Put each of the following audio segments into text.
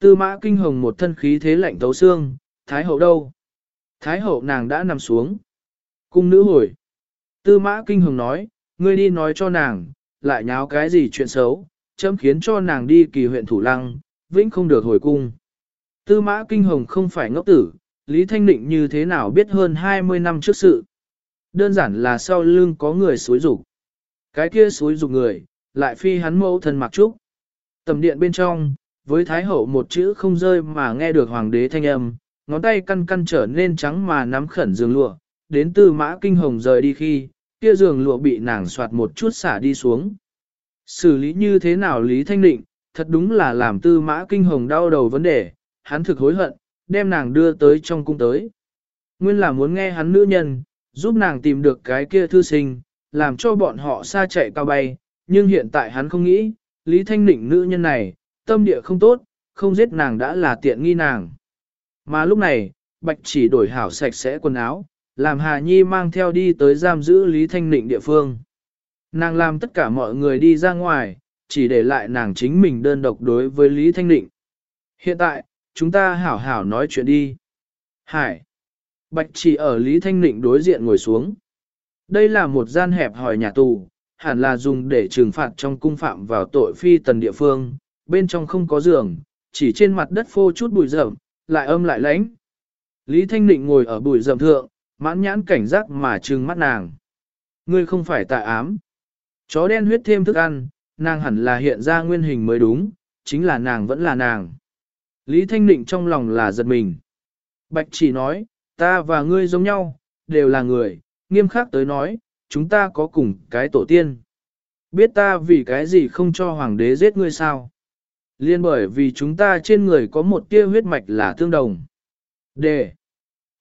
Tư mã kinh hồng một thân khí thế lạnh tấu xương, thái hậu đâu? Thái hậu nàng đã nằm xuống. Cung nữ hồi. Tư mã kinh hồng nói, ngươi đi nói cho nàng, lại nháo cái gì chuyện xấu, chấm khiến cho nàng đi kỳ huyện thủ lăng, vĩnh không được hồi cung. Tư mã kinh hồng không phải ngốc tử, Lý Thanh Định như thế nào biết hơn 20 năm trước sự. Đơn giản là sau lưng có người xối rục. Cái kia xối rục người, lại phi hắn mẫu thân mặc trúc. Tầm điện bên trong, với Thái Hậu một chữ không rơi mà nghe được Hoàng đế thanh âm, ngón tay căn căn trở nên trắng mà nắm khẩn giường lụa, đến tư mã kinh hồng rời đi khi, kia giường lụa bị nàng soạt một chút xả đi xuống. Xử lý như thế nào Lý Thanh Định, thật đúng là làm tư mã kinh hồng đau đầu vấn đề, hắn thực hối hận, đem nàng đưa tới trong cung tới. Nguyên là muốn nghe hắn nữ nhân, giúp nàng tìm được cái kia thư sinh, làm cho bọn họ xa chạy cao bay, nhưng hiện tại hắn không nghĩ, Lý Thanh Định nữ nhân này, tâm địa không tốt, không giết nàng đã là tiện nghi nàng. Mà lúc này, Bạch chỉ đổi hảo sạch sẽ quần áo, làm Hà Nhi mang theo đi tới giam giữ Lý Thanh Nịnh địa phương. Nàng làm tất cả mọi người đi ra ngoài, chỉ để lại nàng chính mình đơn độc đối với Lý Thanh Nịnh. Hiện tại, chúng ta hảo hảo nói chuyện đi. Hải. Bạch chỉ ở Lý Thanh Nịnh đối diện ngồi xuống. Đây là một gian hẹp hỏi nhà tù, hẳn là dùng để trừng phạt trong cung phạm vào tội phi tần địa phương, bên trong không có giường, chỉ trên mặt đất phô chút bụi rậm, lại âm lại lánh. Lý Thanh Định ngồi ở bụi rậm thượng, mãn nhãn cảnh giác mà trừng mắt nàng. Ngươi không phải tại ám. Chó đen huyết thêm thức ăn, nàng hẳn là hiện ra nguyên hình mới đúng, chính là nàng vẫn là nàng. Lý Thanh Định trong lòng là giật mình. Bạch chỉ nói, ta và ngươi giống nhau, đều là người, nghiêm khắc tới nói, chúng ta có cùng cái tổ tiên. Biết ta vì cái gì không cho hoàng đế giết ngươi sao? Liên bởi vì chúng ta trên người có một tia huyết mạch là tương đồng. D.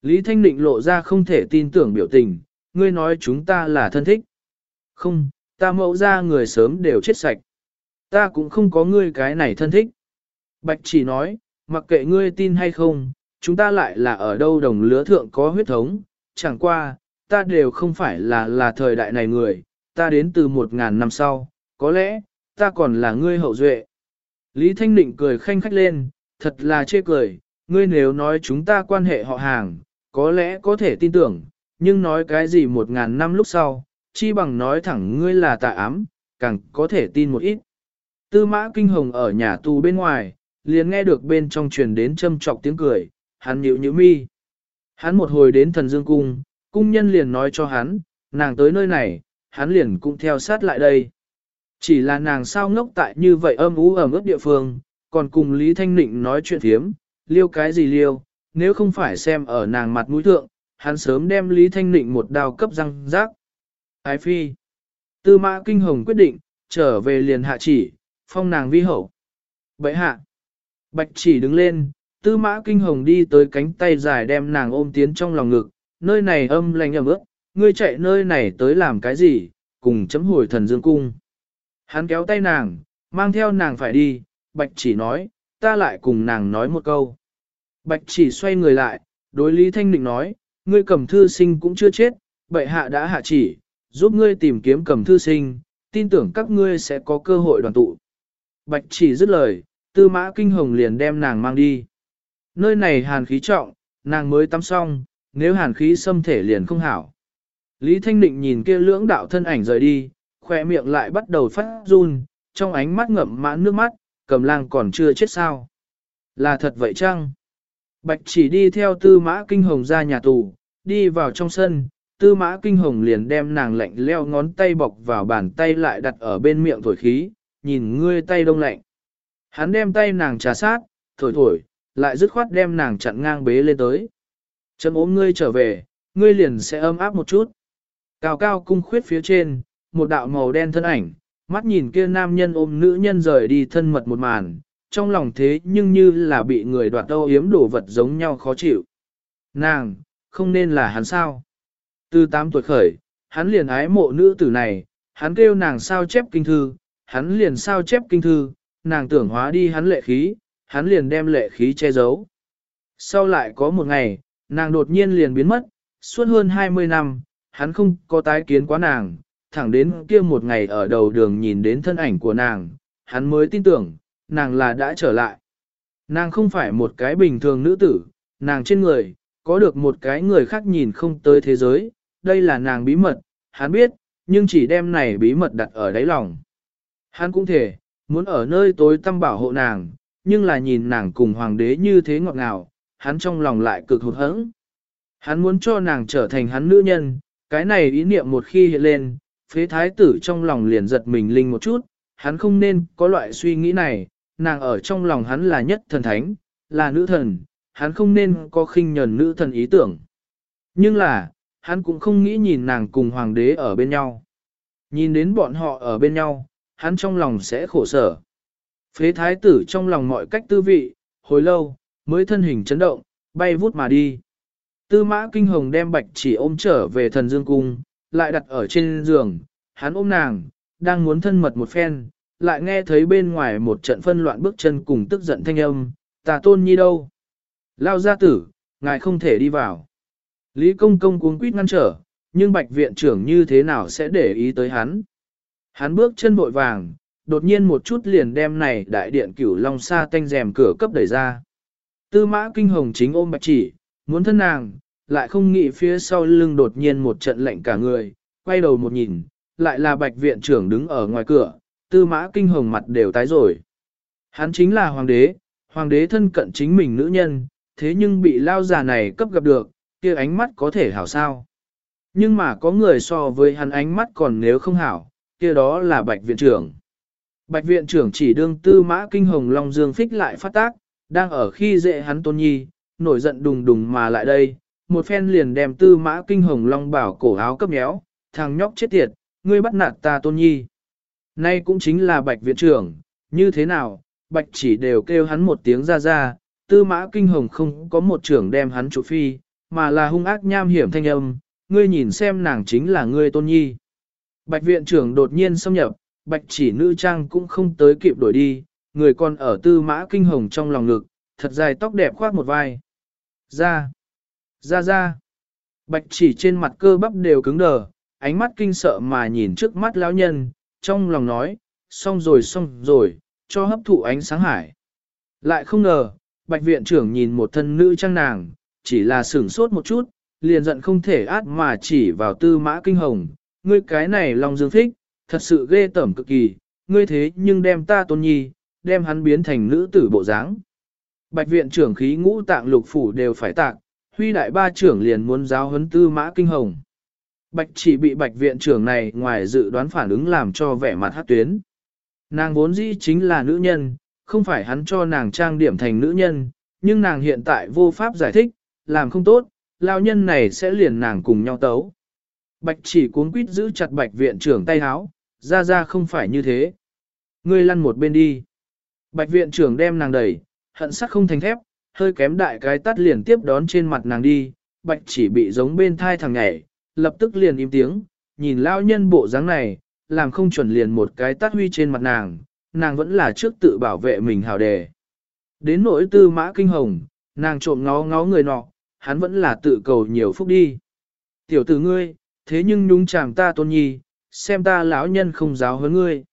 Lý Thanh Định lộ ra không thể tin tưởng biểu tình, ngươi nói chúng ta là thân thích. Không, ta mẫu ra người sớm đều chết sạch. Ta cũng không có ngươi cái này thân thích. Bạch chỉ nói, mặc kệ ngươi tin hay không, chúng ta lại là ở đâu đồng lứa thượng có huyết thống, chẳng qua, ta đều không phải là là thời đại này người, ta đến từ một ngàn năm sau, có lẽ, ta còn là ngươi hậu duệ. Lý Thanh Định cười khanh khách lên, thật là chê cười, ngươi nếu nói chúng ta quan hệ họ hàng, có lẽ có thể tin tưởng, nhưng nói cái gì một ngàn năm lúc sau, chi bằng nói thẳng ngươi là tà ám, càng có thể tin một ít. Tư mã kinh hồng ở nhà tù bên ngoài, liền nghe được bên trong truyền đến châm trọc tiếng cười, hắn nhịu nhịu mi. Hắn một hồi đến thần dương cung, cung nhân liền nói cho hắn, nàng tới nơi này, hắn liền cũng theo sát lại đây. Chỉ là nàng sao ngốc tại như vậy âm ú ở ướt địa phương, còn cùng Lý Thanh Nịnh nói chuyện thiếm, liêu cái gì liêu, nếu không phải xem ở nàng mặt mũi thượng, hắn sớm đem Lý Thanh Nịnh một đao cấp răng rác. Ái phi. Tư mã kinh hồng quyết định, trở về liền hạ chỉ, phong nàng vi hậu. Bậy hạ. Bạch chỉ đứng lên, tư mã kinh hồng đi tới cánh tay dài đem nàng ôm tiến trong lòng ngực, nơi này âm lành ẩm ướt, ngươi chạy nơi này tới làm cái gì, cùng chấm hồi thần dương cung. Hắn kéo tay nàng, mang theo nàng phải đi, bạch chỉ nói, ta lại cùng nàng nói một câu. Bạch chỉ xoay người lại, đối Lý Thanh Định nói, ngươi cầm thư sinh cũng chưa chết, bệ hạ đã hạ chỉ, giúp ngươi tìm kiếm cầm thư sinh, tin tưởng các ngươi sẽ có cơ hội đoàn tụ. Bạch chỉ dứt lời, tư mã kinh hồng liền đem nàng mang đi. Nơi này hàn khí trọng, nàng mới tắm xong, nếu hàn khí xâm thể liền không hảo. Lý Thanh Định nhìn kia lưỡng đạo thân ảnh rời đi, khỏe miệng lại bắt đầu phát run, trong ánh mắt ngậm mãn nước mắt, cầm lang còn chưa chết sao. Là thật vậy chăng? Bạch chỉ đi theo tư mã kinh hồng ra nhà tù, đi vào trong sân, tư mã kinh hồng liền đem nàng lạnh leo ngón tay bọc vào bàn tay lại đặt ở bên miệng thổi khí, nhìn ngươi tay đông lạnh. Hắn đem tay nàng trà sát, thổi thổi, lại dứt khoát đem nàng chặn ngang bế lên tới. Chấm ốm ngươi trở về, ngươi liền sẽ ấm áp một chút. Cao cao cung khuyết phía trên, một đạo màu đen thân ảnh, mắt nhìn kia nam nhân ôm nữ nhân rời đi thân mật một màn, trong lòng thế nhưng như là bị người đoạt âu yếm đổ vật giống nhau khó chịu. Nàng, không nên là hắn sao? Từ 8 tuổi khởi, hắn liền ái mộ nữ tử này, hắn kêu nàng sao chép kinh thư, hắn liền sao chép kinh thư, nàng tưởng hóa đi hắn lệ khí, hắn liền đem lệ khí che giấu. Sau lại có một ngày, nàng đột nhiên liền biến mất, suốt hơn 20 năm, hắn không có tái kiến quá nàng, thẳng đến kia một ngày ở đầu đường nhìn đến thân ảnh của nàng, hắn mới tin tưởng, nàng là đã trở lại. Nàng không phải một cái bình thường nữ tử, nàng trên người, có được một cái người khác nhìn không tới thế giới, đây là nàng bí mật, hắn biết, nhưng chỉ đem này bí mật đặt ở đáy lòng. Hắn cũng thể, muốn ở nơi tối tăm bảo hộ nàng, nhưng là nhìn nàng cùng hoàng đế như thế ngọt ngào, hắn trong lòng lại cực hụt hẫng. Hắn muốn cho nàng trở thành hắn nữ nhân, cái này ý niệm một khi hiện lên, phế thái tử trong lòng liền giật mình linh một chút, hắn không nên có loại suy nghĩ này, nàng ở trong lòng hắn là nhất thần thánh, là nữ thần, hắn không nên có khinh nhờn nữ thần ý tưởng. Nhưng là, hắn cũng không nghĩ nhìn nàng cùng hoàng đế ở bên nhau. Nhìn đến bọn họ ở bên nhau, hắn trong lòng sẽ khổ sở. Phế thái tử trong lòng mọi cách tư vị, hồi lâu, mới thân hình chấn động, bay vút mà đi. Tư mã kinh hồng đem bạch chỉ ôm trở về thần dương cung, lại đặt ở trên giường, hắn ôm nàng, đang muốn thân mật một phen, lại nghe thấy bên ngoài một trận phân loạn bước chân cùng tức giận thanh âm, tà tôn nhi đâu? Lao gia tử, ngài không thể đi vào. Lý công công cuống quýt ngăn trở, nhưng bạch viện trưởng như thế nào sẽ để ý tới hắn? Hắn bước chân vội vàng, đột nhiên một chút liền đem này đại điện cửu long sa tanh rèm cửa cấp đẩy ra. Tư mã kinh hồng chính ôm bạch chỉ, muốn thân nàng, lại không nghĩ phía sau lưng đột nhiên một trận lạnh cả người, quay đầu một nhìn, lại là bạch viện trưởng đứng ở ngoài cửa, tư mã kinh hồng mặt đều tái rồi. Hắn chính là hoàng đế, hoàng đế thân cận chính mình nữ nhân, thế nhưng bị lao già này cấp gặp được, kia ánh mắt có thể hảo sao. Nhưng mà có người so với hắn ánh mắt còn nếu không hảo, kia đó là bạch viện trưởng. Bạch viện trưởng chỉ đương tư mã kinh hồng long dương phích lại phát tác, đang ở khi dễ hắn tôn nhi, nổi giận đùng đùng mà lại đây, một phen liền đem tư mã kinh hồng long bảo cổ áo cấp nhéo, thằng nhóc chết tiệt, ngươi bắt nạt ta tôn nhi. Nay cũng chính là bạch viện trưởng, như thế nào, bạch chỉ đều kêu hắn một tiếng ra ra, tư mã kinh hồng không có một trưởng đem hắn trụ phi, mà là hung ác nham hiểm thanh âm, ngươi nhìn xem nàng chính là ngươi tôn nhi. Bạch viện trưởng đột nhiên xâm nhập, bạch chỉ nữ trang cũng không tới kịp đổi đi, người còn ở tư mã kinh hồng trong lòng ngực, thật dài tóc đẹp khoác một vai. Ra, ra ra, bạch chỉ trên mặt cơ bắp đều cứng đờ, ánh mắt kinh sợ mà nhìn trước mắt lão nhân, trong lòng nói, xong rồi xong rồi, cho hấp thụ ánh sáng hải. Lại không ngờ, bạch viện trưởng nhìn một thân nữ trang nàng, chỉ là sửng sốt một chút, liền giận không thể át mà chỉ vào tư mã kinh hồng, ngươi cái này lòng dương thích, thật sự ghê tởm cực kỳ, ngươi thế nhưng đem ta tôn nhi, đem hắn biến thành nữ tử bộ dáng. Bạch viện trưởng khí ngũ tạng lục phủ đều phải tạc, huy đại ba trưởng liền muốn giáo huấn tư mã kinh hồng. Bạch chỉ bị bạch viện trưởng này ngoài dự đoán phản ứng làm cho vẻ mặt hát tuyến. Nàng vốn dĩ chính là nữ nhân, không phải hắn cho nàng trang điểm thành nữ nhân, nhưng nàng hiện tại vô pháp giải thích, làm không tốt, lao nhân này sẽ liền nàng cùng nhau tấu. Bạch chỉ cuốn quýt giữ chặt bạch viện trưởng tay háo, ra ra không phải như thế. Ngươi lăn một bên đi. Bạch viện trưởng đem nàng đẩy, hận sắc không thành thép, hơi kém đại cái tắt liền tiếp đón trên mặt nàng đi, bạch chỉ bị giống bên thai thằng nhảy, lập tức liền im tiếng, nhìn lao nhân bộ dáng này, làm không chuẩn liền một cái tắt huy trên mặt nàng, nàng vẫn là trước tự bảo vệ mình hào đề. Đến nỗi tư mã kinh hồng, nàng trộm ngó ngó người nọ, hắn vẫn là tự cầu nhiều phúc đi. Tiểu tử ngươi, thế nhưng nhúng chàng ta tôn nhi, xem ta lão nhân không giáo hơn ngươi.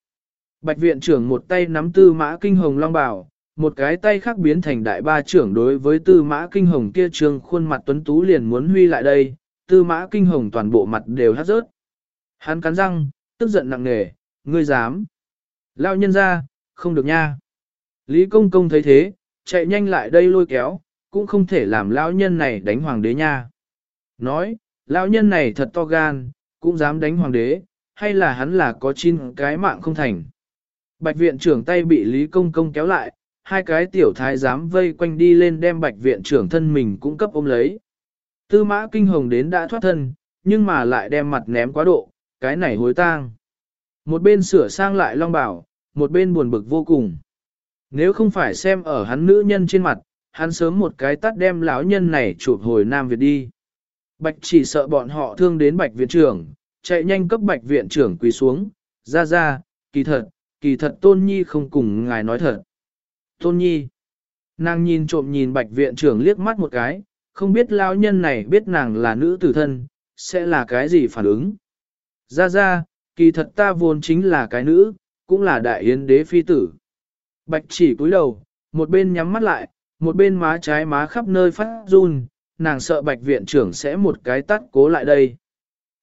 Bạch viện trưởng một tay nắm tư mã kinh hồng long bảo, một cái tay khác biến thành đại ba trưởng đối với tư mã kinh hồng kia trương khuôn mặt tuấn tú liền muốn huy lại đây, tư mã kinh hồng toàn bộ mặt đều hát rớt. Hắn cắn răng, tức giận nặng nề, ngươi dám. Lao nhân ra, không được nha. Lý công công thấy thế, chạy nhanh lại đây lôi kéo, cũng không thể làm lão nhân này đánh hoàng đế nha. Nói, lão nhân này thật to gan, cũng dám đánh hoàng đế, hay là hắn là có chín cái mạng không thành. Bạch viện trưởng tay bị Lý Công Công kéo lại, hai cái tiểu thái dám vây quanh đi lên đem bạch viện trưởng thân mình cũng cấp ôm lấy. Tư mã kinh hồng đến đã thoát thân, nhưng mà lại đem mặt ném quá độ, cái này hối tang. Một bên sửa sang lại long bảo, một bên buồn bực vô cùng. Nếu không phải xem ở hắn nữ nhân trên mặt, hắn sớm một cái tắt đem lão nhân này chụp hồi Nam Việt đi. Bạch chỉ sợ bọn họ thương đến bạch viện trưởng, chạy nhanh cấp bạch viện trưởng quỳ xuống, ra ra, kỳ thật, kỳ thật tôn nhi không cùng ngài nói thật. Tôn nhi, nàng nhìn trộm nhìn bạch viện trưởng liếc mắt một cái, không biết lão nhân này biết nàng là nữ tử thân, sẽ là cái gì phản ứng. Ra ra, kỳ thật ta vốn chính là cái nữ, cũng là đại yến đế phi tử. Bạch chỉ cúi đầu, một bên nhắm mắt lại, Một bên má trái má khắp nơi phát run, nàng sợ bạch viện trưởng sẽ một cái tắt cố lại đây.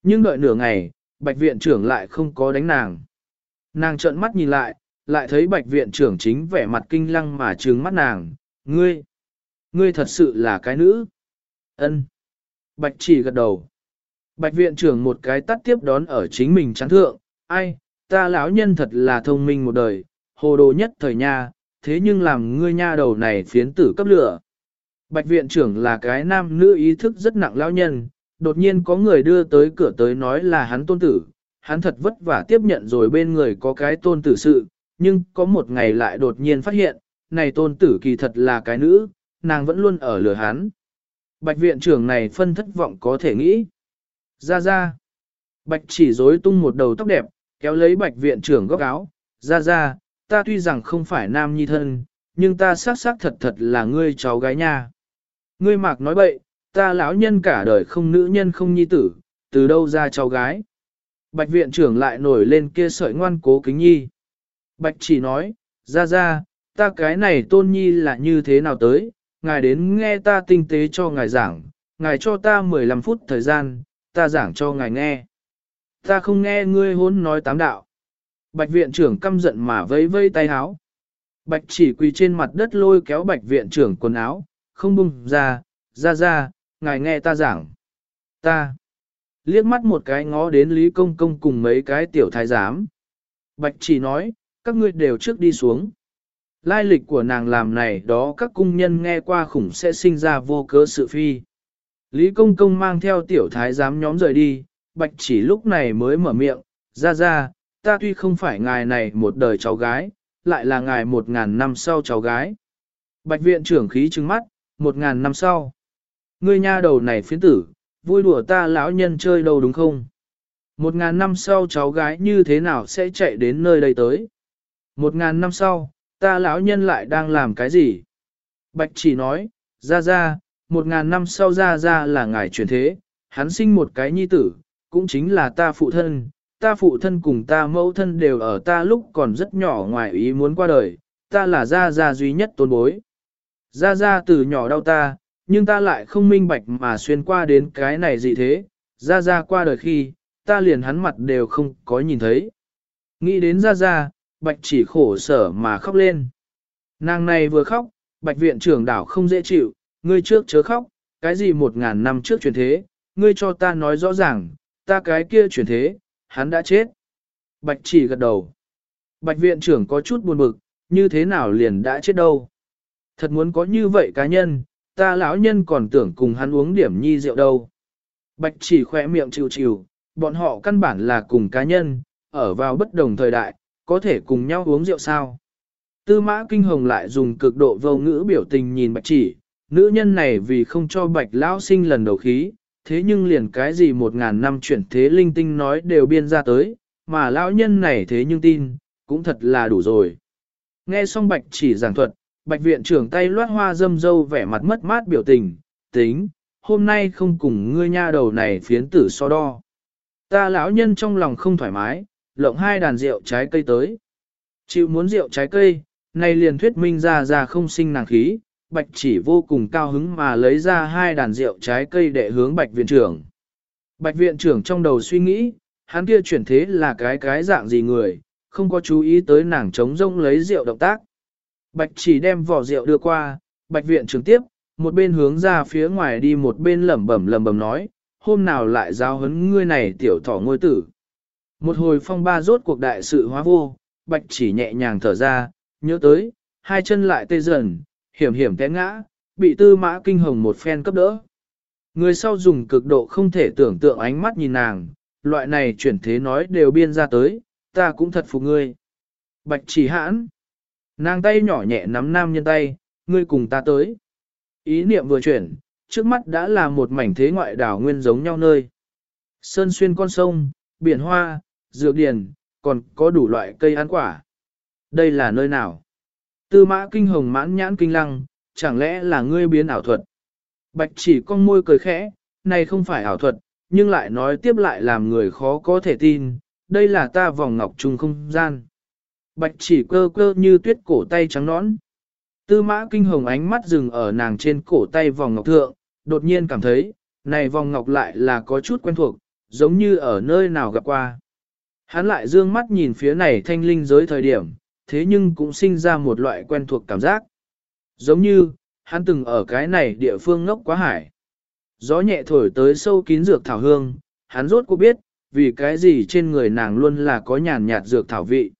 Nhưng đợi nửa ngày, bạch viện trưởng lại không có đánh nàng. Nàng trợn mắt nhìn lại, lại thấy bạch viện trưởng chính vẻ mặt kinh lăng mà trừng mắt nàng, ngươi, ngươi thật sự là cái nữ. ân Bạch chỉ gật đầu. Bạch viện trưởng một cái tắt tiếp đón ở chính mình chán thượng, ai, ta lão nhân thật là thông minh một đời, hồ đồ nhất thời nha, thế nhưng làm ngươi nha đầu này phiến tử cấp lửa. Bạch viện trưởng là cái nam nữ ý thức rất nặng lão nhân, đột nhiên có người đưa tới cửa tới nói là hắn tôn tử, hắn thật vất vả tiếp nhận rồi bên người có cái tôn tử sự, nhưng có một ngày lại đột nhiên phát hiện, này tôn tử kỳ thật là cái nữ, nàng vẫn luôn ở lửa hắn. Bạch viện trưởng này phân thất vọng có thể nghĩ. Ra ra. Bạch chỉ rối tung một đầu tóc đẹp, kéo lấy bạch viện trưởng góc áo. Ra ra, ta tuy rằng không phải nam nhi thân, nhưng ta xác xác thật thật là ngươi cháu gái nha. Ngươi mạc nói bậy, ta lão nhân cả đời không nữ nhân không nhi tử, từ đâu ra cháu gái. Bạch viện trưởng lại nổi lên kia sợi ngoan cố kính nhi. Bạch chỉ nói, ra ra, ta cái này tôn nhi là như thế nào tới, ngài đến nghe ta tinh tế cho ngài giảng, ngài cho ta 15 phút thời gian, ta giảng cho ngài nghe. Ta không nghe ngươi hôn nói tám đạo. Bạch viện trưởng căm giận mà vẫy vây tay áo. Bạch chỉ quỳ trên mặt đất lôi kéo bạch viện trưởng quần áo, không bung ra, ra ra, ngài nghe ta giảng. Ta liếc mắt một cái ngó đến Lý Công Công cùng mấy cái tiểu thái giám. Bạch chỉ nói, các ngươi đều trước đi xuống. Lai lịch của nàng làm này đó các cung nhân nghe qua khủng sẽ sinh ra vô cớ sự phi. Lý Công Công mang theo tiểu thái giám nhóm rời đi, bạch chỉ lúc này mới mở miệng, ra ra, ta tuy không phải ngài này một đời cháu gái, lại là ngài một ngàn năm sau cháu gái. Bạch viện trưởng khí trừng mắt, một ngàn năm sau. Ngươi nha đầu này phiến tử, vui đùa ta lão nhân chơi đâu đúng không? Một ngàn năm sau cháu gái như thế nào sẽ chạy đến nơi đây tới? Một ngàn năm sau, ta lão nhân lại đang làm cái gì? Bạch chỉ nói, ra ra, một ngàn năm sau ra ra là ngài chuyển thế, hắn sinh một cái nhi tử, cũng chính là ta phụ thân, ta phụ thân cùng ta mẫu thân đều ở ta lúc còn rất nhỏ ngoài ý muốn qua đời, ta là ra ra duy nhất tôn bối. Ra ra từ nhỏ đau ta, nhưng ta lại không minh bạch mà xuyên qua đến cái này gì thế, ra ra qua đời khi, ta liền hắn mặt đều không có nhìn thấy. Nghĩ đến ra ra, bạch chỉ khổ sở mà khóc lên. Nàng này vừa khóc, bạch viện trưởng đảo không dễ chịu, ngươi trước chớ khóc, cái gì một ngàn năm trước chuyển thế, ngươi cho ta nói rõ ràng, ta cái kia chuyển thế, hắn đã chết. Bạch chỉ gật đầu. Bạch viện trưởng có chút buồn bực, như thế nào liền đã chết đâu. Thật muốn có như vậy cá nhân, ta lão nhân còn tưởng cùng hắn uống điểm nhi rượu đâu. Bạch chỉ khỏe miệng chịu chịu, bọn họ căn bản là cùng cá nhân, ở vào bất đồng thời đại, có thể cùng nhau uống rượu sao. Tư mã kinh hồng lại dùng cực độ vô ngữ biểu tình nhìn bạch chỉ, nữ nhân này vì không cho bạch lão sinh lần đầu khí, thế nhưng liền cái gì một ngàn năm chuyển thế linh tinh nói đều biên ra tới, mà lão nhân này thế nhưng tin, cũng thật là đủ rồi. Nghe xong bạch chỉ giảng thuật, bạch viện trưởng tay loát hoa dâm dâu vẻ mặt mất mát biểu tình, tính, hôm nay không cùng ngươi nha đầu này phiến tử so đo. Ta lão nhân trong lòng không thoải mái, lộng hai đàn rượu trái cây tới. Chịu muốn rượu trái cây, này liền thuyết minh ra ra không sinh nàng khí, bạch chỉ vô cùng cao hứng mà lấy ra hai đàn rượu trái cây để hướng bạch viện trưởng. Bạch viện trưởng trong đầu suy nghĩ, hắn kia chuyển thế là cái cái dạng gì người, không có chú ý tới nàng trống rông lấy rượu động tác. Bạch chỉ đem vỏ rượu đưa qua, bạch viện trưởng tiếp, một bên hướng ra phía ngoài đi một bên lẩm bẩm lẩm bẩm nói, hôm nào lại giao hấn ngươi này tiểu thỏ ngôi tử. Một hồi phong ba rốt cuộc đại sự hóa vô, bạch chỉ nhẹ nhàng thở ra, nhớ tới, hai chân lại tê dần, hiểm hiểm té ngã, bị tư mã kinh hồng một phen cấp đỡ. Người sau dùng cực độ không thể tưởng tượng ánh mắt nhìn nàng, loại này chuyển thế nói đều biên ra tới, ta cũng thật phục ngươi. Bạch chỉ hãn, nàng tay nhỏ nhẹ nắm nam nhân tay, ngươi cùng ta tới. Ý niệm vừa chuyển, trước mắt đã là một mảnh thế ngoại đảo nguyên giống nhau nơi. Sơn xuyên con sông, biển hoa, dược điền, còn có đủ loại cây ăn quả. Đây là nơi nào? Tư mã kinh hồng mãn nhãn kinh lăng, chẳng lẽ là ngươi biến ảo thuật? Bạch chỉ con môi cười khẽ, này không phải ảo thuật, nhưng lại nói tiếp lại làm người khó có thể tin, đây là ta vòng ngọc trùng không gian. Bạch chỉ cơ cơ như tuyết cổ tay trắng nõn. Tư mã kinh hồng ánh mắt dừng ở nàng trên cổ tay vòng ngọc thượng, đột nhiên cảm thấy, này vòng ngọc lại là có chút quen thuộc, giống như ở nơi nào gặp qua. Hắn lại dương mắt nhìn phía này thanh linh giới thời điểm, thế nhưng cũng sinh ra một loại quen thuộc cảm giác. Giống như, hắn từng ở cái này địa phương ngốc quá hải. Gió nhẹ thổi tới sâu kín dược thảo hương, hắn rốt cuộc biết, vì cái gì trên người nàng luôn là có nhàn nhạt dược thảo vị.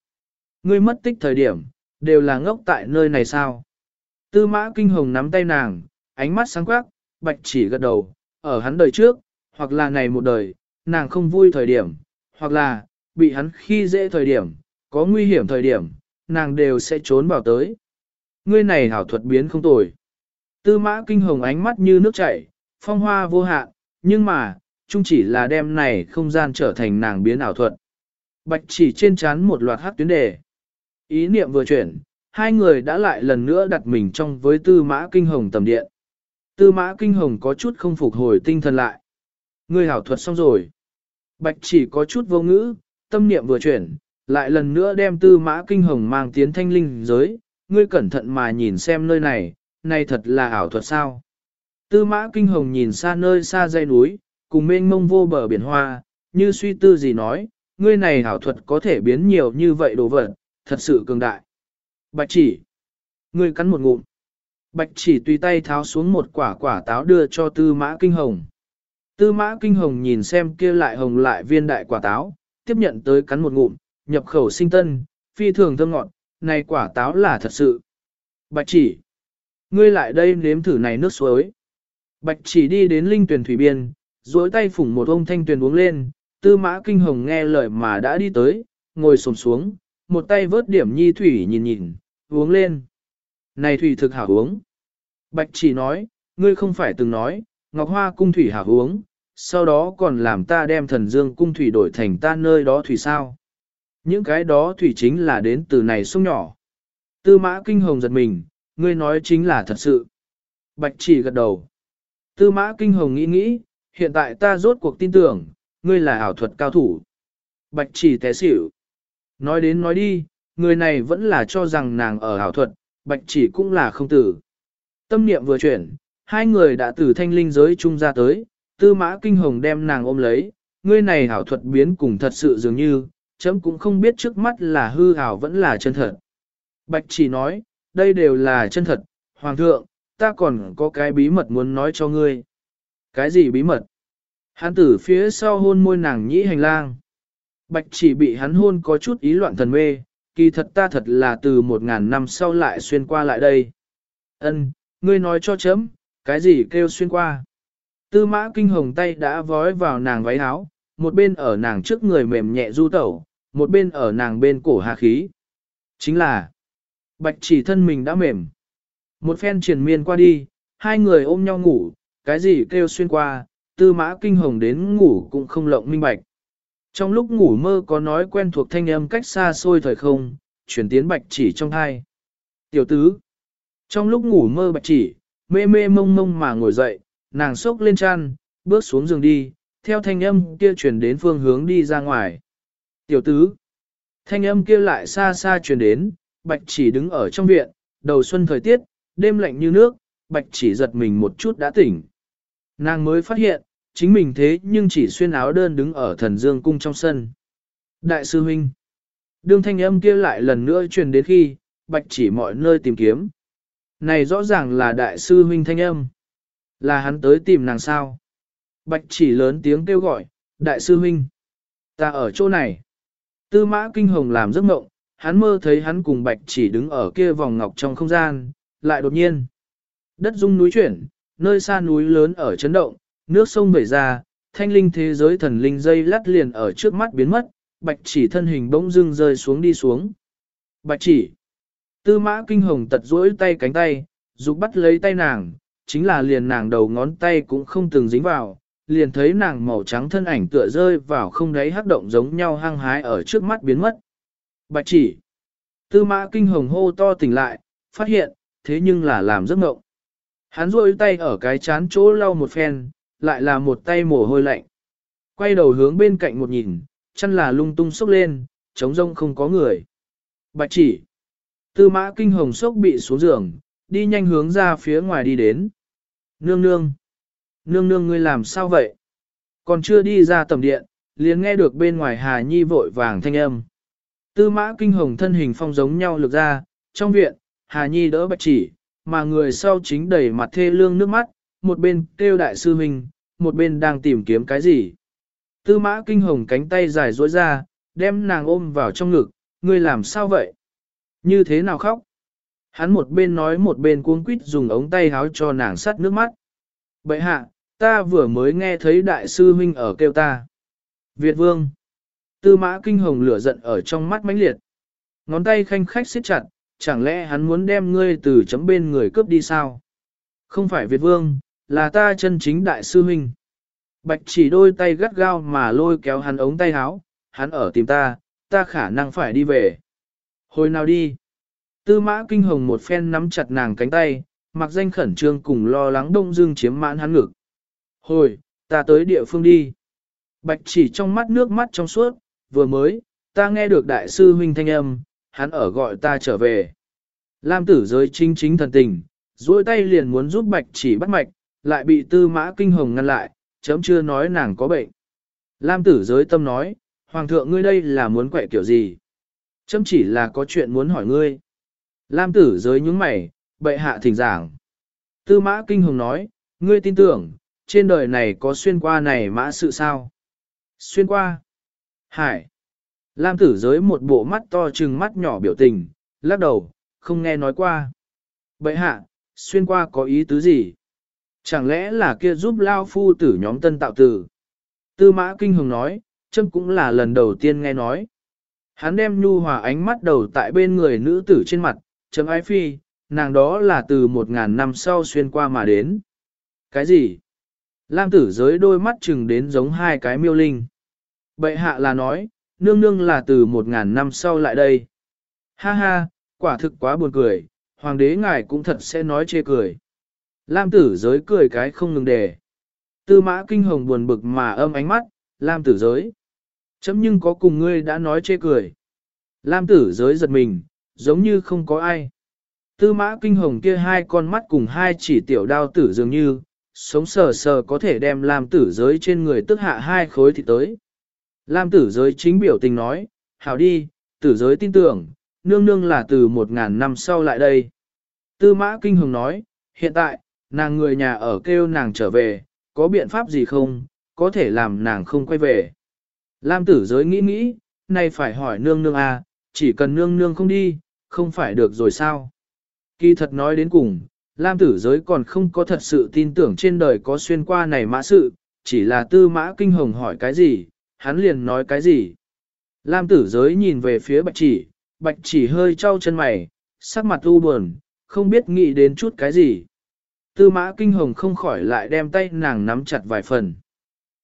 Ngươi mất tích thời điểm, đều là ngốc tại nơi này sao? Tư mã kinh hồng nắm tay nàng, ánh mắt sáng quắc, bạch chỉ gật đầu, ở hắn đời trước, hoặc là này một đời, nàng không vui thời điểm, hoặc là, bị hắn khi dễ thời điểm, có nguy hiểm thời điểm, nàng đều sẽ trốn vào tới. Ngươi này hảo thuật biến không tồi. Tư mã kinh hồng ánh mắt như nước chảy, phong hoa vô hạn, nhưng mà, chung chỉ là đem này không gian trở thành nàng biến ảo thuật. Bạch chỉ trên chán một loạt hát tuyến đề. Ý niệm vừa chuyển, hai người đã lại lần nữa đặt mình trong với tư mã kinh hồng tầm điện. Tư mã kinh hồng có chút không phục hồi tinh thần lại. Ngươi hảo thuật xong rồi. Bạch chỉ có chút vô ngữ, tâm niệm vừa chuyển, lại lần nữa đem tư mã kinh hồng mang tiến thanh linh giới. Ngươi cẩn thận mà nhìn xem nơi này, này thật là ảo thuật sao. Tư mã kinh hồng nhìn xa nơi xa dây núi, cùng mênh mông vô bờ biển hoa, như suy tư gì nói, ngươi này ảo thuật có thể biến nhiều như vậy đồ vật, thật sự cường đại. Bạch chỉ. Ngươi cắn một ngụm. Bạch chỉ tùy tay tháo xuống một quả quả táo đưa cho tư mã kinh hồng. Tư mã kinh hồng nhìn xem kia lại hồng lại viên đại quả táo, tiếp nhận tới cắn một ngụm, nhập khẩu sinh tân, phi thường thơm ngọt, này quả táo là thật sự. Bạch chỉ. Ngươi lại đây nếm thử này nước suối. Bạch chỉ đi đến linh tuyển thủy biên, duỗi tay phủng một ông thanh tuyển uống lên, tư mã kinh hồng nghe lời mà đã đi tới, ngồi sồm xuống, một tay vớt điểm nhi thủy nhìn nhìn, uống lên. Này thủy thực hảo uống. Bạch chỉ nói, ngươi không phải từng nói, Ngọc Hoa cung thủy hảo uống, sau đó còn làm ta đem thần dương cung thủy đổi thành ta nơi đó thủy sao. Những cái đó thủy chính là đến từ này sông nhỏ. Tư mã kinh hồng giật mình, ngươi nói chính là thật sự. Bạch chỉ gật đầu. Tư mã kinh hồng nghĩ nghĩ, hiện tại ta rốt cuộc tin tưởng, ngươi là ảo thuật cao thủ. Bạch chỉ té xỉu. Nói đến nói đi, người này vẫn là cho rằng nàng ở ảo thuật, bạch chỉ cũng là không tử. Tâm niệm vừa chuyển, hai người đã từ thanh linh giới chung ra tới, tư mã kinh hồng đem nàng ôm lấy, ngươi này hảo thuật biến cùng thật sự dường như, chấm cũng không biết trước mắt là hư hảo vẫn là chân thật. Bạch chỉ nói, đây đều là chân thật, hoàng thượng, ta còn có cái bí mật muốn nói cho ngươi. Cái gì bí mật? Hắn tử phía sau hôn môi nàng nhĩ hành lang. Bạch chỉ bị hắn hôn có chút ý loạn thần mê, kỳ thật ta thật là từ một ngàn năm sau lại xuyên qua lại đây. Ân, ngươi nói cho chấm, cái gì kêu xuyên qua. Tư mã kinh hồng tay đã vói vào nàng váy áo, một bên ở nàng trước người mềm nhẹ du tẩu, một bên ở nàng bên cổ hạ khí. Chính là, bạch chỉ thân mình đã mềm. Một phen triển miên qua đi, hai người ôm nhau ngủ, cái gì kêu xuyên qua, tư mã kinh hồng đến ngủ cũng không lộng minh bạch. Trong lúc ngủ mơ có nói quen thuộc thanh âm cách xa xôi thời không, chuyển tiến bạch chỉ trong hai. Tiểu tứ. Trong lúc ngủ mơ bạch chỉ, mê mê mông mông mà ngồi dậy, nàng sốc lên chăn, bước xuống giường đi, theo thanh âm kia chuyển đến phương hướng đi ra ngoài. Tiểu tứ. Thanh âm kia lại xa xa chuyển đến, bạch chỉ đứng ở trong viện, đầu xuân thời tiết, đêm lạnh như nước, bạch chỉ giật mình một chút đã tỉnh. Nàng mới phát hiện, chính mình thế nhưng chỉ xuyên áo đơn đứng ở thần dương cung trong sân. Đại sư huynh. Đương thanh âm kia lại lần nữa truyền đến khi, bạch chỉ mọi nơi tìm kiếm. Này rõ ràng là đại sư huynh thanh âm. Là hắn tới tìm nàng sao. Bạch chỉ lớn tiếng kêu gọi, đại sư huynh. Ta ở chỗ này. Tư mã kinh hồng làm giấc mộng, hắn mơ thấy hắn cùng bạch chỉ đứng ở kia vòng ngọc trong không gian, lại đột nhiên. Đất rung núi chuyển, nơi xa núi lớn ở chấn động, nước sông vẩy ra, thanh linh thế giới thần linh dây lát liền ở trước mắt biến mất, bạch chỉ thân hình bỗng dưng rơi xuống đi xuống. Bạch chỉ. Tư mã kinh hồng tật duỗi tay cánh tay, dục bắt lấy tay nàng, chính là liền nàng đầu ngón tay cũng không từng dính vào, liền thấy nàng màu trắng thân ảnh tựa rơi vào không đáy hắc động giống nhau hăng hái ở trước mắt biến mất. Bạch chỉ. Tư mã kinh hồng hô to tỉnh lại, phát hiện, thế nhưng là làm giấc ngộng. Hắn rôi tay ở cái chán chỗ lau một phen, lại là một tay mồ hôi lạnh. Quay đầu hướng bên cạnh một nhìn, chân là lung tung sốc lên, trống rông không có người. Bạch chỉ. Tư mã kinh hồng sốc bị xuống giường, đi nhanh hướng ra phía ngoài đi đến. Nương nương! Nương nương ngươi làm sao vậy? Còn chưa đi ra tầm điện, liền nghe được bên ngoài Hà Nhi vội vàng thanh âm. Tư mã kinh hồng thân hình phong giống nhau lực ra, trong viện, Hà Nhi đỡ bạch chỉ, mà người sau chính đầy mặt thê lương nước mắt, một bên kêu đại sư mình một bên đang tìm kiếm cái gì. Tư mã kinh hồng cánh tay dài duỗi ra, đem nàng ôm vào trong ngực, ngươi làm sao vậy? Như thế nào khóc? Hắn một bên nói một bên cuống quýt dùng ống tay háo cho nàng sắt nước mắt. Bậy hạ, ta vừa mới nghe thấy đại sư huynh ở kêu ta. Việt vương. Tư mã kinh hồng lửa giận ở trong mắt mãnh liệt. Ngón tay khanh khách siết chặt, chẳng lẽ hắn muốn đem ngươi từ chấm bên người cướp đi sao? Không phải Việt vương, là ta chân chính đại sư huynh. Bạch chỉ đôi tay gắt gao mà lôi kéo hắn ống tay áo, hắn ở tìm ta, ta khả năng phải đi về. Hồi nào đi? Tư mã kinh hồng một phen nắm chặt nàng cánh tay, mặc danh khẩn trương cùng lo lắng đông dương chiếm mãn hắn ngực. Hồi, ta tới địa phương đi. Bạch chỉ trong mắt nước mắt trong suốt, vừa mới, ta nghe được đại sư huynh thanh âm, hắn ở gọi ta trở về. Lam tử giới chính chính thần tình, duỗi tay liền muốn giúp bạch chỉ bắt mạch, lại bị tư mã kinh hồng ngăn lại, chấm chưa nói nàng có bệnh. Lam tử giới tâm nói, Hoàng thượng ngươi đây là muốn quậy kiểu gì? Chấm chỉ là có chuyện muốn hỏi ngươi. Lam tử giới nhúng mày, bệ hạ thỉnh giảng. Tư mã kinh hồng nói, ngươi tin tưởng, trên đời này có xuyên qua này mã sự sao? Xuyên qua. Hải. Lam tử giới một bộ mắt to trừng mắt nhỏ biểu tình, lắc đầu, không nghe nói qua. Bệ hạ, xuyên qua có ý tứ gì? Chẳng lẽ là kia giúp lao phu tử nhóm tân tạo tử? Tư mã kinh hồng nói, châm cũng là lần đầu tiên nghe nói. Hắn đem nhu hòa ánh mắt đầu tại bên người nữ tử trên mặt, chấm ái phi, nàng đó là từ một ngàn năm sau xuyên qua mà đến. Cái gì? Lam tử giới đôi mắt chừng đến giống hai cái miêu linh. Bệ hạ là nói, nương nương là từ một ngàn năm sau lại đây. Ha ha, quả thực quá buồn cười, hoàng đế ngài cũng thật sẽ nói chê cười. Lam tử giới cười cái không ngừng đề. Tư mã kinh hồng buồn bực mà âm ánh mắt, Lam tử giới. Chấm nhưng có cùng ngươi đã nói chê cười. Lam tử giới giật mình, giống như không có ai. Tư mã kinh hồng kia hai con mắt cùng hai chỉ tiểu đao tử dường như, sống sờ sờ có thể đem làm tử giới trên người tức hạ hai khối thì tới. Lam tử giới chính biểu tình nói, hảo đi, tử giới tin tưởng, nương nương là từ một ngàn năm sau lại đây. Tư mã kinh hồng nói, hiện tại, nàng người nhà ở kêu nàng trở về, có biện pháp gì không, có thể làm nàng không quay về. Lam tử giới nghĩ nghĩ, nay phải hỏi nương nương à, chỉ cần nương nương không đi, không phải được rồi sao. Kỳ thật nói đến cùng, Lam tử giới còn không có thật sự tin tưởng trên đời có xuyên qua này mã sự, chỉ là tư mã kinh hồng hỏi cái gì, hắn liền nói cái gì. Lam tử giới nhìn về phía bạch chỉ, bạch chỉ hơi trao chân mày, sắc mặt u buồn, không biết nghĩ đến chút cái gì. Tư mã kinh hồng không khỏi lại đem tay nàng nắm chặt vài phần.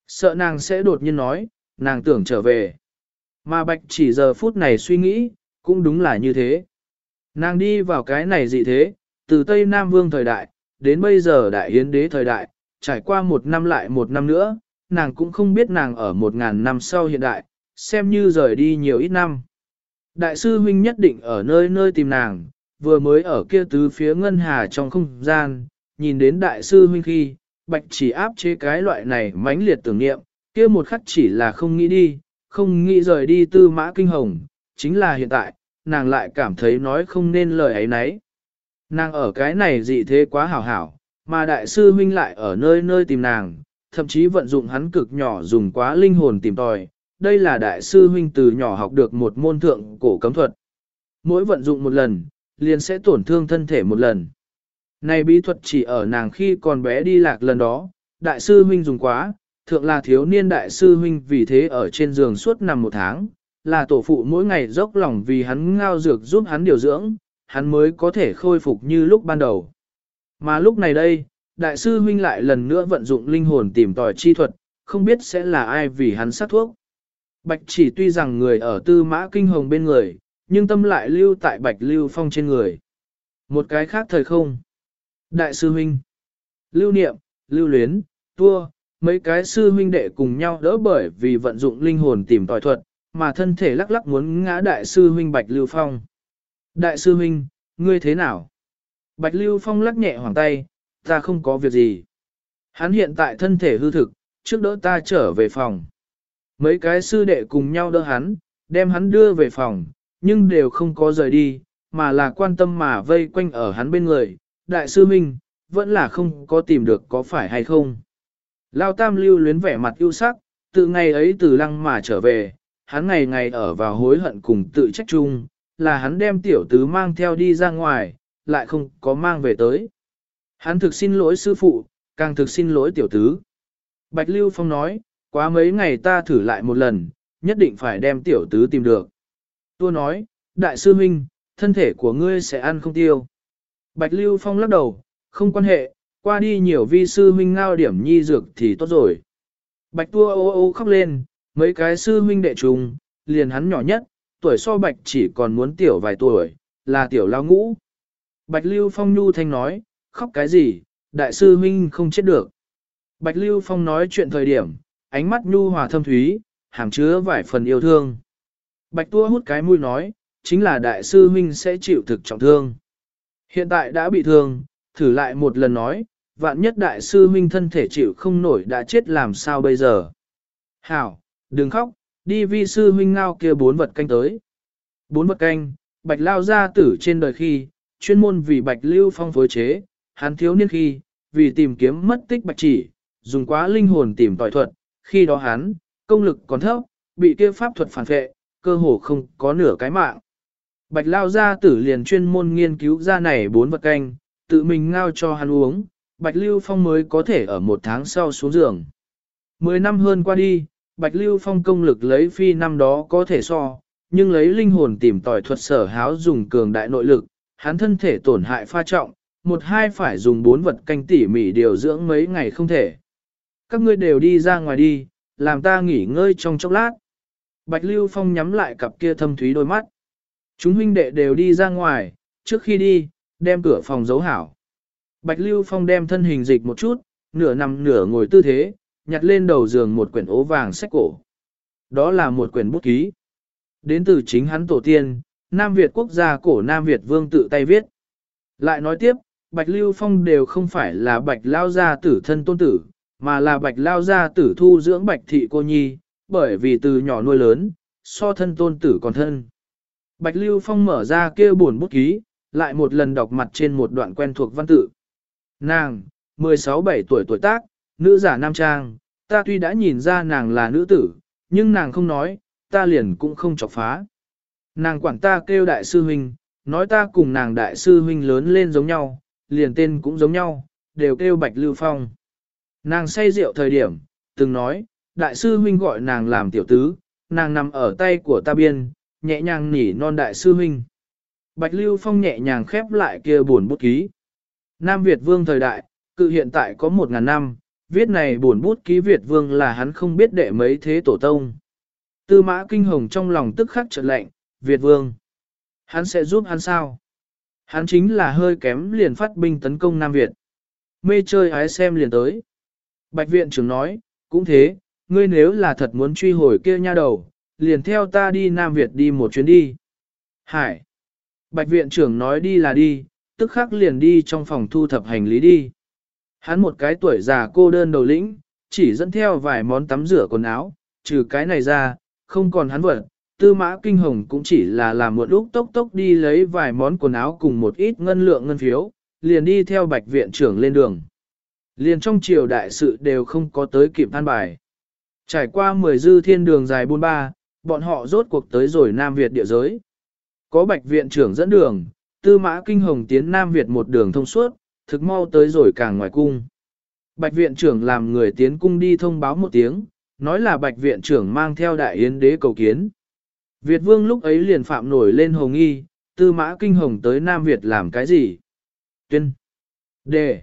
Sợ nàng sẽ đột nhiên nói, nàng tưởng trở về. Mà bạch chỉ giờ phút này suy nghĩ, cũng đúng là như thế. Nàng đi vào cái này dị thế, từ Tây Nam Vương thời đại, đến bây giờ đại hiến đế thời đại, trải qua một năm lại một năm nữa, nàng cũng không biết nàng ở một ngàn năm sau hiện đại, xem như rời đi nhiều ít năm. Đại sư huynh nhất định ở nơi nơi tìm nàng, vừa mới ở kia tứ phía ngân hà trong không gian, nhìn đến đại sư huynh khi, bạch chỉ áp chế cái loại này mãnh liệt tưởng niệm, kia một khắc chỉ là không nghĩ đi, không nghĩ rời đi tư mã kinh hồng, chính là hiện tại, nàng lại cảm thấy nói không nên lời ấy nấy. Nàng ở cái này dị thế quá hảo hảo, mà đại sư huynh lại ở nơi nơi tìm nàng, thậm chí vận dụng hắn cực nhỏ dùng quá linh hồn tìm tòi. Đây là đại sư huynh từ nhỏ học được một môn thượng cổ cấm thuật. Mỗi vận dụng một lần, liền sẽ tổn thương thân thể một lần. Này bí thuật chỉ ở nàng khi còn bé đi lạc lần đó, đại sư huynh dùng quá, thượng là thiếu niên đại sư huynh vì thế ở trên giường suốt nằm một tháng, là tổ phụ mỗi ngày dốc lòng vì hắn ngao dược giúp hắn điều dưỡng, hắn mới có thể khôi phục như lúc ban đầu. Mà lúc này đây, đại sư huynh lại lần nữa vận dụng linh hồn tìm tòi chi thuật, không biết sẽ là ai vì hắn sát thuốc. Bạch chỉ tuy rằng người ở tư mã kinh hồng bên người, nhưng tâm lại lưu tại bạch lưu phong trên người. Một cái khác thời không. Đại sư huynh, lưu niệm, lưu luyến, tua, mấy cái sư huynh đệ cùng nhau đỡ bởi vì vận dụng linh hồn tìm tòi thuật, mà thân thể lắc lắc muốn ngã đại sư huynh bạch lưu phong. Đại sư huynh, ngươi thế nào? Bạch Lưu Phong lắc nhẹ hoàng tay, ta không có việc gì. Hắn hiện tại thân thể hư thực, trước đỡ ta trở về phòng. Mấy cái sư đệ cùng nhau đỡ hắn, đem hắn đưa về phòng, nhưng đều không có rời đi, mà là quan tâm mà vây quanh ở hắn bên người. Đại sư huynh vẫn là không có tìm được có phải hay không. Lao Tam lưu luyến vẻ mặt ưu sắc, từ ngày ấy từ lăng mà trở về, hắn ngày ngày ở vào hối hận cùng tự trách chung, là hắn đem tiểu tứ mang theo đi ra ngoài, lại không có mang về tới. Hắn thực xin lỗi sư phụ, càng thực xin lỗi tiểu tứ. Bạch Lưu Phong nói, quá mấy ngày ta thử lại một lần, nhất định phải đem tiểu tứ tìm được. Tua nói, đại sư huynh, thân thể của ngươi sẽ ăn không tiêu. Bạch Lưu Phong lắc đầu, không quan hệ, qua đi nhiều vi sư huynh ngao điểm nhi dược thì tốt rồi. Bạch tua ô ô khóc lên, mấy cái sư huynh đệ trùng, liền hắn nhỏ nhất, tuổi so bạch chỉ còn muốn tiểu vài tuổi, là tiểu lao ngũ. Bạch Lưu Phong nhu thanh nói, khóc cái gì, đại sư huynh không chết được. Bạch Lưu Phong nói chuyện thời điểm, ánh mắt nhu hòa thâm thúy, hàm chứa vài phần yêu thương. Bạch tua hút cái mũi nói, chính là đại sư huynh sẽ chịu thực trọng thương. Hiện tại đã bị thương, thử lại một lần nói, vạn nhất đại sư huynh thân thể chịu không nổi đã chết làm sao bây giờ. Hảo, đừng khóc, đi vi sư huynh ngao kia bốn vật canh tới. Bốn vật canh, bạch lao gia tử trên đời khi, chuyên môn vì bạch lưu phong phối chế, hắn thiếu niên khi, vì tìm kiếm mất tích bạch chỉ, dùng quá linh hồn tìm tỏi thuật, khi đó hắn, công lực còn thấp, bị kia pháp thuật phản vệ, cơ hồ không có nửa cái mạng. Bạch lao gia tử liền chuyên môn nghiên cứu ra này bốn vật canh, tự mình ngao cho hắn uống, Bạch Lưu Phong mới có thể ở một tháng sau xuống giường. Mười năm hơn qua đi, Bạch Lưu Phong công lực lấy phi năm đó có thể so, nhưng lấy linh hồn tìm tòi thuật sở háo dùng cường đại nội lực, hắn thân thể tổn hại pha trọng, một hai phải dùng bốn vật canh tỉ mỉ điều dưỡng mấy ngày không thể. Các ngươi đều đi ra ngoài đi, làm ta nghỉ ngơi trong chốc lát. Bạch Lưu Phong nhắm lại cặp kia thâm thúy đôi mắt. Chúng huynh đệ đều đi ra ngoài, trước khi đi, đem cửa phòng giấu hảo. Bạch Lưu Phong đem thân hình dịch một chút, nửa nằm nửa ngồi tư thế, nhặt lên đầu giường một quyển ố vàng sách cổ. Đó là một quyển bút ký. Đến từ chính hắn tổ tiên, Nam Việt quốc gia cổ Nam Việt vương tự tay viết. Lại nói tiếp, Bạch Lưu Phong đều không phải là Bạch Lao Gia tử thân tôn tử, mà là Bạch Lao Gia tử thu dưỡng Bạch Thị Cô Nhi, bởi vì từ nhỏ nuôi lớn, so thân tôn tử còn thân. Bạch Lưu Phong mở ra kia buồn bút ký, lại một lần đọc mặt trên một đoạn quen thuộc văn tự. Nàng, 16-17 tuổi tuổi tác, nữ giả nam trang, ta tuy đã nhìn ra nàng là nữ tử, nhưng nàng không nói, ta liền cũng không chọc phá. Nàng quản ta kêu đại sư huynh, nói ta cùng nàng đại sư huynh lớn lên giống nhau, liền tên cũng giống nhau, đều kêu Bạch Lưu Phong. Nàng say rượu thời điểm, từng nói, đại sư huynh gọi nàng làm tiểu tứ, nàng nằm ở tay của ta biên, nhẹ nhàng nỉ non đại sư huynh. Bạch Lưu Phong nhẹ nhàng khép lại kia buồn bút ký. Nam Việt Vương thời đại, cự hiện tại có một ngàn năm, viết này buồn bút ký Việt Vương là hắn không biết đệ mấy thế tổ tông. Tư mã kinh hồng trong lòng tức khắc trật lệnh, Việt Vương. Hắn sẽ giúp hắn sao? Hắn chính là hơi kém liền phát binh tấn công Nam Việt. Mê chơi ái xem liền tới. Bạch viện trưởng nói, cũng thế, ngươi nếu là thật muốn truy hồi kia nha đầu, liền theo ta đi Nam Việt đi một chuyến đi. Hải. Bạch viện trưởng nói đi là đi, tức khắc liền đi trong phòng thu thập hành lý đi. Hắn một cái tuổi già cô đơn đầu lĩnh, chỉ dẫn theo vài món tắm rửa quần áo, trừ cái này ra, không còn hắn vật. Tư mã kinh hồng cũng chỉ là làm một lúc tốc tốc đi lấy vài món quần áo cùng một ít ngân lượng ngân phiếu, liền đi theo bạch viện trưởng lên đường. Liền trong triều đại sự đều không có tới kịp than bài. Trải qua 10 dư thiên đường dài buôn ba, bọn họ rốt cuộc tới rồi Nam Việt địa giới. Có bạch viện trưởng dẫn đường, tư mã kinh hồng tiến Nam Việt một đường thông suốt, thực mau tới rồi càng ngoài cung. Bạch viện trưởng làm người tiến cung đi thông báo một tiếng, nói là bạch viện trưởng mang theo đại yến đế cầu kiến. Việt vương lúc ấy liền phạm nổi lên hồng nghi, tư mã kinh hồng tới Nam Việt làm cái gì? Tuyên. Đề.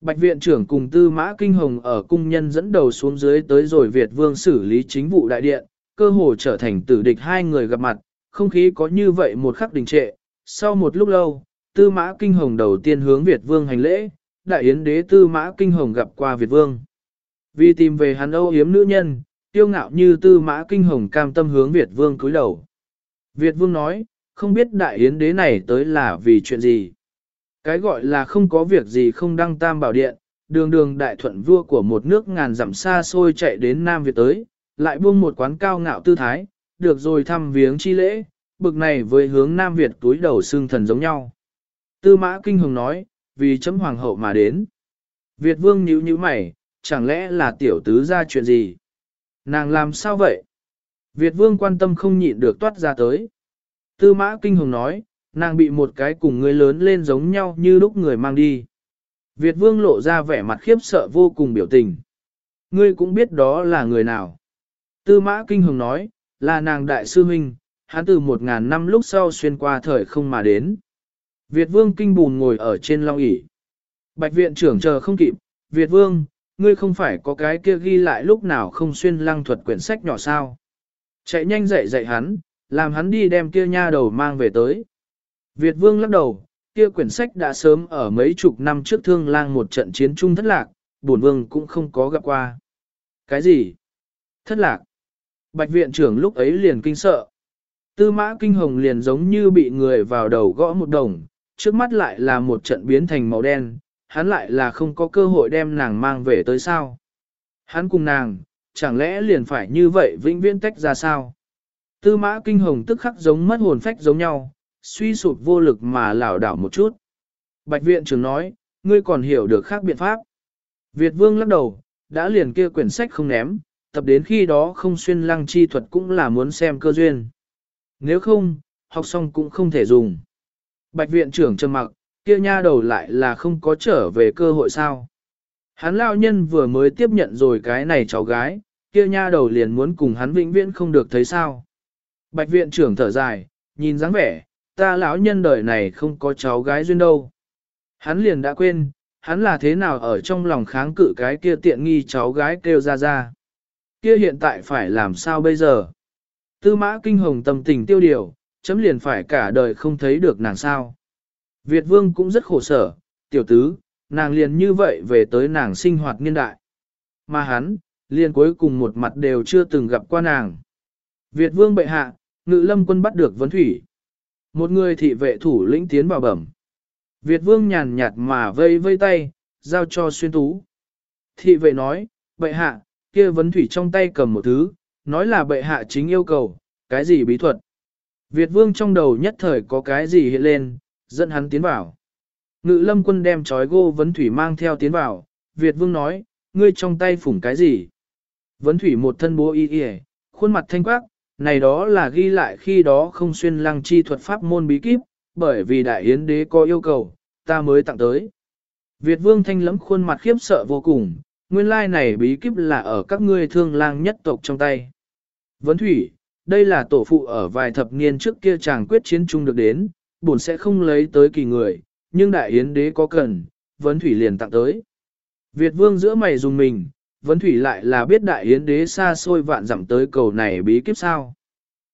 Bạch viện trưởng cùng tư mã kinh hồng ở cung nhân dẫn đầu xuống dưới tới rồi Việt vương xử lý chính vụ đại điện, cơ hồ trở thành tử địch hai người gặp mặt, không khí có như vậy một khắc đình trệ. Sau một lúc lâu, tư mã kinh hồng đầu tiên hướng Việt vương hành lễ, đại yến đế tư mã kinh hồng gặp qua Việt vương. Vì tìm về hắn âu hiếm nữ nhân, tiêu ngạo như tư mã kinh hồng cam tâm hướng Việt vương cúi đầu. Việt vương nói, không biết đại yến đế này tới là vì chuyện gì. Cái gọi là không có việc gì không đăng tam bảo điện, đường đường đại thuận vua của một nước ngàn dặm xa xôi chạy đến Nam Việt tới, lại buông một quán cao ngạo tư thái, được rồi thăm viếng chi lễ, bực này với hướng Nam Việt túi đầu xương thần giống nhau. Tư mã kinh hồng nói, vì chấm hoàng hậu mà đến. Việt vương nhíu nhíu mày, chẳng lẽ là tiểu tứ ra chuyện gì? Nàng làm sao vậy? Việt vương quan tâm không nhịn được toát ra tới. Tư mã kinh hồng nói, nàng bị một cái cùng người lớn lên giống nhau như lúc người mang đi. Việt vương lộ ra vẻ mặt khiếp sợ vô cùng biểu tình. Ngươi cũng biết đó là người nào. Tư mã kinh hồng nói, là nàng đại sư huynh, hắn từ một ngàn năm lúc sau xuyên qua thời không mà đến. Việt vương kinh bùn ngồi ở trên long ỷ Bạch viện trưởng chờ không kịp, Việt vương, ngươi không phải có cái kia ghi lại lúc nào không xuyên lăng thuật quyển sách nhỏ sao. Chạy nhanh dậy dậy hắn, làm hắn đi đem kia nha đầu mang về tới. Việt vương lắc đầu, kia quyển sách đã sớm ở mấy chục năm trước thương lang một trận chiến chung thất lạc, bổn vương cũng không có gặp qua. Cái gì? Thất lạc. Bạch viện trưởng lúc ấy liền kinh sợ. Tư mã kinh hồng liền giống như bị người vào đầu gõ một đồng, trước mắt lại là một trận biến thành màu đen, hắn lại là không có cơ hội đem nàng mang về tới sao. Hắn cùng nàng, chẳng lẽ liền phải như vậy vĩnh viễn tách ra sao? Tư mã kinh hồng tức khắc giống mất hồn phách giống nhau, suy sụp vô lực mà lảo đảo một chút. Bạch viện trưởng nói, ngươi còn hiểu được khác biện pháp. Việt vương lắc đầu, đã liền kia quyển sách không ném, tập đến khi đó không xuyên lăng chi thuật cũng là muốn xem cơ duyên. Nếu không, học xong cũng không thể dùng. Bạch viện trưởng trầm mặc, kia nha đầu lại là không có trở về cơ hội sao. Hắn lao nhân vừa mới tiếp nhận rồi cái này cháu gái, kia nha đầu liền muốn cùng hắn vĩnh viễn không được thấy sao. Bạch viện trưởng thở dài, nhìn dáng vẻ, ta lão nhân đời này không có cháu gái duyên đâu. Hắn liền đã quên, hắn là thế nào ở trong lòng kháng cự cái kia tiện nghi cháu gái kêu ra ra. Kia hiện tại phải làm sao bây giờ? Tư mã kinh hồng tâm tình tiêu điều, chấm liền phải cả đời không thấy được nàng sao. Việt vương cũng rất khổ sở, tiểu tứ, nàng liền như vậy về tới nàng sinh hoạt niên đại. Mà hắn, liền cuối cùng một mặt đều chưa từng gặp qua nàng. Việt vương bệ hạ, ngự lâm quân bắt được vấn thủy. Một người thị vệ thủ lĩnh tiến vào bẩm. Việt vương nhàn nhạt mà vây vây tay, giao cho xuyên tú. Thị vệ nói, bệ hạ, kia vấn thủy trong tay cầm một thứ, nói là bệ hạ chính yêu cầu, cái gì bí thuật. Việt vương trong đầu nhất thời có cái gì hiện lên, dẫn hắn tiến vào. Ngự lâm quân đem trói gô vấn thủy mang theo tiến vào, Việt vương nói, ngươi trong tay phủng cái gì? Vấn thủy một thân bố y y, khuôn mặt thanh quắc, này đó là ghi lại khi đó không xuyên lăng chi thuật pháp môn bí kíp, bởi vì đại hiến đế có yêu cầu, ta mới tặng tới. Việt vương thanh lẫm khuôn mặt khiếp sợ vô cùng, nguyên lai này bí kíp là ở các ngươi thương lang nhất tộc trong tay. Vấn thủy, đây là tổ phụ ở vài thập niên trước kia chàng quyết chiến chung được đến, bổn sẽ không lấy tới kỳ người, nhưng đại yến đế có cần, vấn thủy liền tặng tới. Việt vương giữa mày dùng mình, vấn thủy lại là biết đại yến đế xa xôi vạn dặm tới cầu này bí kíp sao.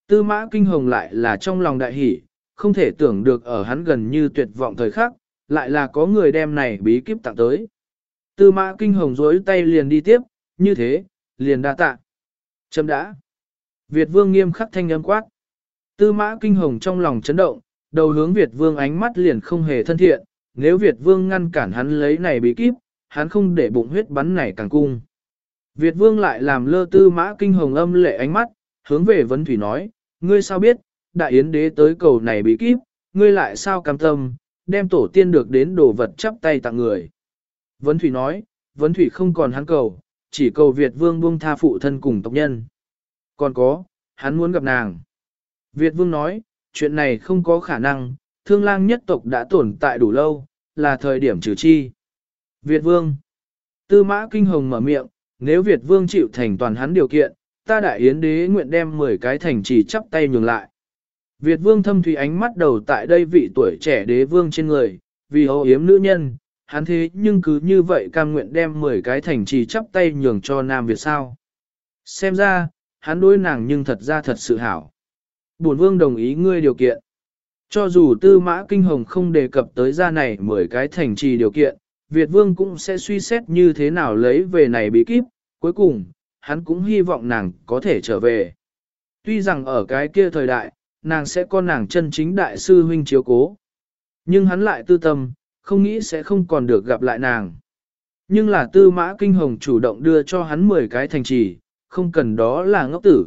Tư mã kinh hồng lại là trong lòng đại hỷ, không thể tưởng được ở hắn gần như tuyệt vọng thời khắc, lại là có người đem này bí kíp tặng tới. Tư mã kinh hồng dối tay liền đi tiếp, như thế, liền đa tạ. Chấm đã. Việt vương nghiêm khắc thanh âm quát. Tư mã kinh hồng trong lòng chấn động, đầu hướng Việt vương ánh mắt liền không hề thân thiện, nếu Việt vương ngăn cản hắn lấy này bí kíp, hắn không để bụng huyết bắn này càng cung. Việt vương lại làm lơ tư mã kinh hồng âm lệ ánh mắt, hướng về vấn thủy nói, ngươi sao biết, đại yến đế tới cầu này bí kíp, ngươi lại sao cam tâm, đem tổ tiên được đến đồ vật chắp tay tặng người. Vấn thủy nói, vấn thủy không còn hắn cầu, chỉ cầu Việt vương buông tha phụ thân cùng tộc nhân. Còn có, hắn muốn gặp nàng. Việt vương nói, chuyện này không có khả năng, thương lang nhất tộc đã tồn tại đủ lâu, là thời điểm trừ chi. Việt vương. Tư mã kinh hồng mở miệng, nếu Việt vương chịu thành toàn hắn điều kiện, ta đại yến đế nguyện đem 10 cái thành trì chắp tay nhường lại. Việt vương thâm thủy ánh mắt đầu tại đây vị tuổi trẻ đế vương trên người, vì hậu yếm nữ nhân, hắn thế nhưng cứ như vậy cam nguyện đem 10 cái thành trì chắp tay nhường cho Nam Việt sao. Xem ra, hắn đối nàng nhưng thật ra thật sự hảo. Bổn vương đồng ý ngươi điều kiện. Cho dù tư mã kinh hồng không đề cập tới ra này 10 cái thành trì điều kiện, Việt vương cũng sẽ suy xét như thế nào lấy về này bí kíp, cuối cùng, hắn cũng hy vọng nàng có thể trở về. Tuy rằng ở cái kia thời đại, nàng sẽ có nàng chân chính đại sư huynh chiếu cố. Nhưng hắn lại tư tâm, không nghĩ sẽ không còn được gặp lại nàng. Nhưng là tư mã kinh hồng chủ động đưa cho hắn 10 cái thành trì, không cần đó là ngốc tử.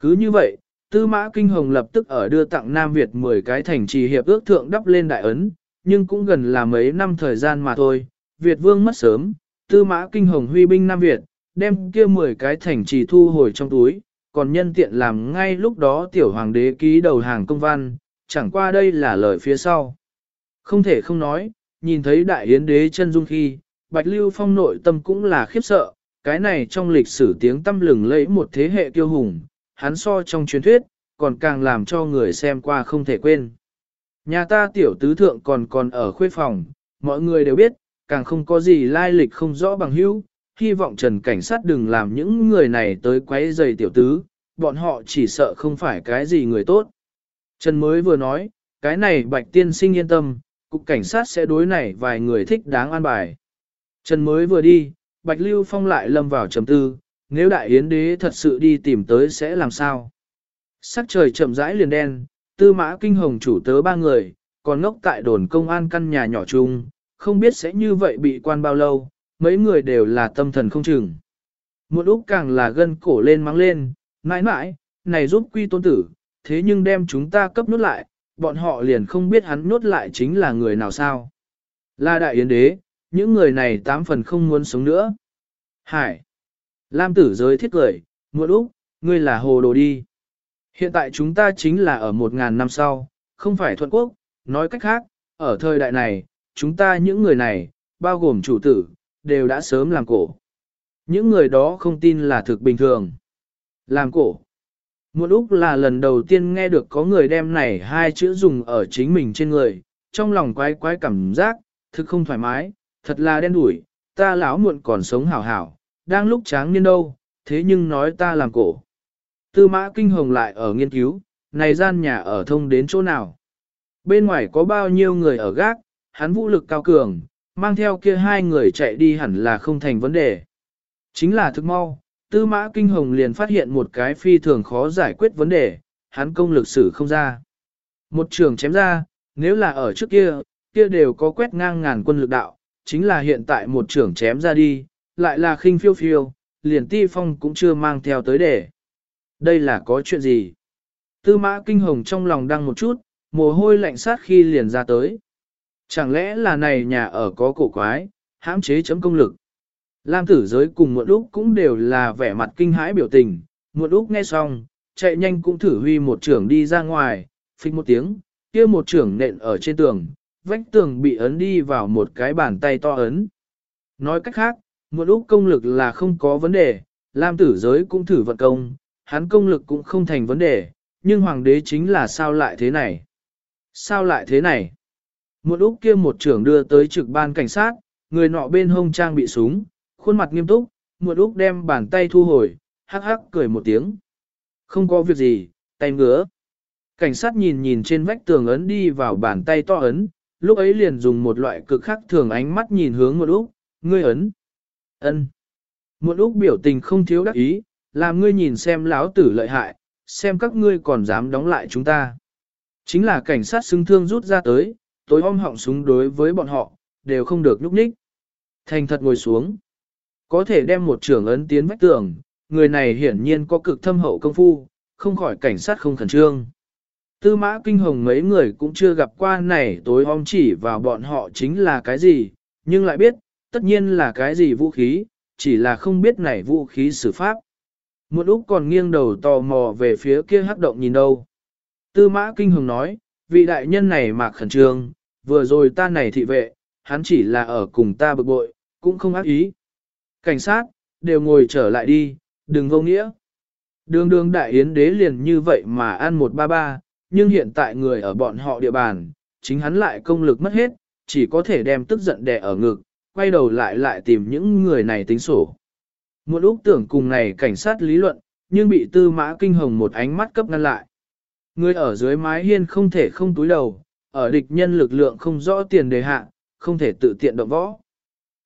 Cứ như vậy, tư mã kinh hồng lập tức ở đưa tặng Nam Việt 10 cái thành trì hiệp ước thượng đắp lên đại ấn, nhưng cũng gần là mấy năm thời gian mà thôi, Việt vương mất sớm, tư mã kinh hồng huy binh Nam Việt, đem kia 10 cái thành trì thu hồi trong túi, còn nhân tiện làm ngay lúc đó tiểu hoàng đế ký đầu hàng công văn, chẳng qua đây là lời phía sau. Không thể không nói, nhìn thấy đại yến đế chân dung khi, Bạch Lưu Phong nội tâm cũng là khiếp sợ, cái này trong lịch sử tiếng tâm lừng lẫy một thế hệ kiêu hùng, hắn so trong truyền thuyết, còn càng làm cho người xem qua không thể quên. Nhà ta tiểu tứ thượng còn còn ở khuê phòng, mọi người đều biết, càng không có gì lai lịch không rõ bằng hữu, hy vọng Trần Cảnh sát đừng làm những người này tới quấy rầy tiểu tứ, bọn họ chỉ sợ không phải cái gì người tốt. Trần mới vừa nói, cái này bạch tiên sinh yên tâm, cục cảnh sát sẽ đối này vài người thích đáng an bài. Trần mới vừa đi, bạch lưu phong lại lâm vào trầm tư, nếu đại yến đế thật sự đi tìm tới sẽ làm sao? Sắc trời chậm rãi liền đen, tư mã kinh hồng chủ tớ ba người, còn ngốc tại đồn công an căn nhà nhỏ chung, không biết sẽ như vậy bị quan bao lâu, mấy người đều là tâm thần không chừng. Một lúc càng là gân cổ lên mắng lên, mãi mãi, này giúp quy tôn tử, thế nhưng đem chúng ta cấp nốt lại, bọn họ liền không biết hắn nốt lại chính là người nào sao. Là đại yến đế, những người này tám phần không muốn sống nữa. Hải! Lam tử giới thiết cười, muộn úc, ngươi là hồ đồ đi. Hiện tại chúng ta chính là ở một ngàn năm sau, không phải thuận quốc, nói cách khác, ở thời đại này, chúng ta những người này, bao gồm chủ tử, đều đã sớm làm cổ. Những người đó không tin là thực bình thường. Làm cổ. Muộn lúc là lần đầu tiên nghe được có người đem này hai chữ dùng ở chính mình trên người, trong lòng quái quái cảm giác, thực không thoải mái, thật là đen đủi, ta lão muộn còn sống hảo hảo, đang lúc tráng niên đâu, thế nhưng nói ta làm cổ. Tư mã kinh hồng lại ở nghiên cứu, này gian nhà ở thông đến chỗ nào. Bên ngoài có bao nhiêu người ở gác, hắn vũ lực cao cường, mang theo kia hai người chạy đi hẳn là không thành vấn đề. Chính là thức mau, tư mã kinh hồng liền phát hiện một cái phi thường khó giải quyết vấn đề, hắn công lực sử không ra. Một trường chém ra, nếu là ở trước kia, kia đều có quét ngang ngàn quân lực đạo, chính là hiện tại một trưởng chém ra đi, lại là khinh phiêu phiêu, liền ti phong cũng chưa mang theo tới để. Đây là có chuyện gì? Tư mã kinh hồng trong lòng đăng một chút, mồ hôi lạnh sát khi liền ra tới. Chẳng lẽ là này nhà ở có cổ quái, hãm chế chấm công lực. Lam tử giới cùng một lúc cũng đều là vẻ mặt kinh hãi biểu tình, một lúc nghe xong, chạy nhanh cũng thử huy một trưởng đi ra ngoài, phích một tiếng, kia một trưởng nện ở trên tường, vách tường bị ấn đi vào một cái bàn tay to ấn. Nói cách khác, một lúc công lực là không có vấn đề, Lam tử giới cũng thử vận công, hắn công lực cũng không thành vấn đề, nhưng hoàng đế chính là sao lại thế này? Sao lại thế này? Một lúc kia một trưởng đưa tới trực ban cảnh sát, người nọ bên hông trang bị súng, khuôn mặt nghiêm túc, một lúc đem bàn tay thu hồi, hắc hắc cười một tiếng. Không có việc gì, tay ngứa. Cảnh sát nhìn nhìn trên vách tường ấn đi vào bàn tay to ấn, lúc ấy liền dùng một loại cực khắc thường ánh mắt nhìn hướng một úc ngươi ấn. ân. Một úc biểu tình không thiếu đắc ý, làm ngươi nhìn xem láo tử lợi hại, xem các ngươi còn dám đóng lại chúng ta. Chính là cảnh sát xứng thương rút ra tới, tối om họng súng đối với bọn họ, đều không được nhúc nhích. Thành thật ngồi xuống. Có thể đem một trưởng ấn tiến vách tường, người này hiển nhiên có cực thâm hậu công phu, không khỏi cảnh sát không khẩn trương. Tư mã kinh hồng mấy người cũng chưa gặp qua này tối om chỉ vào bọn họ chính là cái gì, nhưng lại biết, tất nhiên là cái gì vũ khí, chỉ là không biết này vũ khí xử pháp. Một Úc còn nghiêng đầu tò mò về phía kia hắc động nhìn đâu. Tư mã kinh hồng nói, vị đại nhân này mạc khẩn trương, vừa rồi ta này thị vệ, hắn chỉ là ở cùng ta bực bội, cũng không ác ý. Cảnh sát, đều ngồi trở lại đi, đừng vô nghĩa. Đường đường đại yến đế liền như vậy mà ăn một ba ba, nhưng hiện tại người ở bọn họ địa bàn, chính hắn lại công lực mất hết, chỉ có thể đem tức giận đè ở ngực, quay đầu lại lại tìm những người này tính sổ. Một lúc tưởng cùng này cảnh sát lý luận, nhưng bị tư mã kinh hồng một ánh mắt cấp ngăn lại. Người ở dưới mái hiên không thể không túi đầu, ở địch nhân lực lượng không rõ tiền đề hạ, không thể tự tiện động võ.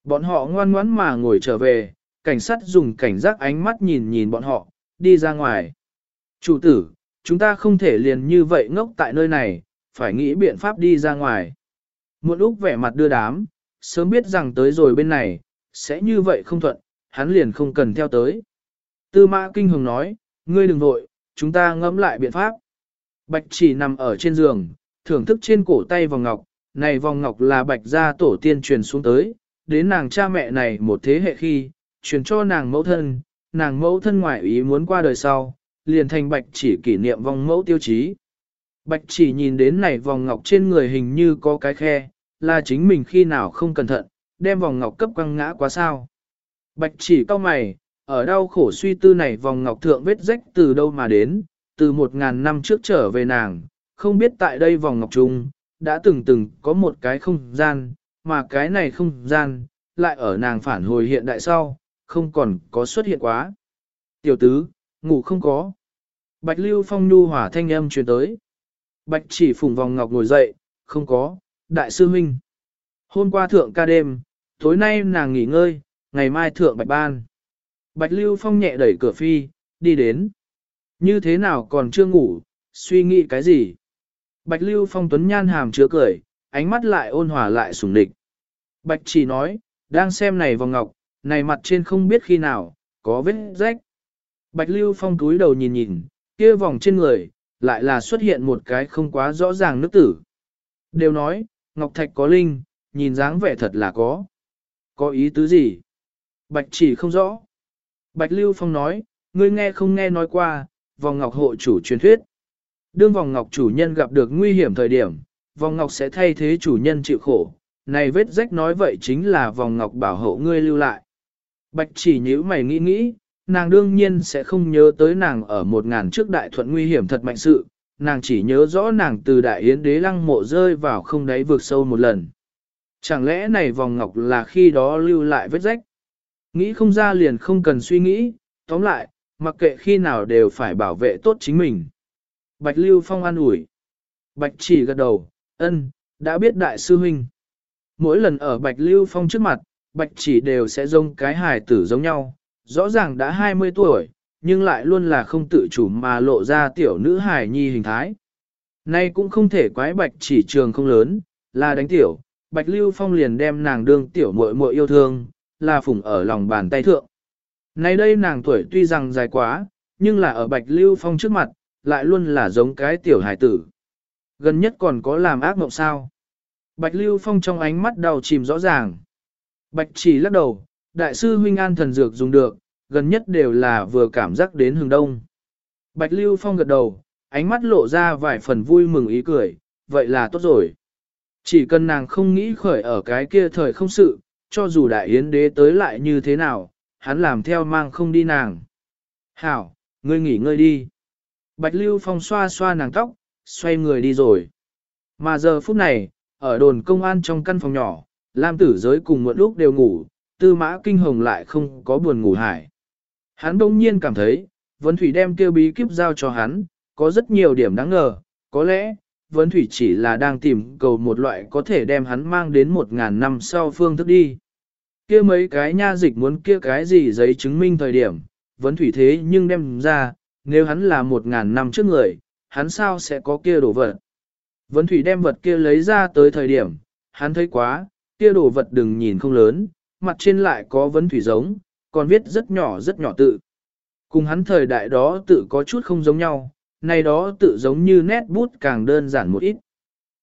Bọn họ ngoan ngoãn mà ngồi trở về, cảnh sát dùng cảnh giác ánh mắt nhìn nhìn bọn họ, đi ra ngoài. Chủ tử, chúng ta không thể liền như vậy ngốc tại nơi này, phải nghĩ biện pháp đi ra ngoài. Muộn Úc vẻ mặt đưa đám, sớm biết rằng tới rồi bên này, sẽ như vậy không thuận, hắn liền không cần theo tới. Tư mã kinh hồng nói, ngươi đừng vội, chúng ta ngẫm lại biện pháp. Bạch chỉ nằm ở trên giường, thưởng thức trên cổ tay vòng ngọc, này vòng ngọc là bạch gia tổ tiên truyền xuống tới, đến nàng cha mẹ này một thế hệ khi, truyền cho nàng mẫu thân, nàng mẫu thân ngoại ý muốn qua đời sau, liền thành bạch chỉ kỷ niệm vòng mẫu tiêu chí. Bạch chỉ nhìn đến này vòng ngọc trên người hình như có cái khe, là chính mình khi nào không cẩn thận, đem vòng ngọc cấp quăng ngã quá sao. Bạch chỉ cau mày, ở đau khổ suy tư này vòng ngọc thượng vết rách từ đâu mà đến, từ một ngàn năm trước trở về nàng, không biết tại đây vòng ngọc trung, đã từng từng có một cái không gian, mà cái này không gian, lại ở nàng phản hồi hiện đại sau, không còn có xuất hiện quá. Tiểu tứ, ngủ không có. Bạch Lưu Phong nhu hỏa thanh âm truyền tới. Bạch chỉ phùng vòng ngọc ngồi dậy, không có, đại sư huynh. Hôm qua thượng ca đêm, tối nay nàng nghỉ ngơi, ngày mai thượng bạch ban. Bạch Lưu Phong nhẹ đẩy cửa phi, đi đến. Như thế nào còn chưa ngủ, suy nghĩ cái gì? Bạch Lưu Phong tuấn nhan hàm chứa cười, ánh mắt lại ôn hòa lại sủng địch. Bạch chỉ nói, đang xem này vòng ngọc, này mặt trên không biết khi nào, có vết rách. Bạch Lưu Phong túi đầu nhìn nhìn, kia vòng trên người, lại là xuất hiện một cái không quá rõ ràng nước tử. Đều nói, Ngọc Thạch có linh, nhìn dáng vẻ thật là có. Có ý tứ gì? Bạch chỉ không rõ. Bạch Lưu Phong nói, ngươi nghe không nghe nói qua, vòng ngọc hộ chủ truyền thuyết. Đương vòng ngọc chủ nhân gặp được nguy hiểm thời điểm, vòng ngọc sẽ thay thế chủ nhân chịu khổ. Này vết rách nói vậy chính là vòng ngọc bảo hộ ngươi lưu lại. Bạch chỉ nhíu mày nghĩ nghĩ, nàng đương nhiên sẽ không nhớ tới nàng ở một ngàn trước đại thuận nguy hiểm thật mạnh sự, nàng chỉ nhớ rõ nàng từ đại yến đế lăng mộ rơi vào không đáy vượt sâu một lần. Chẳng lẽ này vòng ngọc là khi đó lưu lại vết rách? Nghĩ không ra liền không cần suy nghĩ, tóm lại, mặc kệ khi nào đều phải bảo vệ tốt chính mình. Bạch Lưu Phong an ủi. Bạch chỉ gật đầu, ân, đã biết đại sư huynh. Mỗi lần ở Bạch Lưu Phong trước mặt, Bạch chỉ đều sẽ giống cái hài tử giống nhau, rõ ràng đã 20 tuổi, nhưng lại luôn là không tự chủ mà lộ ra tiểu nữ hài nhi hình thái. Nay cũng không thể quái Bạch chỉ trường không lớn, là đánh tiểu, Bạch Lưu Phong liền đem nàng đương tiểu muội muội yêu thương, là phủng ở lòng bàn tay thượng. Nay đây nàng tuổi tuy rằng dài quá, nhưng là ở Bạch Lưu Phong trước mặt, lại luôn là giống cái tiểu hải tử. Gần nhất còn có làm ác mộng sao. Bạch Lưu Phong trong ánh mắt đầu chìm rõ ràng. Bạch chỉ lắc đầu, đại sư huynh an thần dược dùng được, gần nhất đều là vừa cảm giác đến hừng đông. Bạch Lưu Phong gật đầu, ánh mắt lộ ra vài phần vui mừng ý cười, vậy là tốt rồi. Chỉ cần nàng không nghĩ khởi ở cái kia thời không sự, cho dù đại yến đế tới lại như thế nào, hắn làm theo mang không đi nàng. Hảo, ngươi nghỉ ngơi đi. Bạch Lưu Phong xoa xoa nàng tóc, xoay người đi rồi. Mà giờ phút này, ở đồn công an trong căn phòng nhỏ, Lam tử giới cùng muộn lúc đều ngủ, tư mã kinh hồng lại không có buồn ngủ hải. Hắn đông nhiên cảm thấy, Vấn Thủy đem kêu bí kíp giao cho hắn, có rất nhiều điểm đáng ngờ, có lẽ, Vấn Thủy chỉ là đang tìm cầu một loại có thể đem hắn mang đến một ngàn năm sau phương thức đi. kia mấy cái nha dịch muốn kia cái gì giấy chứng minh thời điểm, Vấn Thủy thế nhưng đem ra, nếu hắn là một ngàn năm trước người, hắn sao sẽ có kia đồ vật. Vấn Thủy đem vật kia lấy ra tới thời điểm, hắn thấy quá, kia đồ vật đừng nhìn không lớn, mặt trên lại có vấn thủy giống, còn viết rất nhỏ rất nhỏ tự. Cùng hắn thời đại đó tự có chút không giống nhau, này đó tự giống như nét bút càng đơn giản một ít.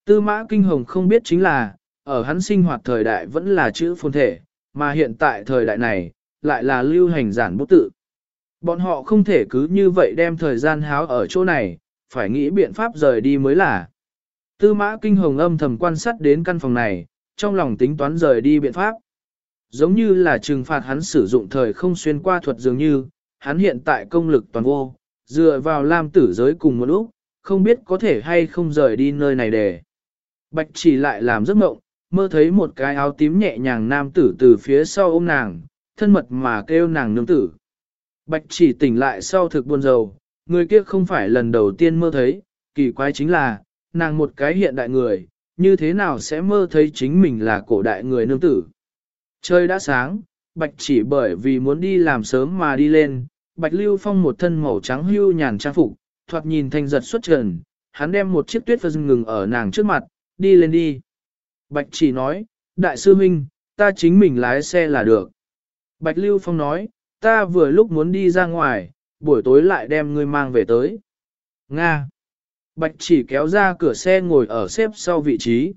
Tư mã kinh hồng không biết chính là, ở hắn sinh hoạt thời đại vẫn là chữ phồn thể, mà hiện tại thời đại này, lại là lưu hành giản bút tự. Bọn họ không thể cứ như vậy đem thời gian háo ở chỗ này, phải nghĩ biện pháp rời đi mới là. Tư mã kinh hồng âm thầm quan sát đến căn phòng này, trong lòng tính toán rời đi biện pháp. Giống như là trừng phạt hắn sử dụng thời không xuyên qua thuật dường như, hắn hiện tại công lực toàn vô, dựa vào lam tử giới cùng một lúc, không biết có thể hay không rời đi nơi này để. Bạch chỉ lại làm giấc mộng, mơ thấy một cái áo tím nhẹ nhàng nam tử từ phía sau ôm nàng, thân mật mà kêu nàng nương tử. Bạch chỉ tỉnh lại sau thực buồn rầu, người kia không phải lần đầu tiên mơ thấy, kỳ quái chính là, nàng một cái hiện đại người, như thế nào sẽ mơ thấy chính mình là cổ đại người nương tử. Trời đã sáng, Bạch chỉ bởi vì muốn đi làm sớm mà đi lên, Bạch Lưu Phong một thân màu trắng hưu nhàn trang phục, thoạt nhìn thanh giật xuất trần, hắn đem một chiếc tuyết phân ngừng ở nàng trước mặt, đi lên đi. Bạch chỉ nói, đại sư huynh, ta chính mình lái xe là được. Bạch Lưu Phong nói, ta vừa lúc muốn đi ra ngoài, buổi tối lại đem ngươi mang về tới. Nga. Bạch chỉ kéo ra cửa xe ngồi ở xếp sau vị trí.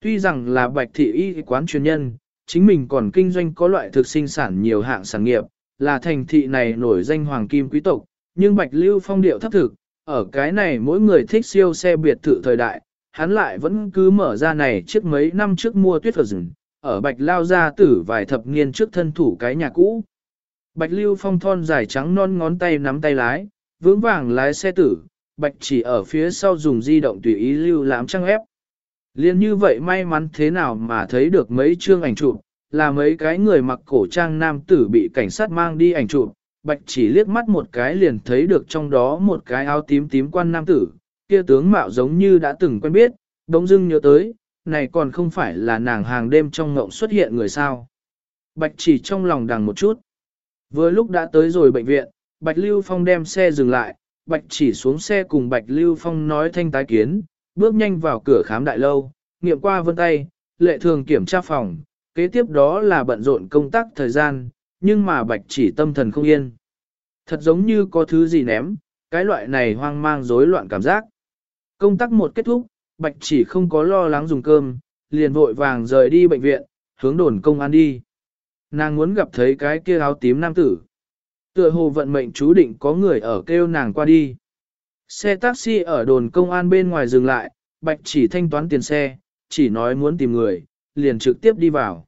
Tuy rằng là bạch thị y quán chuyên nhân, chính mình còn kinh doanh có loại thực sinh sản nhiều hạng sản nghiệp, là thành thị này nổi danh hoàng kim quý tộc, nhưng bạch lưu phong điệu thấp thực, ở cái này mỗi người thích siêu xe biệt thự thời đại, hắn lại vẫn cứ mở ra này trước mấy năm trước mua tuyết ở rừng, ở bạch lao ra tử vài thập niên trước thân thủ cái nhà cũ. Bạch lưu phong thon dài trắng non ngón tay nắm tay lái, vững vàng lái xe tử, bạch chỉ ở phía sau dùng di động tùy ý lưu lãm trăng ép. Liên như vậy may mắn thế nào mà thấy được mấy chương ảnh chụp, là mấy cái người mặc cổ trang nam tử bị cảnh sát mang đi ảnh chụp, bạch chỉ liếc mắt một cái liền thấy được trong đó một cái áo tím tím quan nam tử, kia tướng mạo giống như đã từng quen biết, đống dưng nhớ tới, này còn không phải là nàng hàng đêm trong ngộng xuất hiện người sao. Bạch chỉ trong lòng đằng một chút. Vừa lúc đã tới rồi bệnh viện, Bạch Lưu Phong đem xe dừng lại, Bạch chỉ xuống xe cùng Bạch Lưu Phong nói thanh tái kiến, bước nhanh vào cửa khám đại lâu, nghiệm qua vân tay, lệ thường kiểm tra phòng, kế tiếp đó là bận rộn công tác thời gian, nhưng mà Bạch chỉ tâm thần không yên. Thật giống như có thứ gì ném, cái loại này hoang mang rối loạn cảm giác. Công tác một kết thúc, Bạch chỉ không có lo lắng dùng cơm, liền vội vàng rời đi bệnh viện, hướng đồn công an đi. Nàng muốn gặp thấy cái kia áo tím nam tử. Tựa hồ vận mệnh chú định có người ở kêu nàng qua đi. Xe taxi ở đồn công an bên ngoài dừng lại, Bạch chỉ thanh toán tiền xe, chỉ nói muốn tìm người, liền trực tiếp đi vào.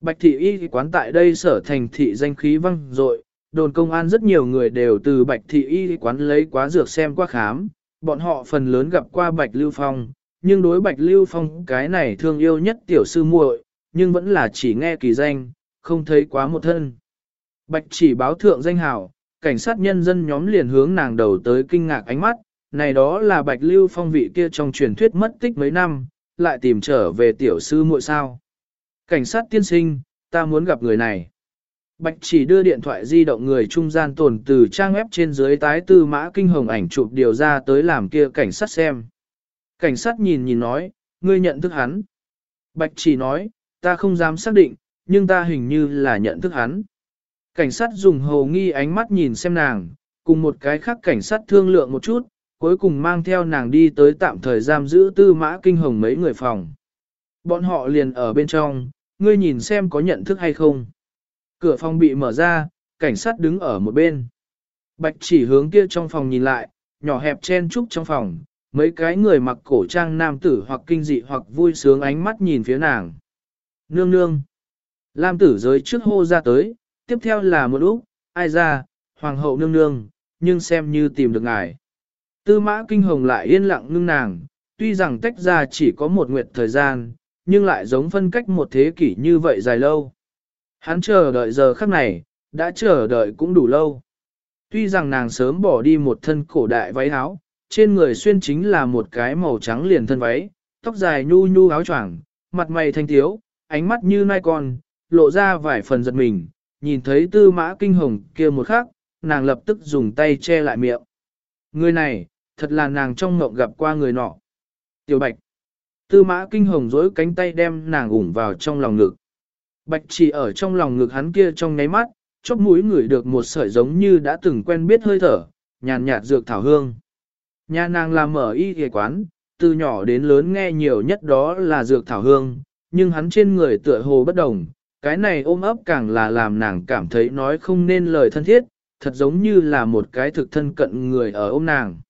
Bạch thị y quán tại đây sở thành thị danh khí văng dội đồn công an rất nhiều người đều từ bạch thị y quán lấy quá dược xem qua khám, bọn họ phần lớn gặp qua bạch lưu phong, nhưng đối bạch lưu phong cái này thương yêu nhất tiểu sư muội, nhưng vẫn là chỉ nghe kỳ danh, không thấy quá một thân. Bạch chỉ báo thượng danh hào, cảnh sát nhân dân nhóm liền hướng nàng đầu tới kinh ngạc ánh mắt, này đó là bạch lưu phong vị kia trong truyền thuyết mất tích mấy năm, lại tìm trở về tiểu sư muội sao. Cảnh sát tiên sinh, ta muốn gặp người này. Bạch chỉ đưa điện thoại di động người trung gian tồn từ trang web trên dưới tái tư mã kinh hồng ảnh chụp điều ra tới làm kia cảnh sát xem. Cảnh sát nhìn nhìn nói, ngươi nhận thức hắn. Bạch chỉ nói, ta không dám xác định, nhưng ta hình như là nhận thức hắn. Cảnh sát dùng hầu nghi ánh mắt nhìn xem nàng, cùng một cái khác cảnh sát thương lượng một chút, cuối cùng mang theo nàng đi tới tạm thời giam giữ tư mã kinh hồng mấy người phòng. Bọn họ liền ở bên trong, ngươi nhìn xem có nhận thức hay không. Cửa phòng bị mở ra, cảnh sát đứng ở một bên. Bạch chỉ hướng kia trong phòng nhìn lại, nhỏ hẹp chen trúc trong phòng, mấy cái người mặc cổ trang nam tử hoặc kinh dị hoặc vui sướng ánh mắt nhìn phía nàng. Nương nương. Lam tử giới trước hô ra tới, tiếp theo là một lúc ai ra, hoàng hậu nương nương, nhưng xem như tìm được ngài. Tư mã kinh hồng lại yên lặng ngưng nàng, tuy rằng tách ra chỉ có một nguyệt thời gian, nhưng lại giống phân cách một thế kỷ như vậy dài lâu. Hắn chờ đợi giờ khắc này, đã chờ đợi cũng đủ lâu. Tuy rằng nàng sớm bỏ đi một thân cổ đại váy áo, trên người xuyên chính là một cái màu trắng liền thân váy, tóc dài nhu nhu áo choàng, mặt mày thanh thiếu ánh mắt như nai con, lộ ra vài phần giật mình, nhìn thấy tư mã kinh hồng kia một khắc, nàng lập tức dùng tay che lại miệng. Người này, thật là nàng trong mộng gặp qua người nọ. Tiểu Bạch. Tư mã kinh hồng dối cánh tay đem nàng ủng vào trong lòng ngực. Bạch chỉ ở trong lòng ngực hắn kia trong nháy mắt, chóp mũi ngửi được một sợi giống như đã từng quen biết hơi thở, nhàn nhạt dược thảo hương. Nhà nàng làm mở y ghề quán, từ nhỏ đến lớn nghe nhiều nhất đó là dược thảo hương, nhưng hắn trên người tựa hồ bất đồng, cái này ôm ấp càng là làm nàng cảm thấy nói không nên lời thân thiết, thật giống như là một cái thực thân cận người ở ôm nàng.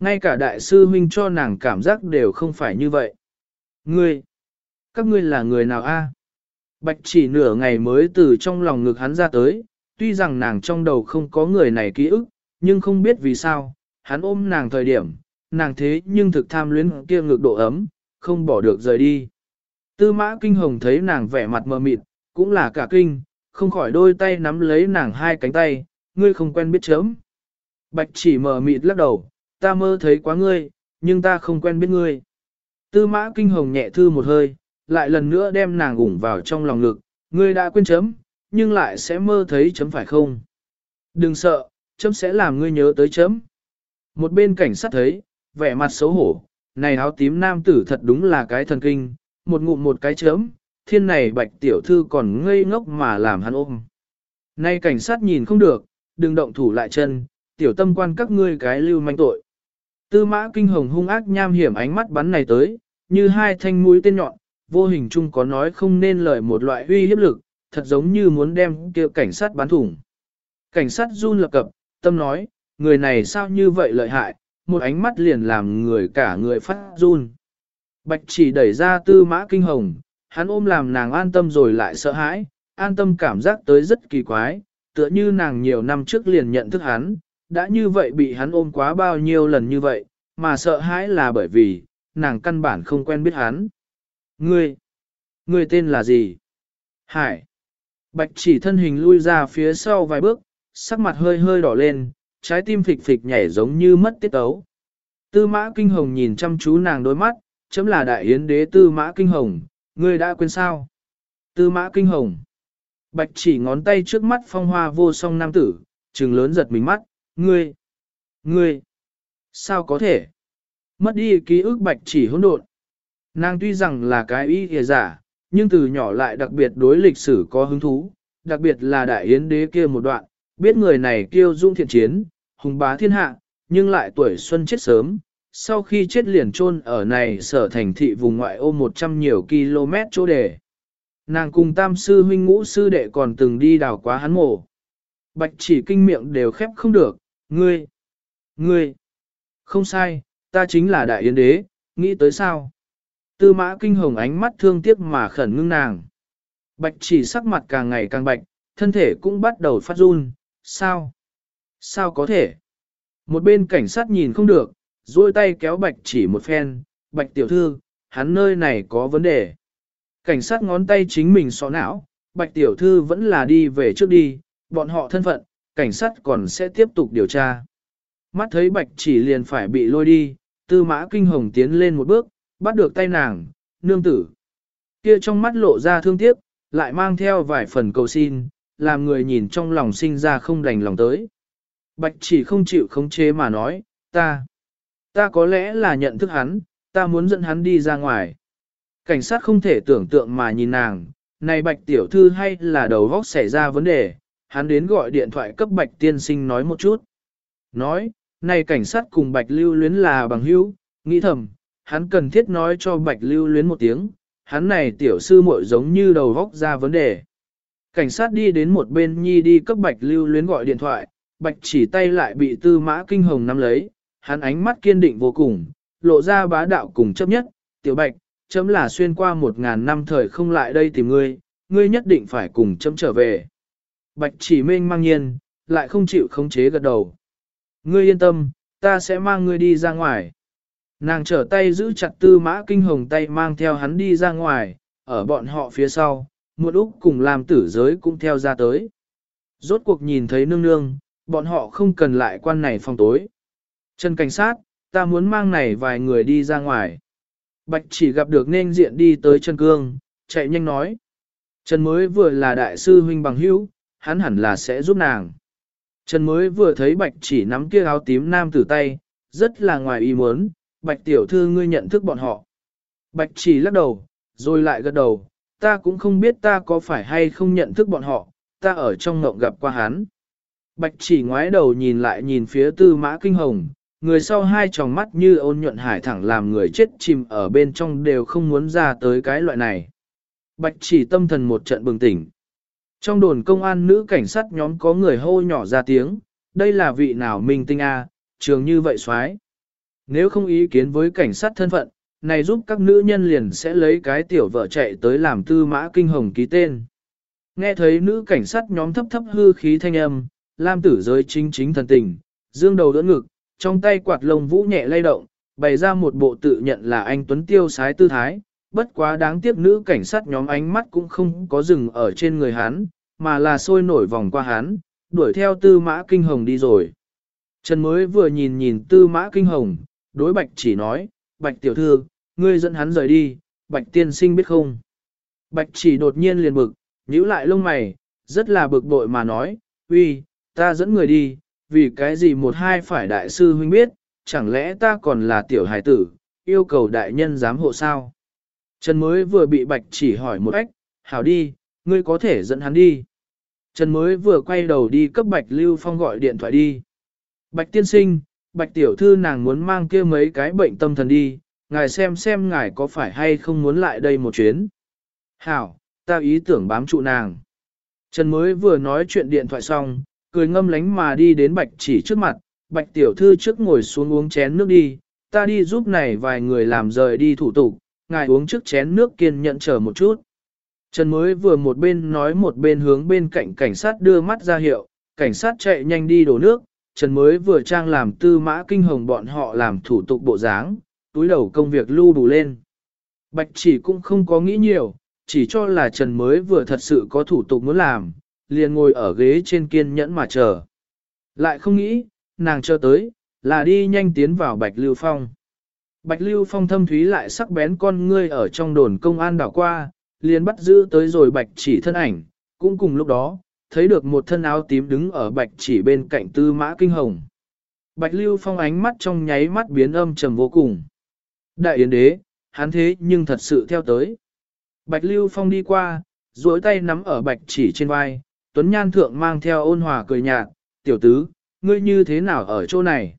Ngay cả đại sư huynh cho nàng cảm giác đều không phải như vậy. Ngươi, các ngươi là người nào a? Bạch chỉ nửa ngày mới từ trong lòng ngực hắn ra tới, tuy rằng nàng trong đầu không có người này ký ức, nhưng không biết vì sao, hắn ôm nàng thời điểm, nàng thế nhưng thực tham luyến kia ngực độ ấm, không bỏ được rời đi. Tư mã kinh hồng thấy nàng vẻ mặt mờ mịt, cũng là cả kinh, không khỏi đôi tay nắm lấy nàng hai cánh tay, ngươi không quen biết chớm. Bạch chỉ mờ mịt lắc đầu, ta mơ thấy quá ngươi, nhưng ta không quen biết ngươi. Tư mã kinh hồng nhẹ thư một hơi, lại lần nữa đem nàng ủng vào trong lòng ngực, ngươi đã quên chấm, nhưng lại sẽ mơ thấy chấm phải không? Đừng sợ, chấm sẽ làm ngươi nhớ tới chấm. Một bên cảnh sát thấy, vẻ mặt xấu hổ, này áo tím nam tử thật đúng là cái thần kinh, một ngụm một cái chấm thiên này bạch tiểu thư còn ngây ngốc mà làm hắn ôm. Nay cảnh sát nhìn không được, đừng động thủ lại chân, tiểu tâm quan các ngươi cái lưu manh tội. Tư mã kinh hồng hung ác nham hiểm ánh mắt bắn này tới, như hai thanh mũi tên nhọn, vô hình chung có nói không nên lời một loại uy hiếp lực, thật giống như muốn đem kia cảnh sát bắn thủng. Cảnh sát run lập cập, tâm nói, người này sao như vậy lợi hại, một ánh mắt liền làm người cả người phát run. Bạch chỉ đẩy ra tư mã kinh hồng, hắn ôm làm nàng an tâm rồi lại sợ hãi, an tâm cảm giác tới rất kỳ quái, tựa như nàng nhiều năm trước liền nhận thức hắn, đã như vậy bị hắn ôm quá bao nhiêu lần như vậy, mà sợ hãi là bởi vì, nàng căn bản không quen biết hắn. Ngươi, ngươi tên là gì? Hải. Bạch chỉ thân hình lui ra phía sau vài bước, sắc mặt hơi hơi đỏ lên, trái tim phịch phịch nhảy giống như mất tiết ấu. Tư mã kinh hồng nhìn chăm chú nàng đôi mắt, chấm là đại yến đế tư mã kinh hồng, ngươi đã quên sao? Tư mã kinh hồng. Bạch chỉ ngón tay trước mắt phong hoa vô song nam tử, trừng lớn giật mình mắt, ngươi, ngươi, sao có thể? Mất đi ký ức bạch chỉ hỗn độn. Nàng tuy rằng là cái ý hề giả, nhưng từ nhỏ lại đặc biệt đối lịch sử có hứng thú, đặc biệt là đại yến đế kia một đoạn, biết người này kiêu dung thiện chiến, hùng bá thiên hạ, nhưng lại tuổi xuân chết sớm, sau khi chết liền chôn ở này sở thành thị vùng ngoại ô 100 nhiều km chỗ đề. Nàng cùng tam sư huynh ngũ sư đệ còn từng đi đào quá hắn mộ. Bạch chỉ kinh miệng đều khép không được, ngươi, ngươi, không sai, ta chính là đại yến đế, nghĩ tới sao? Tư mã kinh hồng ánh mắt thương tiếc mà khẩn ngưng nàng. Bạch chỉ sắc mặt càng ngày càng bạch, thân thể cũng bắt đầu phát run, sao? Sao có thể? Một bên cảnh sát nhìn không được, duỗi tay kéo bạch chỉ một phen, bạch tiểu thư, hắn nơi này có vấn đề. Cảnh sát ngón tay chính mình xó não, bạch tiểu thư vẫn là đi về trước đi, bọn họ thân phận, cảnh sát còn sẽ tiếp tục điều tra. Mắt thấy bạch chỉ liền phải bị lôi đi, tư mã kinh hồng tiến lên một bước, bắt được tay nàng, nương tử. Kia trong mắt lộ ra thương tiếc, lại mang theo vài phần cầu xin, làm người nhìn trong lòng sinh ra không đành lòng tới. Bạch chỉ không chịu khống chế mà nói, ta, ta có lẽ là nhận thức hắn, ta muốn dẫn hắn đi ra ngoài. Cảnh sát không thể tưởng tượng mà nhìn nàng, này bạch tiểu thư hay là đầu góc xảy ra vấn đề, hắn đến gọi điện thoại cấp bạch tiên sinh nói một chút. Nói, này cảnh sát cùng bạch lưu luyến là bằng hữu, nghĩ thầm, hắn cần thiết nói cho bạch lưu luyến một tiếng, hắn này tiểu sư muội giống như đầu góc ra vấn đề. Cảnh sát đi đến một bên nhi đi cấp bạch lưu luyến gọi điện thoại, bạch chỉ tay lại bị tư mã kinh hồng nắm lấy, hắn ánh mắt kiên định vô cùng, lộ ra bá đạo cùng chấp nhất, tiểu bạch, chấm là xuyên qua một ngàn năm thời không lại đây tìm ngươi, ngươi nhất định phải cùng chấm trở về. Bạch chỉ mênh mang nhiên, lại không chịu khống chế gật đầu. Ngươi yên tâm, ta sẽ mang ngươi đi ra ngoài. Nàng trở tay giữ chặt tư mã kinh hồng tay mang theo hắn đi ra ngoài, ở bọn họ phía sau, một úc cùng làm tử giới cũng theo ra tới. Rốt cuộc nhìn thấy nương nương, bọn họ không cần lại quan này phòng tối. Trần cảnh sát, ta muốn mang này vài người đi ra ngoài. Bạch chỉ gặp được nên diện đi tới Trần Cương, chạy nhanh nói. Trần mới vừa là đại sư huynh bằng hữu, hắn hẳn là sẽ giúp nàng. Trần mới vừa thấy bạch chỉ nắm kia áo tím nam tử tay, rất là ngoài ý muốn, bạch tiểu thư ngươi nhận thức bọn họ. Bạch chỉ lắc đầu, rồi lại gật đầu, ta cũng không biết ta có phải hay không nhận thức bọn họ, ta ở trong ngộng gặp qua hắn. Bạch chỉ ngoái đầu nhìn lại nhìn phía tư mã kinh hồng, người sau hai tròng mắt như ôn nhuận hải thẳng làm người chết chìm ở bên trong đều không muốn ra tới cái loại này. Bạch chỉ tâm thần một trận bừng tỉnh. Trong đồn công an nữ cảnh sát nhóm có người hô nhỏ ra tiếng, đây là vị nào minh tinh A, trường như vậy xoái. Nếu không ý kiến với cảnh sát thân phận, này giúp các nữ nhân liền sẽ lấy cái tiểu vợ chạy tới làm tư mã kinh hồng ký tên. Nghe thấy nữ cảnh sát nhóm thấp thấp hư khí thanh âm, Lam tử giới chính chính thần tình, dương đầu đỡ ngực, trong tay quạt lông vũ nhẹ lay động, bày ra một bộ tự nhận là anh Tuấn Tiêu sái tư thái, bất quá đáng tiếc nữ cảnh sát nhóm ánh mắt cũng không có dừng ở trên người hắn, mà là sôi nổi vòng qua hắn, đuổi theo tư mã kinh hồng đi rồi. Trần mới vừa nhìn nhìn tư mã kinh hồng, đối bạch chỉ nói, bạch tiểu thư, ngươi dẫn hắn rời đi, bạch tiên sinh biết không. Bạch chỉ đột nhiên liền bực, nhíu lại lông mày, rất là bực bội mà nói, uy, ta dẫn người đi, vì cái gì một hai phải đại sư huynh biết, chẳng lẽ ta còn là tiểu hài tử, yêu cầu đại nhân giám hộ sao? Trần mới vừa bị bạch chỉ hỏi một ách, hảo đi, ngươi có thể dẫn hắn đi. Trần mới vừa quay đầu đi cấp bạch lưu phong gọi điện thoại đi. Bạch tiên sinh, bạch tiểu thư nàng muốn mang kia mấy cái bệnh tâm thần đi, ngài xem xem ngài có phải hay không muốn lại đây một chuyến. Hảo, ta ý tưởng bám trụ nàng. Trần mới vừa nói chuyện điện thoại xong, cười ngâm lánh mà đi đến bạch chỉ trước mặt, bạch tiểu thư trước ngồi xuống uống chén nước đi, ta đi giúp này vài người làm rời đi thủ tục, ngài uống trước chén nước kiên nhẫn chờ một chút. Trần mới vừa một bên nói một bên hướng bên cạnh cảnh sát đưa mắt ra hiệu, cảnh sát chạy nhanh đi đổ nước, Trần mới vừa trang làm tư mã kinh hồng bọn họ làm thủ tục bộ dáng, túi đầu công việc lưu đủ lên. Bạch chỉ cũng không có nghĩ nhiều, chỉ cho là Trần mới vừa thật sự có thủ tục muốn làm, liền ngồi ở ghế trên kiên nhẫn mà chờ. Lại không nghĩ, nàng chờ tới, là đi nhanh tiến vào Bạch Lưu Phong. Bạch Lưu Phong thâm thúy lại sắc bén con ngươi ở trong đồn công an đảo qua, liền bắt giữ tới rồi Bạch chỉ thân ảnh, cũng cùng lúc đó, thấy được một thân áo tím đứng ở Bạch chỉ bên cạnh tư mã kinh hồng. Bạch Lưu Phong ánh mắt trong nháy mắt biến âm trầm vô cùng. Đại Yến Đế, hắn thế nhưng thật sự theo tới. Bạch Lưu Phong đi qua, duỗi tay nắm ở Bạch chỉ trên vai, Tuấn Nhan Thượng mang theo ôn hòa cười nhạt, tiểu tứ, ngươi như thế nào ở chỗ này?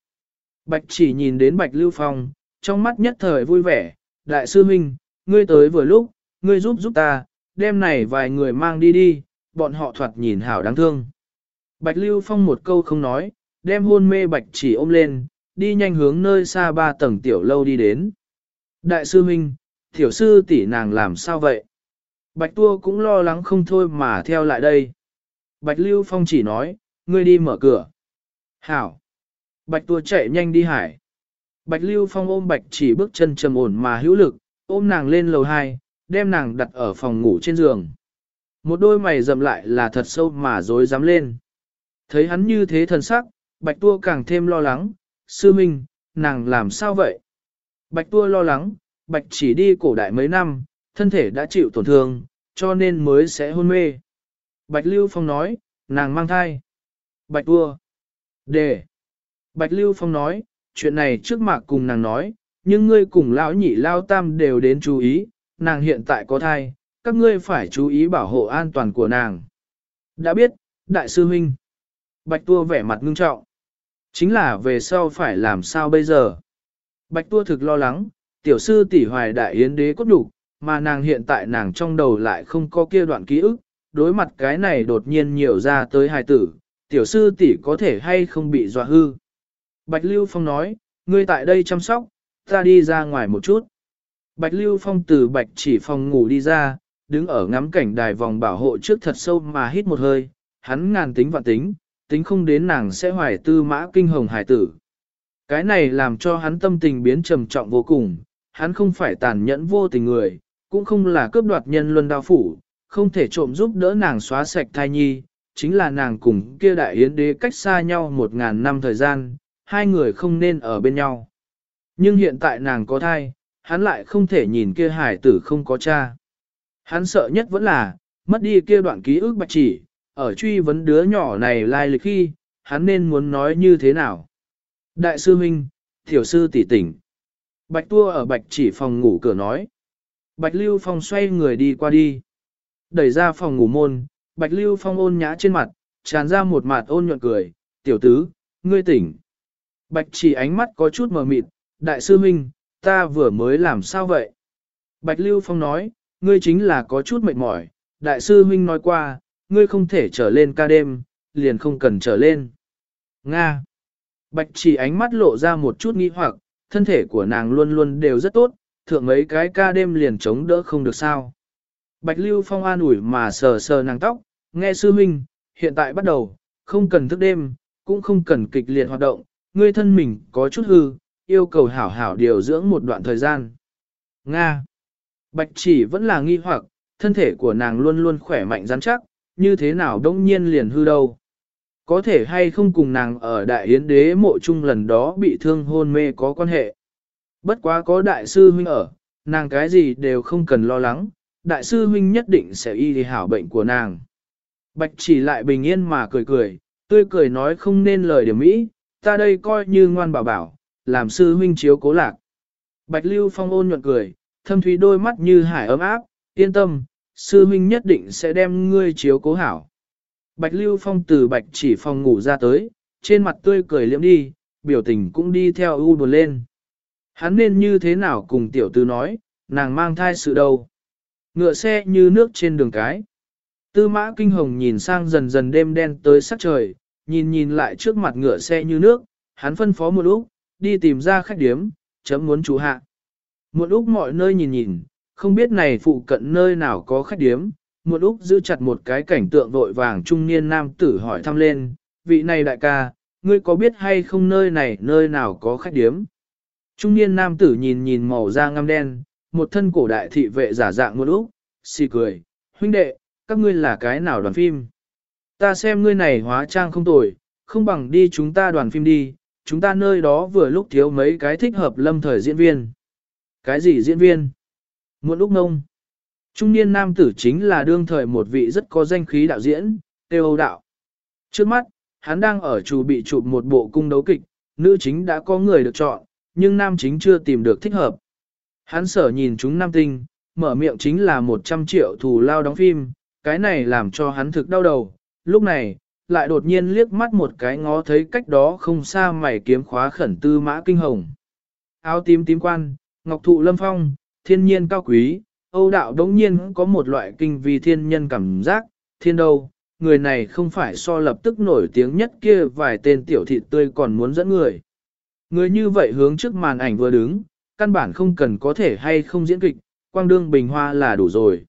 Bạch chỉ nhìn đến Bạch Lưu Phong, trong mắt nhất thời vui vẻ, đại sư minh, ngươi tới vừa lúc, ngươi giúp giúp ta, đêm này vài người mang đi đi, bọn họ thoạt nhìn hảo đáng thương. Bạch Lưu Phong một câu không nói, đem hôn mê Bạch chỉ ôm lên, đi nhanh hướng nơi xa ba tầng tiểu lâu đi đến. Đại sư minh, tiểu sư tỷ nàng làm sao vậy? Bạch Tua cũng lo lắng không thôi mà theo lại đây. Bạch Lưu Phong chỉ nói, ngươi đi mở cửa. Hảo. Bạch Tua chạy nhanh đi hải. Bạch Lưu Phong ôm Bạch chỉ bước chân trầm ổn mà hữu lực, ôm nàng lên lầu 2, đem nàng đặt ở phòng ngủ trên giường. Một đôi mày rậm lại là thật sâu mà dối dám lên. Thấy hắn như thế thần sắc, Bạch Tua càng thêm lo lắng, sư minh, nàng làm sao vậy? Bạch Tua lo lắng, Bạch chỉ đi cổ đại mấy năm, thân thể đã chịu tổn thương, cho nên mới sẽ hôn mê. Bạch Lưu Phong nói, nàng mang thai. Bạch Ua, Đề. Bạch Lưu Phong nói, chuyện này trước mạc cùng nàng nói, nhưng ngươi cùng lão nhị lao tam đều đến chú ý, nàng hiện tại có thai, các ngươi phải chú ý bảo hộ an toàn của nàng. Đã biết, đại sư huynh. Bạch Tua vẻ mặt ngưng trọng. Chính là về sau phải làm sao bây giờ. Bạch Tua thực lo lắng, tiểu sư tỷ hoài đại yến đế cốt đủ, mà nàng hiện tại nàng trong đầu lại không có kia đoạn ký ức, đối mặt cái này đột nhiên nhiều ra tới hài tử, tiểu sư tỷ có thể hay không bị dọa hư. Bạch Lưu Phong nói, ngươi tại đây chăm sóc, ta đi ra ngoài một chút. Bạch Lưu Phong từ bạch chỉ phòng ngủ đi ra, đứng ở ngắm cảnh đài vòng bảo hộ trước thật sâu mà hít một hơi, hắn ngàn tính vạn tính, tính không đến nàng sẽ hoài tư mã kinh hồng hải tử. Cái này làm cho hắn tâm tình biến trầm trọng vô cùng, hắn không phải tàn nhẫn vô tình người, cũng không là cướp đoạt nhân luân đao phủ, không thể trộm giúp đỡ nàng xóa sạch thai nhi, chính là nàng cùng kia đại yến đế cách xa nhau một ngàn năm thời gian, hai người không nên ở bên nhau. Nhưng hiện tại nàng có thai, hắn lại không thể nhìn kia hải tử không có cha. Hắn sợ nhất vẫn là, mất đi kia đoạn ký ức bạch chỉ, ở truy vấn đứa nhỏ này lai lịch khi, hắn nên muốn nói như thế nào. Đại sư huynh, tiểu sư tỷ tỉnh. Bạch tua ở bạch chỉ phòng ngủ cửa nói. Bạch Lưu Phong xoay người đi qua đi. Đẩy ra phòng ngủ môn, Bạch Lưu Phong ôn nhã trên mặt, tràn ra một mặt ôn nhuận cười, tiểu tứ, ngươi tỉnh. Bạch chỉ ánh mắt có chút mờ mịt, đại sư huynh, ta vừa mới làm sao vậy? Bạch Lưu Phong nói, ngươi chính là có chút mệt mỏi, đại sư huynh nói qua, ngươi không thể trở lên ca đêm, liền không cần trở lên. Nga. Bạch chỉ ánh mắt lộ ra một chút nghi hoặc, thân thể của nàng luôn luôn đều rất tốt, thượng mấy cái ca đêm liền chống đỡ không được sao. Bạch Lưu Phong an ủi mà sờ sờ nàng tóc, nghe sư huynh, hiện tại bắt đầu, không cần thức đêm, cũng không cần kịch liệt hoạt động, ngươi thân mình có chút hư, yêu cầu hảo hảo điều dưỡng một đoạn thời gian. Nga. Bạch chỉ vẫn là nghi hoặc, thân thể của nàng luôn luôn khỏe mạnh rắn chắc, như thế nào đông nhiên liền hư đâu. Có thể hay không cùng nàng ở đại yến đế mộ chung lần đó bị thương hôn mê có quan hệ. Bất quá có đại sư huynh ở, nàng cái gì đều không cần lo lắng, đại sư huynh nhất định sẽ y thì hảo bệnh của nàng. Bạch chỉ lại bình yên mà cười cười, tươi cười nói không nên lời điểm mỹ, ta đây coi như ngoan bảo bảo, làm sư huynh chiếu cố lạc. Bạch Lưu Phong ôn nhuận cười, thâm thúy đôi mắt như hải ấm áp, yên tâm, sư huynh nhất định sẽ đem ngươi chiếu cố hảo. Bạch Lưu Phong từ bạch chỉ phòng ngủ ra tới, trên mặt tươi cười liễm đi, biểu tình cũng đi theo u buồn lên. Hắn nên như thế nào cùng tiểu tư nói, nàng mang thai sự đâu. Ngựa xe như nước trên đường cái. Tư mã kinh hồng nhìn sang dần dần đêm đen tới sắc trời, nhìn nhìn lại trước mặt ngựa xe như nước, hắn phân phó một lúc, đi tìm ra khách điếm, chấm muốn chủ hạ. Một lúc mọi nơi nhìn nhìn, không biết này phụ cận nơi nào có khách điếm, một lúc giữ chặt một cái cảnh tượng vội vàng trung niên nam tử hỏi thăm lên, vị này đại ca, ngươi có biết hay không nơi này nơi nào có khách điếm? Trung niên nam tử nhìn nhìn màu da ngăm đen, một thân cổ đại thị vệ giả dạng một lúc, xì cười, huynh đệ, các ngươi là cái nào đoàn phim? Ta xem ngươi này hóa trang không tồi, không bằng đi chúng ta đoàn phim đi, chúng ta nơi đó vừa lúc thiếu mấy cái thích hợp lâm thời diễn viên. Cái gì diễn viên? Muộn lúc nông. Trung niên nam tử chính là đương thời một vị rất có danh khí đạo diễn, Têu Âu Đạo. Trước mắt, hắn đang ở chủ bị chụp một bộ cung đấu kịch, nữ chính đã có người được chọn, nhưng nam chính chưa tìm được thích hợp. Hắn sở nhìn chúng nam tinh, mở miệng chính là 100 triệu thù lao đóng phim, cái này làm cho hắn thực đau đầu. Lúc này, lại đột nhiên liếc mắt một cái ngó thấy cách đó không xa mày kiếm khóa khẩn tư mã kinh hồng. Áo tím tím quan, ngọc thụ lâm phong, thiên nhiên cao quý, Âu đạo đống nhiên có một loại kinh vi thiên nhân cảm giác, thiên đâu, người này không phải so lập tức nổi tiếng nhất kia vài tên tiểu thị tươi còn muốn dẫn người. Người như vậy hướng trước màn ảnh vừa đứng, căn bản không cần có thể hay không diễn kịch, quang đương bình hoa là đủ rồi.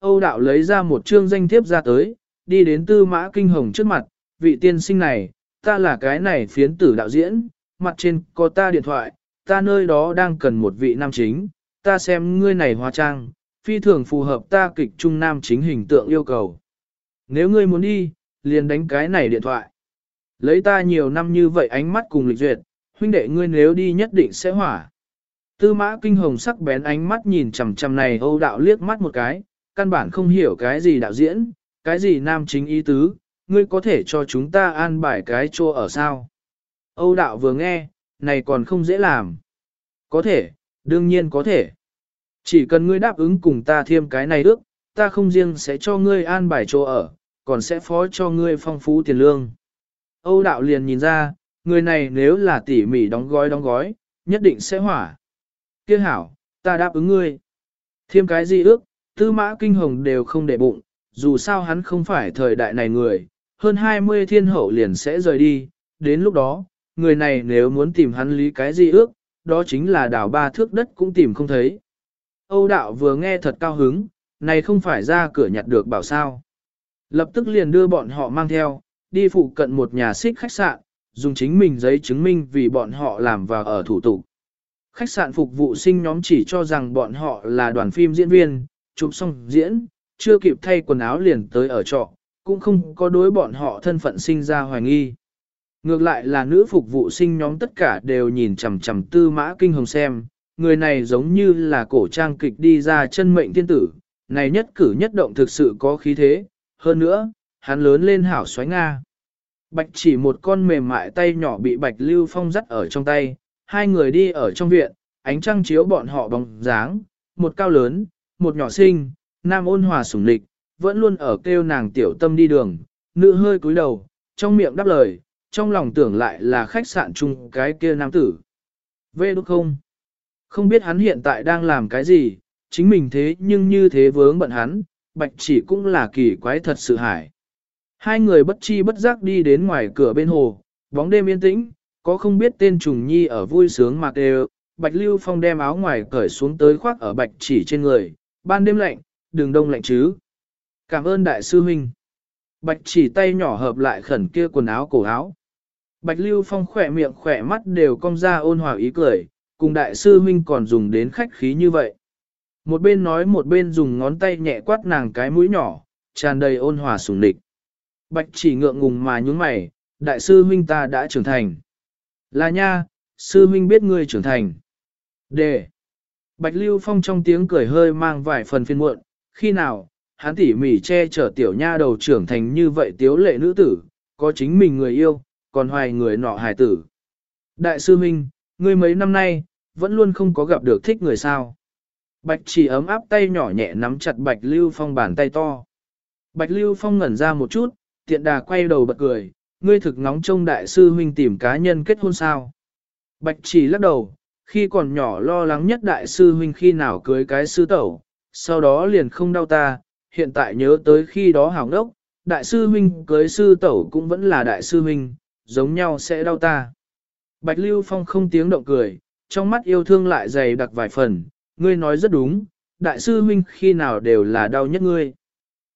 Âu đạo lấy ra một chương danh thiếp ra tới, đi đến tư mã kinh hồng trước mặt, vị tiên sinh này, ta là cái này phiến tử đạo diễn, mặt trên có ta điện thoại, ta nơi đó đang cần một vị nam chính, ta xem ngươi này hóa trang, phi thường phù hợp ta kịch trung nam chính hình tượng yêu cầu. Nếu ngươi muốn đi, liền đánh cái này điện thoại. Lấy ta nhiều năm như vậy ánh mắt cùng lịch duyệt, huynh đệ ngươi nếu đi nhất định sẽ hỏa. Tư mã kinh hồng sắc bén ánh mắt nhìn chằm chằm này Âu đạo liếc mắt một cái, căn bản không hiểu cái gì đạo diễn, cái gì nam chính ý tứ, ngươi có thể cho chúng ta an bài cái chỗ ở sao. Âu đạo vừa nghe, này còn không dễ làm. Có thể, đương nhiên có thể. Chỉ cần ngươi đáp ứng cùng ta thêm cái này ước, ta không riêng sẽ cho ngươi an bài chỗ ở, còn sẽ phó cho ngươi phong phú tiền lương. Âu đạo liền nhìn ra, người này nếu là tỉ mỉ đóng gói đóng gói, nhất định sẽ hỏa kia hảo, ta đáp ứng ngươi. Thêm cái gì ước, tư mã kinh hồng đều không để bụng, dù sao hắn không phải thời đại này người, hơn 20 thiên hậu liền sẽ rời đi, đến lúc đó, người này nếu muốn tìm hắn lý cái gì ước, đó chính là đảo ba thước đất cũng tìm không thấy. Âu đạo vừa nghe thật cao hứng, này không phải ra cửa nhặt được bảo sao. Lập tức liền đưa bọn họ mang theo, đi phụ cận một nhà xích khách sạn, dùng chính mình giấy chứng minh vì bọn họ làm và ở thủ tục. Khách sạn phục vụ sinh nhóm chỉ cho rằng bọn họ là đoàn phim diễn viên, chụp xong diễn, chưa kịp thay quần áo liền tới ở trọ, cũng không có đối bọn họ thân phận sinh ra hoài nghi. Ngược lại là nữ phục vụ sinh nhóm tất cả đều nhìn chằm chằm tư mã kinh hồng xem, người này giống như là cổ trang kịch đi ra chân mệnh thiên tử, này nhất cử nhất động thực sự có khí thế, hơn nữa, hắn lớn lên hảo xoáy Nga. Bạch chỉ một con mềm mại tay nhỏ bị Bạch Lưu Phong dắt ở trong tay, hai người đi ở trong viện, ánh trăng chiếu bọn họ bóng dáng, một cao lớn, một nhỏ xinh, nam ôn hòa sủng lịch, vẫn luôn ở kêu nàng tiểu tâm đi đường, nữ hơi cúi đầu, trong miệng đáp lời, trong lòng tưởng lại là khách sạn chung cái kia nam tử. vê đúng không? Không biết hắn hiện tại đang làm cái gì, chính mình thế nhưng như thế vướng bận hắn, bạch chỉ cũng là kỳ quái thật sự hải. Hai người bất chi bất giác đi đến ngoài cửa bên hồ, bóng đêm yên tĩnh, có không biết tên trùng nhi ở vui sướng mà đều, bạch lưu phong đem áo ngoài cởi xuống tới khoác ở bạch chỉ trên người, ban đêm lạnh, đường đông lạnh chứ. Cảm ơn đại sư huynh. Bạch chỉ tay nhỏ hợp lại khẩn kia quần áo cổ áo. Bạch lưu phong khỏe miệng khỏe mắt đều cong ra ôn hòa ý cười, cùng đại sư huynh còn dùng đến khách khí như vậy. Một bên nói một bên dùng ngón tay nhẹ quát nàng cái mũi nhỏ, tràn đầy ôn hòa sùng địch. Bạch chỉ ngượng ngùng mà nhúng mày, đại sư huynh ta đã trưởng thành. Là nha, sư huynh biết ngươi trưởng thành. Đề. Bạch Lưu Phong trong tiếng cười hơi mang vài phần phiên muộn, khi nào, hắn tỉ mỉ che chở tiểu nha đầu trưởng thành như vậy tiếu lệ nữ tử, có chính mình người yêu, còn hoài người nọ hài tử. Đại sư huynh, ngươi mấy năm nay, vẫn luôn không có gặp được thích người sao. Bạch chỉ ấm áp tay nhỏ nhẹ nắm chặt Bạch Lưu Phong bàn tay to. Bạch Lưu Phong ngẩn ra một chút, tiện đà quay đầu bật cười, ngươi thực ngóng trông đại sư huynh tìm cá nhân kết hôn sao. Bạch chỉ lắc đầu, khi còn nhỏ lo lắng nhất đại sư huynh khi nào cưới cái sư tẩu, sau đó liền không đau ta, hiện tại nhớ tới khi đó hào đốc, đại sư huynh cưới sư tẩu cũng vẫn là đại sư huynh, giống nhau sẽ đau ta. Bạch Lưu Phong không tiếng động cười, trong mắt yêu thương lại dày đặc vài phần, ngươi nói rất đúng, đại sư huynh khi nào đều là đau nhất ngươi.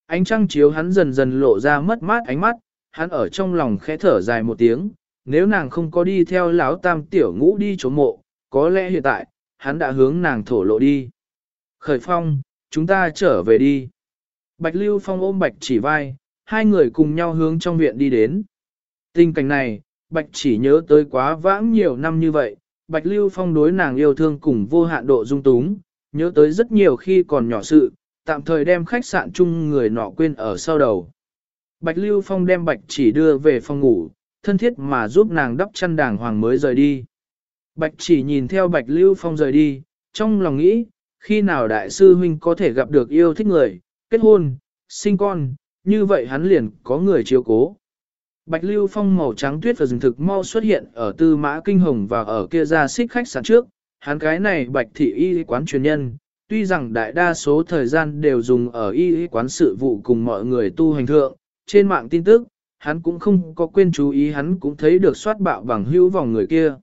Ánh trăng chiếu hắn dần dần lộ ra mất mát ánh mắt, hắn ở trong lòng khẽ thở dài một tiếng, nếu nàng không có đi theo lão tam tiểu ngũ đi trốn mộ, có lẽ hiện tại, hắn đã hướng nàng thổ lộ đi. Khởi phong, chúng ta trở về đi. Bạch Lưu Phong ôm Bạch chỉ vai, hai người cùng nhau hướng trong viện đi đến. Tình cảnh này, Bạch chỉ nhớ tới quá vãng nhiều năm như vậy, Bạch Lưu Phong đối nàng yêu thương cùng vô hạn độ dung túng, nhớ tới rất nhiều khi còn nhỏ sự, tạm thời đem khách sạn chung người nọ quên ở sau đầu. Bạch Lưu Phong đem Bạch chỉ đưa về phòng ngủ, thân thiết mà giúp nàng đắp chăn đàng hoàng mới rời đi. Bạch chỉ nhìn theo Bạch Lưu Phong rời đi, trong lòng nghĩ, khi nào đại sư huynh có thể gặp được yêu thích người, kết hôn, sinh con, như vậy hắn liền có người chiếu cố. Bạch Lưu Phong màu trắng tuyết và rừng thực mau xuất hiện ở tư mã kinh hồng và ở kia ra xích khách sạn trước, hắn cái này bạch thị y quán truyền nhân, tuy rằng đại đa số thời gian đều dùng ở y quán sự vụ cùng mọi người tu hành thượng, trên mạng tin tức, hắn cũng không có quên chú ý hắn cũng thấy được soát bạo bằng hữu vòng người kia.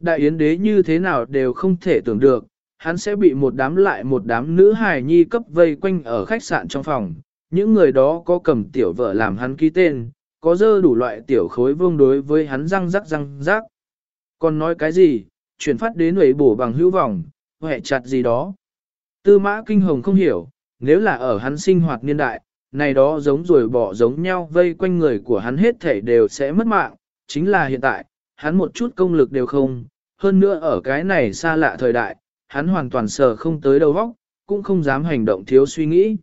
Đại yến đế như thế nào đều không thể tưởng được, hắn sẽ bị một đám lại một đám nữ hài nhi cấp vây quanh ở khách sạn trong phòng, những người đó có cầm tiểu vợ làm hắn ký tên, có dơ đủ loại tiểu khối vương đối với hắn răng rắc răng rắc. Còn nói cái gì, chuyển phát đến ủy bổ bằng hữu vòng, hệ chặt gì đó. Tư mã kinh hồng không hiểu, nếu là ở hắn sinh hoạt niên đại, này đó giống rồi bỏ giống nhau vây quanh người của hắn hết thể đều sẽ mất mạng, chính là hiện tại, hắn một chút công lực đều không, hơn nữa ở cái này xa lạ thời đại, hắn hoàn toàn sờ không tới đầu vóc, cũng không dám hành động thiếu suy nghĩ.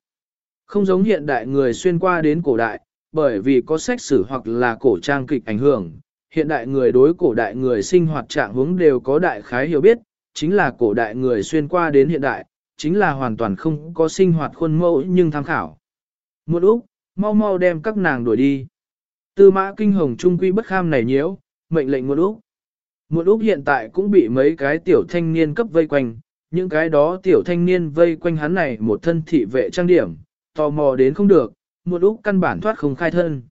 Không giống hiện đại người xuyên qua đến cổ đại, bởi vì có sách sử hoặc là cổ trang kịch ảnh hưởng, hiện đại người đối cổ đại người sinh hoạt trạng hướng đều có đại khái hiểu biết, chính là cổ đại người xuyên qua đến hiện đại, chính là hoàn toàn không có sinh hoạt khuôn mẫu nhưng tham khảo. Một Úc, mau mau đem các nàng đuổi đi. Tư mã kinh hồng trung quy bất kham này nhiễu, mệnh lệnh một Úc. Một Úc hiện tại cũng bị mấy cái tiểu thanh niên cấp vây quanh, những cái đó tiểu thanh niên vây quanh hắn này một thân thị vệ trang điểm, tò mò đến không được, một Úc căn bản thoát không khai thân.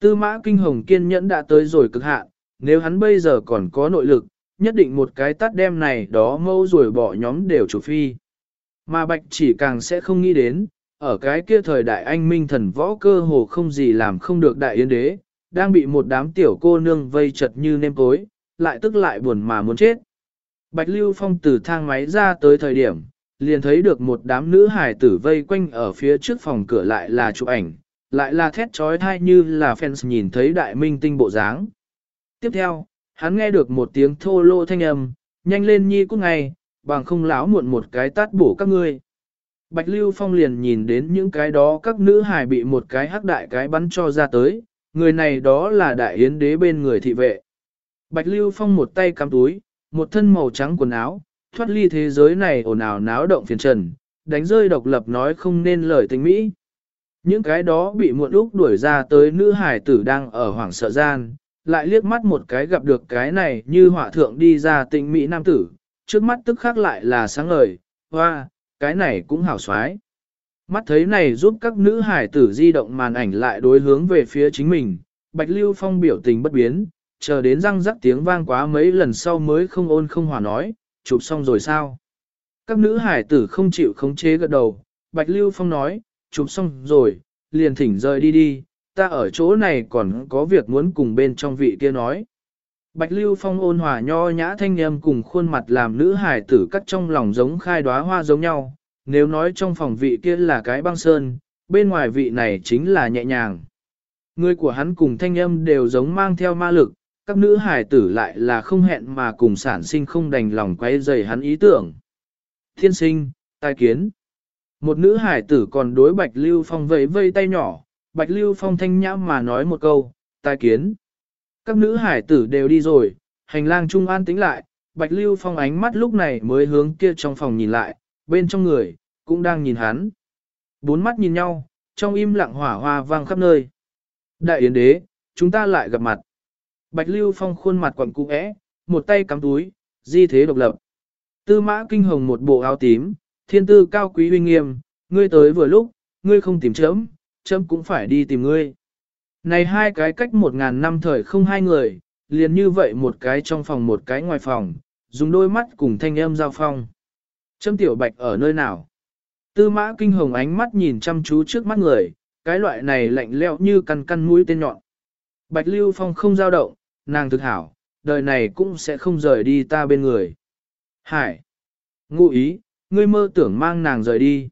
Tư mã kinh hồng kiên nhẫn đã tới rồi cực hạn, nếu hắn bây giờ còn có nội lực, nhất định một cái tắt đem này đó mâu rồi bỏ nhóm đều chủ phi. Mà bạch chỉ càng sẽ không nghĩ đến, ở cái kia thời đại anh minh thần võ cơ hồ không gì làm không được đại yên đế, đang bị một đám tiểu cô nương vây chật như nêm tối, lại tức lại buồn mà muốn chết. Bạch Lưu Phong từ thang máy ra tới thời điểm, liền thấy được một đám nữ hải tử vây quanh ở phía trước phòng cửa lại là chụp ảnh, lại là thét trói thai như là fans nhìn thấy đại minh tinh bộ dáng. Tiếp theo, hắn nghe được một tiếng thô lô thanh âm, nhanh lên nhi cút ngay, bằng không láo muộn một cái tát bổ các ngươi. Bạch Lưu Phong liền nhìn đến những cái đó các nữ hài bị một cái hắc đại cái bắn cho ra tới, người này đó là đại yến đế bên người thị vệ. Bạch Lưu Phong một tay cắm túi, một thân màu trắng quần áo, thoát ly thế giới này ồn ào náo động phiền trần, đánh rơi độc lập nói không nên lời tình mỹ. Những cái đó bị muộn lúc đuổi ra tới nữ hải tử đang ở hoảng sợ gian, lại liếc mắt một cái gặp được cái này như họa thượng đi ra tình mỹ nam tử, trước mắt tức khác lại là sáng ngời, hoa, cái này cũng hảo xoái. Mắt thấy này giúp các nữ hải tử di động màn ảnh lại đối hướng về phía chính mình, Bạch Lưu Phong biểu tình bất biến, chờ đến răng rắc tiếng vang quá mấy lần sau mới không ôn không hòa nói, chụp xong rồi sao? Các nữ hải tử không chịu khống chế gật đầu, Bạch Lưu Phong nói, chụp xong rồi, liền thỉnh rời đi đi, ta ở chỗ này còn có việc muốn cùng bên trong vị kia nói. Bạch Lưu Phong ôn hòa nho nhã thanh âm cùng khuôn mặt làm nữ hải tử cắt trong lòng giống khai đóa hoa giống nhau, nếu nói trong phòng vị kia là cái băng sơn, bên ngoài vị này chính là nhẹ nhàng. Người của hắn cùng thanh âm đều giống mang theo ma lực, các nữ hải tử lại là không hẹn mà cùng sản sinh không đành lòng quay dày hắn ý tưởng. Thiên sinh, tai kiến. Một nữ hải tử còn đối Bạch Lưu Phong vẫy vây tay nhỏ, Bạch Lưu Phong thanh nhã mà nói một câu, tai kiến. Các nữ hải tử đều đi rồi, hành lang trung an tĩnh lại, Bạch Lưu Phong ánh mắt lúc này mới hướng kia trong phòng nhìn lại, bên trong người, cũng đang nhìn hắn. Bốn mắt nhìn nhau, trong im lặng hỏa hoa vang khắp nơi. Đại yến đế, chúng ta lại gặp mặt. Bạch Lưu Phong khuôn mặt quặn cũ é, một tay cắm túi, di thế độc lập. Tư mã kinh hồng một bộ áo tím, thiên tư cao quý uy nghiêm, ngươi tới vừa lúc, ngươi không tìm chấm, chấm cũng phải đi tìm ngươi. Này hai cái cách một ngàn năm thời không hai người, liền như vậy một cái trong phòng một cái ngoài phòng, dùng đôi mắt cùng thanh âm giao phong. Trâm tiểu bạch ở nơi nào? Tư mã kinh hồng ánh mắt nhìn chăm chú trước mắt người, cái loại này lạnh lẽo như căn căn mũi tên nhọn. Bạch Lưu Phong không dao động, nàng thực hảo, đời này cũng sẽ không rời đi ta bên người. Hải! Ngụ ý, ngươi mơ tưởng mang nàng rời đi.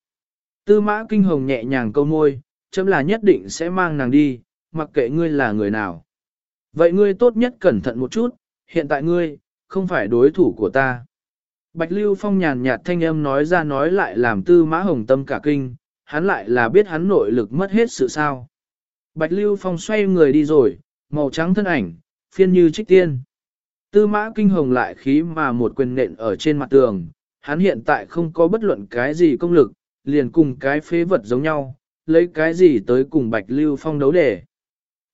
Tư mã kinh hồng nhẹ nhàng câu môi, chấm là nhất định sẽ mang nàng đi, mặc kệ ngươi là người nào. Vậy ngươi tốt nhất cẩn thận một chút, hiện tại ngươi, không phải đối thủ của ta. Bạch Lưu Phong nhàn nhạt thanh âm nói ra nói lại làm tư mã hồng tâm cả kinh, hắn lại là biết hắn nội lực mất hết sự sao. Bạch Lưu Phong xoay người đi rồi, màu trắng thân ảnh, phiên như trích tiên. Tư mã kinh hồng lại khí mà một quyền nện ở trên mặt tường, hắn hiện tại không có bất luận cái gì công lực, liền cùng cái phế vật giống nhau, lấy cái gì tới cùng Bạch Lưu Phong đấu để.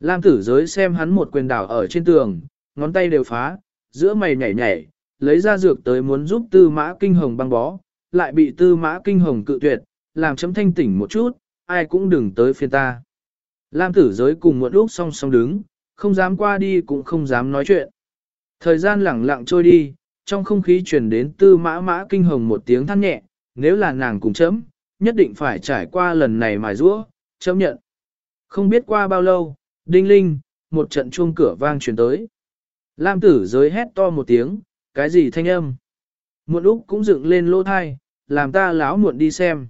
Lam tử giới xem hắn một quyền đảo ở trên tường, ngón tay đều phá, giữa mày nhảy nhảy, lấy ra dược tới muốn giúp tư mã kinh hồng băng bó, lại bị tư mã kinh hồng cự tuyệt, làm chấm thanh tỉnh một chút, ai cũng đừng tới phiên ta. Lam tử giới cùng một lúc song song đứng, không dám qua đi cũng không dám nói chuyện. Thời gian lẳng lặng trôi đi, trong không khí truyền đến tư mã mã kinh hồng một tiếng than nhẹ, nếu là nàng cùng chấm, nhất định phải trải qua lần này mài rũa, chấm nhận. Không biết qua bao lâu, đinh linh, một trận chuông cửa vang truyền tới. Lam tử giới hét to một tiếng, cái gì thanh âm? Muộn Úc cũng dựng lên lỗ thai, làm ta láo muộn đi xem.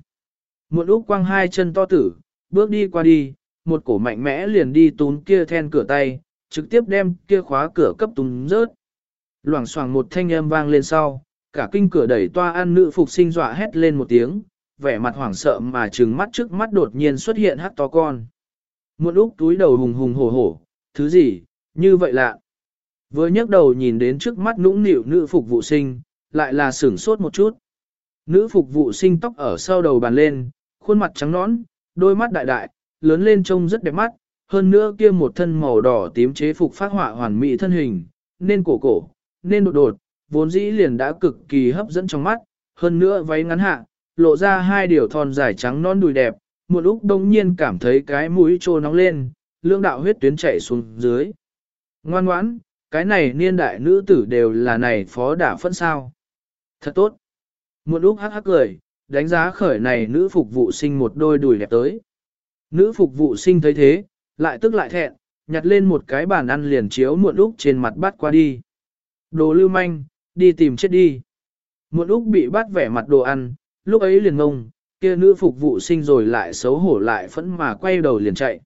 Muộn Úc quăng hai chân to tử, bước đi qua đi, một cổ mạnh mẽ liền đi tún kia then cửa tay, trực tiếp đem kia khóa cửa cấp tún rớt. Loảng xoảng một thanh âm vang lên sau, cả kinh cửa đẩy toa ăn nữ phục sinh dọa hét lên một tiếng, vẻ mặt hoảng sợ mà trừng mắt trước mắt đột nhiên xuất hiện hắc to con. Muộn Úc túi đầu hùng hùng hổ hổ, thứ gì, như vậy lạ. Vừa nhấc đầu nhìn đến trước mắt nũng nịu nữ phục vụ sinh, lại là sửng sốt một chút. Nữ phục vụ sinh tóc ở sau đầu bàn lên, khuôn mặt trắng nõn, đôi mắt đại đại, lớn lên trông rất đẹp mắt, hơn nữa kia một thân màu đỏ tím chế phục phát họa hoàn mỹ thân hình, nên cổ cổ, nên đột đột, vốn dĩ liền đã cực kỳ hấp dẫn trong mắt, hơn nữa váy ngắn hạ, lộ ra hai điều thon dài trắng non đùi đẹp, một lúc đông nhiên cảm thấy cái mũi trô nóng lên, lương đạo huyết tuyến chảy xuống dưới. Ngoan ngoãn, cái này niên đại nữ tử đều là này phó đả phân sao. Thật tốt. Một lúc hắc hắc cười, đánh giá khởi này nữ phục vụ sinh một đôi đùi đẹp tới. Nữ phục vụ sinh thấy thế, lại tức lại thẹn, nhặt lên một cái bàn ăn liền chiếu muộn lúc trên mặt bắt qua đi. Đồ lưu manh, đi tìm chết đi. Muộn lúc bị bắt vẻ mặt đồ ăn, lúc ấy liền ngông, kia nữ phục vụ sinh rồi lại xấu hổ lại phẫn mà quay đầu liền chạy.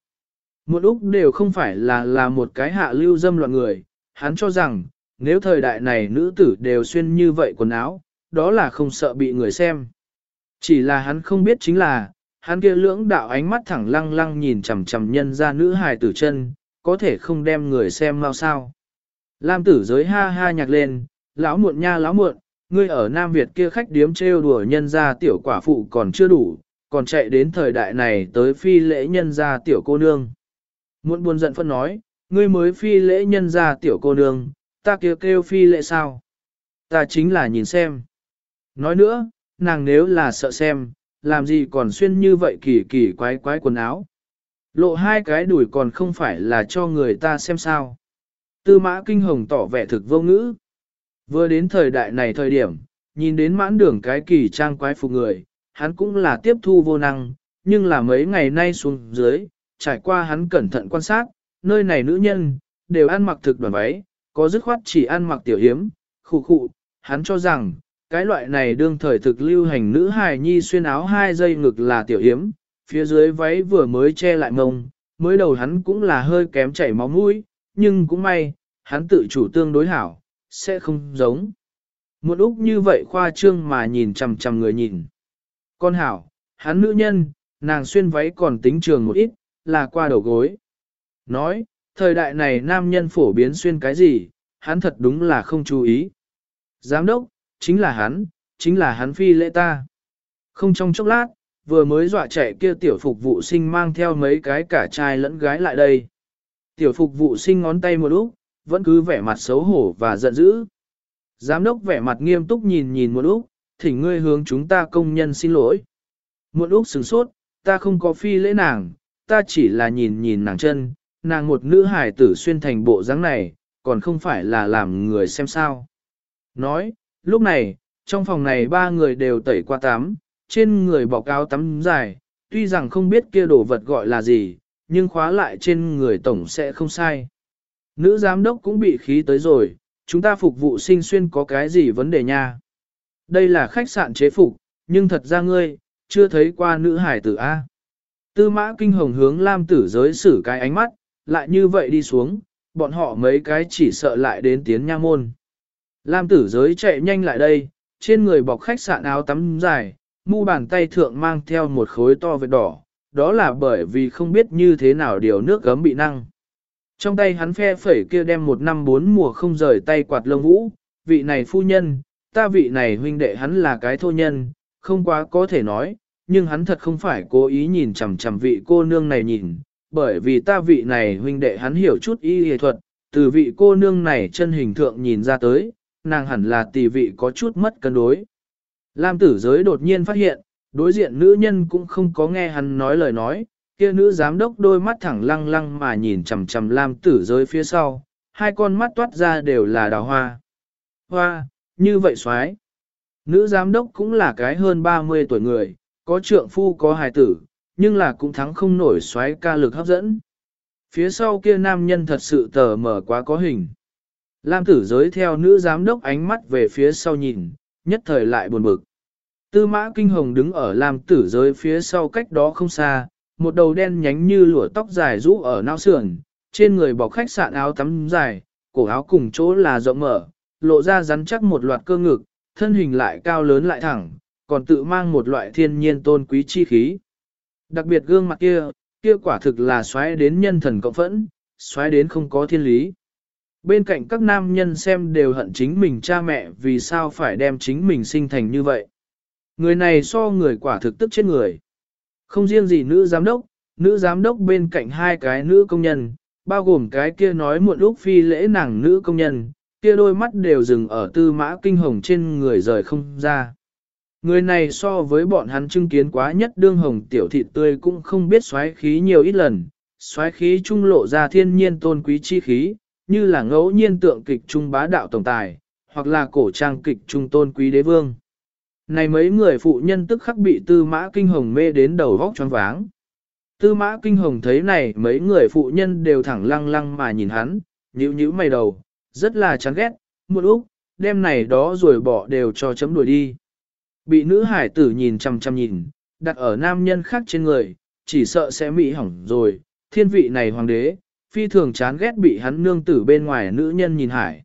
Muộn lúc đều không phải là là một cái hạ lưu dâm loạn người, hắn cho rằng, nếu thời đại này nữ tử đều xuyên như vậy quần áo, đó là không sợ bị người xem. Chỉ là hắn không biết chính là, hắn kia lưỡng đạo ánh mắt thẳng lăng lăng nhìn chằm chằm nhân ra nữ hài tử chân, có thể không đem người xem mau sao. Lam tử giới ha ha nhạc lên, lão muộn nha lão muộn, ngươi ở Nam Việt kia khách điếm trêu đùa nhân gia tiểu quả phụ còn chưa đủ, còn chạy đến thời đại này tới phi lễ nhân gia tiểu cô nương. Muộn buồn giận phân nói, ngươi mới phi lễ nhân gia tiểu cô nương, ta kêu kêu phi lễ sao? Ta chính là nhìn xem. Nói nữa, nàng nếu là sợ xem, làm gì còn xuyên như vậy kỳ kỳ quái quái quần áo. Lộ hai cái đùi còn không phải là cho người ta xem sao. Tư mã kinh hồng tỏ vẻ thực vô ngữ. Vừa đến thời đại này thời điểm, nhìn đến mãn đường cái kỳ trang quái phục người, hắn cũng là tiếp thu vô năng, nhưng là mấy ngày nay xuống dưới, trải qua hắn cẩn thận quan sát, nơi này nữ nhân, đều ăn mặc thực đoàn váy, có dứt khoát chỉ ăn mặc tiểu hiếm, khụ khụ, hắn cho rằng, cái loại này đương thời thực lưu hành nữ hài nhi xuyên áo hai dây ngực là tiểu hiếm, phía dưới váy vừa mới che lại mông, mới đầu hắn cũng là hơi kém chảy máu mũi, nhưng cũng may, hắn tự chủ tương đối hảo, sẽ không giống. Một úc như vậy khoa trương mà nhìn chằm chằm người nhìn. Con hảo, hắn nữ nhân, nàng xuyên váy còn tính trường một ít, là qua đầu gối. Nói, thời đại này nam nhân phổ biến xuyên cái gì, hắn thật đúng là không chú ý. Giám đốc, chính là hắn, chính là hắn phi lễ ta. Không trong chốc lát, vừa mới dọa chạy kia tiểu phục vụ sinh mang theo mấy cái cả trai lẫn gái lại đây. Tiểu phục vụ sinh ngón tay một lúc, vẫn cứ vẻ mặt xấu hổ và giận dữ. Giám đốc vẻ mặt nghiêm túc nhìn nhìn một lúc, thỉnh ngươi hướng chúng ta công nhân xin lỗi. Một lúc sửng sốt, ta không có phi lễ nàng, ta chỉ là nhìn nhìn nàng chân, nàng một nữ hài tử xuyên thành bộ dáng này, còn không phải là làm người xem sao. Nói, lúc này, trong phòng này ba người đều tẩy qua tắm, trên người bọc áo tắm dài, tuy rằng không biết kia đồ vật gọi là gì, nhưng khóa lại trên người tổng sẽ không sai. Nữ giám đốc cũng bị khí tới rồi, chúng ta phục vụ sinh xuyên có cái gì vấn đề nha. Đây là khách sạn chế phục, nhưng thật ra ngươi, chưa thấy qua nữ hải tử A. Tư mã kinh hồng hướng Lam tử giới xử cái ánh mắt, lại như vậy đi xuống, bọn họ mấy cái chỉ sợ lại đến tiến nha môn. Lam tử giới chạy nhanh lại đây, trên người bọc khách sạn áo tắm dài, mu bàn tay thượng mang theo một khối to vệt đỏ, đó là bởi vì không biết như thế nào điều nước gấm bị năng. Trong tay hắn phe phẩy kia đem một năm bốn mùa không rời tay quạt lông vũ, vị này phu nhân, ta vị này huynh đệ hắn là cái thô nhân, không quá có thể nói, nhưng hắn thật không phải cố ý nhìn chằm chằm vị cô nương này nhìn, bởi vì ta vị này huynh đệ hắn hiểu chút y y thuật, từ vị cô nương này chân hình thượng nhìn ra tới, nàng hẳn là tỷ vị có chút mất cân đối. Lam tử giới đột nhiên phát hiện, đối diện nữ nhân cũng không có nghe hắn nói lời nói, kia nữ giám đốc đôi mắt thẳng lăng lăng mà nhìn chằm chằm Lam tử giới phía sau, hai con mắt toát ra đều là đào hoa. Hoa, như vậy xoái. Nữ giám đốc cũng là cái hơn 30 tuổi người, có trượng phu có hài tử, nhưng là cũng thắng không nổi xoáy ca lực hấp dẫn. Phía sau kia nam nhân thật sự tờ mở quá có hình. Lam tử giới theo nữ giám đốc ánh mắt về phía sau nhìn, nhất thời lại buồn bực. Tư mã kinh hồng đứng ở Lam tử giới phía sau cách đó không xa, một đầu đen nhánh như lụa tóc dài rũ ở não sườn, trên người bọc khách sạn áo tắm dài, cổ áo cùng chỗ là rộng mở, lộ ra rắn chắc một loạt cơ ngực, thân hình lại cao lớn lại thẳng, còn tự mang một loại thiên nhiên tôn quý chi khí. Đặc biệt gương mặt kia, kia quả thực là xoáy đến nhân thần cộng phẫn, xoáy đến không có thiên lý. Bên cạnh các nam nhân xem đều hận chính mình cha mẹ vì sao phải đem chính mình sinh thành như vậy. Người này so người quả thực tức chết người. Không riêng gì nữ giám đốc, nữ giám đốc bên cạnh hai cái nữ công nhân, bao gồm cái kia nói muộn lúc phi lễ nàng nữ công nhân, kia đôi mắt đều dừng ở tư mã kinh hồng trên người rời không ra. Người này so với bọn hắn chứng kiến quá nhất đương hồng tiểu thị tươi cũng không biết xoáy khí nhiều ít lần, xoáy khí trung lộ ra thiên nhiên tôn quý chi khí, như là ngẫu nhiên tượng kịch trung bá đạo tổng tài, hoặc là cổ trang kịch trung tôn quý đế vương. Này mấy người phụ nhân tức khắc bị tư mã kinh hồng mê đến đầu vóc choáng váng. Tư mã kinh hồng thấy này mấy người phụ nhân đều thẳng lăng lăng mà nhìn hắn, nhíu nhíu mày đầu, rất là chán ghét, một úc, đêm này đó rồi bỏ đều cho chấm đuổi đi. Bị nữ hải tử nhìn chăm chăm nhìn, đặt ở nam nhân khác trên người, chỉ sợ sẽ bị hỏng rồi, thiên vị này hoàng đế, phi thường chán ghét bị hắn nương tử bên ngoài nữ nhân nhìn hải.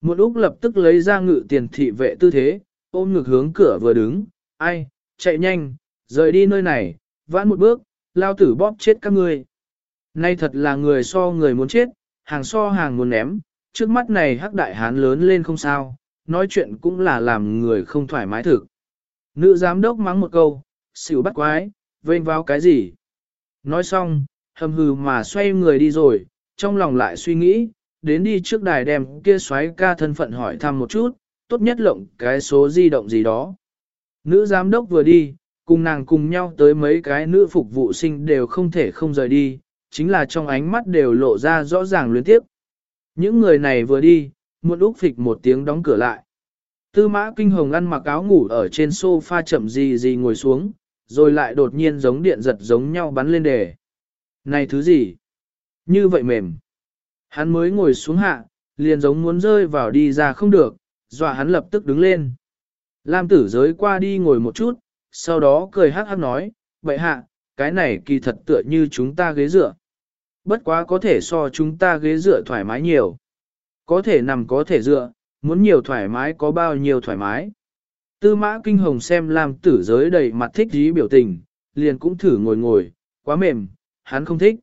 Một úc lập tức lấy ra ngự tiền thị vệ tư thế, ôm ngực hướng cửa vừa đứng, ai, chạy nhanh, rời đi nơi này, vãn một bước, lao tử bóp chết các ngươi. Nay thật là người so người muốn chết, hàng so hàng muốn ném, trước mắt này hắc đại hán lớn lên không sao, nói chuyện cũng là làm người không thoải mái thực. Nữ giám đốc mắng một câu, xỉu bắt quái, vênh vào cái gì? Nói xong, hầm hừ mà xoay người đi rồi, trong lòng lại suy nghĩ, đến đi trước đài đem kia xoáy ca thân phận hỏi thăm một chút, tốt nhất lộng cái số di động gì đó. Nữ giám đốc vừa đi, cùng nàng cùng nhau tới mấy cái nữ phục vụ sinh đều không thể không rời đi, chính là trong ánh mắt đều lộ ra rõ ràng luyến tiếp. Những người này vừa đi, một úc phịch một tiếng đóng cửa lại. Tư mã kinh hồng ăn mặc áo ngủ ở trên sofa chậm gì gì ngồi xuống, rồi lại đột nhiên giống điện giật giống nhau bắn lên đề. Này thứ gì? Như vậy mềm. Hắn mới ngồi xuống hạ, liền giống muốn rơi vào đi ra không được, dọa hắn lập tức đứng lên. Lam tử giới qua đi ngồi một chút, sau đó cười hát hát nói, vậy hạ, cái này kỳ thật tựa như chúng ta ghế dựa. Bất quá có thể so chúng ta ghế dựa thoải mái nhiều. Có thể nằm có thể dựa, muốn nhiều thoải mái có bao nhiêu thoải mái. Tư mã kinh hồng xem Lam tử giới đầy mặt thích dí biểu tình, liền cũng thử ngồi ngồi, quá mềm, hắn không thích.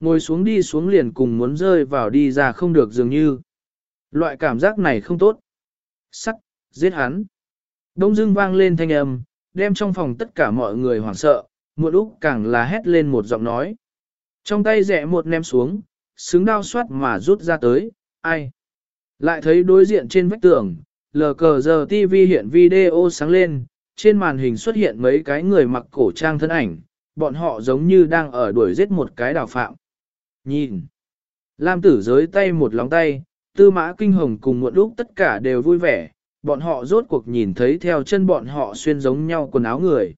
Ngồi xuống đi xuống liền cùng muốn rơi vào đi ra không được dường như. Loại cảm giác này không tốt. Sắc, giết hắn. Đông dưng vang lên thanh âm, đem trong phòng tất cả mọi người hoảng sợ, một lúc càng là hét lên một giọng nói. Trong tay rẽ một ném xuống, xứng đao xoát mà rút ra tới, ai? Lại thấy đối diện trên vách tường, lờ cờ giờ TV hiện video sáng lên, trên màn hình xuất hiện mấy cái người mặc cổ trang thân ảnh, bọn họ giống như đang ở đuổi giết một cái đào phạm. Nhìn! Lam tử giới tay một lòng tay, tư mã kinh hồng cùng muộn lúc tất cả đều vui vẻ, bọn họ rốt cuộc nhìn thấy theo chân bọn họ xuyên giống nhau quần áo người.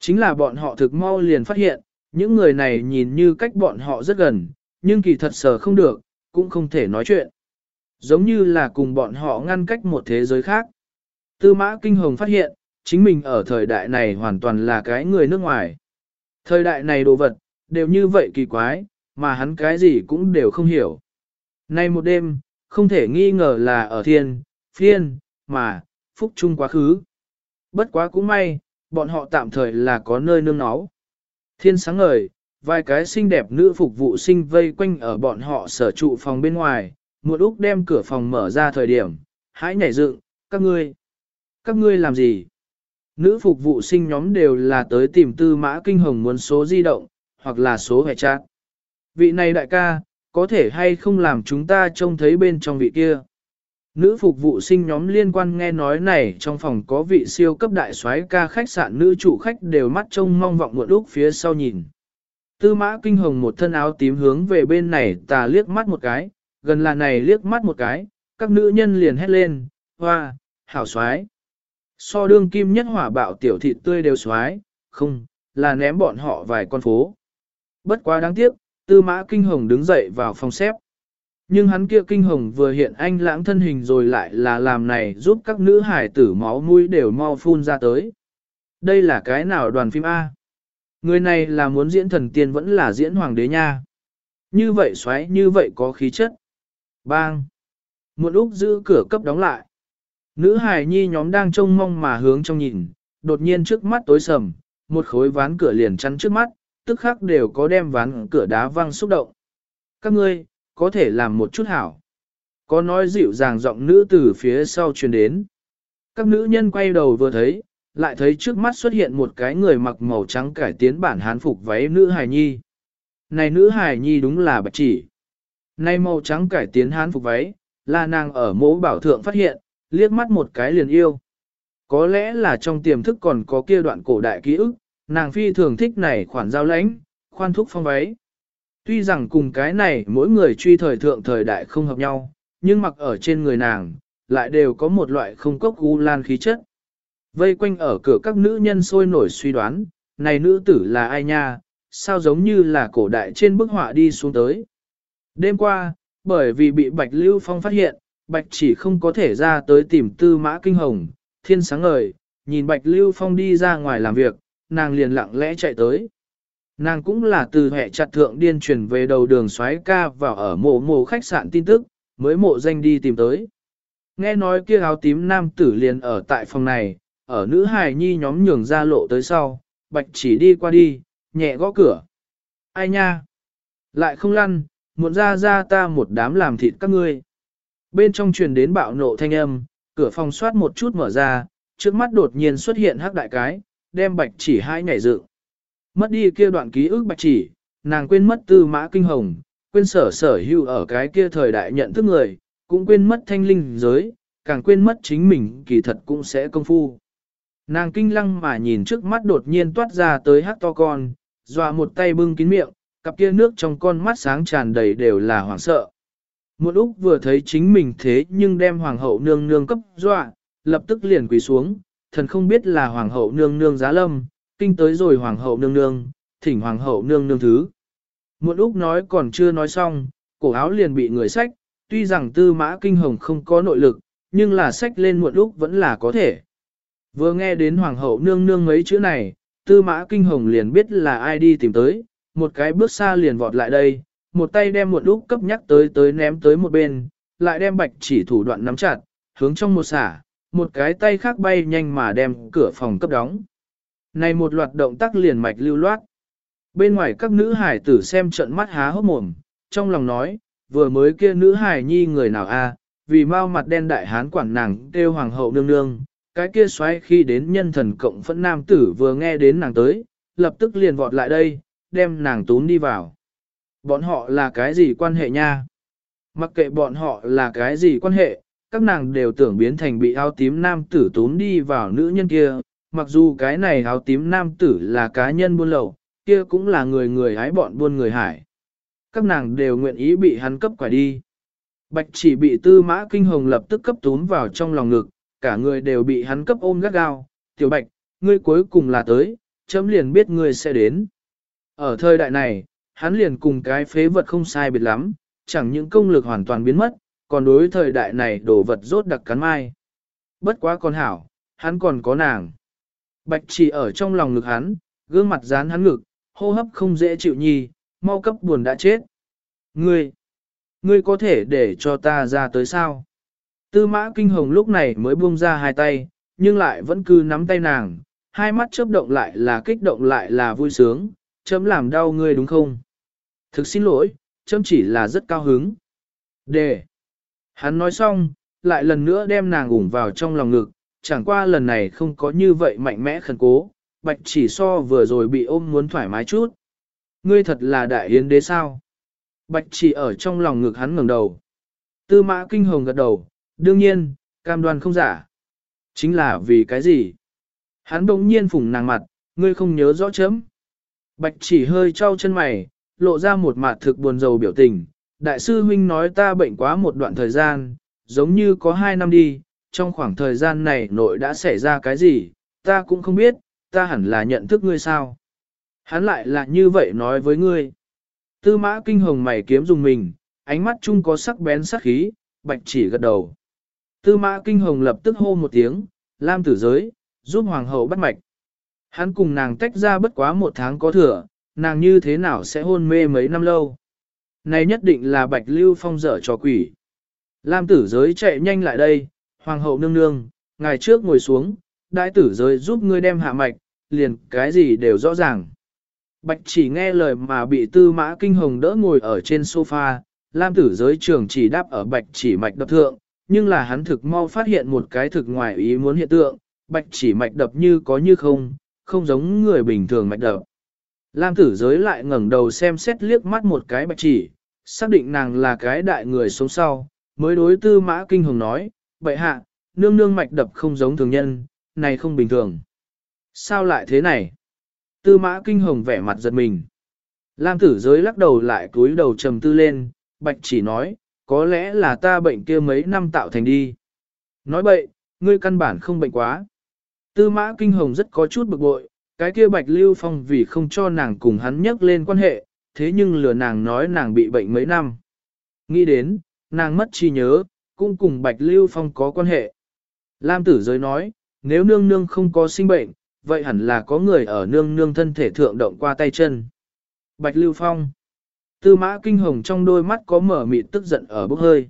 Chính là bọn họ thực mau liền phát hiện, những người này nhìn như cách bọn họ rất gần, nhưng kỳ thật sờ không được, cũng không thể nói chuyện. Giống như là cùng bọn họ ngăn cách một thế giới khác. Tư mã kinh hồng phát hiện, chính mình ở thời đại này hoàn toàn là cái người nước ngoài. Thời đại này đồ vật, đều như vậy kỳ quái, mà hắn cái gì cũng đều không hiểu. Nay một đêm, không thể nghi ngờ là ở thiên, phiên, mà, phúc chung quá khứ. Bất quá cũng may, bọn họ tạm thời là có nơi nương náu. Thiên sáng ngời, vài cái xinh đẹp nữ phục vụ sinh vây quanh ở bọn họ sở trụ phòng bên ngoài, một úc đem cửa phòng mở ra thời điểm, hãy nhảy dựng, các ngươi, các ngươi làm gì? Nữ phục vụ sinh nhóm đều là tới tìm tư mã kinh hồng muốn số di động, hoặc là số hệ chat. Vị này đại ca, có thể hay không làm chúng ta trông thấy bên trong vị kia? Nữ phục vụ sinh nhóm liên quan nghe nói này trong phòng có vị siêu cấp đại soái ca khách sạn nữ chủ khách đều mắt trông mong vọng một lúc phía sau nhìn. Tư mã kinh hồng một thân áo tím hướng về bên này tà liếc mắt một cái, gần là này liếc mắt một cái, các nữ nhân liền hét lên, hoa, hảo soái So đương kim nhất hỏa bạo tiểu thịt tươi đều soái không, là ném bọn họ vài con phố. Bất quá đáng tiếc, tư mã kinh hồng đứng dậy vào phòng xếp. Nhưng hắn kia kinh hồng vừa hiện anh lãng thân hình rồi lại là làm này giúp các nữ hải tử máu mũi đều mau phun ra tới. Đây là cái nào đoàn phim A? Người này là muốn diễn thần tiên vẫn là diễn hoàng đế nha. Như vậy xoáy như vậy có khí chất. Bang! Một lúc giữ cửa cấp đóng lại. Nữ hài nhi nhóm đang trông mong mà hướng trong nhìn, đột nhiên trước mắt tối sầm, một khối ván cửa liền chắn trước mắt, tức khắc đều có đem ván cửa đá văng xúc động. Các ngươi, có thể làm một chút hảo. Có nói dịu dàng giọng nữ từ phía sau truyền đến. Các nữ nhân quay đầu vừa thấy, lại thấy trước mắt xuất hiện một cái người mặc màu trắng cải tiến bản hán phục váy nữ hài nhi. Này nữ hài nhi đúng là bạch chỉ. Này màu trắng cải tiến hán phục váy, là nàng ở mố bảo thượng phát hiện, liếc mắt một cái liền yêu. Có lẽ là trong tiềm thức còn có kia đoạn cổ đại ký ức, nàng phi thường thích này khoản giao lãnh, khoan thúc phong váy. Tuy rằng cùng cái này mỗi người truy thời thượng thời đại không hợp nhau, nhưng mặc ở trên người nàng, lại đều có một loại không cốc gu lan khí chất. Vây quanh ở cửa các nữ nhân sôi nổi suy đoán, này nữ tử là ai nha, sao giống như là cổ đại trên bức họa đi xuống tới. Đêm qua, bởi vì bị Bạch Lưu Phong phát hiện, Bạch chỉ không có thể ra tới tìm tư mã kinh hồng, thiên sáng ngời, nhìn Bạch Lưu Phong đi ra ngoài làm việc, nàng liền lặng lẽ chạy tới. Nàng cũng là từ hệ chặt thượng điên truyền về đầu đường xoáy ca vào ở mộ mộ khách sạn tin tức, mới mộ danh đi tìm tới. Nghe nói kia áo tím nam tử liền ở tại phòng này, ở nữ hài nhi nhóm nhường ra lộ tới sau, bạch chỉ đi qua đi, nhẹ gõ cửa. Ai nha? Lại không lăn, muộn ra ra ta một đám làm thịt các ngươi. Bên trong truyền đến bạo nộ thanh âm, cửa phòng soát một chút mở ra, trước mắt đột nhiên xuất hiện hắc đại cái, đem bạch chỉ hai nhảy dựng. Mất đi kia đoạn ký ức bạch chỉ, nàng quên mất tư mã kinh hồng, quên sở sở hữu ở cái kia thời đại nhận thức người, cũng quên mất thanh linh giới, càng quên mất chính mình kỳ thật cũng sẽ công phu. Nàng kinh lăng mà nhìn trước mắt đột nhiên toát ra tới hát to con, dọa một tay bưng kín miệng, cặp kia nước trong con mắt sáng tràn đầy đều là hoảng sợ. Một Úc vừa thấy chính mình thế nhưng đem hoàng hậu nương nương cấp dọa, lập tức liền quỳ xuống, thần không biết là hoàng hậu nương nương giá lâm, kinh tới rồi hoàng hậu nương nương, thỉnh hoàng hậu nương nương thứ. muộn Úc nói còn chưa nói xong, cổ áo liền bị người sách, tuy rằng tư mã kinh hồng không có nội lực, nhưng là sách lên muộn Úc vẫn là có thể. Vừa nghe đến hoàng hậu nương nương mấy chữ này, tư mã kinh hồng liền biết là ai đi tìm tới, một cái bước xa liền vọt lại đây, một tay đem muộn úc cấp nhắc tới tới ném tới một bên, lại đem bạch chỉ thủ đoạn nắm chặt, hướng trong một xả, một cái tay khác bay nhanh mà đem cửa phòng cấp đóng. Này một loạt động tác liền mạch lưu loát. Bên ngoài các nữ hải tử xem trận mắt há hốc mồm, trong lòng nói, vừa mới kia nữ hải nhi người nào a, vì mau mặt đen đại hán quản nàng kêu hoàng hậu nương nương, cái kia xoay khi đến nhân thần cộng phẫn nam tử vừa nghe đến nàng tới, lập tức liền vọt lại đây, đem nàng tún đi vào. Bọn họ là cái gì quan hệ nha? Mặc kệ bọn họ là cái gì quan hệ, các nàng đều tưởng biến thành bị áo tím nam tử tốn đi vào nữ nhân kia, mặc dù cái này áo tím nam tử là cá nhân buôn lậu, kia cũng là người người hái bọn buôn người hải. Các nàng đều nguyện ý bị hắn cấp quả đi. Bạch chỉ bị tư mã kinh hồng lập tức cấp tốn vào trong lòng ngực, cả người đều bị hắn cấp ôm gắt gao. Tiểu bạch, ngươi cuối cùng là tới, chấm liền biết ngươi sẽ đến. Ở thời đại này, hắn liền cùng cái phế vật không sai biệt lắm, chẳng những công lực hoàn toàn biến mất, còn đối thời đại này đổ vật rốt đặc cắn mai. Bất quá con hảo, hắn còn có nàng. Bạch chỉ ở trong lòng ngực hắn, gương mặt dán hắn ngực, hô hấp không dễ chịu nhi, mau cấp buồn đã chết. Ngươi, ngươi có thể để cho ta ra tới sao? Tư mã kinh hồng lúc này mới buông ra hai tay, nhưng lại vẫn cứ nắm tay nàng, hai mắt chớp động lại là kích động lại là vui sướng, chấm làm đau ngươi đúng không? Thực xin lỗi, chấm chỉ là rất cao hứng. Để. Hắn nói xong, lại lần nữa đem nàng ủng vào trong lòng ngực, chẳng qua lần này không có như vậy mạnh mẽ khẩn cố, bạch chỉ so vừa rồi bị ôm muốn thoải mái chút. Ngươi thật là đại yến đế sao? Bạch chỉ ở trong lòng ngực hắn ngẩng đầu. Tư mã kinh hồng gật đầu, đương nhiên, cam đoan không giả. Chính là vì cái gì? Hắn đồng nhiên phủng nàng mặt, ngươi không nhớ rõ chấm. Bạch chỉ hơi trao chân mày, lộ ra một mặt thực buồn rầu biểu tình. Đại sư huynh nói ta bệnh quá một đoạn thời gian, giống như có hai năm đi, trong khoảng thời gian này nội đã xảy ra cái gì, ta cũng không biết, ta hẳn là nhận thức ngươi sao. Hắn lại là như vậy nói với ngươi. Tư mã kinh hồng mày kiếm dùng mình, ánh mắt chung có sắc bén sắc khí, bạch chỉ gật đầu. Tư mã kinh hồng lập tức hô một tiếng, lam tử giới, giúp hoàng hậu bắt mạch. Hắn cùng nàng tách ra bất quá một tháng có thừa, nàng như thế nào sẽ hôn mê mấy năm lâu. Này nhất định là bạch lưu phong dở cho quỷ. Lam tử giới chạy nhanh lại đây, hoàng hậu nương nương, ngài trước ngồi xuống, đại tử giới giúp ngươi đem hạ mạch, liền cái gì đều rõ ràng. Bạch chỉ nghe lời mà bị tư mã kinh hồng đỡ ngồi ở trên sofa, Lam tử giới trường chỉ đáp ở bạch chỉ mạch đập thượng, nhưng là hắn thực mau phát hiện một cái thực ngoài ý muốn hiện tượng, bạch chỉ mạch đập như có như không, không giống người bình thường mạch đập. Lam tử giới lại ngẩng đầu xem xét liếc mắt một cái bạch chỉ, xác định nàng là cái đại người sống sau, mới đối tư mã kinh hồng nói, vậy hạ, nương nương mạch đập không giống thường nhân, này không bình thường. Sao lại thế này? Tư mã kinh hồng vẻ mặt giật mình. Lam tử giới lắc đầu lại cúi đầu trầm tư lên, bạch chỉ nói, có lẽ là ta bệnh kia mấy năm tạo thành đi. Nói bậy, ngươi căn bản không bệnh quá. Tư mã kinh hồng rất có chút bực bội, cái kia bạch lưu phong vì không cho nàng cùng hắn nhắc lên quan hệ, thế nhưng lừa nàng nói nàng bị bệnh mấy năm. Nghĩ đến, nàng mất trí nhớ, cũng cùng bạch lưu phong có quan hệ. Lam tử giới nói, nếu nương nương không có sinh bệnh, vậy hẳn là có người ở nương nương thân thể thượng động qua tay chân. Bạch lưu phong. Tư mã kinh hồng trong đôi mắt có mở mịt tức giận ở bốc hơi.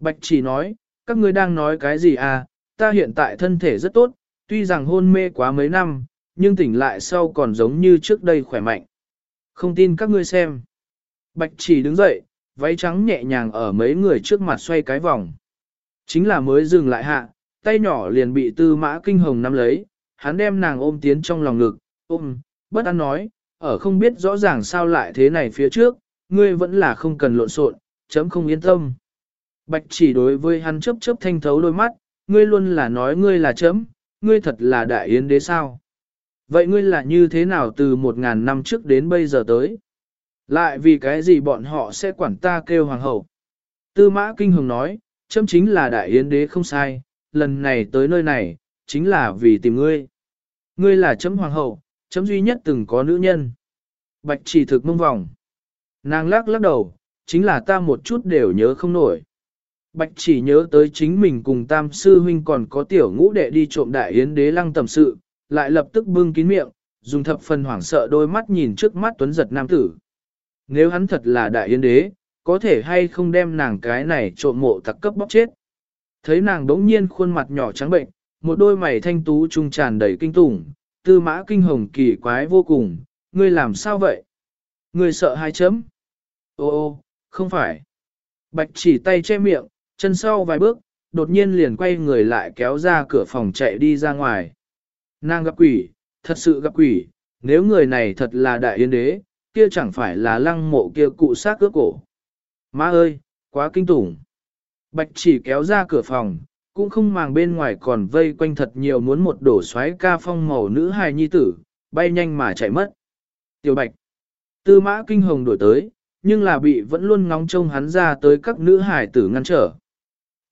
Bạch chỉ nói, các ngươi đang nói cái gì à, ta hiện tại thân thể rất tốt, tuy rằng hôn mê quá mấy năm, nhưng tỉnh lại sau còn giống như trước đây khỏe mạnh. Không tin các ngươi xem. Bạch chỉ đứng dậy, váy trắng nhẹ nhàng ở mấy người trước mặt xoay cái vòng. Chính là mới dừng lại hạ, tay nhỏ liền bị tư mã kinh hồng nắm lấy, hắn đem nàng ôm tiến trong lòng ngực, ôm, bất an nói, ở không biết rõ ràng sao lại thế này phía trước, ngươi vẫn là không cần lộn xộn, chấm không yên tâm. Bạch chỉ đối với hắn chớp chớp thanh thấu đôi mắt, ngươi luôn là nói ngươi là chấm, ngươi thật là đại yến đế sao. Vậy ngươi là như thế nào từ một ngàn năm trước đến bây giờ tới? Lại vì cái gì bọn họ sẽ quản ta kêu hoàng hậu? Tư mã kinh hồng nói, châm chính là đại yến đế không sai, lần này tới nơi này, chính là vì tìm ngươi. Ngươi là chấm hoàng hậu, chấm duy nhất từng có nữ nhân. Bạch chỉ thực mông vòng. Nàng lắc lắc đầu, chính là ta một chút đều nhớ không nổi. Bạch chỉ nhớ tới chính mình cùng tam sư huynh còn có tiểu ngũ đệ đi trộm đại yến đế lăng tầm sự, lại lập tức bưng kín miệng, dùng thập phần hoảng sợ đôi mắt nhìn trước mắt tuấn giật nam tử. Nếu hắn thật là đại yến đế, có thể hay không đem nàng cái này trộm mộ tặc cấp bóc chết. Thấy nàng đống nhiên khuôn mặt nhỏ trắng bệnh, một đôi mày thanh tú trung tràn đầy kinh tủng, tư mã kinh hồng kỳ quái vô cùng, ngươi làm sao vậy? Ngươi sợ hai chấm? Ô ô, không phải. Bạch chỉ tay che miệng, chân sau vài bước, đột nhiên liền quay người lại kéo ra cửa phòng chạy đi ra ngoài. Nàng gặp quỷ, thật sự gặp quỷ, nếu người này thật là đại yến đế, kia chẳng phải là lăng mộ kia cụ xác cước cổ. Má ơi, quá kinh tủng. Bạch chỉ kéo ra cửa phòng, cũng không màng bên ngoài còn vây quanh thật nhiều muốn một đổ xoáy ca phong màu nữ hài nhi tử, bay nhanh mà chạy mất. Tiểu Bạch, tư mã kinh hồng đổi tới, nhưng là bị vẫn luôn ngóng trông hắn ra tới các nữ hài tử ngăn trở.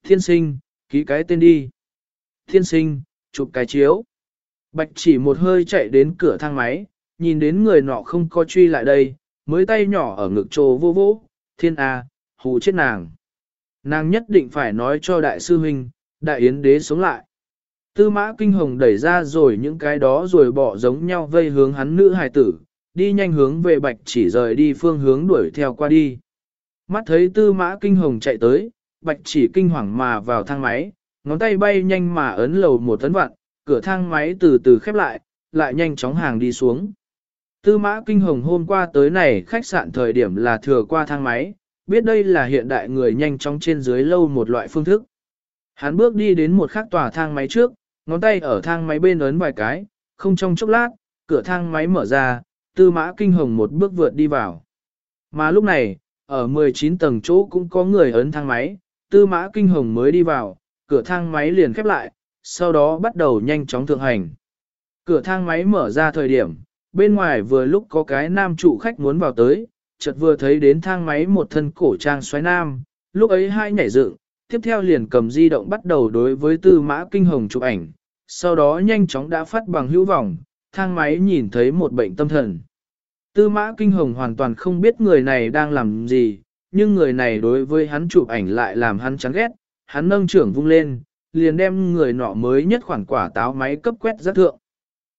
Thiên sinh, ký cái tên đi. Thiên sinh, chụp cái chiếu. Bạch chỉ một hơi chạy đến cửa thang máy, nhìn đến người nọ không có truy lại đây, mới tay nhỏ ở ngực trồ vô vô, thiên a, hù chết nàng. Nàng nhất định phải nói cho đại sư huynh, đại yến đế sống lại. Tư mã kinh hồng đẩy ra rồi những cái đó rồi bỏ giống nhau vây hướng hắn nữ hài tử, đi nhanh hướng về bạch chỉ rời đi phương hướng đuổi theo qua đi. Mắt thấy tư mã kinh hồng chạy tới, bạch chỉ kinh hoàng mà vào thang máy, ngón tay bay nhanh mà ấn lầu một tấn vạn, cửa thang máy từ từ khép lại, lại nhanh chóng hàng đi xuống. Tư mã kinh hồng hôm qua tới này khách sạn thời điểm là thừa qua thang máy, biết đây là hiện đại người nhanh chóng trên dưới lâu một loại phương thức. Hắn bước đi đến một khắc tòa thang máy trước, ngón tay ở thang máy bên ấn vài cái, không trong chốc lát, cửa thang máy mở ra, tư mã kinh hồng một bước vượt đi vào. Mà lúc này, ở 19 tầng chỗ cũng có người ấn thang máy, tư mã kinh hồng mới đi vào, cửa thang máy liền khép lại, sau đó bắt đầu nhanh chóng thượng hành. Cửa thang máy mở ra thời điểm, bên ngoài vừa lúc có cái nam trụ khách muốn vào tới, chợt vừa thấy đến thang máy một thân cổ trang xoáy nam, lúc ấy hai nhảy dựng, tiếp theo liền cầm di động bắt đầu đối với tư mã kinh hồng chụp ảnh, sau đó nhanh chóng đã phát bằng hữu vọng, thang máy nhìn thấy một bệnh tâm thần. Tư mã kinh hồng hoàn toàn không biết người này đang làm gì, nhưng người này đối với hắn chụp ảnh lại làm hắn chán ghét, hắn nâng trưởng vung lên, liền đem người nọ mới nhất khoản quả táo máy cấp quét rất thượng.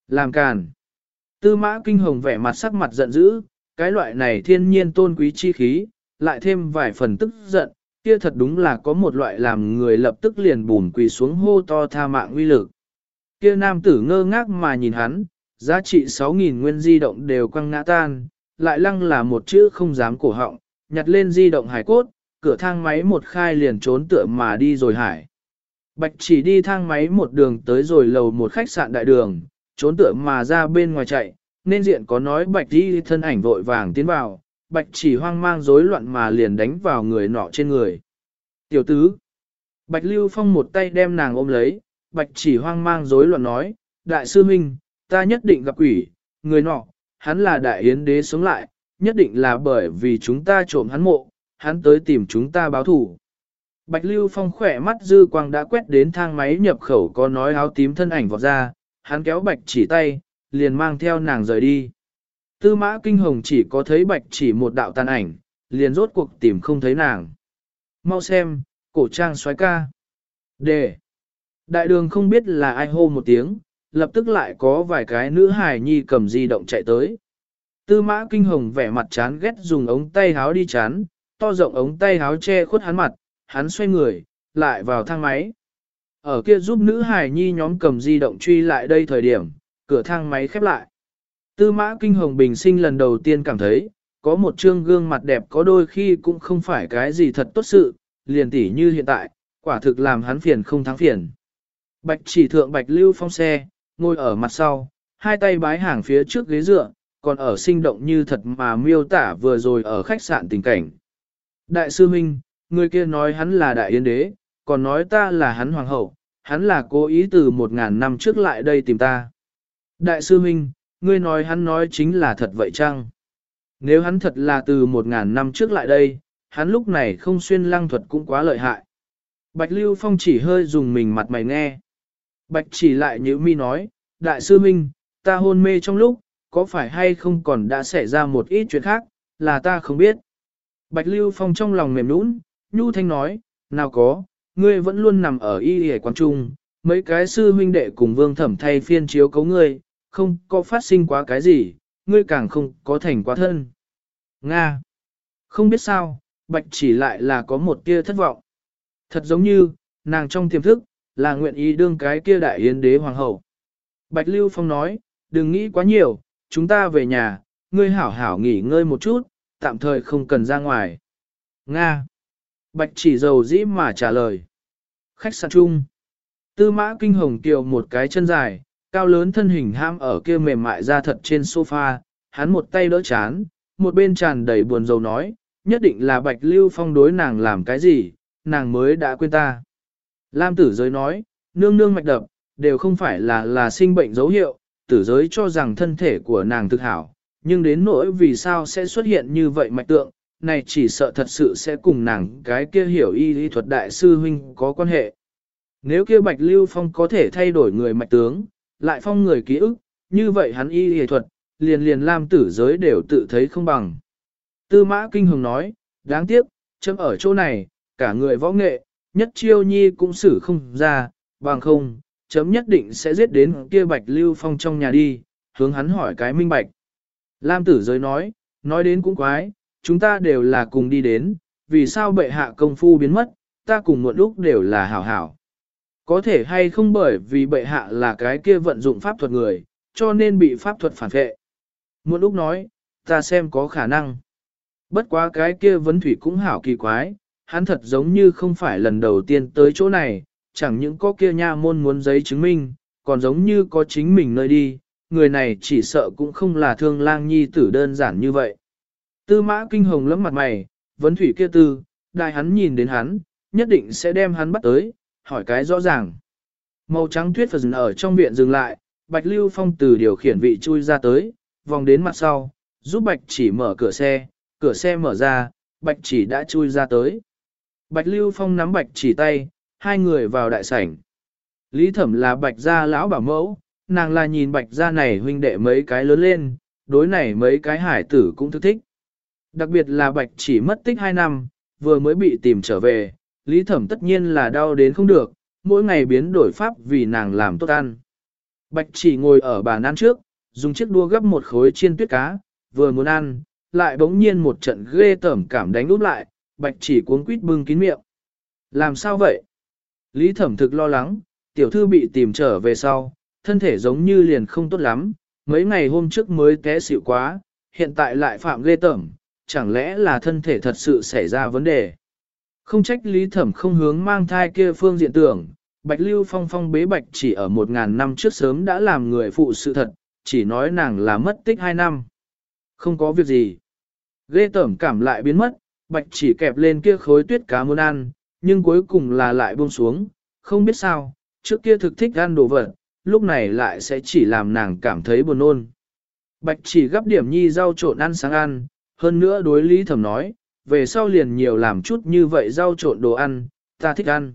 Làm càn. Tư mã kinh hồng vẻ mặt sắc mặt giận dữ, cái loại này thiên nhiên tôn quý chi khí, lại thêm vài phần tức giận, kia thật đúng là có một loại làm người lập tức liền bùn quỳ xuống hô to tha mạng uy lực. Kia nam tử ngơ ngác mà nhìn hắn, giá trị 6.000 nguyên di động đều quăng ngã tan, lại lăng là một chữ không dám cổ họng, nhặt lên di động hải cốt, cửa thang máy một khai liền trốn tựa mà đi rồi hải. Bạch chỉ đi thang máy một đường tới rồi lầu một khách sạn đại đường, trốn tựa mà ra bên ngoài chạy, nên diện có nói bạch đi thân ảnh vội vàng tiến vào, bạch chỉ hoang mang rối loạn mà liền đánh vào người nọ trên người. Tiểu tứ, bạch lưu phong một tay đem nàng ôm lấy, bạch chỉ hoang mang rối loạn nói, đại sư huynh, ta nhất định gặp quỷ, người nọ, hắn là đại yến đế sống lại, nhất định là bởi vì chúng ta trộm hắn mộ, hắn tới tìm chúng ta báo thủ. Bạch Lưu Phong khỏe mắt dư quang đã quét đến thang máy nhập khẩu có nói áo tím thân ảnh vọt ra, hắn kéo bạch chỉ tay, liền mang theo nàng rời đi. Tư mã kinh hồng chỉ có thấy bạch chỉ một đạo tàn ảnh, liền rốt cuộc tìm không thấy nàng. Mau xem, cổ trang xoái ca. Đề. Đại đường không biết là ai hô một tiếng, lập tức lại có vài cái nữ hài nhi cầm di động chạy tới. Tư mã kinh hồng vẻ mặt chán ghét dùng ống tay háo đi chán, to rộng ống tay háo che khuất hắn mặt, hắn xoay người, lại vào thang máy. Ở kia giúp nữ hài nhi nhóm cầm di động truy lại đây thời điểm, cửa thang máy khép lại. Tư mã kinh hồng bình sinh lần đầu tiên cảm thấy, có một trương gương mặt đẹp có đôi khi cũng không phải cái gì thật tốt sự, liền tỉ như hiện tại, quả thực làm hắn phiền không thắng phiền. Bạch chỉ thượng bạch lưu phong xe, ngồi ở mặt sau, hai tay bái hàng phía trước ghế dựa, còn ở sinh động như thật mà miêu tả vừa rồi ở khách sạn tình cảnh. Đại sư Minh, người kia nói hắn là đại yên đế, còn nói ta là hắn hoàng hậu, hắn là cố ý từ một ngàn năm trước lại đây tìm ta. Đại sư Minh, ngươi nói hắn nói chính là thật vậy chăng? Nếu hắn thật là từ một ngàn năm trước lại đây, hắn lúc này không xuyên lăng thuật cũng quá lợi hại. Bạch Lưu Phong chỉ hơi dùng mình mặt mày nghe. Bạch chỉ lại như mi nói, Đại sư Minh, ta hôn mê trong lúc, có phải hay không còn đã xảy ra một ít chuyện khác, là ta không biết. Bạch Lưu Phong trong lòng mềm nũng, Nhu Thanh nói, nào có, ngươi vẫn luôn nằm ở y hề quán trung, mấy cái sư huynh đệ cùng vương thẩm thay phiên chiếu cấu ngươi, không có phát sinh quá cái gì, ngươi càng không có thành quá thân. Nga. Không biết sao, bạch chỉ lại là có một tia thất vọng. Thật giống như, nàng trong tiềm thức, là nguyện ý đương cái kia đại yến đế hoàng hậu. Bạch Lưu Phong nói, đừng nghĩ quá nhiều, chúng ta về nhà, ngươi hảo hảo nghỉ ngơi một chút, tạm thời không cần ra ngoài. Nga. Bạch chỉ dầu dĩ mà trả lời. Khách sạn chung. Tư mã kinh hồng kiều một cái chân dài, cao lớn thân hình ham ở kia mềm mại ra thật trên sofa, hắn một tay đỡ chán, một bên tràn đầy buồn rầu nói, nhất định là bạch lưu phong đối nàng làm cái gì, nàng mới đã quên ta. Lam tử giới nói, nương nương mạch đập, đều không phải là là sinh bệnh dấu hiệu, tử giới cho rằng thân thể của nàng thực hảo, nhưng đến nỗi vì sao sẽ xuất hiện như vậy mạch tượng, này chỉ sợ thật sự sẽ cùng nàng cái kia hiểu y lý thuật đại sư huynh có quan hệ. Nếu kia Bạch Lưu Phong có thể thay đổi người mạch tướng, lại phong người ký ức, như vậy hắn y lý thuật, liền liền làm tử giới đều tự thấy không bằng. Tư mã kinh hồng nói, đáng tiếc, chấm ở chỗ này, cả người võ nghệ, nhất chiêu nhi cũng xử không ra, bằng không, chấm nhất định sẽ giết đến kia Bạch Lưu Phong trong nhà đi, hướng hắn hỏi cái minh bạch. Lam tử giới nói, nói đến cũng quái, chúng ta đều là cùng đi đến, vì sao bệ hạ công phu biến mất, ta cùng một lúc đều là hảo hảo. Có thể hay không bởi vì bệ hạ là cái kia vận dụng pháp thuật người, cho nên bị pháp thuật phản vệ. Một lúc nói, ta xem có khả năng. Bất quá cái kia vấn thủy cũng hảo kỳ quái, hắn thật giống như không phải lần đầu tiên tới chỗ này, chẳng những có kia nha môn muốn giấy chứng minh, còn giống như có chính mình nơi đi, người này chỉ sợ cũng không là thương lang nhi tử đơn giản như vậy. Tư mã kinh hồng lắm mặt mày, vấn thủy kia tư, đại hắn nhìn đến hắn, nhất định sẽ đem hắn bắt tới, hỏi cái rõ ràng. Màu trắng tuyết phật ở trong viện dừng lại, Bạch Lưu Phong từ điều khiển vị chui ra tới, vòng đến mặt sau, giúp Bạch chỉ mở cửa xe, cửa xe mở ra, Bạch chỉ đã chui ra tới. Bạch Lưu Phong nắm Bạch chỉ tay, hai người vào đại sảnh. Lý Thẩm là Bạch gia lão bảo mẫu, nàng là nhìn Bạch gia này huynh đệ mấy cái lớn lên, đối này mấy cái hải tử cũng thức thích. Đặc biệt là Bạch chỉ mất tích 2 năm, vừa mới bị tìm trở về, Lý Thẩm tất nhiên là đau đến không được, mỗi ngày biến đổi pháp vì nàng làm tốt ăn. Bạch chỉ ngồi ở bàn ăn trước, dùng chiếc đua gấp một khối chiên tuyết cá, vừa muốn ăn, lại bỗng nhiên một trận ghê tởm cảm đánh úp lại, bạch chỉ cuống quýt bưng kín miệng. Làm sao vậy? Lý thẩm thực lo lắng, tiểu thư bị tìm trở về sau, thân thể giống như liền không tốt lắm, mấy ngày hôm trước mới té xỉu quá, hiện tại lại phạm ghê tởm, chẳng lẽ là thân thể thật sự xảy ra vấn đề. Không trách lý thẩm không hướng mang thai kia phương diện tưởng, Bạch Lưu Phong phong bế bạch chỉ ở một ngàn năm trước sớm đã làm người phụ sự thật, chỉ nói nàng là mất tích hai năm. Không có việc gì. Ghê tởm cảm lại biến mất, bạch chỉ kẹp lên kia khối tuyết cá muốn ăn, nhưng cuối cùng là lại buông xuống, không biết sao, trước kia thực thích ăn đồ vật, lúc này lại sẽ chỉ làm nàng cảm thấy buồn nôn. Bạch chỉ gấp điểm nhi rau trộn ăn sáng ăn, hơn nữa đối lý thẩm nói, về sau liền nhiều làm chút như vậy rau trộn đồ ăn, ta thích ăn.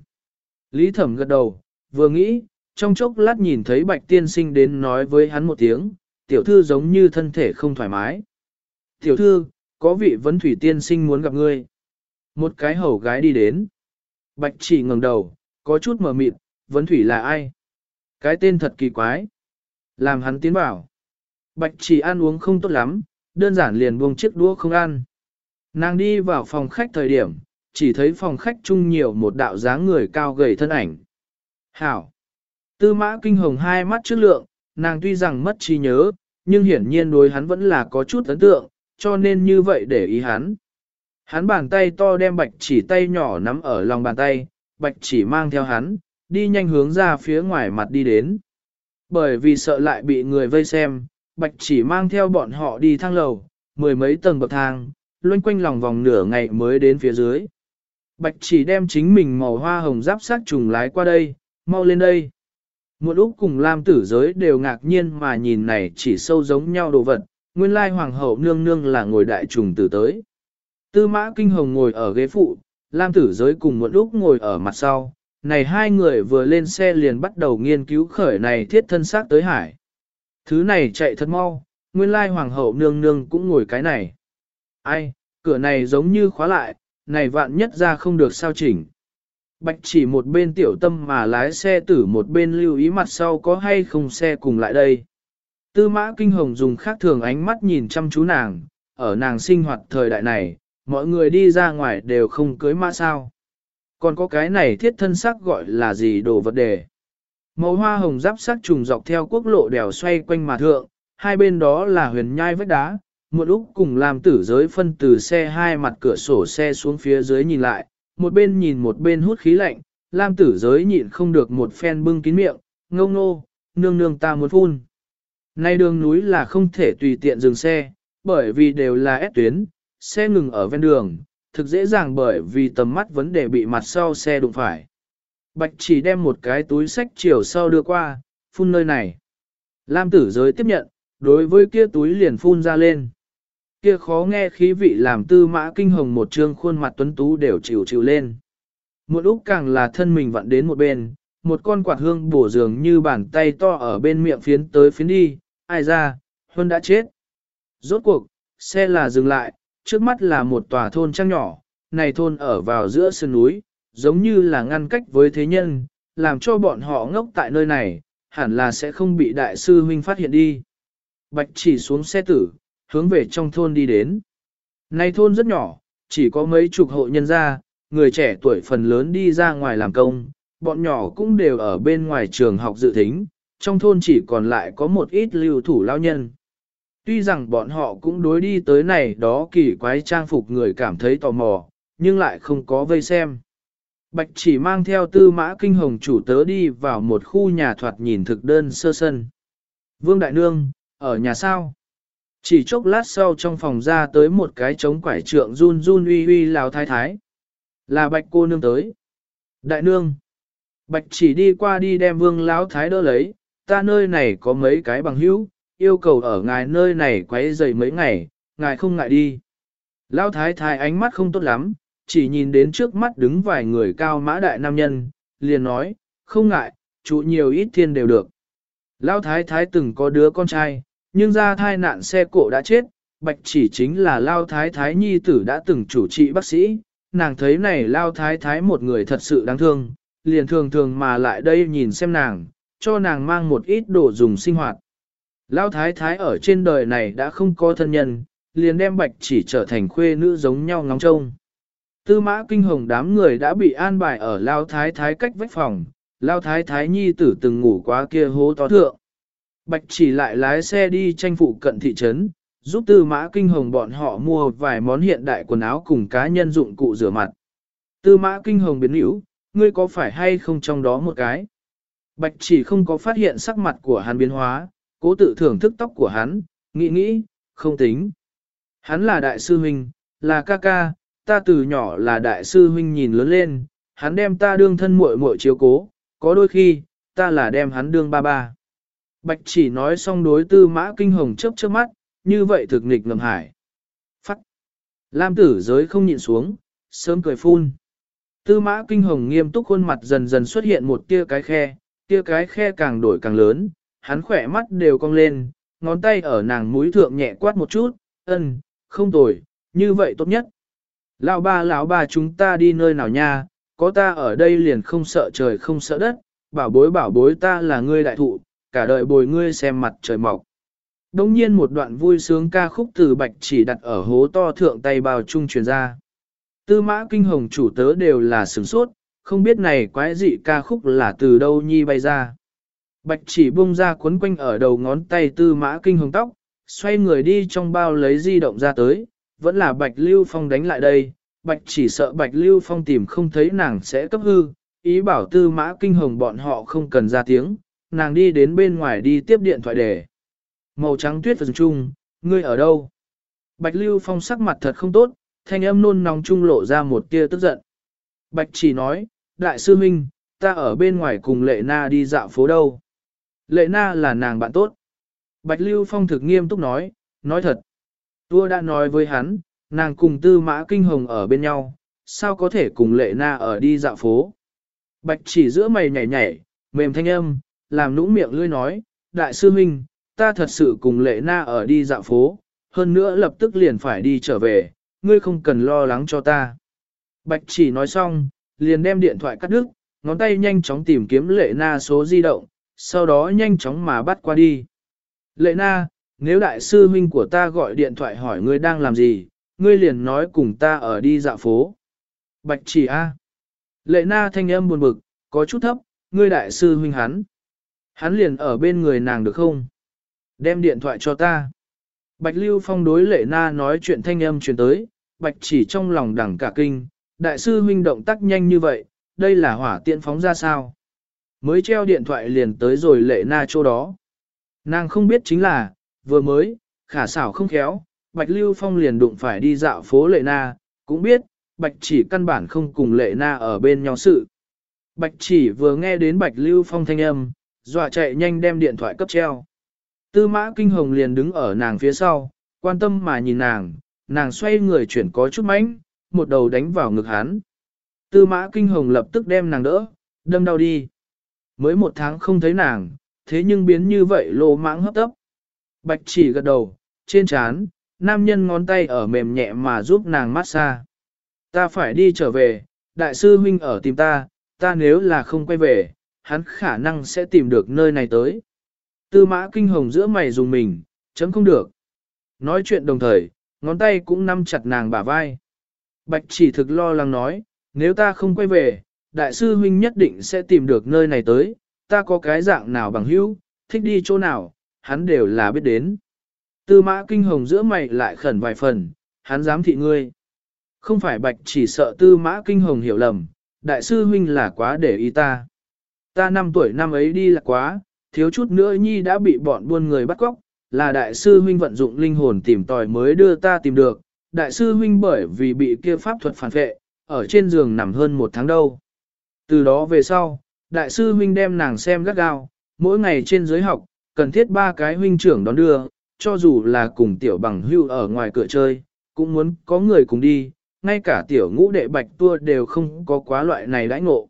Lý thẩm gật đầu, vừa nghĩ, trong chốc lát nhìn thấy bạch tiên sinh đến nói với hắn một tiếng, tiểu thư giống như thân thể không thoải mái. Tiểu thư, có vị vấn thủy tiên sinh muốn gặp ngươi. Một cái hầu gái đi đến. Bạch chỉ ngẩng đầu, có chút mờ mịt, vấn thủy là ai? Cái tên thật kỳ quái. Làm hắn tiến bảo. Bạch chỉ ăn uống không tốt lắm, đơn giản liền buông chiếc đũa không ăn. Nàng đi vào phòng khách thời điểm, chỉ thấy phòng khách chung nhiều một đạo dáng người cao gầy thân ảnh. Hảo! Tư mã kinh hồng hai mắt trước lượng, nàng tuy rằng mất trí nhớ, nhưng hiển nhiên đối hắn vẫn là có chút ấn tượng, cho nên như vậy để ý hắn. Hắn bàn tay to đem bạch chỉ tay nhỏ nắm ở lòng bàn tay, bạch chỉ mang theo hắn, đi nhanh hướng ra phía ngoài mặt đi đến. Bởi vì sợ lại bị người vây xem, bạch chỉ mang theo bọn họ đi thang lầu, mười mấy tầng bậc thang, loanh quanh lòng vòng nửa ngày mới đến phía dưới. Bạch chỉ đem chính mình màu hoa hồng giáp sát trùng lái qua đây, mau lên đây. Một úc cùng Lam tử giới đều ngạc nhiên mà nhìn này chỉ sâu giống nhau đồ vật, nguyên lai hoàng hậu nương nương là ngồi đại trùng tử tới. Tư mã kinh hồng ngồi ở ghế phụ, Lam tử giới cùng một úc ngồi ở mặt sau, này hai người vừa lên xe liền bắt đầu nghiên cứu khởi này thiết thân xác tới hải. Thứ này chạy thật mau, nguyên lai hoàng hậu nương nương cũng ngồi cái này. Ai, cửa này giống như khóa lại, này vạn nhất ra không được sao chỉnh. Bạch chỉ một bên tiểu tâm mà lái xe tử một bên lưu ý mặt sau có hay không xe cùng lại đây. Tư mã kinh hồng dùng khác thường ánh mắt nhìn chăm chú nàng, ở nàng sinh hoạt thời đại này, mọi người đi ra ngoài đều không cưới mã sao. Còn có cái này thiết thân sắc gọi là gì đồ vật đề. Màu hoa hồng giáp sắc trùng dọc theo quốc lộ đèo xoay quanh mà thượng, hai bên đó là huyền nhai vách đá, một lúc cùng làm tử giới phân từ xe hai mặt cửa sổ xe xuống phía dưới nhìn lại, một bên nhìn một bên hút khí lạnh, Lam tử giới nhịn không được một phen bưng kín miệng, ngâu ngô, nương nương ta muốn phun. Nay đường núi là không thể tùy tiện dừng xe, bởi vì đều là ép tuyến, xe ngừng ở ven đường, thực dễ dàng bởi vì tầm mắt vấn đề bị mặt sau xe đụng phải. Bạch chỉ đem một cái túi sách chiều sau đưa qua, phun nơi này. Lam tử giới tiếp nhận, đối với kia túi liền phun ra lên. Kia khó nghe khí vị làm tư mã kinh hồng một trương khuôn mặt tuấn tú đều chịu chịu lên. Một lúc càng là thân mình vặn đến một bên, một con quạt hương bổ dường như bàn tay to ở bên miệng phiến tới phiến đi, ai ra, Huân đã chết. Rốt cuộc, xe là dừng lại, trước mắt là một tòa thôn trang nhỏ, này thôn ở vào giữa sơn núi, giống như là ngăn cách với thế nhân, làm cho bọn họ ngốc tại nơi này, hẳn là sẽ không bị đại sư huynh phát hiện đi. Bạch chỉ xuống xe tử, hướng về trong thôn đi đến. Nay thôn rất nhỏ, chỉ có mấy chục hộ nhân gia, người trẻ tuổi phần lớn đi ra ngoài làm công, bọn nhỏ cũng đều ở bên ngoài trường học dự thính, trong thôn chỉ còn lại có một ít lưu thủ lao nhân. Tuy rằng bọn họ cũng đối đi tới này đó kỳ quái trang phục người cảm thấy tò mò, nhưng lại không có vây xem. Bạch chỉ mang theo tư mã kinh hồng chủ tớ đi vào một khu nhà thoạt nhìn thực đơn sơ sân. Vương Đại Nương, ở nhà sao? Chỉ chốc lát sau trong phòng ra tới một cái trống quải trượng run run uy uy lào thái thái. Là bạch cô nương tới. Đại nương. Bạch chỉ đi qua đi đem vương lão thái đỡ lấy, ta nơi này có mấy cái bằng hữu, yêu cầu ở ngài nơi này quấy dày mấy ngày, ngài không ngại đi. Lão thái thái ánh mắt không tốt lắm, chỉ nhìn đến trước mắt đứng vài người cao mã đại nam nhân, liền nói, không ngại, chủ nhiều ít thiên đều được. Lão thái thái từng có đứa con trai, nhưng ra thai nạn xe cộ đã chết, bạch chỉ chính là Lao thái thái nhi tử đã từng chủ trị bác sĩ, nàng thấy này Lao thái thái một người thật sự đáng thương, liền thường thường mà lại đây nhìn xem nàng, cho nàng mang một ít đồ dùng sinh hoạt. Lao thái thái ở trên đời này đã không có thân nhân, liền đem bạch chỉ trở thành khuê nữ giống nhau ngóng trông. Tư mã kinh hồng đám người đã bị an bài ở Lao thái thái cách vách phòng, Lao thái thái nhi tử từng ngủ quá kia hố to thượng. Bạch chỉ lại lái xe đi tranh phụ cận thị trấn, giúp tư mã kinh hồng bọn họ mua vài món hiện đại quần áo cùng cá nhân dụng cụ rửa mặt. Tư mã kinh hồng biến hữu, ngươi có phải hay không trong đó một cái? Bạch chỉ không có phát hiện sắc mặt của hắn biến hóa, cố tự thưởng thức tóc của hắn, nghĩ nghĩ, không tính. Hắn là đại sư huynh, là ca ca, ta từ nhỏ là đại sư huynh nhìn lớn lên, hắn đem ta đương thân muội muội chiếu cố, có đôi khi, ta là đem hắn đương ba ba. Bạch chỉ nói xong đối tư mã kinh hồng chớp chớp mắt, như vậy thực nghịch ngầm hải. Phắt. Lam tử giới không nhịn xuống, sớm cười phun. Tư mã kinh hồng nghiêm túc khuôn mặt dần dần xuất hiện một tia cái khe, tia cái khe càng đổi càng lớn, hắn khỏe mắt đều cong lên, ngón tay ở nàng mũi thượng nhẹ quát một chút, ân, không tồi, như vậy tốt nhất. Lão ba lão ba chúng ta đi nơi nào nha, có ta ở đây liền không sợ trời không sợ đất, bảo bối bảo bối ta là ngươi đại thụ, cả đời bồi ngươi xem mặt trời mọc. Đông nhiên một đoạn vui sướng ca khúc từ bạch chỉ đặt ở hố to thượng tay bào trung truyền ra. Tư mã kinh hồng chủ tớ đều là sửng sốt, không biết này quái dị ca khúc là từ đâu nhi bay ra. Bạch chỉ bung ra cuốn quanh ở đầu ngón tay tư mã kinh hồng tóc, xoay người đi trong bao lấy di động ra tới, vẫn là bạch lưu phong đánh lại đây. Bạch chỉ sợ bạch lưu phong tìm không thấy nàng sẽ cấp hư, ý bảo tư mã kinh hồng bọn họ không cần ra tiếng, nàng đi đến bên ngoài đi tiếp điện thoại để. Màu trắng tuyết phần trung, ngươi ở đâu? Bạch Lưu Phong sắc mặt thật không tốt, thanh âm nôn nóng trung lộ ra một tia tức giận. Bạch chỉ nói, đại sư minh, ta ở bên ngoài cùng Lệ Na đi dạo phố đâu. Lệ Na là nàng bạn tốt. Bạch Lưu Phong thực nghiêm túc nói, nói thật. Tua đã nói với hắn, nàng cùng tư mã kinh hồng ở bên nhau, sao có thể cùng Lệ Na ở đi dạo phố. Bạch chỉ giữa mày nhảy nhảy, mềm thanh âm, làm nũng miệng lươi nói, đại sư huynh, ta thật sự cùng lệ na ở đi dạo phố, hơn nữa lập tức liền phải đi trở về, ngươi không cần lo lắng cho ta. Bạch chỉ nói xong, liền đem điện thoại cắt đứt, ngón tay nhanh chóng tìm kiếm lệ na số di động, sau đó nhanh chóng mà bắt qua đi. Lệ na, nếu đại sư huynh của ta gọi điện thoại hỏi ngươi đang làm gì, ngươi liền nói cùng ta ở đi dạo phố. Bạch chỉ a. Lệ na thanh âm buồn bực, có chút thấp, ngươi đại sư huynh hắn. Hắn liền ở bên người nàng được không? Đem điện thoại cho ta. Bạch Lưu Phong đối lệ na nói chuyện thanh âm truyền tới, Bạch chỉ trong lòng đẳng cả kinh, đại sư huynh động tác nhanh như vậy, đây là hỏa tiện phóng ra sao. Mới treo điện thoại liền tới rồi lệ na chỗ đó. Nàng không biết chính là, vừa mới, khả xảo không khéo, Bạch Lưu Phong liền đụng phải đi dạo phố lệ na, cũng biết, Bạch chỉ căn bản không cùng lệ na ở bên nhau sự. Bạch chỉ vừa nghe đến Bạch Lưu Phong thanh âm, dọa chạy nhanh đem điện thoại cấp treo. Tư mã kinh hồng liền đứng ở nàng phía sau, quan tâm mà nhìn nàng, nàng xoay người chuyển có chút mánh, một đầu đánh vào ngực hắn. Tư mã kinh hồng lập tức đem nàng đỡ, đâm đau đi. Mới một tháng không thấy nàng, thế nhưng biến như vậy lô mãng hấp tấp. Bạch chỉ gật đầu, trên chán, nam nhân ngón tay ở mềm nhẹ mà giúp nàng massage. Ta phải đi trở về, đại sư huynh ở tìm ta, ta nếu là không quay về, hắn khả năng sẽ tìm được nơi này tới. Tư mã kinh hồng giữa mày dùng mình, chấm không được. Nói chuyện đồng thời, ngón tay cũng nắm chặt nàng bả vai. Bạch chỉ thực lo lắng nói, nếu ta không quay về, đại sư huynh nhất định sẽ tìm được nơi này tới, ta có cái dạng nào bằng hữu, thích đi chỗ nào, hắn đều là biết đến. Tư mã kinh hồng giữa mày lại khẩn vài phần, hắn dám thị ngươi. Không phải bạch chỉ sợ tư mã kinh hồng hiểu lầm, đại sư huynh là quá để ý ta. Ta năm tuổi năm ấy đi là quá, thiếu chút nữa nhi đã bị bọn buôn người bắt cóc, là đại sư huynh vận dụng linh hồn tìm tòi mới đưa ta tìm được, đại sư huynh bởi vì bị kia pháp thuật phản vệ, ở trên giường nằm hơn một tháng đâu. Từ đó về sau, đại sư huynh đem nàng xem gắt gao, mỗi ngày trên giới học, cần thiết ba cái huynh trưởng đón đưa, cho dù là cùng tiểu bằng hưu ở ngoài cửa chơi, cũng muốn có người cùng đi, ngay cả tiểu ngũ đệ bạch tua đều không có quá loại này đãi ngộ.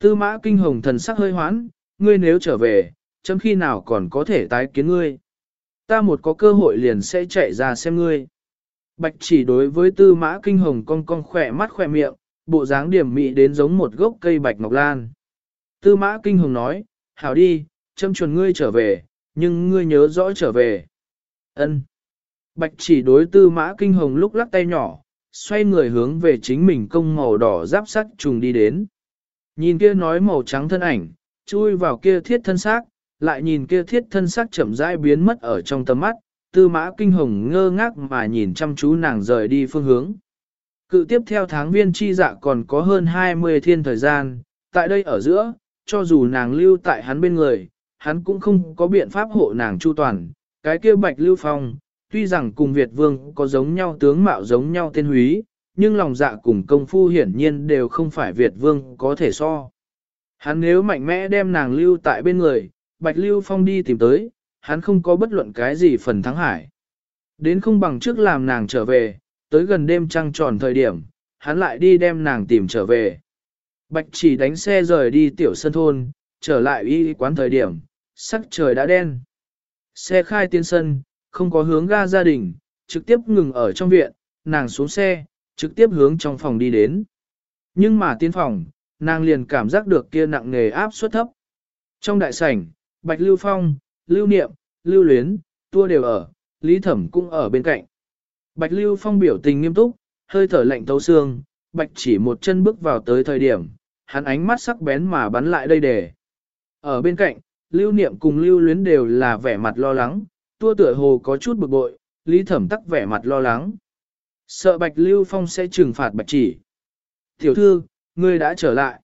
Tư mã kinh hồng thần sắc hơi hoán, ngươi nếu trở về, chấm khi nào còn có thể tái kiến ngươi. Ta một có cơ hội liền sẽ chạy ra xem ngươi. Bạch chỉ đối với tư mã kinh hồng cong cong khỏe mắt khỏe miệng, bộ dáng điểm mị đến giống một gốc cây bạch ngọc lan. Tư mã kinh hồng nói, hảo đi, châm chuẩn ngươi trở về, nhưng ngươi nhớ rõ trở về. Ân. Bạch chỉ đối tư mã kinh hồng lúc lắc tay nhỏ, xoay người hướng về chính mình công màu đỏ giáp sắt trùng đi đến. Nhìn kia nói màu trắng thân ảnh, chui vào kia thiết thân xác, lại nhìn kia thiết thân xác chậm rãi biến mất ở trong tầm mắt, tư mã kinh hồng ngơ ngác mà nhìn chăm chú nàng rời đi phương hướng. Cự tiếp theo tháng viên chi dạ còn có hơn 20 thiên thời gian, tại đây ở giữa, cho dù nàng lưu tại hắn bên người, hắn cũng không có biện pháp hộ nàng chu toàn. Cái kia bạch lưu phong, tuy rằng cùng Việt vương có giống nhau tướng mạo giống nhau tên húy, nhưng lòng dạ cùng công phu hiển nhiên đều không phải Việt vương có thể so. Hắn nếu mạnh mẽ đem nàng lưu tại bên người, bạch lưu phong đi tìm tới, hắn không có bất luận cái gì phần thắng hải. Đến không bằng trước làm nàng trở về, tới gần đêm trăng tròn thời điểm, hắn lại đi đem nàng tìm trở về. Bạch chỉ đánh xe rời đi tiểu sân thôn, trở lại y quán thời điểm, sắc trời đã đen. Xe khai tiên sân, không có hướng ga gia đình, trực tiếp ngừng ở trong viện, nàng xuống xe, trực tiếp hướng trong phòng đi đến. Nhưng mà tiến phòng, nàng liền cảm giác được kia nặng nề áp suất thấp. Trong đại sảnh, Bạch Lưu Phong, Lưu Niệm, Lưu Luyến, Tua đều ở, Lý Thẩm cũng ở bên cạnh. Bạch Lưu Phong biểu tình nghiêm túc, hơi thở lạnh tấu xương, Bạch chỉ một chân bước vào tới thời điểm, hắn ánh mắt sắc bén mà bắn lại đây để. Ở bên cạnh, Lưu Niệm cùng Lưu Luyến đều là vẻ mặt lo lắng, tua tựa hồ có chút bực bội, Lý Thẩm tắc vẻ mặt lo lắng. Sợ Bạch Lưu Phong sẽ trừng phạt Bạch chỉ. Tiểu thư, ngươi đã trở lại.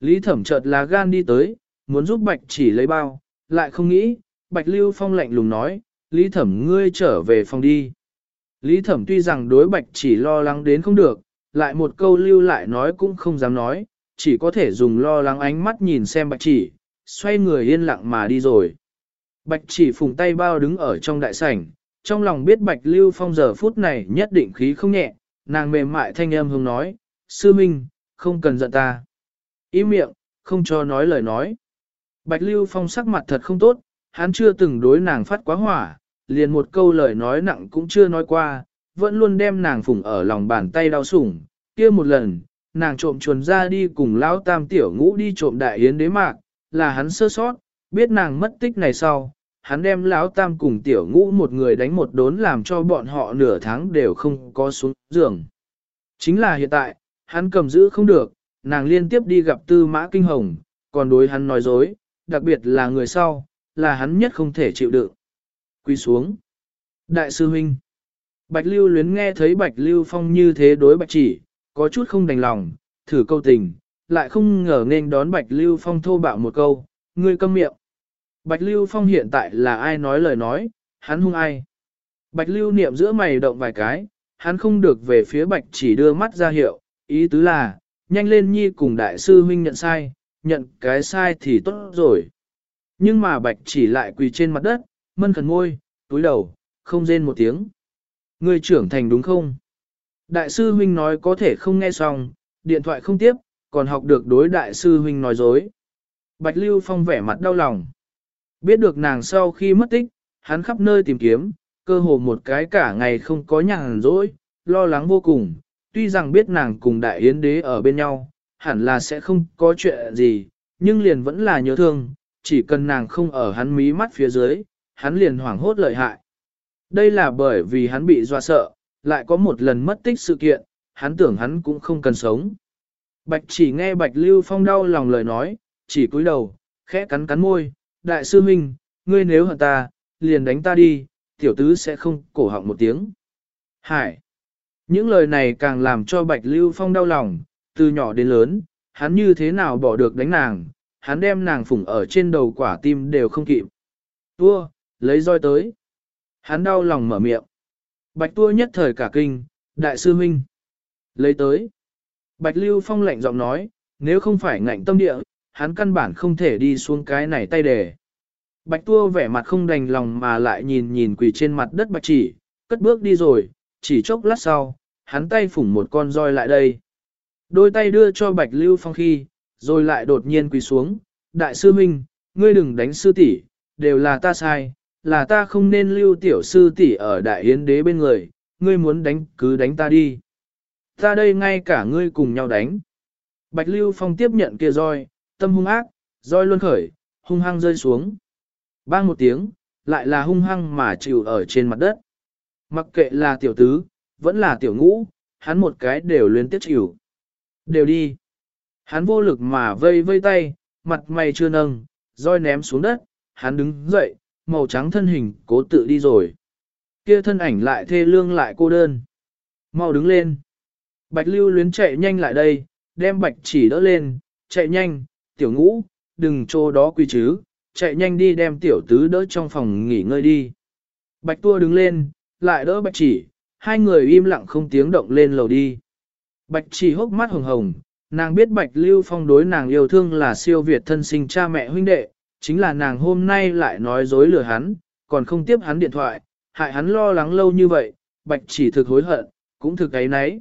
Lý Thẩm chợt là gan đi tới, muốn giúp Bạch chỉ lấy bao, lại không nghĩ, Bạch Lưu Phong lạnh lùng nói, Lý Thẩm ngươi trở về phòng đi. Lý Thẩm tuy rằng đối Bạch chỉ lo lắng đến không được, lại một câu lưu lại nói cũng không dám nói, chỉ có thể dùng lo lắng ánh mắt nhìn xem Bạch chỉ, xoay người yên lặng mà đi rồi. Bạch chỉ phùng tay bao đứng ở trong đại sảnh, trong lòng biết Bạch Lưu Phong giờ phút này nhất định khí không nhẹ, nàng mềm mại thanh âm hùng nói, sư minh, không cần giận ta. Ý miệng, không cho nói lời nói. Bạch Lưu Phong sắc mặt thật không tốt, hắn chưa từng đối nàng phát quá hỏa, liền một câu lời nói nặng cũng chưa nói qua, vẫn luôn đem nàng phủng ở lòng bàn tay đau sủng. kia một lần, nàng trộm chuồn ra đi cùng lão tam tiểu ngũ đi trộm đại yến đế mạc, là hắn sơ sót, biết nàng mất tích này sau, hắn đem lão tam cùng tiểu ngũ một người đánh một đốn làm cho bọn họ nửa tháng đều không có xuống giường. Chính là hiện tại, hắn cầm giữ không được, nàng liên tiếp đi gặp tư mã kinh hồng, còn đối hắn nói dối, đặc biệt là người sau, là hắn nhất không thể chịu đựng. Quy xuống. Đại sư huynh. Bạch Lưu luyến nghe thấy Bạch Lưu Phong như thế đối Bạch chỉ, có chút không đành lòng, thử câu tình, lại không ngờ nên đón Bạch Lưu Phong thô bạo một câu, ngươi câm miệng. Bạch Lưu Phong hiện tại là ai nói lời nói, hắn hung ai. Bạch Lưu niệm giữa mày động vài cái, hắn không được về phía Bạch chỉ đưa mắt ra hiệu, ý tứ là, nhanh lên nhi cùng đại sư huynh nhận sai, nhận cái sai thì tốt rồi. Nhưng mà Bạch chỉ lại quỳ trên mặt đất, mân khẩn môi, túi đầu, không rên một tiếng. Ngươi trưởng thành đúng không? Đại sư huynh nói có thể không nghe xong, điện thoại không tiếp, còn học được đối đại sư huynh nói dối. Bạch Lưu Phong vẻ mặt đau lòng. Biết được nàng sau khi mất tích, hắn khắp nơi tìm kiếm, cơ hồ một cái cả ngày không có nhàn rỗi, lo lắng vô cùng. Tuy rằng biết nàng cùng đại yến đế ở bên nhau, hẳn là sẽ không có chuyện gì, nhưng liền vẫn là nhớ thương, chỉ cần nàng không ở hắn mí mắt phía dưới, hắn liền hoảng hốt lợi hại. Đây là bởi vì hắn bị dọa sợ, lại có một lần mất tích sự kiện, hắn tưởng hắn cũng không cần sống. Bạch chỉ nghe Bạch Lưu Phong đau lòng lời nói, chỉ cúi đầu, khẽ cắn cắn môi, đại sư huynh, ngươi nếu hận ta, liền đánh ta đi, tiểu tứ sẽ không cổ họng một tiếng. Hải! Những lời này càng làm cho Bạch Lưu Phong đau lòng, từ nhỏ đến lớn, hắn như thế nào bỏ được đánh nàng, hắn đem nàng phủng ở trên đầu quả tim đều không kịp. Tua, lấy roi tới. Hắn đau lòng mở miệng. Bạch tua nhất thời cả kinh, đại sư huynh. Lấy tới. Bạch Lưu Phong lạnh giọng nói, nếu không phải ngạnh tâm địa, hắn căn bản không thể đi xuống cái này tay đề. Bạch tua vẻ mặt không đành lòng mà lại nhìn nhìn quỳ trên mặt đất bạch chỉ, cất bước đi rồi, chỉ chốc lát sau, hắn tay phủng một con roi lại đây. Đôi tay đưa cho bạch lưu phong khi, rồi lại đột nhiên quỳ xuống, đại sư huynh, ngươi đừng đánh sư tỷ, đều là ta sai, là ta không nên lưu tiểu sư tỷ ở đại yến đế bên người, ngươi muốn đánh cứ đánh ta đi. Ta đây ngay cả ngươi cùng nhau đánh. Bạch lưu phong tiếp nhận kia roi, tâm hung ác, roi luôn khởi, hung hăng rơi xuống. Bang một tiếng, lại là hung hăng mà chịu ở trên mặt đất. Mặc kệ là tiểu tứ, vẫn là tiểu ngũ, hắn một cái đều liên tiếp chịu. Đều đi. Hắn vô lực mà vây vây tay, mặt mày chưa nâng, roi ném xuống đất, hắn đứng dậy, màu trắng thân hình cố tự đi rồi. Kia thân ảnh lại thê lương lại cô đơn. Mau đứng lên. Bạch lưu luyến chạy nhanh lại đây, đem bạch chỉ đỡ lên, chạy nhanh, tiểu ngũ, đừng trô đó quy chứ, chạy nhanh đi đem tiểu tứ đỡ trong phòng nghỉ ngơi đi. Bạch tua đứng lên, lại đỡ bạch chỉ, hai người im lặng không tiếng động lên lầu đi. Bạch chỉ hốc mắt hồng hồng, nàng biết bạch lưu phong đối nàng yêu thương là siêu việt thân sinh cha mẹ huynh đệ, chính là nàng hôm nay lại nói dối lừa hắn, còn không tiếp hắn điện thoại, hại hắn lo lắng lâu như vậy, bạch chỉ thực hối hận, cũng thực ấy nấy.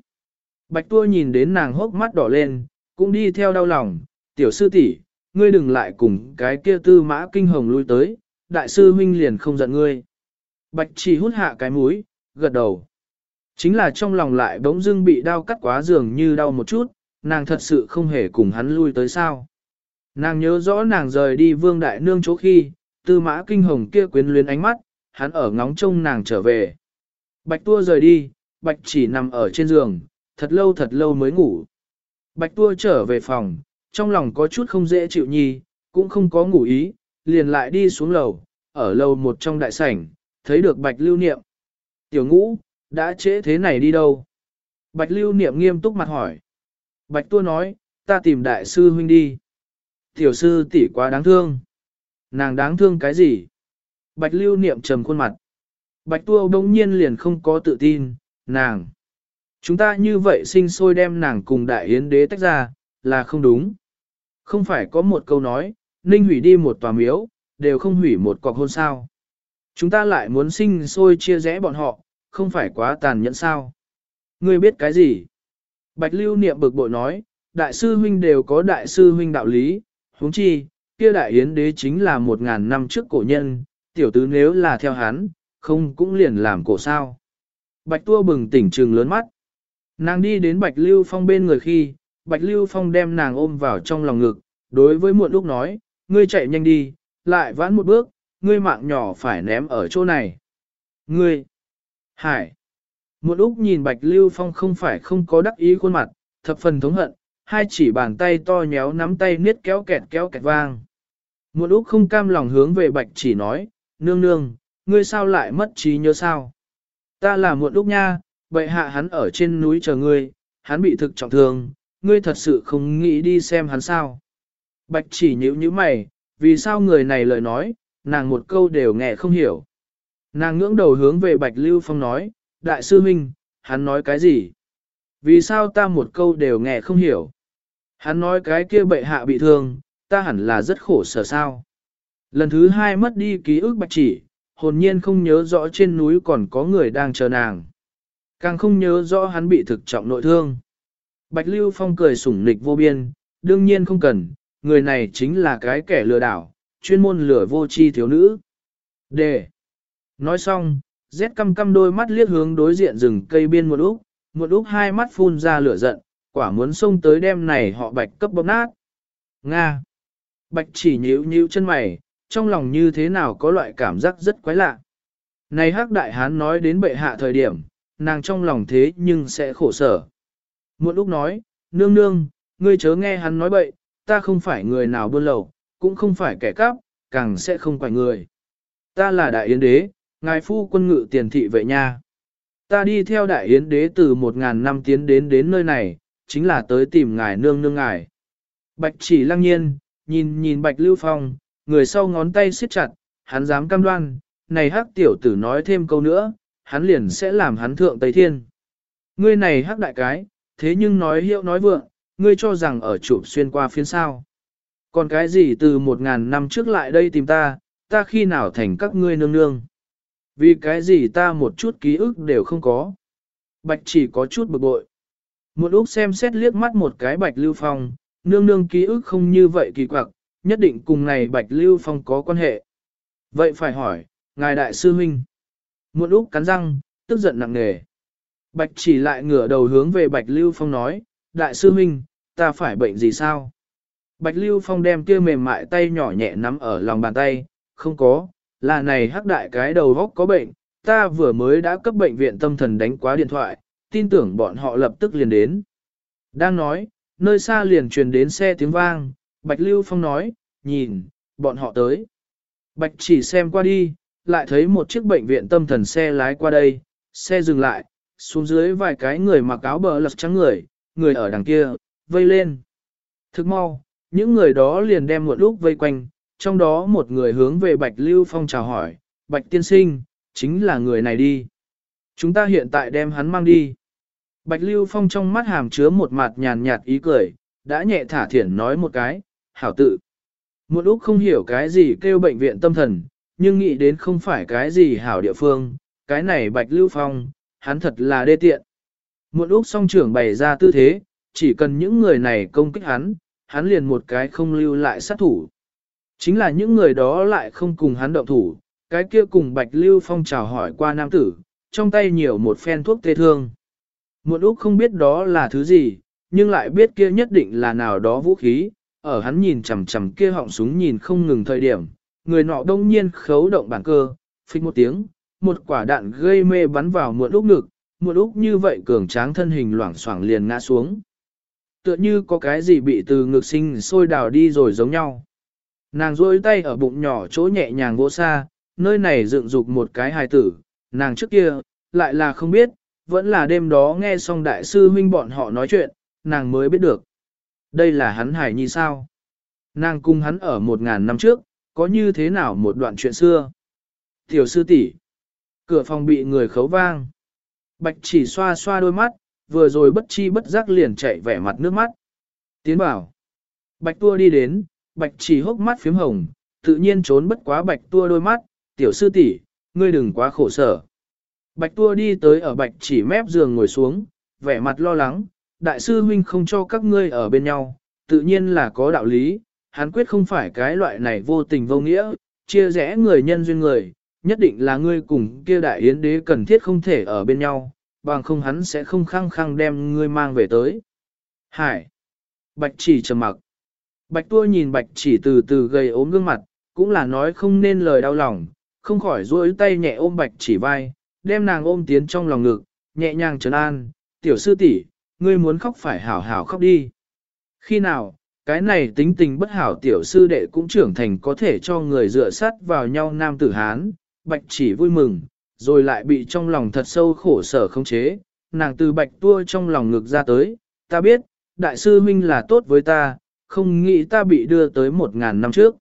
Bạch tua nhìn đến nàng hốc mắt đỏ lên, cũng đi theo đau lòng, tiểu sư tỷ, ngươi đừng lại cùng cái kia tư mã kinh hồng lui tới, đại sư huynh liền không giận ngươi. Bạch chỉ hút hạ cái mũi, gật đầu. Chính là trong lòng lại bỗng dưng bị đau cắt quá dường như đau một chút, nàng thật sự không hề cùng hắn lui tới sao. Nàng nhớ rõ nàng rời đi vương đại nương chỗ khi, tư mã kinh hồng kia quyến luyến ánh mắt, hắn ở ngóng trông nàng trở về. Bạch tua rời đi, bạch chỉ nằm ở trên giường, thật lâu thật lâu mới ngủ. Bạch tua trở về phòng, trong lòng có chút không dễ chịu nhi, cũng không có ngủ ý, liền lại đi xuống lầu, ở lầu một trong đại sảnh, thấy được bạch lưu niệm. Tiểu ngũ, đã trễ thế này đi đâu? Bạch lưu niệm nghiêm túc mặt hỏi. Bạch tua nói, ta tìm đại sư huynh đi. Tiểu sư tỷ quá đáng thương. Nàng đáng thương cái gì? Bạch lưu niệm trầm khuôn mặt. Bạch tua đông nhiên liền không có tự tin, nàng. Chúng ta như vậy sinh sôi đem nàng cùng đại yến đế tách ra, là không đúng. Không phải có một câu nói, ninh hủy đi một tòa miếu, đều không hủy một cọc hôn sao. Chúng ta lại muốn sinh sôi chia rẽ bọn họ, không phải quá tàn nhẫn sao. Ngươi biết cái gì? Bạch lưu niệm bực bội nói, đại sư huynh đều có đại sư huynh đạo lý, huống chi, kia đại yến đế chính là một ngàn năm trước cổ nhân, tiểu tứ nếu là theo hắn, không cũng liền làm cổ sao. Bạch tua bừng tỉnh trừng lớn mắt. Nàng đi đến Bạch Lưu Phong bên người khi, Bạch Lưu Phong đem nàng ôm vào trong lòng ngực, đối với muộn lúc nói, ngươi chạy nhanh đi, lại vãn một bước, ngươi mạng nhỏ phải ném ở chỗ này. Ngươi! Hải! Muộn lúc nhìn Bạch Lưu Phong không phải không có đắc ý khuôn mặt, thập phần thống hận, hai chỉ bàn tay to nhéo nắm tay niết kéo kẹt kéo kẹt vang. Muộn lúc không cam lòng hướng về Bạch chỉ nói, nương nương, ngươi sao lại mất trí nhớ sao? Ta là muộn lúc nha, bệ hạ hắn ở trên núi chờ ngươi, hắn bị thực trọng thương, ngươi thật sự không nghĩ đi xem hắn sao. Bạch chỉ nhíu nhíu mày, vì sao người này lời nói, nàng một câu đều nghe không hiểu. Nàng ngưỡng đầu hướng về Bạch Lưu Phong nói, Đại sư Minh, hắn nói cái gì? Vì sao ta một câu đều nghe không hiểu? Hắn nói cái kia bệ hạ bị thương, ta hẳn là rất khổ sở sao. Lần thứ hai mất đi ký ức Bạch chỉ, hồn nhiên không nhớ rõ trên núi còn có người đang chờ nàng. Càng không nhớ rõ hắn bị thực trọng nội thương. Bạch Lưu Phong cười sủng nịch vô biên, đương nhiên không cần, người này chính là cái kẻ lừa đảo, chuyên môn lừa vô chi thiếu nữ. Đề. Nói xong, rét căm căm đôi mắt liếc hướng đối diện rừng cây biên một úc, một úc hai mắt phun ra lửa giận, quả muốn xông tới đêm này họ bạch cấp bóp nát. Nga. Bạch chỉ nhíu nhíu chân mày, trong lòng như thế nào có loại cảm giác rất quái lạ. Này hắc đại hán nói đến bệ hạ thời điểm, nàng trong lòng thế nhưng sẽ khổ sở. Muộn lúc nói, nương nương, ngươi chớ nghe hắn nói bậy, ta không phải người nào buôn lậu, cũng không phải kẻ cắp, càng sẽ không phải người. Ta là đại yến đế, ngài phu quân ngự tiền thị vệ nha. Ta đi theo đại yến đế từ một ngàn năm tiến đến đến nơi này, chính là tới tìm ngài nương nương ngài. Bạch chỉ lăng nhiên, nhìn nhìn bạch lưu phong, người sau ngón tay siết chặt, hắn dám cam đoan, này hắc tiểu tử nói thêm câu nữa, hắn liền sẽ làm hắn thượng Tây Thiên. Ngươi này hắc đại cái, thế nhưng nói hiệu nói vượng, ngươi cho rằng ở chụp xuyên qua phiên sao. Còn cái gì từ một ngàn năm trước lại đây tìm ta, ta khi nào thành các ngươi nương nương. Vì cái gì ta một chút ký ức đều không có. Bạch chỉ có chút bực bội. Một lúc xem xét liếc mắt một cái bạch lưu phong, nương nương ký ức không như vậy kỳ quặc, nhất định cùng này bạch lưu phong có quan hệ. Vậy phải hỏi, ngài đại sư huynh. Muộn úc cắn răng, tức giận nặng nề. Bạch chỉ lại ngửa đầu hướng về bạch lưu phong nói, đại sư huynh, ta phải bệnh gì sao? Bạch lưu phong đem kia mềm mại tay nhỏ nhẹ nắm ở lòng bàn tay, không có, là này hắc đại cái đầu góc có bệnh, ta vừa mới đã cấp bệnh viện tâm thần đánh quá điện thoại, tin tưởng bọn họ lập tức liền đến. Đang nói, nơi xa liền truyền đến xe tiếng vang, Bạch Lưu Phong nói, nhìn, bọn họ tới. Bạch chỉ xem qua đi, lại thấy một chiếc bệnh viện tâm thần xe lái qua đây, xe dừng lại, xuống dưới vài cái người mặc áo bờ lật trắng người, người ở đằng kia, vây lên. Thức mau, những người đó liền đem một lúc vây quanh, trong đó một người hướng về Bạch Lưu Phong chào hỏi, Bạch Tiên Sinh, chính là người này đi. Chúng ta hiện tại đem hắn mang đi. Bạch Lưu Phong trong mắt hàm chứa một mặt nhàn nhạt ý cười, đã nhẹ thả thiển nói một cái, hảo tự. Một lúc không hiểu cái gì kêu bệnh viện tâm thần, nhưng nghĩ đến không phải cái gì hảo địa phương, cái này Bạch Lưu Phong, hắn thật là đê tiện. Một úc song trưởng bày ra tư thế, chỉ cần những người này công kích hắn, hắn liền một cái không lưu lại sát thủ. Chính là những người đó lại không cùng hắn động thủ, cái kia cùng Bạch Lưu Phong chào hỏi qua nam tử, trong tay nhiều một phen thuốc tê thương. Một úc không biết đó là thứ gì, nhưng lại biết kia nhất định là nào đó vũ khí, ở hắn nhìn chằm chằm kia họng súng nhìn không ngừng thời điểm, người nọ đông nhiên khấu động bản cơ, phích một tiếng, một quả đạn gây mê bắn vào muộn lúc ngực, muộn lúc như vậy cường tráng thân hình loảng xoảng liền ngã xuống. Tựa như có cái gì bị từ ngực sinh sôi đào đi rồi giống nhau. Nàng duỗi tay ở bụng nhỏ chỗ nhẹ nhàng vỗ xa, nơi này dựng dục một cái hài tử, nàng trước kia, lại là không biết, vẫn là đêm đó nghe xong đại sư huynh bọn họ nói chuyện, nàng mới biết được. Đây là hắn hài nhi sao? Nàng cùng hắn ở một ngàn năm trước, có như thế nào một đoạn chuyện xưa? Tiểu sư tỷ, cửa phòng bị người khấu vang. Bạch chỉ xoa xoa đôi mắt, vừa rồi bất chi bất giác liền chạy vẻ mặt nước mắt. Tiến bảo. Bạch tua đi đến, bạch chỉ hốc mắt phím hồng, tự nhiên trốn bất quá bạch tua đôi mắt, tiểu sư tỷ, ngươi đừng quá khổ sở. Bạch tua đi tới ở bạch chỉ mép giường ngồi xuống, vẻ mặt lo lắng, đại sư huynh không cho các ngươi ở bên nhau, tự nhiên là có đạo lý, hắn quyết không phải cái loại này vô tình vô nghĩa, chia rẽ người nhân duyên người, nhất định là ngươi cùng kia đại yến đế cần thiết không thể ở bên nhau, bằng không hắn sẽ không khăng khăng đem ngươi mang về tới. Hải! Bạch chỉ trầm mặc. Bạch tua nhìn bạch chỉ từ từ gầy ốm gương mặt, cũng là nói không nên lời đau lòng, không khỏi duỗi tay nhẹ ôm bạch chỉ vai, đem nàng ôm tiến trong lòng ngực, nhẹ nhàng trấn an, tiểu sư tỷ, ngươi muốn khóc phải hảo hảo khóc đi. Khi nào, cái này tính tình bất hảo tiểu sư đệ cũng trưởng thành có thể cho người dựa sát vào nhau nam tử Hán, bạch chỉ vui mừng, rồi lại bị trong lòng thật sâu khổ sở không chế, nàng từ bạch tua trong lòng ngực ra tới, ta biết, đại sư huynh là tốt với ta, không nghĩ ta bị đưa tới một ngàn năm trước.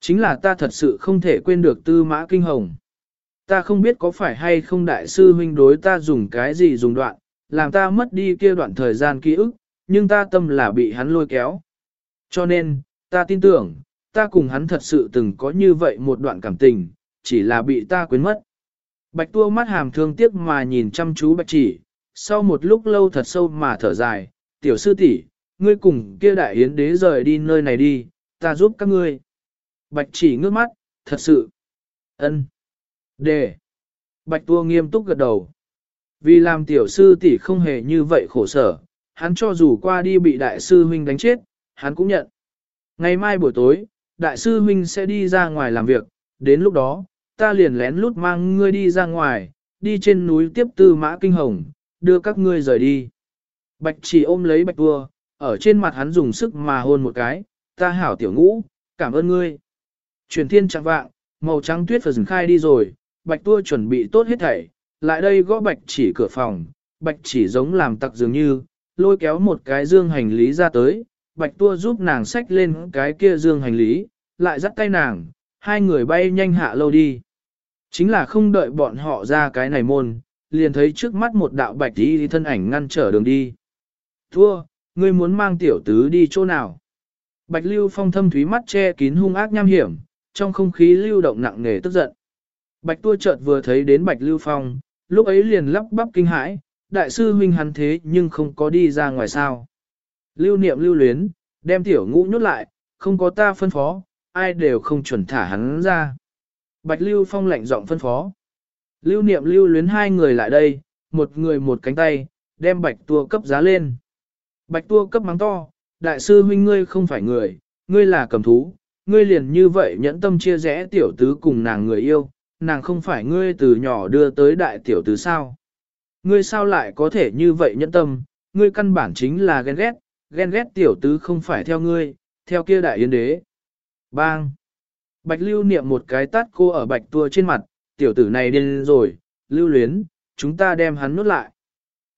Chính là ta thật sự không thể quên được tư mã kinh hồng. Ta không biết có phải hay không đại sư huynh đối ta dùng cái gì dùng đoạn, làm ta mất đi kia đoạn thời gian ký ức, nhưng ta tâm là bị hắn lôi kéo. Cho nên, ta tin tưởng, ta cùng hắn thật sự từng có như vậy một đoạn cảm tình, chỉ là bị ta quên mất. Bạch tua mắt hàm thương tiếc mà nhìn chăm chú bạch chỉ, sau một lúc lâu thật sâu mà thở dài, tiểu sư tỷ, ngươi cùng kia đại yến đế rời đi nơi này đi, ta giúp các ngươi. Bạch chỉ ngước mắt, thật sự. ân, Đề. Bạch tua nghiêm túc gật đầu. Vì làm tiểu sư tỷ không hề như vậy khổ sở, hắn cho dù qua đi bị đại sư huynh đánh chết, hắn cũng nhận. Ngày mai buổi tối, đại sư huynh sẽ đi ra ngoài làm việc, đến lúc đó, ta liền lén lút mang ngươi đi ra ngoài, đi trên núi tiếp tư mã kinh hồng, đưa các ngươi rời đi. Bạch chỉ ôm lấy bạch vua, ở trên mặt hắn dùng sức mà hôn một cái, ta hảo tiểu ngũ, cảm ơn ngươi. Truyền thiên chẳng vạng, màu trắng tuyết phần khai đi rồi, bạch tua chuẩn bị tốt hết thảy, lại đây gõ bạch chỉ cửa phòng, bạch chỉ giống làm tặc dường như, lôi kéo một cái dương hành lý ra tới, bạch tua giúp nàng xách lên cái kia dương hành lý, lại dắt tay nàng, hai người bay nhanh hạ lâu đi. Chính là không đợi bọn họ ra cái này môn, liền thấy trước mắt một đạo bạch đi thân ảnh ngăn trở đường đi. Thua, ngươi muốn mang tiểu tứ đi chỗ nào? Bạch lưu phong thâm thúy mắt che kín hung ác nham hiểm, trong không khí lưu động nặng nề tức giận. Bạch tua chợt vừa thấy đến bạch lưu phong, lúc ấy liền lắp bắp kinh hãi, đại sư huynh hắn thế nhưng không có đi ra ngoài sao. Lưu niệm lưu luyến, đem tiểu ngũ nhốt lại, không có ta phân phó, ai đều không chuẩn thả hắn ra. Bạch lưu phong lạnh giọng phân phó. Lưu niệm lưu luyến hai người lại đây, một người một cánh tay, đem bạch tua cấp giá lên. Bạch tua cấp mắng to, đại sư huynh ngươi không phải người, ngươi là cầm thú, ngươi liền như vậy nhẫn tâm chia rẽ tiểu tứ cùng nàng người yêu, nàng không phải ngươi từ nhỏ đưa tới đại tiểu tứ sao. Ngươi sao lại có thể như vậy nhẫn tâm, ngươi căn bản chính là ghen ghét, ghen ghét tiểu tứ không phải theo ngươi, theo kia đại yến đế. Bang! Bạch lưu niệm một cái tát cô ở bạch tua trên mặt, tiểu tử này điên rồi, lưu luyến, chúng ta đem hắn nuốt lại.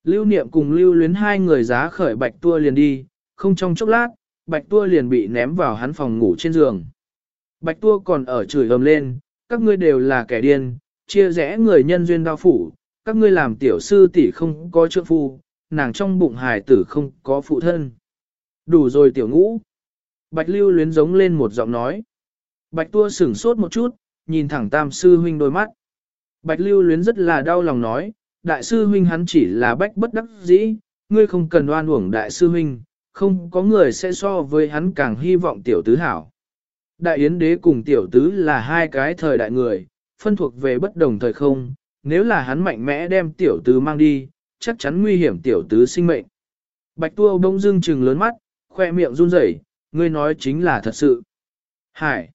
Lưu niệm cùng lưu luyến hai người giá khởi bạch tua liền đi, không trong chốc lát, bạch tua liền bị ném vào hắn phòng ngủ trên giường. Bạch tua còn ở chửi ầm lên, các ngươi đều là kẻ điên, chia rẽ người nhân duyên đao phủ, các ngươi làm tiểu sư tỷ không có trượng phu, nàng trong bụng hài tử không có phụ thân. Đủ rồi tiểu ngũ. Bạch lưu luyến giống lên một giọng nói. Bạch tua sửng sốt một chút, nhìn thẳng tam sư huynh đôi mắt. Bạch lưu luyến rất là đau lòng nói, đại sư huynh hắn chỉ là bách bất đắc dĩ, ngươi không cần oan uổng đại sư huynh, không có người sẽ so với hắn càng hy vọng tiểu tứ hảo. Đại yến đế cùng tiểu tứ là hai cái thời đại người, phân thuộc về bất đồng thời không, nếu là hắn mạnh mẽ đem tiểu tứ mang đi, chắc chắn nguy hiểm tiểu tứ sinh mệnh. Bạch tua bỗng dưng trừng lớn mắt, khoe miệng run rẩy, ngươi nói chính là thật sự. Hải!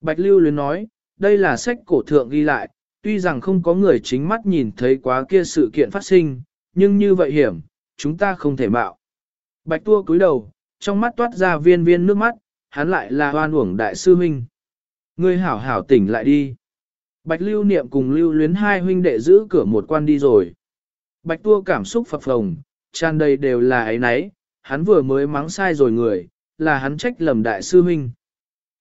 Bạch lưu luyến nói, đây là sách cổ thượng ghi lại, tuy rằng không có người chính mắt nhìn thấy quá kia sự kiện phát sinh, nhưng như vậy hiểm, chúng ta không thể mạo. Bạch tua cúi đầu, trong mắt toát ra viên viên nước mắt, hắn lại là hoan uổng đại sư huynh. Ngươi hảo hảo tỉnh lại đi. Bạch lưu niệm cùng lưu luyến hai huynh đệ giữ cửa một quan đi rồi. Bạch tua cảm xúc phập phồng, tràn đầy đều là ấy nấy, hắn vừa mới mắng sai rồi người, là hắn trách lầm đại sư huynh.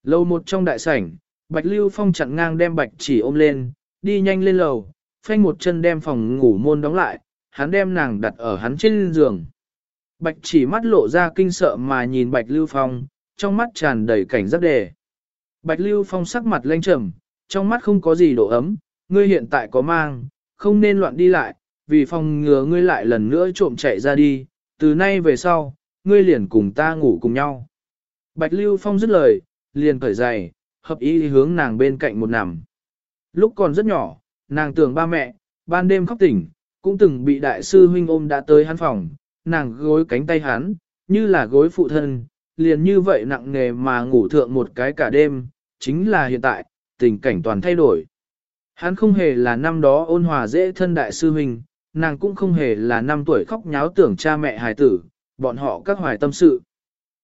Lầu một trong đại sảnh, Bạch Lưu Phong chặn ngang đem Bạch chỉ ôm lên, đi nhanh lên lầu, phanh một chân đem phòng ngủ môn đóng lại, hắn đem nàng đặt ở hắn trên giường. Bạch chỉ mắt lộ ra kinh sợ mà nhìn Bạch Lưu Phong, trong mắt tràn đầy cảnh giác đề. Bạch Lưu Phong sắc mặt lênh trầm, trong mắt không có gì độ ấm, ngươi hiện tại có mang, không nên loạn đi lại, vì phòng ngừa ngươi lại lần nữa trộm chạy ra đi, từ nay về sau, ngươi liền cùng ta ngủ cùng nhau. Bạch Lưu Phong dứt lời, liền cởi giày, hợp ý hướng nàng bên cạnh một nằm. Lúc còn rất nhỏ, nàng tưởng ba mẹ, ban đêm khóc tỉnh, cũng từng bị đại sư huynh ôm đã tới hắn phòng, nàng gối cánh tay hắn, như là gối phụ thân, liền như vậy nặng nề mà ngủ thượng một cái cả đêm, chính là hiện tại, tình cảnh toàn thay đổi. Hắn không hề là năm đó ôn hòa dễ thân đại sư huynh, nàng cũng không hề là năm tuổi khóc nháo tưởng cha mẹ hài tử, bọn họ các hoài tâm sự.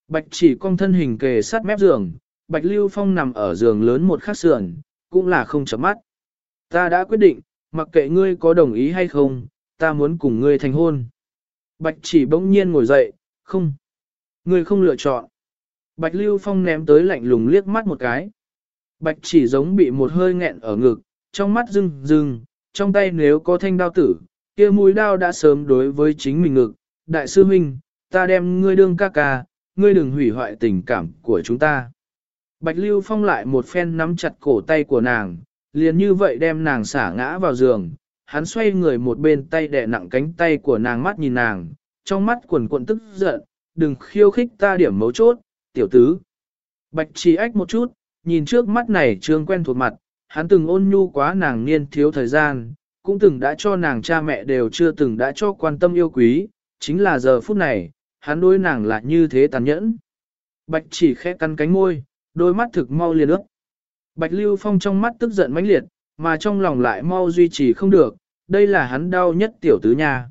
Bạch chỉ cong thân hình kề sát mép giường, Bạch Lưu Phong nằm ở giường lớn một khắc sườn, cũng là không chấm mắt. Ta đã quyết định, mặc kệ ngươi có đồng ý hay không, ta muốn cùng ngươi thành hôn. Bạch chỉ bỗng nhiên ngồi dậy, Không. Ngươi không lựa chọn. Bạch Lưu Phong ném tới lạnh lùng liếc mắt một cái. Bạch chỉ giống bị một hơi nghẹn ở ngực, trong mắt rưng rưng, trong tay nếu có thanh đao tử, kia mũi đao đã sớm đối với chính mình ngực. Đại sư huynh, ta đem ngươi đương ca ca, ngươi đừng hủy hoại tình cảm của chúng ta. Bạch Lưu Phong lại một phen nắm chặt cổ tay của nàng, liền như vậy đem nàng xả ngã vào giường. Hắn xoay người một bên tay đè nặng cánh tay của nàng mắt nhìn nàng, trong mắt quần cuộn tức giận, đừng khiêu khích ta điểm mấu chốt, tiểu tứ. Bạch chỉ ách một chút, nhìn trước mắt này trương quen thuộc mặt, hắn từng ôn nhu quá nàng niên thiếu thời gian, cũng từng đã cho nàng cha mẹ đều chưa từng đã cho quan tâm yêu quý, chính là giờ phút này, hắn đối nàng lại như thế tàn nhẫn. Bạch chỉ khẽ cắn cánh môi, đôi mắt thực mau liền ước. Bạch Lưu Phong trong mắt tức giận mãnh liệt, mà trong lòng lại mau duy trì không được, đây là hắn đau nhất tiểu tứ nhà.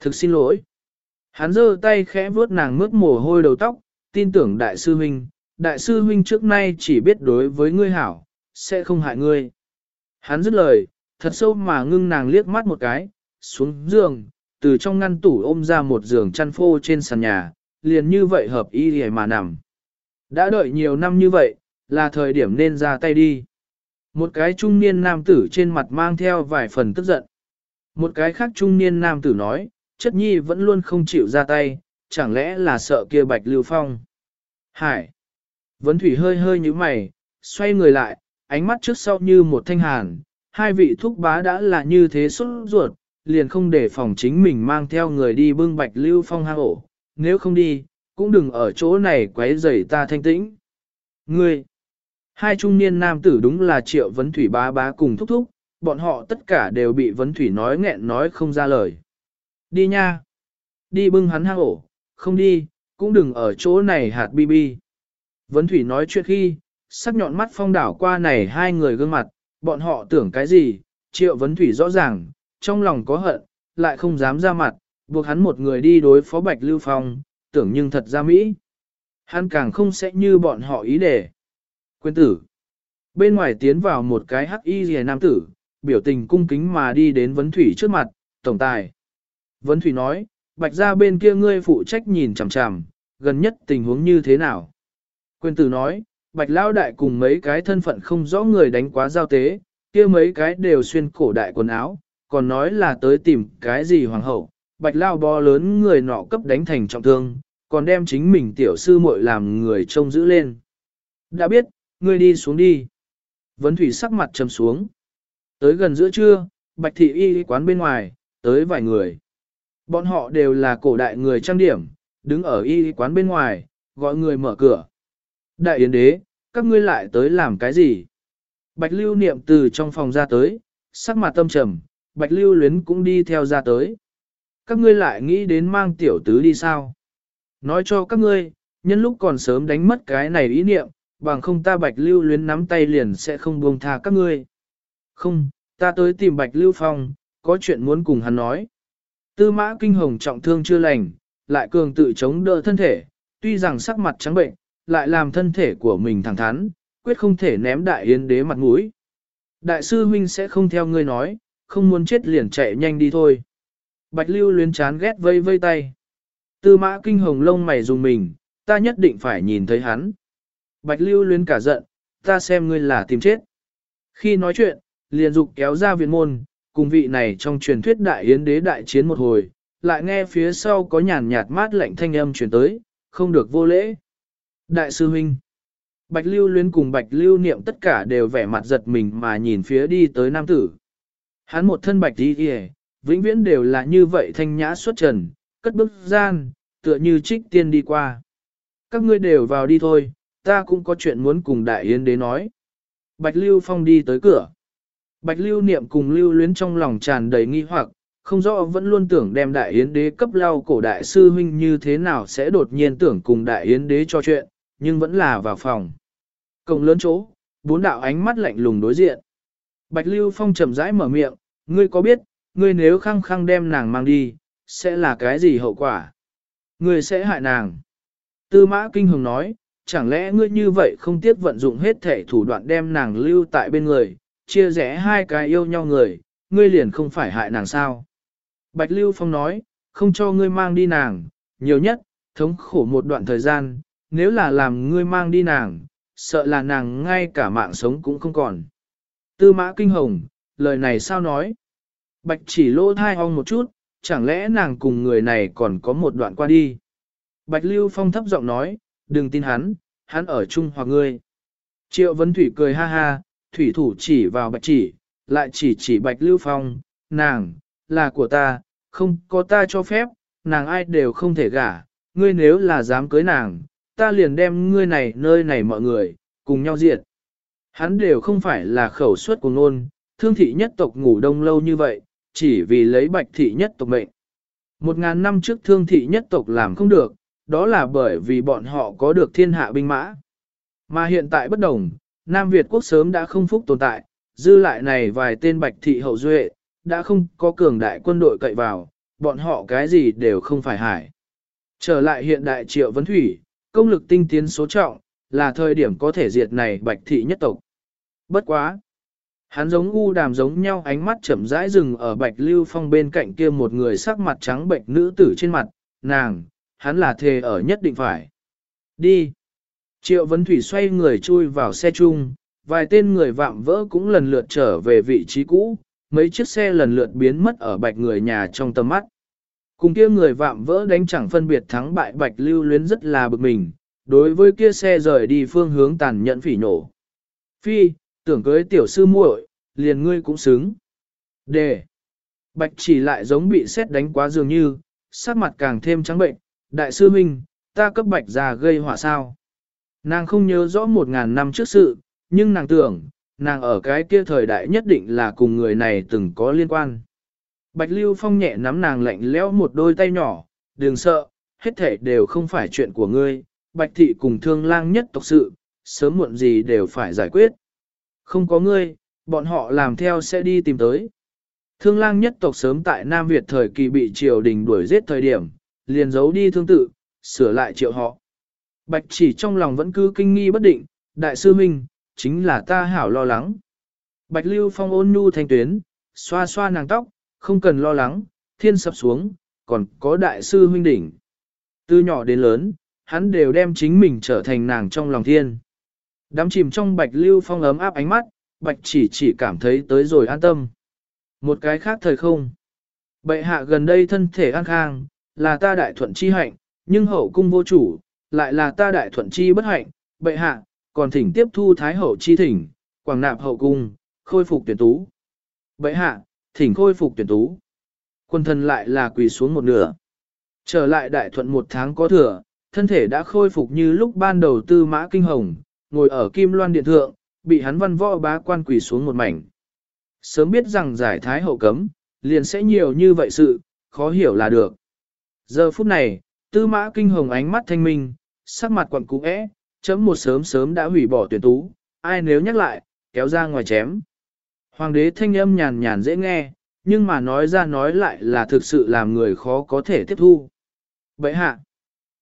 Thực xin lỗi. Hắn giơ tay khẽ vuốt nàng mướt mồ hôi đầu tóc, tin tưởng đại sư huynh, đại sư huynh trước nay chỉ biết đối với ngươi hảo, sẽ không hại ngươi. Hắn dứt lời, thật sâu mà ngưng nàng liếc mắt một cái, xuống giường, từ trong ngăn tủ ôm ra một giường chăn phô trên sàn nhà, liền như vậy hợp y hề mà nằm. Đã đợi nhiều năm như vậy, là thời điểm nên ra tay đi. Một cái trung niên nam tử trên mặt mang theo vài phần tức giận. Một cái khác trung niên nam tử nói, chất nhi vẫn luôn không chịu ra tay, chẳng lẽ là sợ kia bạch lưu phong. Hải! Vấn thủy hơi hơi như mày, xoay người lại, ánh mắt trước sau như một thanh hàn, hai vị thúc bá đã là như thế xuất ruột, liền không để phòng chính mình mang theo người đi bưng bạch lưu phong hang ổ, nếu không đi, cũng đừng ở chỗ này quấy rầy ta thanh tĩnh. Ngươi! Hai trung niên nam tử đúng là triệu vấn thủy bá bá cùng thúc thúc, bọn họ tất cả đều bị vấn thủy nói nghẹn nói không ra lời. Đi nha! Đi bưng hắn hang ổ, không đi, cũng đừng ở chỗ này hạt bi bi. Vấn thủy nói chuyện khi, sắc nhọn mắt phong đảo qua này hai người gương mặt, bọn họ tưởng cái gì, triệu vấn thủy rõ ràng, trong lòng có hận, lại không dám ra mặt, buộc hắn một người đi đối phó Bạch Lưu Phong, tưởng nhưng thật ra Mỹ. Hắn càng không sẽ như bọn họ ý đề. Quyên tử. Bên ngoài tiến vào một cái hắc y rìa nam tử, biểu tình cung kính mà đi đến vấn thủy trước mặt, tổng tài. Vấn thủy nói, bạch ra bên kia ngươi phụ trách nhìn chằm chằm, gần nhất tình huống như thế nào. Quyên tử nói, bạch lao đại cùng mấy cái thân phận không rõ người đánh quá giao tế, kia mấy cái đều xuyên cổ đại quần áo, còn nói là tới tìm cái gì hoàng hậu, bạch lao bò lớn người nọ cấp đánh thành trọng thương, còn đem chính mình tiểu sư muội làm người trông giữ lên. Đã biết, ngươi đi xuống đi. Vấn thủy sắc mặt trầm xuống. Tới gần giữa trưa, bạch thị y quán bên ngoài, tới vài người. Bọn họ đều là cổ đại người trang điểm, đứng ở y quán bên ngoài, gọi người mở cửa. Đại yến đế, các ngươi lại tới làm cái gì? Bạch lưu niệm từ trong phòng ra tới, sắc mặt tâm trầm, bạch lưu luyến cũng đi theo ra tới. Các ngươi lại nghĩ đến mang tiểu tứ đi sao? Nói cho các ngươi, nhân lúc còn sớm đánh mất cái này ý niệm, bằng không ta bạch lưu luyến nắm tay liền sẽ không buông tha các ngươi. Không, ta tới tìm bạch lưu phong, có chuyện muốn cùng hắn nói. Tư mã kinh hồng trọng thương chưa lành, lại cường tự chống đỡ thân thể, tuy rằng sắc mặt trắng bệnh, lại làm thân thể của mình thẳng thắn, quyết không thể ném đại yến đế mặt mũi. Đại sư huynh sẽ không theo ngươi nói, không muốn chết liền chạy nhanh đi thôi. Bạch lưu luyến chán ghét vây vây tay. Tư mã kinh hồng lông mày dùng mình, ta nhất định phải nhìn thấy hắn. Bạch lưu luyến cả giận, ta xem ngươi là tìm chết. Khi nói chuyện, liền dục kéo ra viện môn, cùng vị này trong truyền thuyết đại yến đế đại chiến một hồi, lại nghe phía sau có nhàn nhạt mát lạnh thanh âm truyền tới, không được vô lễ. Đại sư huynh, Bạch lưu luyến cùng bạch lưu niệm tất cả đều vẻ mặt giật mình mà nhìn phía đi tới nam tử. Hắn một thân bạch đi kìa, vĩnh viễn đều là như vậy thanh nhã xuất trần, cất bức gian, tựa như trích tiên đi qua. Các ngươi đều vào đi thôi, ta cũng có chuyện muốn cùng đại yến đế nói. Bạch Lưu Phong đi tới cửa. Bạch Lưu Niệm cùng Lưu Luyến trong lòng tràn đầy nghi hoặc, không rõ vẫn luôn tưởng đem đại yến đế cấp lao cổ đại sư huynh như thế nào sẽ đột nhiên tưởng cùng đại yến đế cho chuyện, nhưng vẫn là vào phòng. Cổng lớn chỗ, bốn đạo ánh mắt lạnh lùng đối diện. Bạch Lưu Phong chậm rãi mở miệng, ngươi có biết, ngươi nếu khăng khăng đem nàng mang đi, sẽ là cái gì hậu quả? Ngươi sẽ hại nàng. Tư mã kinh hồng nói, chẳng lẽ ngươi như vậy không tiếc vận dụng hết thể thủ đoạn đem nàng lưu tại bên người, chia rẽ hai cái yêu nhau người, ngươi liền không phải hại nàng sao? Bạch Lưu Phong nói, không cho ngươi mang đi nàng, nhiều nhất, thống khổ một đoạn thời gian, nếu là làm ngươi mang đi nàng, sợ là nàng ngay cả mạng sống cũng không còn. Tư mã kinh hồng, lời này sao nói? Bạch chỉ lỗ thai ong một chút, chẳng lẽ nàng cùng người này còn có một đoạn qua đi? Bạch Lưu Phong thấp giọng nói, đừng tin hắn, hắn ở chung hoặc ngươi. Triệu Vấn Thủy cười ha ha, Thủy thủ chỉ vào Bạch chỉ, lại chỉ chỉ Bạch Lưu Phong, nàng, là của ta, không có ta cho phép, nàng ai đều không thể gả, ngươi nếu là dám cưới nàng, ta liền đem ngươi này nơi này mọi người, cùng nhau diệt. Hắn đều không phải là khẩu suất của ngôn, thương thị nhất tộc ngủ đông lâu như vậy, chỉ vì lấy bạch thị nhất tộc mệnh. Một ngàn năm trước thương thị nhất tộc làm không được, đó là bởi vì bọn họ có được thiên hạ binh mã. Mà hiện tại bất đồng, Nam Việt quốc sớm đã không phúc tồn tại, dư lại này vài tên bạch thị hậu duệ, đã không có cường đại quân đội cậy vào, bọn họ cái gì đều không phải hải. Trở lại hiện đại triệu vấn thủy, công lực tinh tiến số trọng, là thời điểm có thể diệt này bạch thị nhất tộc. Bất quá. Hắn giống u đàm giống nhau ánh mắt chậm rãi rừng ở bạch lưu phong bên cạnh kia một người sắc mặt trắng bệnh nữ tử trên mặt, nàng, hắn là thề ở nhất định phải. Đi. Triệu vấn thủy xoay người chui vào xe chung, vài tên người vạm vỡ cũng lần lượt trở về vị trí cũ, mấy chiếc xe lần lượt biến mất ở bạch người nhà trong tầm mắt. Cùng kia người vạm vỡ đánh chẳng phân biệt thắng bại bạch lưu luyến rất là bực mình, đối với kia xe rời đi phương hướng tàn nhẫn phỉ nổ. Phi, tưởng cưới tiểu sư muội, liền ngươi cũng xứng. Đề. Bạch chỉ lại giống bị xét đánh quá dường như, sắc mặt càng thêm trắng bệnh, đại sư minh, ta cấp bạch già gây họa sao. Nàng không nhớ rõ một ngàn năm trước sự, nhưng nàng tưởng, nàng ở cái kia thời đại nhất định là cùng người này từng có liên quan. Bạch Lưu Phong nhẹ nắm nàng lạnh lẽo một đôi tay nhỏ, đừng sợ, hết thể đều không phải chuyện của ngươi, Bạch Thị cùng thương lang nhất tộc sự, sớm muộn gì đều phải giải quyết. Không có ngươi, bọn họ làm theo sẽ đi tìm tới. Thương lang nhất tộc sớm tại Nam Việt thời kỳ bị triều đình đuổi giết thời điểm, liền giấu đi thương tự, sửa lại triệu họ. Bạch chỉ trong lòng vẫn cứ kinh nghi bất định, đại sư minh, chính là ta hảo lo lắng. Bạch lưu phong ôn nhu thanh tuyến, xoa xoa nàng tóc, không cần lo lắng, thiên sập xuống, còn có đại sư huynh đỉnh. Từ nhỏ đến lớn, hắn đều đem chính mình trở thành nàng trong lòng thiên. Đắm chìm trong bạch lưu phong ấm áp ánh mắt, bạch chỉ chỉ cảm thấy tới rồi an tâm. Một cái khác thời không. Bệ hạ gần đây thân thể an khang, là ta đại thuận chi hạnh, nhưng hậu cung vô chủ, lại là ta đại thuận chi bất hạnh. Bệ hạ, còn thỉnh tiếp thu thái hậu chi thỉnh, quảng nạp hậu cung, khôi phục tuyển tú. Bệ hạ, thỉnh khôi phục tuyển tú. Quân thần lại là quỳ xuống một nửa. Trở lại đại thuận một tháng có thừa, thân thể đã khôi phục như lúc ban đầu tư mã kinh hồng, ngồi ở kim loan điện thượng, bị hắn văn võ bá quan quỳ xuống một mảnh. Sớm biết rằng giải thái hậu cấm, liền sẽ nhiều như vậy sự, khó hiểu là được. Giờ phút này, tư mã kinh hồng ánh mắt thanh minh, sắc mặt quặn cú ẽ, chấm một sớm sớm đã hủy bỏ tuyển tú, ai nếu nhắc lại, kéo ra ngoài chém. Hoàng đế thanh âm nhàn nhàn dễ nghe, nhưng mà nói ra nói lại là thực sự làm người khó có thể tiếp thu. Vậy hạ,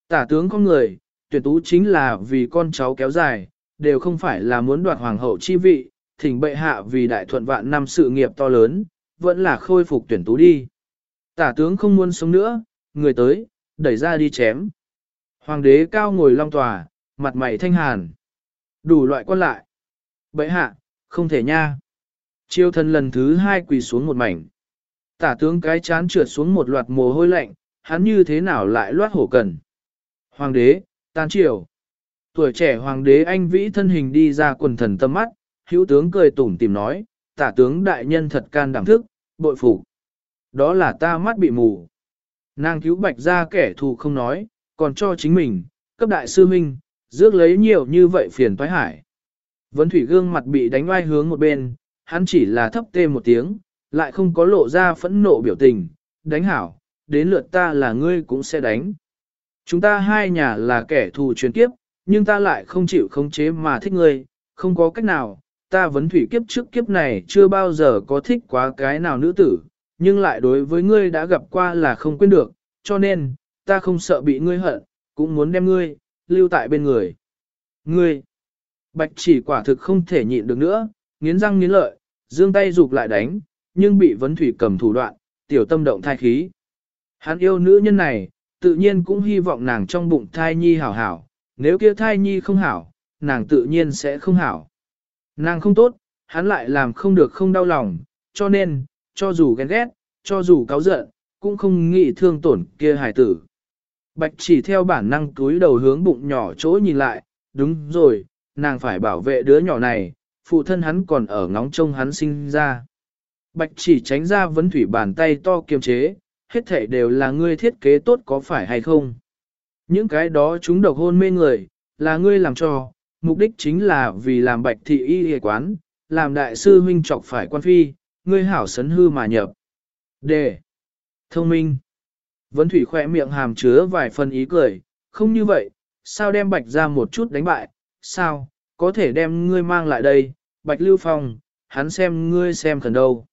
tả tướng con người, tuyển tú chính là vì con cháu kéo dài, đều không phải là muốn đoạt hoàng hậu chi vị, thỉnh bệ hạ vì đại thuận vạn năm sự nghiệp to lớn, vẫn là khôi phục tuyển tú đi. Tả tướng không muốn sống nữa, người tới, đẩy ra đi chém. Hoàng đế cao ngồi long tòa, mặt mày thanh hàn. Đủ loại quan lại. Bệ hạ, không thể nha. Chiêu thần lần thứ hai quỳ xuống một mảnh. Tả tướng cái chán trượt xuống một loạt mồ hôi lạnh, hắn như thế nào lại loát hổ cần. Hoàng đế, tan triều. Tuổi trẻ hoàng đế anh vĩ thân hình đi ra quần thần tâm mắt, hữu tướng cười tủm tìm nói, tả tướng đại nhân thật can đảm thức, bội phục. Đó là ta mắt bị mù. Nàng cứu bạch ra kẻ thù không nói, còn cho chính mình, cấp đại sư minh, rước lấy nhiều như vậy phiền toái hải. Vấn thủy gương mặt bị đánh oai hướng một bên, hắn chỉ là thấp tê một tiếng, lại không có lộ ra phẫn nộ biểu tình, đánh hảo, đến lượt ta là ngươi cũng sẽ đánh. Chúng ta hai nhà là kẻ thù truyền kiếp, nhưng ta lại không chịu khống chế mà thích ngươi, không có cách nào, ta vấn thủy kiếp trước kiếp này chưa bao giờ có thích quá cái nào nữ tử, nhưng lại đối với ngươi đã gặp qua là không quên được, cho nên, ta không sợ bị ngươi hận, cũng muốn đem ngươi, lưu tại bên người. Ngươi, bạch chỉ quả thực không thể nhịn được nữa, nghiến răng nghiến lợi, dương tay dục lại đánh, nhưng bị vấn thủy cầm thủ đoạn, tiểu tâm động thai khí. Hắn yêu nữ nhân này, tự nhiên cũng hy vọng nàng trong bụng thai nhi hảo hảo, nếu kia thai nhi không hảo, nàng tự nhiên sẽ không hảo. Nàng không tốt, hắn lại làm không được không đau lòng, cho nên, cho dù ghen ghét, cho dù cáu giận, cũng không nghĩ thương tổn kia hài tử. Bạch chỉ theo bản năng túi đầu hướng bụng nhỏ chỗ nhìn lại, đúng rồi, nàng phải bảo vệ đứa nhỏ này, phụ thân hắn còn ở ngóng trông hắn sinh ra. Bạch chỉ tránh ra vấn thủy bàn tay to kiềm chế, hết thảy đều là ngươi thiết kế tốt có phải hay không. Những cái đó chúng độc hôn mê người, là ngươi làm cho, mục đích chính là vì làm bạch thị y hề quán, làm đại sư huynh trọc phải quan phi, ngươi hảo sấn hư mà nhập. Đề. Thông minh. Vấn thủy khỏe miệng hàm chứa vài phần ý cười, không như vậy, sao đem bạch ra một chút đánh bại, sao, có thể đem ngươi mang lại đây, bạch lưu phong, hắn xem ngươi xem khẩn đâu.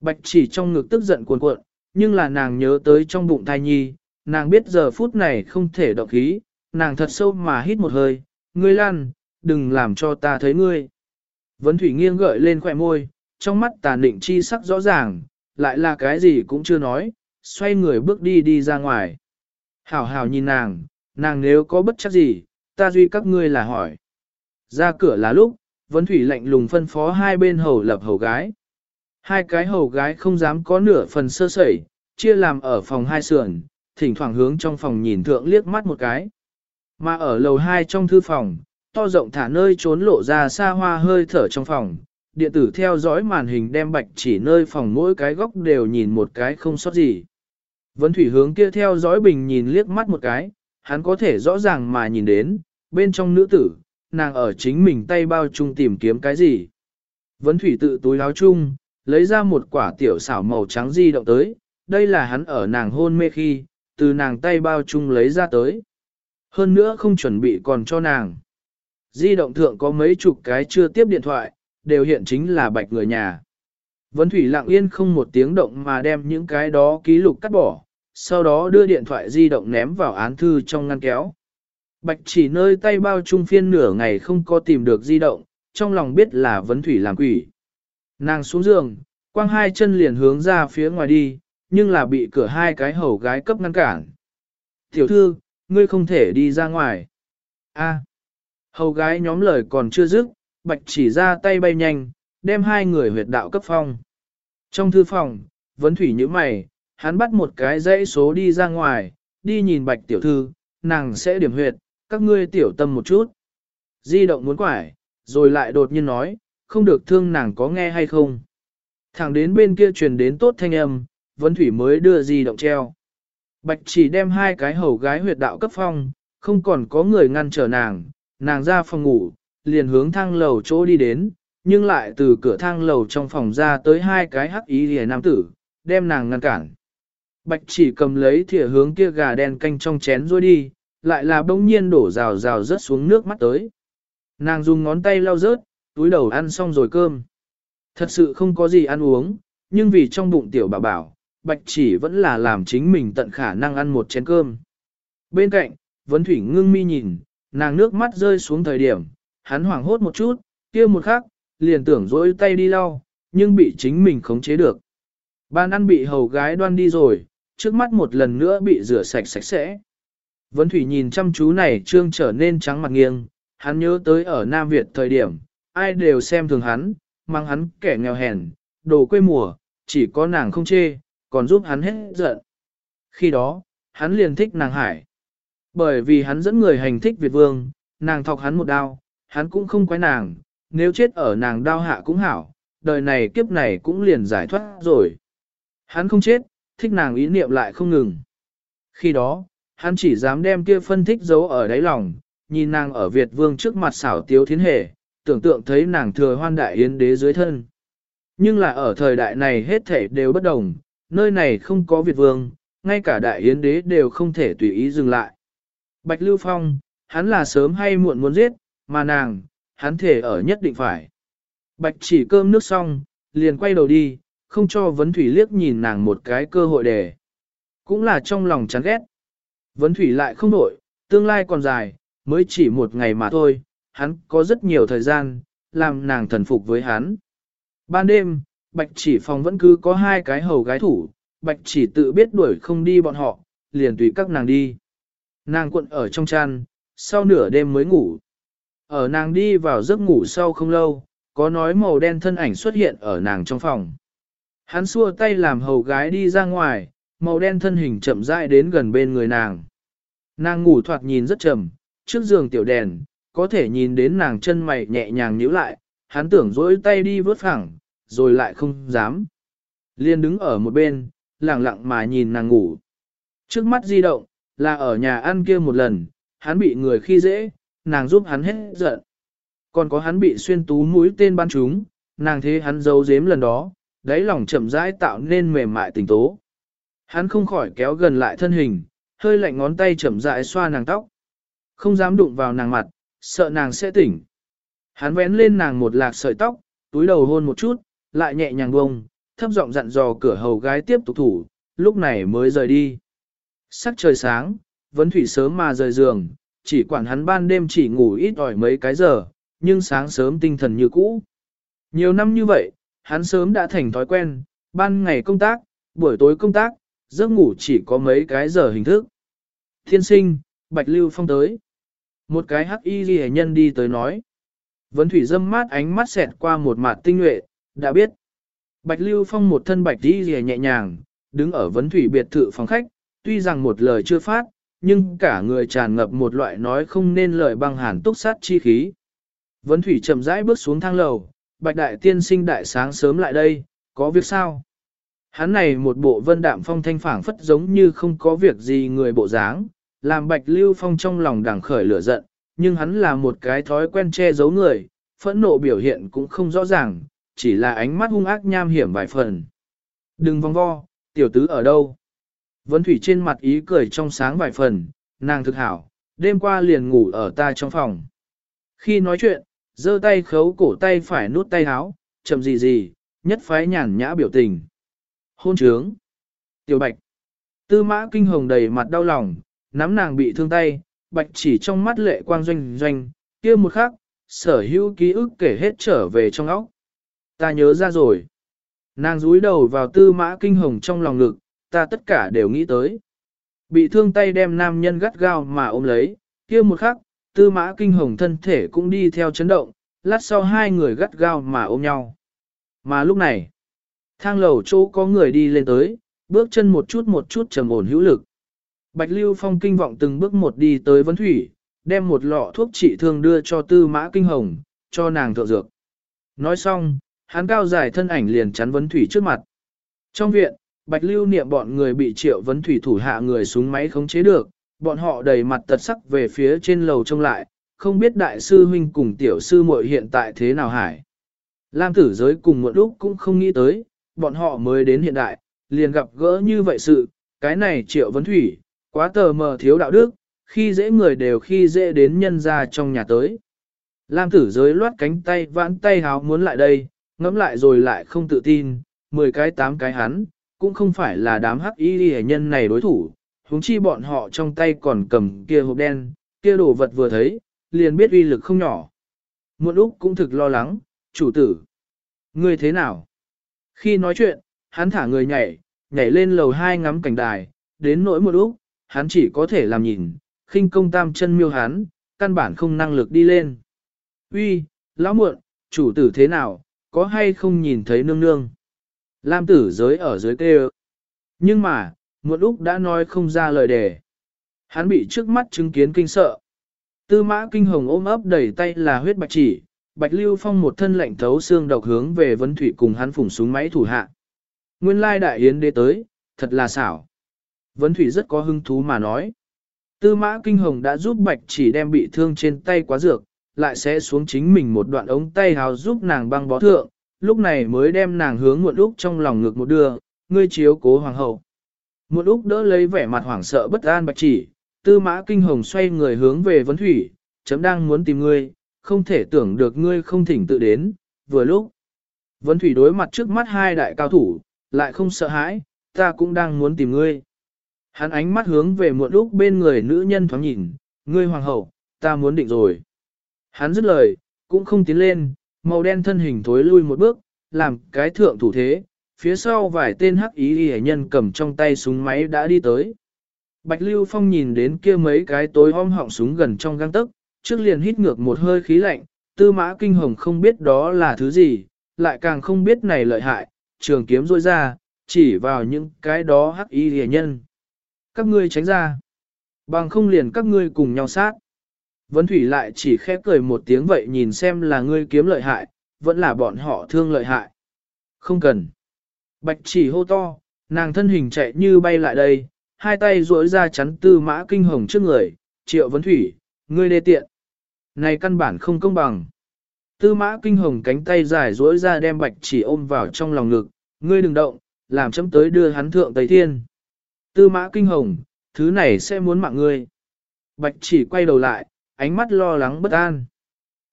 Bạch chỉ trong ngực tức giận cuồn cuộn, nhưng là nàng nhớ tới trong bụng thai nhi, nàng biết giờ phút này không thể động khí, nàng thật sâu mà hít một hơi, ngươi lan, đừng làm cho ta thấy ngươi. Vấn thủy nghiêng gợi lên khỏe môi, trong mắt tàn định chi sắc rõ ràng, lại là cái gì cũng chưa nói, xoay người bước đi đi ra ngoài. Hảo hảo nhìn nàng, nàng nếu có bất chắc gì, ta duy các ngươi là hỏi. Ra cửa là lúc, vấn thủy lạnh lùng phân phó hai bên hầu lập hầu gái. Hai cái hầu gái không dám có nửa phần sơ sẩy, chia làm ở phòng hai sườn, thỉnh thoảng hướng trong phòng nhìn thượng liếc mắt một cái. Mà ở lầu hai trong thư phòng, to rộng thả nơi trốn lộ ra xa hoa hơi thở trong phòng, điện tử theo dõi màn hình đem bạch chỉ nơi phòng mỗi cái góc đều nhìn một cái không sót gì. Vấn thủy hướng kia theo dõi bình nhìn liếc mắt một cái, hắn có thể rõ ràng mà nhìn đến, bên trong nữ tử, nàng ở chính mình tay bao chung tìm kiếm cái gì. Vấn thủy tự túi áo chung, lấy ra một quả tiểu xảo màu trắng di động tới, đây là hắn ở nàng hôn mê khi, từ nàng tay bao chung lấy ra tới. Hơn nữa không chuẩn bị còn cho nàng. Di động thượng có mấy chục cái chưa tiếp điện thoại, đều hiện chính là bạch người nhà. Vấn Thủy lặng yên không một tiếng động mà đem những cái đó ký lục cắt bỏ, sau đó đưa điện thoại di động ném vào án thư trong ngăn kéo. Bạch chỉ nơi tay bao trung phiên nửa ngày không có tìm được di động, trong lòng biết là Vấn Thủy làm quỷ. Nàng xuống giường, quang hai chân liền hướng ra phía ngoài đi, nhưng là bị cửa hai cái hầu gái cấp ngăn cản. Tiểu thư, ngươi không thể đi ra ngoài. A. Hầu gái nhóm lời còn chưa dứt, bạch chỉ ra tay bay nhanh, đem hai người huyệt đạo cấp phong. Trong thư phòng, vấn thủy như mày, hắn bắt một cái dãy số đi ra ngoài, đi nhìn bạch tiểu thư, nàng sẽ điểm huyệt, các ngươi tiểu tâm một chút. Di động muốn quải, rồi lại đột nhiên nói, không được thương nàng có nghe hay không. Thẳng đến bên kia truyền đến tốt thanh âm, vấn thủy mới đưa di động treo. Bạch chỉ đem hai cái hầu gái huyệt đạo cấp phong, không còn có người ngăn trở nàng, nàng ra phòng ngủ, liền hướng thang lầu chỗ đi đến, nhưng lại từ cửa thang lầu trong phòng ra tới hai cái hắc ý lìa nam tử, đem nàng ngăn cản. Bạch chỉ cầm lấy thìa hướng kia gà đen canh trong chén rồi đi, lại là bỗng nhiên đổ rào rào rớt xuống nước mắt tới. Nàng dùng ngón tay lau rớt, túi đầu ăn xong rồi cơm. Thật sự không có gì ăn uống, nhưng vì trong bụng tiểu bà bảo, bạch chỉ vẫn là làm chính mình tận khả năng ăn một chén cơm. Bên cạnh, vấn thủy ngưng mi nhìn, nàng nước mắt rơi xuống thời điểm, hắn hoảng hốt một chút, kia một khắc, liền tưởng dỗi tay đi lau, nhưng bị chính mình khống chế được. Ban ăn bị hầu gái đoan đi rồi, trước mắt một lần nữa bị rửa sạch sạch sẽ. Vấn Thủy nhìn chăm chú này trương trở nên trắng mặt nghiêng, hắn nhớ tới ở Nam Việt thời điểm, ai đều xem thường hắn, mang hắn kẻ nghèo hèn, đồ quê mùa, chỉ có nàng không chê, còn giúp hắn hết giận. Khi đó, hắn liền thích nàng hải. Bởi vì hắn dẫn người hành thích Việt Vương, nàng thọc hắn một đao, hắn cũng không quái nàng, nếu chết ở nàng đao hạ cũng hảo, đời này kiếp này cũng liền giải thoát rồi. Hắn không chết, thích nàng ý niệm lại không ngừng. Khi đó, hắn chỉ dám đem kia phân thích giấu ở đáy lòng, nhìn nàng ở Việt Vương trước mặt xảo tiếu thiến hề, tưởng tượng thấy nàng thừa hoan đại yến đế dưới thân. Nhưng là ở thời đại này hết thể đều bất đồng, nơi này không có Việt Vương, ngay cả đại yến đế đều không thể tùy ý dừng lại. Bạch Lưu Phong, hắn là sớm hay muộn muốn giết, mà nàng, hắn thể ở nhất định phải. Bạch chỉ cơm nước xong, liền quay đầu đi, không cho Vấn Thủy liếc nhìn nàng một cái cơ hội để. Cũng là trong lòng chán ghét. Vấn Thủy lại không đổi, tương lai còn dài, mới chỉ một ngày mà thôi, hắn có rất nhiều thời gian, làm nàng thần phục với hắn. Ban đêm, Bạch chỉ phòng vẫn cứ có hai cái hầu gái thủ, Bạch chỉ tự biết đuổi không đi bọn họ, liền tùy các nàng đi. Nàng cuộn ở trong chăn, sau nửa đêm mới ngủ. Ở nàng đi vào giấc ngủ sau không lâu, có nói màu đen thân ảnh xuất hiện ở nàng trong phòng. Hắn xua tay làm hầu gái đi ra ngoài, màu đen thân hình chậm rãi đến gần bên người nàng. Nàng ngủ thoạt nhìn rất trầm, trước giường tiểu đèn, có thể nhìn đến nàng chân mày nhẹ nhàng nhíu lại, hắn tưởng dỗi tay đi vớt phẳng, rồi lại không dám. Liên đứng ở một bên, lặng lặng mà nhìn nàng ngủ. Trước mắt di động, là ở nhà ăn kia một lần, hắn bị người khi dễ, nàng giúp hắn hết giận. Còn có hắn bị xuyên tú mũi tên ban chúng, nàng thế hắn giấu giếm lần đó, đáy lòng chậm rãi tạo nên mềm mại tình tố. Hắn không khỏi kéo gần lại thân hình, hơi lạnh ngón tay chậm rãi xoa nàng tóc. Không dám đụng vào nàng mặt, sợ nàng sẽ tỉnh. Hắn vén lên nàng một lạc sợi tóc, túi đầu hôn một chút, lại nhẹ nhàng bông, thấp giọng dặn dò cửa hầu gái tiếp tục thủ, lúc này mới rời đi. Sắc trời sáng, vấn thủy sớm mà rời giường, chỉ quản hắn ban đêm chỉ ngủ ít ỏi mấy cái giờ, nhưng sáng sớm tinh thần như cũ. Nhiều năm như vậy, hắn sớm đã thành thói quen, ban ngày công tác, buổi tối công tác, giấc ngủ chỉ có mấy cái giờ hình thức. Thiên sinh, Bạch Lưu Phong tới. Một cái hắc y ghi nhân đi tới nói. Vấn thủy dâm mát ánh mắt xẹt qua một mặt tinh nhuệ, đã biết. Bạch Lưu Phong một thân bạch y ghi nhẹ nhàng, đứng ở vấn thủy biệt thự phòng khách, tuy rằng một lời chưa phát, nhưng cả người tràn ngập một loại nói không nên lời băng hàn túc sát chi khí. Vấn thủy chậm rãi bước xuống thang lầu, bạch đại tiên sinh đại sáng sớm lại đây, có việc sao? Hắn này một bộ vân đạm phong thanh phảng phất giống như không có việc gì người bộ dáng, làm bạch lưu phong trong lòng đằng khởi lửa giận, nhưng hắn là một cái thói quen che giấu người, phẫn nộ biểu hiện cũng không rõ ràng, chỉ là ánh mắt hung ác nham hiểm vài phần. Đừng vòng vo, tiểu tứ ở đâu? Vân Thủy trên mặt ý cười trong sáng vài phần, nàng thực hảo, đêm qua liền ngủ ở ta trong phòng. Khi nói chuyện, giơ tay khấu cổ tay phải nút tay háo, chậm gì gì, nhất phái nhàn nhã biểu tình. Hôn trướng. Tiểu Bạch. Tư mã kinh hồng đầy mặt đau lòng, nắm nàng bị thương tay, Bạch chỉ trong mắt lệ quang doanh doanh, kia một khắc, sở hữu ký ức kể hết trở về trong óc. Ta nhớ ra rồi. Nàng rúi đầu vào tư mã kinh hồng trong lòng ngực, ta tất cả đều nghĩ tới. Bị thương tay đem nam nhân gắt gao mà ôm lấy, kia một khắc, tư mã kinh hồng thân thể cũng đi theo chấn động, lát sau hai người gắt gao mà ôm nhau. Mà lúc này, thang lầu chỗ có người đi lên tới, bước chân một chút một chút trầm ổn hữu lực. Bạch Lưu Phong kinh vọng từng bước một đi tới vấn thủy, đem một lọ thuốc trị thương đưa cho tư mã kinh hồng, cho nàng thượng dược. Nói xong, hắn cao dài thân ảnh liền chắn vấn thủy trước mặt. Trong viện, Bạch Lưu niệm bọn người bị triệu vấn thủy thủ hạ người súng máy khống chế được, bọn họ đầy mặt tật sắc về phía trên lầu trông lại, không biết đại sư huynh cùng tiểu sư muội hiện tại thế nào hải. Lam tử giới cùng một lúc cũng không nghĩ tới, bọn họ mới đến hiện đại, liền gặp gỡ như vậy sự, cái này triệu vấn thủy, quá tờ mờ thiếu đạo đức, khi dễ người đều khi dễ đến nhân ra trong nhà tới. Lam tử giới loát cánh tay vãn tay háo muốn lại đây, ngẫm lại rồi lại không tự tin, 10 cái 8 cái hắn, cũng không phải là đám hắc y hệ nhân này đối thủ, huống chi bọn họ trong tay còn cầm kia hộp đen, kia đồ vật vừa thấy, liền biết uy lực không nhỏ. Muộn Úc cũng thực lo lắng, chủ tử. Ngươi thế nào? Khi nói chuyện, hắn thả người nhảy, nhảy lên lầu hai ngắm cảnh đài, đến nỗi một lúc, hắn chỉ có thể làm nhìn, khinh công tam chân miêu hắn, căn bản không năng lực đi lên. Uy, lão muộn, chủ tử thế nào, có hay không nhìn thấy nương nương? Lam tử giới ở dưới kêu. Nhưng mà, một lúc đã nói không ra lời đề. Hắn bị trước mắt chứng kiến kinh sợ. Tư mã kinh hồng ôm ấp đầy tay là huyết bạch chỉ, bạch lưu phong một thân lạnh thấu xương độc hướng về Vân thủy cùng hắn phủng súng máy thủ hạ. Nguyên lai đại yến đế tới, thật là xảo. Vân thủy rất có hứng thú mà nói. Tư mã kinh hồng đã giúp bạch chỉ đem bị thương trên tay quá dược, lại sẽ xuống chính mình một đoạn ống tay hào giúp nàng băng bó thượng, lúc này mới đem nàng hướng muộn úc trong lòng ngược một đưa, ngươi chiếu cố hoàng hậu. Muộn úc đỡ lấy vẻ mặt hoảng sợ bất an bạch chỉ, tư mã kinh hồng xoay người hướng về Vân thủy, chấm đang muốn tìm ngươi, không thể tưởng được ngươi không thỉnh tự đến, vừa lúc. Vấn thủy đối mặt trước mắt hai đại cao thủ, lại không sợ hãi, ta cũng đang muốn tìm ngươi. Hắn ánh mắt hướng về muộn lúc bên người nữ nhân thoáng nhìn, ngươi hoàng hậu, ta muốn định rồi. Hắn dứt lời, cũng không tiến lên, màu đen thân hình thối lui một bước, làm cái thượng thủ thế, phía sau vài tên hắc ý hệ nhân cầm trong tay súng máy đã đi tới. Bạch Lưu Phong nhìn đến kia mấy cái tối om họng súng gần trong găng tức, trước liền hít ngược một hơi khí lạnh, tư mã kinh hồng không biết đó là thứ gì, lại càng không biết này lợi hại, trường kiếm rôi ra, chỉ vào những cái đó hắc y rẻ nhân. Các ngươi tránh ra, bằng không liền các ngươi cùng nhau sát. Vấn Thủy lại chỉ khép cười một tiếng vậy nhìn xem là ngươi kiếm lợi hại, vẫn là bọn họ thương lợi hại. Không cần. Bạch chỉ hô to, nàng thân hình chạy như bay lại đây, hai tay duỗi ra chắn tư mã kinh hồng trước người, triệu vấn thủy, ngươi đê tiện. Này căn bản không công bằng. Tư mã kinh hồng cánh tay dài duỗi ra đem bạch chỉ ôm vào trong lòng ngực, ngươi đừng động, làm chấm tới đưa hắn thượng Tây Thiên. Tư mã kinh hồng, thứ này sẽ muốn mạng ngươi. Bạch chỉ quay đầu lại, ánh mắt lo lắng bất an.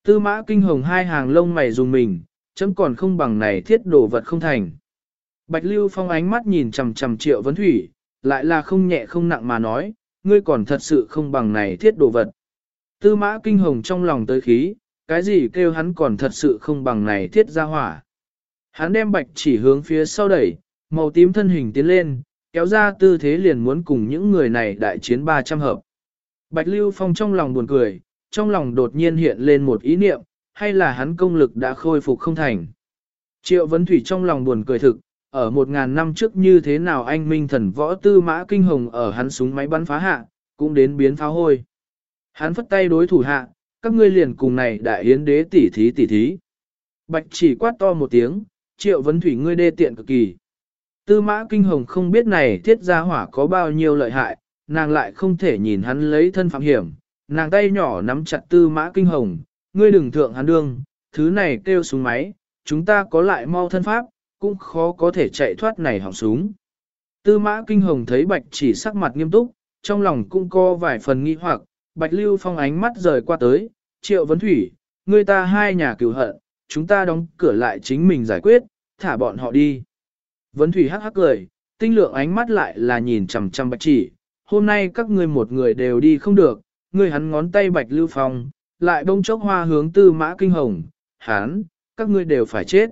Tư mã kinh hồng hai hàng lông mày dùng mình, chấm còn không bằng này thiết đồ vật không thành. Bạch Lưu Phong ánh mắt nhìn chằm chằm triệu vấn thủy, lại là không nhẹ không nặng mà nói, ngươi còn thật sự không bằng này thiết đồ vật. Tư mã kinh hồng trong lòng tới khí, cái gì kêu hắn còn thật sự không bằng này thiết ra hỏa. Hắn đem bạch chỉ hướng phía sau đẩy, màu tím thân hình tiến lên, kéo ra tư thế liền muốn cùng những người này đại chiến 300 hợp. Bạch Lưu Phong trong lòng buồn cười, trong lòng đột nhiên hiện lên một ý niệm, hay là hắn công lực đã khôi phục không thành. Triệu Vấn Thủy trong lòng buồn cười thực, ở một ngàn năm trước như thế nào anh minh thần võ tư mã kinh hồng ở hắn súng máy bắn phá hạ, cũng đến biến pháo hôi. Hắn phất tay đối thủ hạ, các ngươi liền cùng này đại yến đế tỷ thí tỷ thí. Bạch chỉ quát to một tiếng, triệu vấn thủy ngươi đê tiện cực kỳ. Tư mã kinh hồng không biết này thiết gia hỏa có bao nhiêu lợi hại, nàng lại không thể nhìn hắn lấy thân phạm hiểm, nàng tay nhỏ nắm chặt tư mã kinh hồng, ngươi đừng thượng hắn đương, thứ này kêu súng máy, chúng ta có lại mau thân pháp, cũng khó có thể chạy thoát này hỏng súng. Tư mã kinh hồng thấy bạch chỉ sắc mặt nghiêm túc, trong lòng cũng có vài phần nghi hoặc, bạch lưu phong ánh mắt rời qua tới, triệu vấn thủy, người ta hai nhà cửu hận, chúng ta đóng cửa lại chính mình giải quyết, thả bọn họ đi. Vấn thủy hắc hắc cười, tinh lượng ánh mắt lại là nhìn chằm chằm bạch chỉ, hôm nay các ngươi một người đều đi không được, ngươi hắn ngón tay bạch lưu phong, lại bông chốc hoa hướng tư mã kinh hồng, hắn, các ngươi đều phải chết.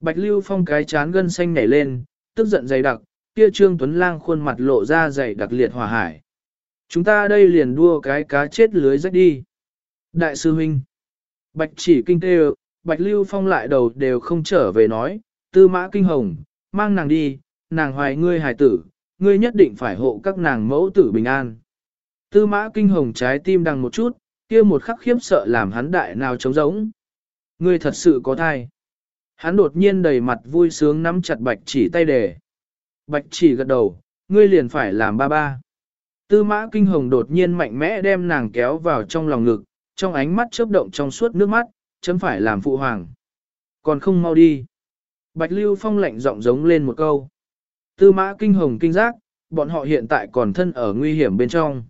Bạch Lưu Phong cái chán gân xanh nhảy lên, tức giận dày đặc, kia Trương Tuấn Lang khuôn mặt lộ ra dày đặc liệt hỏa hải. Chúng ta đây liền đua cái cá chết lưới rách đi. Đại sư huynh. Bạch chỉ kinh tê Bạch Lưu Phong lại đầu đều không trở về nói, tư mã kinh hồng, mang nàng đi, nàng hoài ngươi hài tử, ngươi nhất định phải hộ các nàng mẫu tử bình an. Tư mã kinh hồng trái tim đằng một chút, kia một khắc khiếp sợ làm hắn đại nào trống rỗng. Ngươi thật sự có thai. Hắn đột nhiên đầy mặt vui sướng nắm chặt bạch chỉ tay đề. Bạch chỉ gật đầu, ngươi liền phải làm ba ba. Tư mã kinh hồng đột nhiên mạnh mẽ đem nàng kéo vào trong lòng ngực, trong ánh mắt chớp động trong suốt nước mắt, chấm phải làm phụ hoàng. Còn không mau đi. Bạch Lưu Phong lạnh giọng giống lên một câu. Tư mã kinh hồng kinh giác, bọn họ hiện tại còn thân ở nguy hiểm bên trong.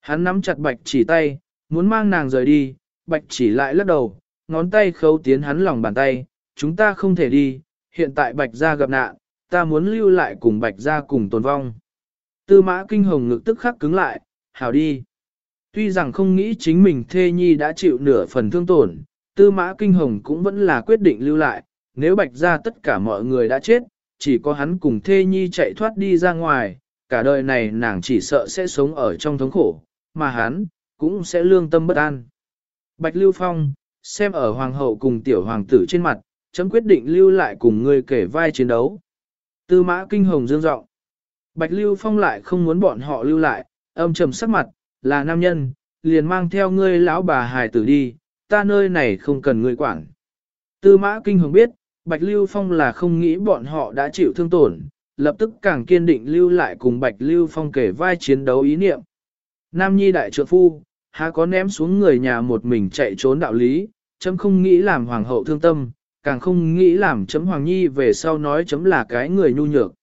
Hắn nắm chặt bạch chỉ tay, muốn mang nàng rời đi, bạch chỉ lại lắc đầu, ngón tay khấu tiến hắn lòng bàn tay, chúng ta không thể đi, hiện tại bạch gia gặp nạn, ta muốn lưu lại cùng bạch gia cùng tồn vong. Tư mã kinh hồng ngực tức khắc cứng lại, hảo đi. Tuy rằng không nghĩ chính mình thê nhi đã chịu nửa phần thương tổn, tư mã kinh hồng cũng vẫn là quyết định lưu lại, nếu bạch gia tất cả mọi người đã chết, chỉ có hắn cùng thê nhi chạy thoát đi ra ngoài, cả đời này nàng chỉ sợ sẽ sống ở trong thống khổ, mà hắn, cũng sẽ lương tâm bất an. Bạch Lưu Phong, xem ở hoàng hậu cùng tiểu hoàng tử trên mặt, chấm quyết định lưu lại cùng ngươi kể vai chiến đấu. Tư mã kinh hồng dương giọng Bạch Lưu Phong lại không muốn bọn họ lưu lại, âm trầm sắc mặt, là nam nhân, liền mang theo ngươi lão bà hài tử đi, ta nơi này không cần ngươi quản. Tư mã kinh hồng biết, Bạch Lưu Phong là không nghĩ bọn họ đã chịu thương tổn, lập tức càng kiên định lưu lại cùng Bạch Lưu Phong kể vai chiến đấu ý niệm. Nam Nhi đại trượng phu, há có ném xuống người nhà một mình chạy trốn đạo lý, chấm không nghĩ làm hoàng hậu thương tâm, càng không nghĩ làm chấm Hoàng Nhi về sau nói chấm là cái người nhu nhược.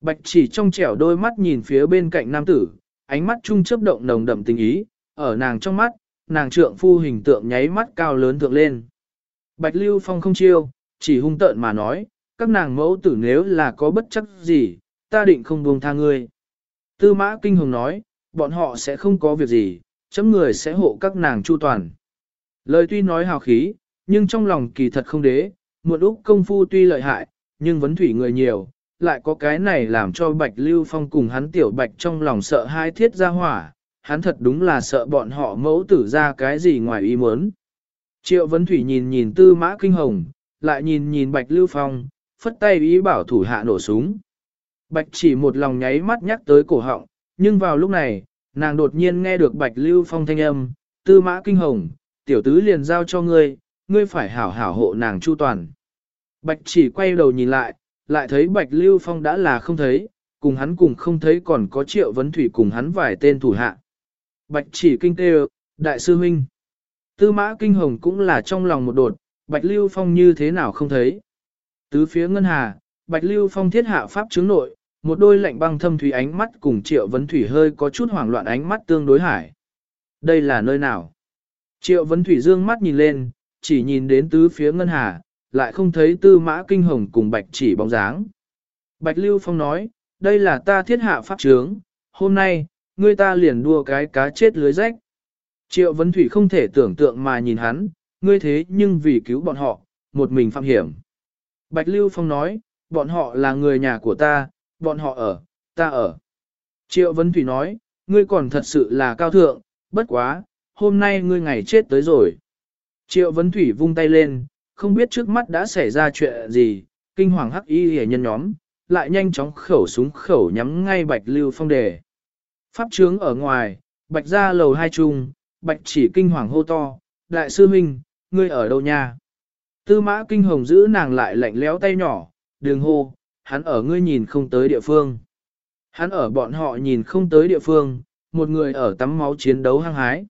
Bạch chỉ trong trẻo đôi mắt nhìn phía bên cạnh nam tử, ánh mắt trung chấp động nồng đậm tình ý, ở nàng trong mắt, nàng trượng phu hình tượng nháy mắt cao lớn thượng lên. Bạch Lưu Phong không chiêu, chỉ hung tợn mà nói, các nàng mẫu tử nếu là có bất chấp gì, ta định không buông tha ngươi. Tư mã kinh hồng nói, bọn họ sẽ không có việc gì, chấm người sẽ hộ các nàng chu toàn. Lời tuy nói hào khí, nhưng trong lòng kỳ thật không đế, muộn úc công phu tuy lợi hại, nhưng vấn thủy người nhiều, lại có cái này làm cho Bạch Lưu Phong cùng hắn tiểu Bạch trong lòng sợ hai thiết ra hỏa, hắn thật đúng là sợ bọn họ mẫu tử ra cái gì ngoài ý muốn. Triệu Vấn Thủy nhìn nhìn tư mã kinh hồng, lại nhìn nhìn Bạch Lưu Phong, phất tay ý bảo thủ hạ nổ súng. Bạch chỉ một lòng nháy mắt nhắc tới cổ họng, nhưng vào lúc này, nàng đột nhiên nghe được Bạch Lưu Phong thanh âm, tư mã kinh hồng, tiểu tứ liền giao cho ngươi, ngươi phải hảo hảo hộ nàng chu toàn. Bạch chỉ quay đầu nhìn lại, lại thấy Bạch Lưu Phong đã là không thấy, cùng hắn cùng không thấy còn có triệu vấn thủy cùng hắn vài tên thủ hạ. Bạch chỉ kinh tê đại sư huynh. Tư mã kinh hồng cũng là trong lòng một đột, Bạch Lưu Phong như thế nào không thấy. Tứ phía ngân hà, Bạch Lưu Phong thiết hạ pháp chứng nội, một đôi lạnh băng thâm thủy ánh mắt cùng triệu vấn thủy hơi có chút hoảng loạn ánh mắt tương đối hải. Đây là nơi nào? Triệu vấn thủy dương mắt nhìn lên, chỉ nhìn đến tứ phía ngân hà, lại không thấy tư mã kinh hồng cùng bạch chỉ bóng dáng. Bạch Lưu Phong nói, đây là ta thiết hạ pháp trướng, hôm nay, ngươi ta liền đua cái cá chết lưới rách. Triệu vấn thủy không thể tưởng tượng mà nhìn hắn, ngươi thế nhưng vì cứu bọn họ, một mình phạm hiểm. Bạch Lưu Phong nói, bọn họ là người nhà của ta, bọn họ ở, ta ở. Triệu Vấn Thủy nói, ngươi còn thật sự là cao thượng, bất quá, hôm nay ngươi ngày chết tới rồi. Triệu Vấn Thủy vung tay lên, không biết trước mắt đã xảy ra chuyện gì, kinh hoàng hắc y hề nhân nhóm, lại nhanh chóng khẩu súng khẩu nhắm ngay Bạch Lưu Phong đề. Pháp trướng ở ngoài, Bạch ra lầu hai trung, Bạch chỉ kinh hoàng hô to, đại sư huynh, ngươi ở đâu nha? Tư mã kinh hồng giữ nàng lại lạnh léo tay nhỏ, đường hô, hắn ở ngươi nhìn không tới địa phương. Hắn ở bọn họ nhìn không tới địa phương, một người ở tắm máu chiến đấu hăng hái.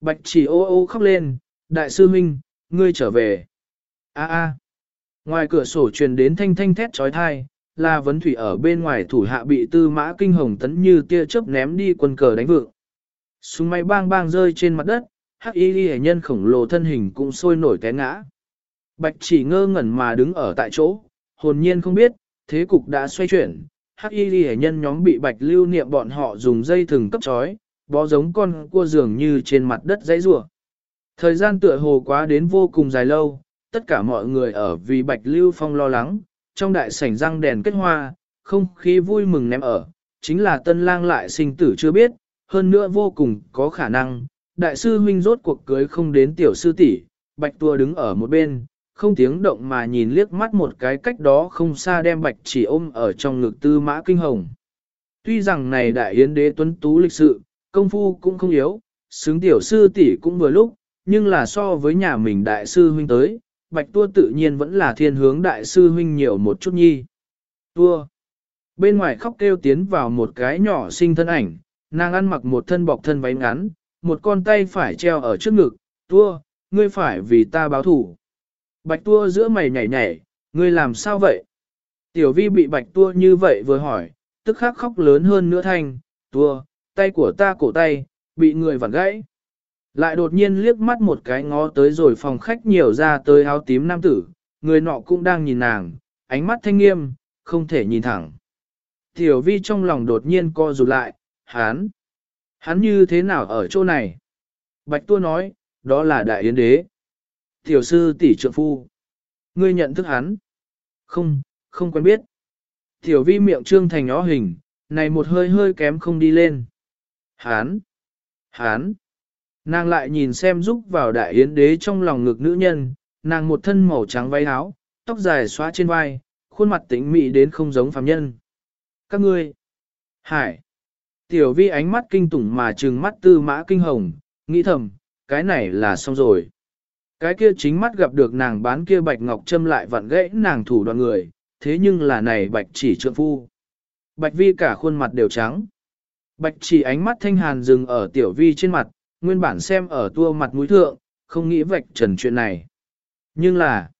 Bạch chỉ ô ô khóc lên, đại sư huynh, ngươi trở về. A a. Ngoài cửa sổ truyền đến thanh thanh thét trói thai, là vấn thủy ở bên ngoài thủ hạ bị tư mã kinh hồng tấn như tia chớp ném đi quân cờ đánh vượng. Súng máy bang bang rơi trên mặt đất, hắc y ghi nhân khổng lồ thân hình cũng sôi nổi té ngã. Bạch chỉ ngơ ngẩn mà đứng ở tại chỗ, hồn nhiên không biết, thế cục đã xoay chuyển. Hắc y ghi nhân nhóm bị bạch lưu niệm bọn họ dùng dây thừng cấp chói, bó giống con cua dường như trên mặt đất dãy rủa. Thời gian tựa hồ quá đến vô cùng dài lâu, tất cả mọi người ở vì bạch lưu phong lo lắng, trong đại sảnh răng đèn kết hoa, không khí vui mừng ném ở, chính là tân lang lại sinh tử chưa biết, hơn nữa vô cùng có khả năng, đại sư huynh rốt cuộc cưới không đến tiểu sư tỷ, bạch tua đứng ở một bên, không tiếng động mà nhìn liếc mắt một cái cách đó không xa đem bạch chỉ ôm ở trong ngực tư mã kinh hồng. Tuy rằng này đại yến đế tuấn tú lịch sự, công phu cũng không yếu, xứng tiểu sư tỷ cũng vừa lúc, nhưng là so với nhà mình đại sư huynh tới, bạch tua tự nhiên vẫn là thiên hướng đại sư huynh nhiều một chút nhi. Tua. Bên ngoài khóc kêu tiến vào một cái nhỏ sinh thân ảnh, nàng ăn mặc một thân bọc thân váy ngắn, một con tay phải treo ở trước ngực, tua, ngươi phải vì ta báo thủ. Bạch tua giữa mày nhảy nhảy, ngươi làm sao vậy? Tiểu vi bị bạch tua như vậy vừa hỏi, tức khắc khóc lớn hơn nữa thanh, tua, tay của ta cổ tay, bị người vặn gãy. Lại đột nhiên liếc mắt một cái ngó tới rồi phòng khách nhiều ra tới áo tím nam tử, người nọ cũng đang nhìn nàng, ánh mắt thanh nghiêm, không thể nhìn thẳng. Tiểu vi trong lòng đột nhiên co rụt lại, hán, hắn như thế nào ở chỗ này? Bạch tua nói, đó là đại yến đế. Tiểu sư tỷ trượng phu. Ngươi nhận thức hắn. Không, không quen biết. Tiểu vi miệng trương thành ó hình, này một hơi hơi kém không đi lên. Hán. Hán. Nàng lại nhìn xem giúp vào đại yến đế trong lòng ngực nữ nhân, nàng một thân màu trắng váy áo, tóc dài xóa trên vai, khuôn mặt tĩnh mị đến không giống phàm nhân. Các ngươi. Hải. Tiểu vi ánh mắt kinh tủng mà trừng mắt tư mã kinh hồng, nghĩ thầm, cái này là xong rồi. Cái kia chính mắt gặp được nàng bán kia bạch ngọc châm lại vặn gãy nàng thủ đoàn người, thế nhưng là này bạch chỉ trượng phu. Bạch vi cả khuôn mặt đều trắng. Bạch chỉ ánh mắt thanh hàn dừng ở tiểu vi trên mặt, nguyên bản xem ở tua mặt mũi thượng, không nghĩ vạch trần chuyện này. Nhưng là,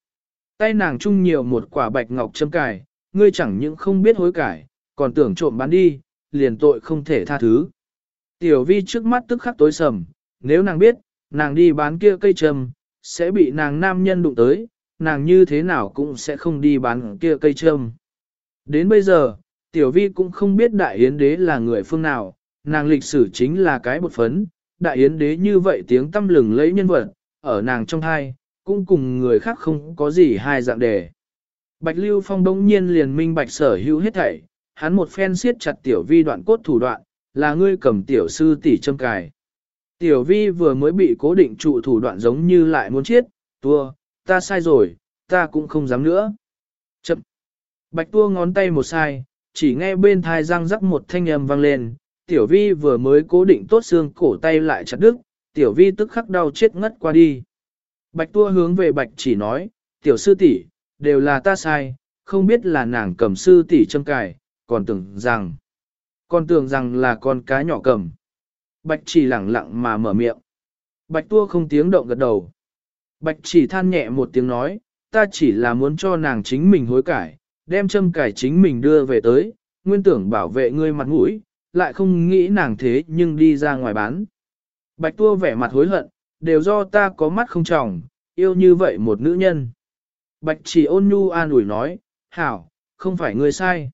tay nàng chung nhiều một quả bạch ngọc châm cài, ngươi chẳng những không biết hối cải, còn tưởng trộm bán đi, liền tội không thể tha thứ. Tiểu vi trước mắt tức khắc tối sầm, nếu nàng biết, nàng đi bán kia cây châm, sẽ bị nàng nam nhân đụng tới, nàng như thế nào cũng sẽ không đi bán kia cây châm. Đến bây giờ, Tiểu Vi cũng không biết Đại Yến Đế là người phương nào, nàng lịch sử chính là cái bột phấn, Đại Yến Đế như vậy tiếng tâm lừng lấy nhân vật, ở nàng trong hai, cũng cùng người khác không có gì hai dạng đề. Bạch Lưu Phong đông nhiên liền minh bạch sở hữu hết thảy, hắn một phen siết chặt tiểu vi đoạn cốt thủ đoạn, là ngươi cầm tiểu sư tỷ châm cài. Tiểu vi vừa mới bị cố định trụ thủ đoạn giống như lại muốn chết, tua, ta sai rồi, ta cũng không dám nữa. Chậm. Bạch tua ngón tay một sai, chỉ nghe bên thai răng rắc một thanh âm vang lên, tiểu vi vừa mới cố định tốt xương cổ tay lại chặt đứt, tiểu vi tức khắc đau chết ngất qua đi. Bạch tua hướng về bạch chỉ nói, tiểu sư tỷ, đều là ta sai, không biết là nàng cầm sư tỷ châm cài, còn tưởng rằng, còn tưởng rằng là con cá nhỏ cầm. Bạch chỉ lẳng lặng mà mở miệng. Bạch tua không tiếng động gật đầu. Bạch chỉ than nhẹ một tiếng nói, ta chỉ là muốn cho nàng chính mình hối cải, đem châm cải chính mình đưa về tới, nguyên tưởng bảo vệ ngươi mặt mũi, lại không nghĩ nàng thế nhưng đi ra ngoài bán. Bạch tua vẻ mặt hối hận, đều do ta có mắt không trọng, yêu như vậy một nữ nhân. Bạch chỉ ôn nhu an ủi nói, hảo, không phải ngươi sai.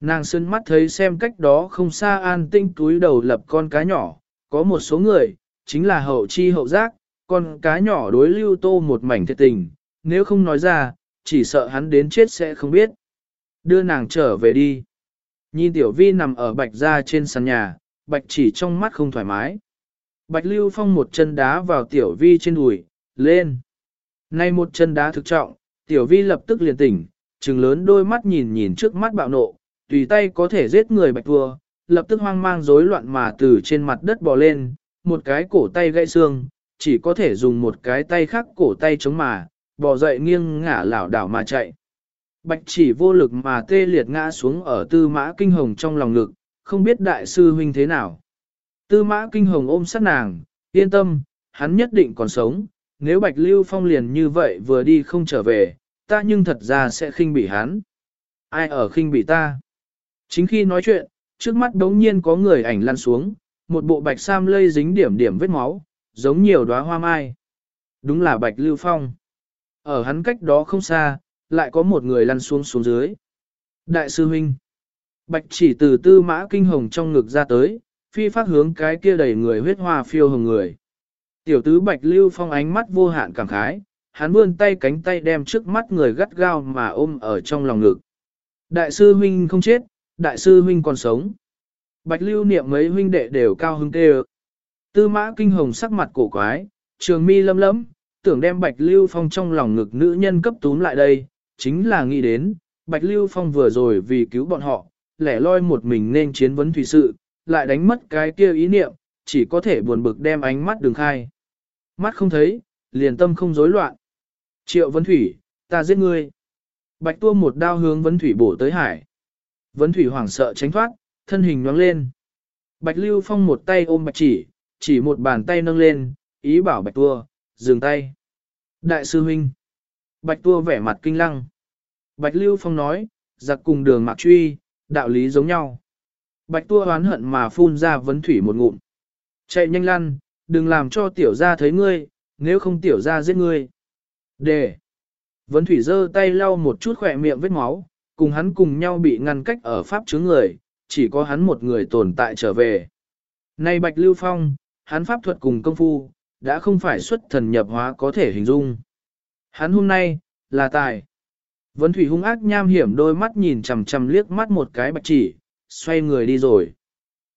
Nàng sơn mắt thấy xem cách đó không xa an tinh túi đầu lập con cá nhỏ, có một số người, chính là hậu chi hậu giác, con cá nhỏ đối lưu tô một mảnh thiệt tình, nếu không nói ra, chỉ sợ hắn đến chết sẽ không biết. Đưa nàng trở về đi. Nhìn tiểu vi nằm ở bạch ra trên sàn nhà, bạch chỉ trong mắt không thoải mái. Bạch lưu phong một chân đá vào tiểu vi trên đùi, lên. Nay một chân đá thực trọng, tiểu vi lập tức liền tỉnh, trừng lớn đôi mắt nhìn nhìn trước mắt bạo nộ, tùy tay có thể giết người bạch vua, lập tức hoang mang rối loạn mà từ trên mặt đất bò lên, một cái cổ tay gãy xương, chỉ có thể dùng một cái tay khác cổ tay chống mà, bò dậy nghiêng ngả lảo đảo mà chạy. Bạch chỉ vô lực mà tê liệt ngã xuống ở tư mã kinh hồng trong lòng ngực, không biết đại sư huynh thế nào. Tư mã kinh hồng ôm sát nàng, yên tâm, hắn nhất định còn sống, nếu bạch lưu phong liền như vậy vừa đi không trở về, ta nhưng thật ra sẽ khinh bị hắn. Ai ở khinh bị ta? Chính khi nói chuyện, trước mắt đống nhiên có người ảnh lăn xuống, một bộ bạch sam lây dính điểm điểm vết máu, giống nhiều đóa hoa mai. Đúng là bạch lưu phong. Ở hắn cách đó không xa, lại có một người lăn xuống xuống dưới. Đại sư huynh. Bạch chỉ từ tư mã kinh hồng trong ngực ra tới, phi phát hướng cái kia đầy người huyết hoa phiêu hồng người. Tiểu tứ bạch lưu phong ánh mắt vô hạn cảm khái, hắn vươn tay cánh tay đem trước mắt người gắt gao mà ôm ở trong lòng ngực. Đại sư huynh không chết, đại sư huynh còn sống. Bạch lưu niệm mấy huynh đệ đều cao hứng tê Tư mã kinh hồng sắc mặt cổ quái, trường mi lâm lấm, tưởng đem bạch lưu phong trong lòng ngực nữ nhân cấp túm lại đây, chính là nghĩ đến, bạch lưu phong vừa rồi vì cứu bọn họ, lẻ loi một mình nên chiến vấn thủy sự, lại đánh mất cái kia ý niệm, chỉ có thể buồn bực đem ánh mắt đường khai. Mắt không thấy, liền tâm không rối loạn. Triệu vấn thủy, ta giết ngươi. Bạch tua một đao hướng vấn thủy bổ tới hải. Vấn thủy hoảng sợ tránh thoát, thân hình nhoáng lên. Bạch Lưu Phong một tay ôm bạch chỉ, chỉ một bàn tay nâng lên, ý bảo bạch tua, dừng tay. Đại sư huynh. Bạch tua vẻ mặt kinh lăng. Bạch Lưu Phong nói, giặc cùng đường mạc truy, đạo lý giống nhau. Bạch tua oán hận mà phun ra vấn thủy một ngụm. Chạy nhanh lăn, đừng làm cho tiểu gia thấy ngươi, nếu không tiểu gia giết ngươi. Để. Vấn thủy giơ tay lau một chút khỏe miệng vết máu, cùng hắn cùng nhau bị ngăn cách ở pháp chướng người, chỉ có hắn một người tồn tại trở về. Nay Bạch Lưu Phong, hắn pháp thuật cùng công phu, đã không phải xuất thần nhập hóa có thể hình dung. Hắn hôm nay, là tài. Vấn thủy hung ác nham hiểm đôi mắt nhìn chằm chằm liếc mắt một cái bạch chỉ, xoay người đi rồi.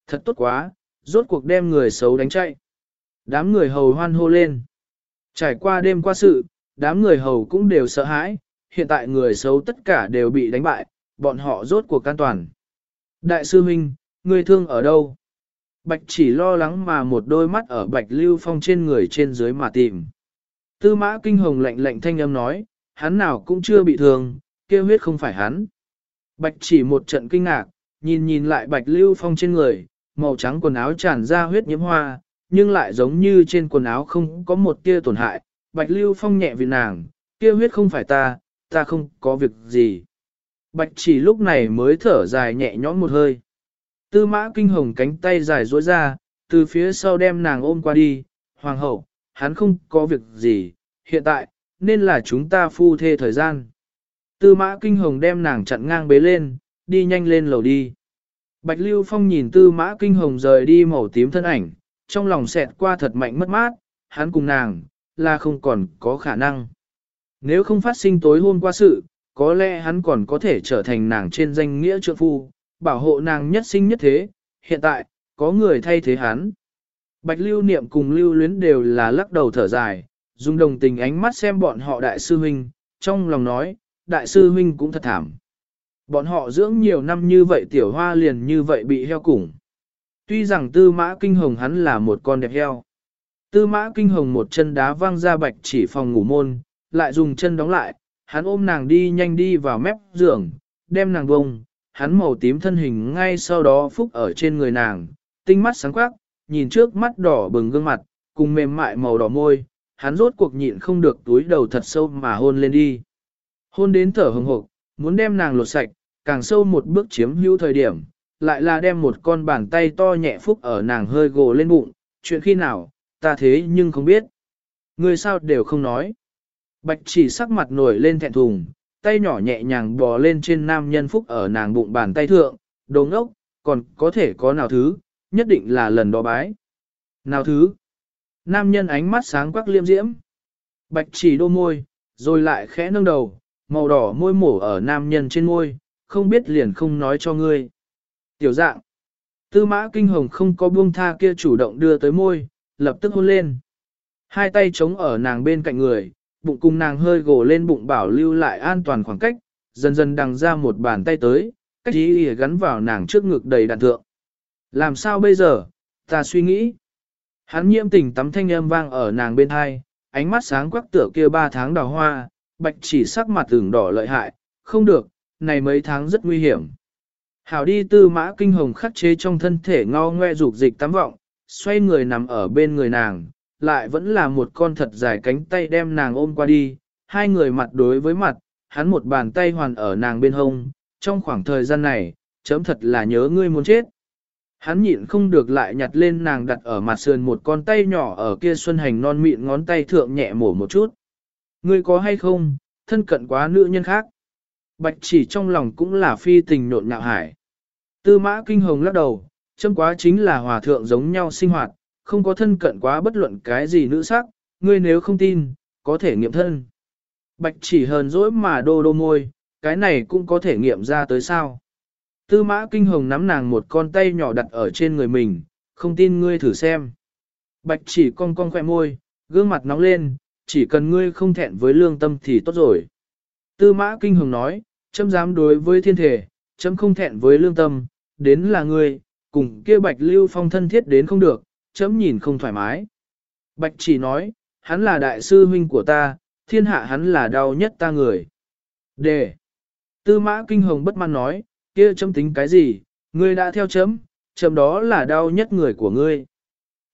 Thật tốt quá, rốt cuộc đem người xấu đánh chạy. Đám người hầu hoan hô lên. Trải qua đêm qua sự, đám người hầu cũng đều sợ hãi, hiện tại người xấu tất cả đều bị đánh bại, bọn họ rốt cuộc an toàn. Đại sư huynh, người thương ở đâu? Bạch chỉ lo lắng mà một đôi mắt ở bạch lưu phong trên người trên dưới mà tìm. Tư mã kinh hồng lạnh lạnh thanh âm nói, hắn nào cũng chưa bị thương, kêu huyết không phải hắn. Bạch chỉ một trận kinh ngạc, nhìn nhìn lại bạch lưu phong trên người, màu trắng quần áo tràn ra huyết nhiễm hoa, nhưng lại giống như trên quần áo không có một tia tổn hại. Bạch lưu phong nhẹ vì nàng, kia huyết không phải ta, ta không có việc gì. Bạch chỉ lúc này mới thở dài nhẹ nhõm một hơi. Tư mã kinh hồng cánh tay dài duỗi ra, từ phía sau đem nàng ôm qua đi, hoàng hậu, hắn không có việc gì, hiện tại, nên là chúng ta phu thê thời gian. Tư mã kinh hồng đem nàng chặn ngang bế lên, đi nhanh lên lầu đi. Bạch Lưu Phong nhìn tư mã kinh hồng rời đi màu tím thân ảnh, trong lòng xẹt qua thật mạnh mất mát, hắn cùng nàng, là không còn có khả năng. Nếu không phát sinh tối hôm qua sự, có lẽ hắn còn có thể trở thành nàng trên danh nghĩa trượng phu, bảo hộ nàng nhất sinh nhất thế, hiện tại, có người thay thế hắn. Bạch lưu niệm cùng lưu luyến đều là lắc đầu thở dài, dùng đồng tình ánh mắt xem bọn họ đại sư huynh, trong lòng nói, đại sư huynh cũng thật thảm. Bọn họ dưỡng nhiều năm như vậy tiểu hoa liền như vậy bị heo củng. Tuy rằng tư mã kinh hồng hắn là một con đẹp heo. Tư mã kinh hồng một chân đá văng ra bạch chỉ phòng ngủ môn, lại dùng chân đóng lại, hắn ôm nàng đi nhanh đi vào mép giường, đem nàng bông, hắn màu tím thân hình ngay sau đó phúc ở trên người nàng, tinh mắt sáng quắc, nhìn trước mắt đỏ bừng gương mặt, cùng mềm mại màu đỏ môi, hắn rốt cuộc nhịn không được túi đầu thật sâu mà hôn lên đi. Hôn đến thở hồng hộc, muốn đem nàng lột sạch, càng sâu một bước chiếm hữu thời điểm, lại là đem một con bàn tay to nhẹ phúc ở nàng hơi gồ lên bụng, chuyện khi nào, ta thế nhưng không biết. Người sao đều không nói. Bạch chỉ sắc mặt nổi lên thẹn thùng, tay nhỏ nhẹ nhàng bò lên trên nam nhân phúc ở nàng bụng bàn tay thượng, đồ ngốc, còn có thể có nào thứ, nhất định là lần đó bái. Nào thứ? Nam nhân ánh mắt sáng quắc liêm diễm. Bạch chỉ đô môi, rồi lại khẽ nâng đầu, màu đỏ môi mổ ở nam nhân trên môi, không biết liền không nói cho ngươi. Tiểu dạng. Tư mã kinh hồng không có buông tha kia chủ động đưa tới môi, lập tức hôn lên. Hai tay chống ở nàng bên cạnh người, bụng cùng nàng hơi gồ lên bụng bảo lưu lại an toàn khoảng cách, dần dần đằng ra một bàn tay tới, cách ý gắn vào nàng trước ngực đầy đạn thượng. Làm sao bây giờ, ta suy nghĩ. Hắn nhiễm tình tắm thanh âm vang ở nàng bên hai, ánh mắt sáng quắc tựa kia ba tháng đào hoa, bạch chỉ sắc mặt tưởng đỏ lợi hại, không được, này mấy tháng rất nguy hiểm. Hảo đi tư mã kinh hồng khắc chế trong thân thể ngao ngoe dục dịch tắm vọng, xoay người nằm ở bên người nàng, lại vẫn là một con thật dài cánh tay đem nàng ôm qua đi, hai người mặt đối với mặt, hắn một bàn tay hoàn ở nàng bên hông, trong khoảng thời gian này, chấm thật là nhớ ngươi muốn chết. Hắn nhịn không được lại nhặt lên nàng đặt ở mặt sườn một con tay nhỏ ở kia xuân hành non mịn ngón tay thượng nhẹ mổ một chút. Ngươi có hay không, thân cận quá nữ nhân khác. Bạch chỉ trong lòng cũng là phi tình nộn nhạo hải. Tư mã kinh hồng lắc đầu, châm quá chính là hòa thượng giống nhau sinh hoạt, không có thân cận quá bất luận cái gì nữ sắc, ngươi nếu không tin, có thể nghiệm thân. Bạch chỉ hờn dỗi mà đô đô môi, cái này cũng có thể nghiệm ra tới sao. Tư mã kinh hồng nắm nàng một con tay nhỏ đặt ở trên người mình, không tin ngươi thử xem. Bạch chỉ cong cong khỏe môi, gương mặt nóng lên, chỉ cần ngươi không thẹn với lương tâm thì tốt rồi. Tư mã kinh hồng nói, chấm dám đối với thiên thể, chấm không thẹn với lương tâm, đến là ngươi, cùng kia bạch lưu phong thân thiết đến không được, chấm nhìn không thoải mái. Bạch chỉ nói, hắn là đại sư huynh của ta, thiên hạ hắn là đau nhất ta người. Đề. Tư mã kinh hồng bất mãn nói, kia chấm tính cái gì, ngươi đã theo chấm, chấm đó là đau nhất người của ngươi.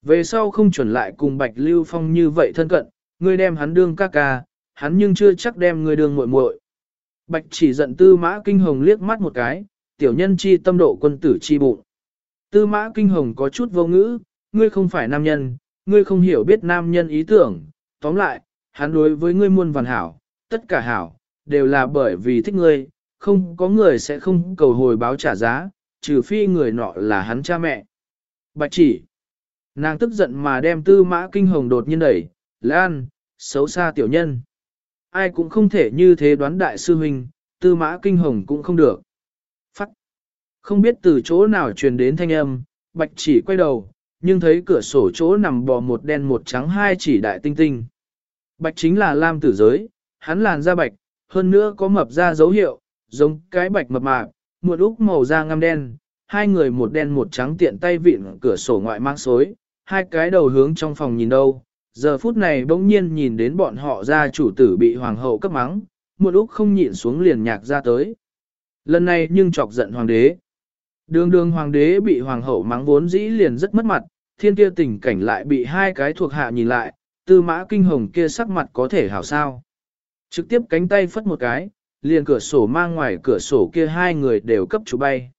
Về sau không chuẩn lại cùng Bạch Lưu Phong như vậy thân cận, ngươi đem hắn đương ca ca, hắn nhưng chưa chắc đem ngươi đương muội muội. Bạch chỉ giận tư mã kinh hồng liếc mắt một cái, tiểu nhân chi tâm độ quân tử chi bụng. Tư mã kinh hồng có chút vô ngữ, ngươi không phải nam nhân, ngươi không hiểu biết nam nhân ý tưởng, tóm lại, hắn đối với ngươi muôn vàn hảo, tất cả hảo, đều là bởi vì thích ngươi, không có người sẽ không cầu hồi báo trả giá, trừ phi người nọ là hắn cha mẹ. Bạch chỉ, nàng tức giận mà đem tư mã kinh hồng đột nhiên đẩy, lan, xấu xa tiểu nhân. Ai cũng không thể như thế đoán đại sư huynh, tư mã kinh hồng cũng không được. Phắt. Không biết từ chỗ nào truyền đến thanh âm, bạch chỉ quay đầu, nhưng thấy cửa sổ chỗ nằm bò một đen một trắng hai chỉ đại tinh tinh. Bạch chính là lam tử giới, hắn làn da bạch, hơn nữa có mập da dấu hiệu, giống cái bạch mập mạp, một úc màu da ngăm đen, hai người một đen một trắng tiện tay vịn cửa sổ ngoại mang xối, hai cái đầu hướng trong phòng nhìn đâu. Giờ phút này bỗng nhiên nhìn đến bọn họ ra chủ tử bị hoàng hậu cấp mắng, một úc không nhịn xuống liền nhạc ra tới. Lần này nhưng chọc giận hoàng đế. Đường đường hoàng đế bị hoàng hậu mắng vốn dĩ liền rất mất mặt, thiên kia tình cảnh lại bị hai cái thuộc hạ nhìn lại, tư mã kinh hồng kia sắc mặt có thể hảo sao. Trực tiếp cánh tay phất một cái, liền cửa sổ mang ngoài cửa sổ kia hai người đều cấp chủ bay.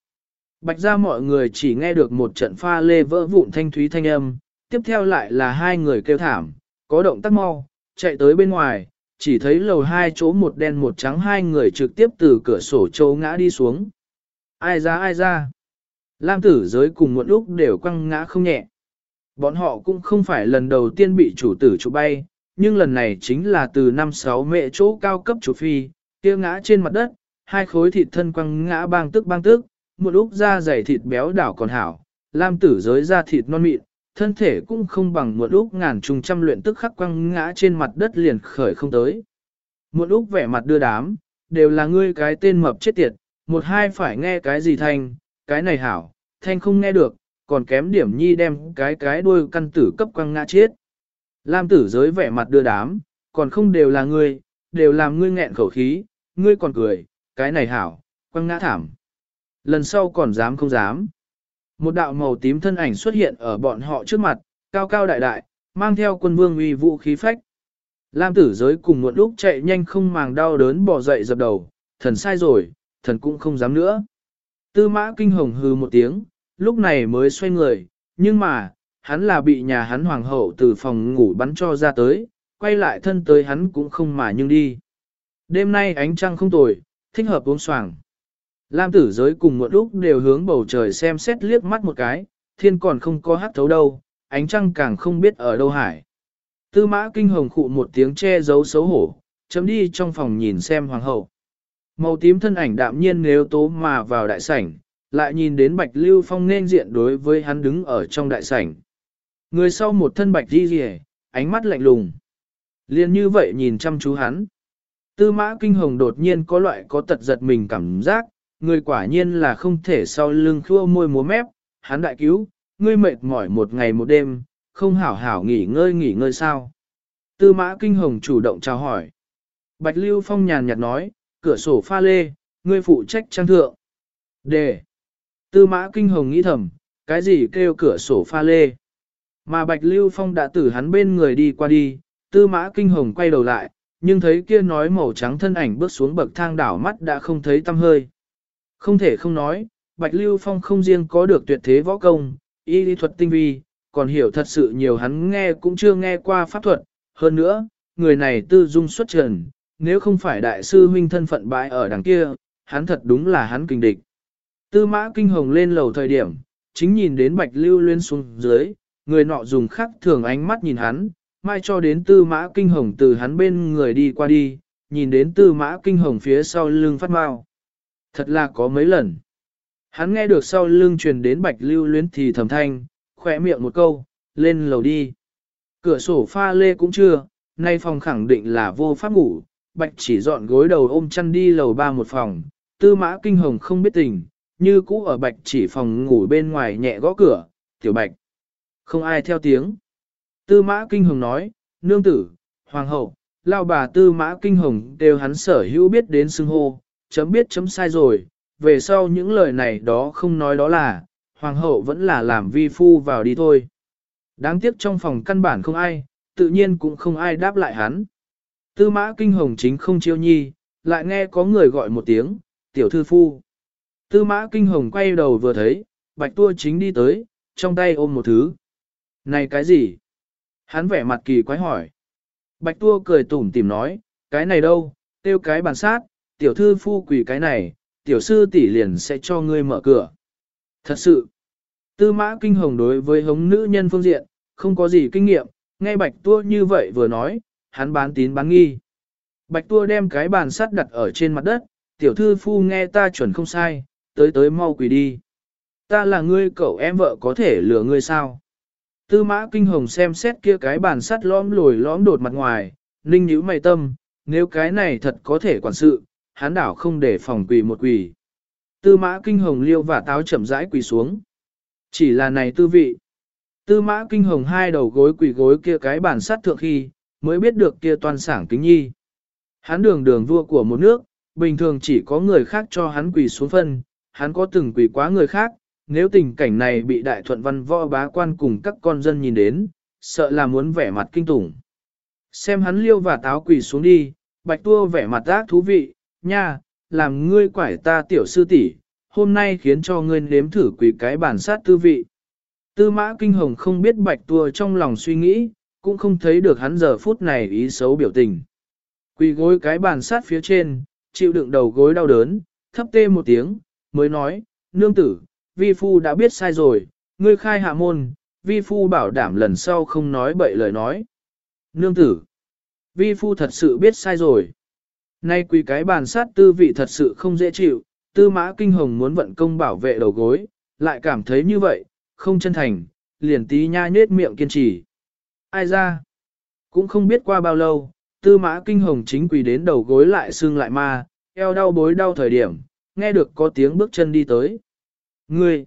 Bạch ra mọi người chỉ nghe được một trận pha lê vỡ vụn thanh thúy thanh âm, tiếp theo lại là hai người kêu thảm, có động tác mau, chạy tới bên ngoài, chỉ thấy lầu hai chỗ một đen một trắng hai người trực tiếp từ cửa sổ châu ngã đi xuống. Ai ra ai ra? Lam tử giới cùng một lúc đều quăng ngã không nhẹ. Bọn họ cũng không phải lần đầu tiên bị chủ tử chủ bay, nhưng lần này chính là từ năm sáu mẹ chỗ cao cấp chủ phi, Kia ngã trên mặt đất, hai khối thịt thân quăng ngã bang tức bang tức, một úc da dày thịt béo đảo còn hảo, lam tử giới da thịt non mịn, thân thể cũng không bằng một úc ngàn trùng trăm luyện tức khắc quăng ngã trên mặt đất liền khởi không tới. Một úc vẻ mặt đưa đám, đều là ngươi cái tên mập chết tiệt, một hai phải nghe cái gì thanh, cái này hảo, thanh không nghe được, còn kém điểm nhi đem cái cái đuôi căn tử cấp quăng ngã chết. Lam tử giới vẻ mặt đưa đám, còn không đều là ngươi, đều làm ngươi nghẹn khẩu khí, ngươi còn cười, cái này hảo, quăng ngã thảm. Lần sau còn dám không dám. Một đạo màu tím thân ảnh xuất hiện ở bọn họ trước mặt, cao cao đại đại, mang theo quân vương uy vũ khí phách. Lam tử giới cùng một lúc chạy nhanh không màng đau đớn bỏ dậy dập đầu, thần sai rồi, thần cũng không dám nữa. Tư mã kinh hồng hư một tiếng, lúc này mới xoay người, nhưng mà, hắn là bị nhà hắn hoàng hậu từ phòng ngủ bắn cho ra tới, quay lại thân tới hắn cũng không mà nhưng đi. Đêm nay ánh trăng không tồi, thích hợp uống xoàng. Lam tử giới cùng một lúc đều hướng bầu trời xem xét liếc mắt một cái, thiên còn không có hát thấu đâu, ánh trăng càng không biết ở đâu hải. Tư mã kinh hồng khụ một tiếng che giấu xấu hổ, chấm đi trong phòng nhìn xem hoàng hậu. Màu tím thân ảnh đạm nhiên nếu tố mà vào đại sảnh, lại nhìn đến bạch lưu phong nên diện đối với hắn đứng ở trong đại sảnh. Người sau một thân bạch đi rìa, ánh mắt lạnh lùng. Liên như vậy nhìn chăm chú hắn. Tư mã kinh hồng đột nhiên có loại có tật giật mình cảm giác, người quả nhiên là không thể sau lưng khua môi múa mép, hắn đại cứu, ngươi mệt mỏi một ngày một đêm, không hảo hảo nghỉ ngơi nghỉ ngơi sao. Tư mã kinh hồng chủ động chào hỏi. Bạch Lưu Phong nhàn nhạt nói, cửa sổ pha lê, ngươi phụ trách trang thượng. Đề. Tư mã kinh hồng nghĩ thầm, cái gì kêu cửa sổ pha lê. Mà Bạch Lưu Phong đã từ hắn bên người đi qua đi, tư mã kinh hồng quay đầu lại, nhưng thấy kia nói màu trắng thân ảnh bước xuống bậc thang đảo mắt đã không thấy tâm hơi. Không thể không nói, Bạch Lưu Phong không riêng có được tuyệt thế võ công, y lý thuật tinh vi, còn hiểu thật sự nhiều hắn nghe cũng chưa nghe qua pháp thuật. Hơn nữa, người này tư dung xuất trần, nếu không phải đại sư huynh thân phận bại ở đằng kia, hắn thật đúng là hắn kinh địch. Tư mã kinh hồng lên lầu thời điểm, chính nhìn đến Bạch Lưu Liên xuống dưới, người nọ dùng khắc thường ánh mắt nhìn hắn, mai cho đến tư mã kinh hồng từ hắn bên người đi qua đi, nhìn đến tư mã kinh hồng phía sau lưng phát mau. Thật là có mấy lần. Hắn nghe được sau lưng truyền đến bạch lưu luyến thì thầm thanh, khỏe miệng một câu, lên lầu đi. Cửa sổ pha lê cũng chưa, nay phòng khẳng định là vô pháp ngủ, bạch chỉ dọn gối đầu ôm chăn đi lầu ba một phòng, tư mã kinh hồng không biết tình, như cũ ở bạch chỉ phòng ngủ bên ngoài nhẹ gõ cửa, tiểu bạch. Không ai theo tiếng. Tư mã kinh hồng nói, nương tử, hoàng hậu, lao bà tư mã kinh hồng đều hắn sở hữu biết đến xưng hô, chấm biết chấm sai rồi, về sau những lời này đó không nói đó là, hoàng hậu vẫn là làm vi phu vào đi thôi. Đáng tiếc trong phòng căn bản không ai, tự nhiên cũng không ai đáp lại hắn. Tư mã kinh hồng chính không chiêu nhi, lại nghe có người gọi một tiếng, tiểu thư phu. Tư mã kinh hồng quay đầu vừa thấy, bạch tua chính đi tới, trong tay ôm một thứ. Này cái gì? Hắn vẻ mặt kỳ quái hỏi. Bạch tua cười tủm tìm nói, cái này đâu, tiêu cái bàn sát, tiểu thư phu quỷ cái này, tiểu sư tỷ liền sẽ cho ngươi mở cửa. Thật sự, tư mã kinh hồng đối với hống nữ nhân phương diện, không có gì kinh nghiệm, nghe bạch tua như vậy vừa nói, hắn bán tín bán nghi. Bạch tua đem cái bàn sắt đặt ở trên mặt đất, tiểu thư phu nghe ta chuẩn không sai, tới tới mau quỳ đi. Ta là ngươi cậu em vợ có thể lừa ngươi sao? Tư mã kinh hồng xem xét kia cái bàn sắt lõm lồi lõm đột mặt ngoài, ninh nhíu mày tâm, nếu cái này thật có thể quản sự, hắn đảo không để phòng quỳ một quỳ. Tư mã kinh hồng liêu và táo chậm rãi quỳ xuống. Chỉ là này tư vị. Tư mã kinh hồng hai đầu gối quỳ gối kia cái bàn sắt thượng khi, mới biết được kia toàn sảng kính nhi. Hắn đường đường vua của một nước, bình thường chỉ có người khác cho hắn quỳ xuống phân, hắn có từng quỳ quá người khác, nếu tình cảnh này bị đại thuận văn võ bá quan cùng các con dân nhìn đến, sợ là muốn vẻ mặt kinh tủng. Xem hắn liêu và táo quỳ xuống đi, bạch tua vẻ mặt ác thú vị, nha, làm ngươi quải ta tiểu sư tỷ, hôm nay khiến cho ngươi nếm thử quỷ cái bản sát tư vị. Tư mã kinh hồng không biết bạch tua trong lòng suy nghĩ, cũng không thấy được hắn giờ phút này ý xấu biểu tình. Quỳ gối cái bàn sát phía trên, chịu đựng đầu gối đau đớn, thấp tê một tiếng, mới nói, nương tử, vi phu đã biết sai rồi, ngươi khai hạ môn, vi phu bảo đảm lần sau không nói bậy lời nói. Nương tử, vi phu thật sự biết sai rồi. Nay quỳ cái bàn sát tư vị thật sự không dễ chịu, tư mã kinh hồng muốn vận công bảo vệ đầu gối, lại cảm thấy như vậy, không chân thành, liền tí nha nhết miệng kiên trì. Ai ra? Cũng không biết qua bao lâu, tư mã kinh hồng chính quỳ đến đầu gối lại xương lại ma, eo đau bối đau thời điểm, nghe được có tiếng bước chân đi tới. Ngươi!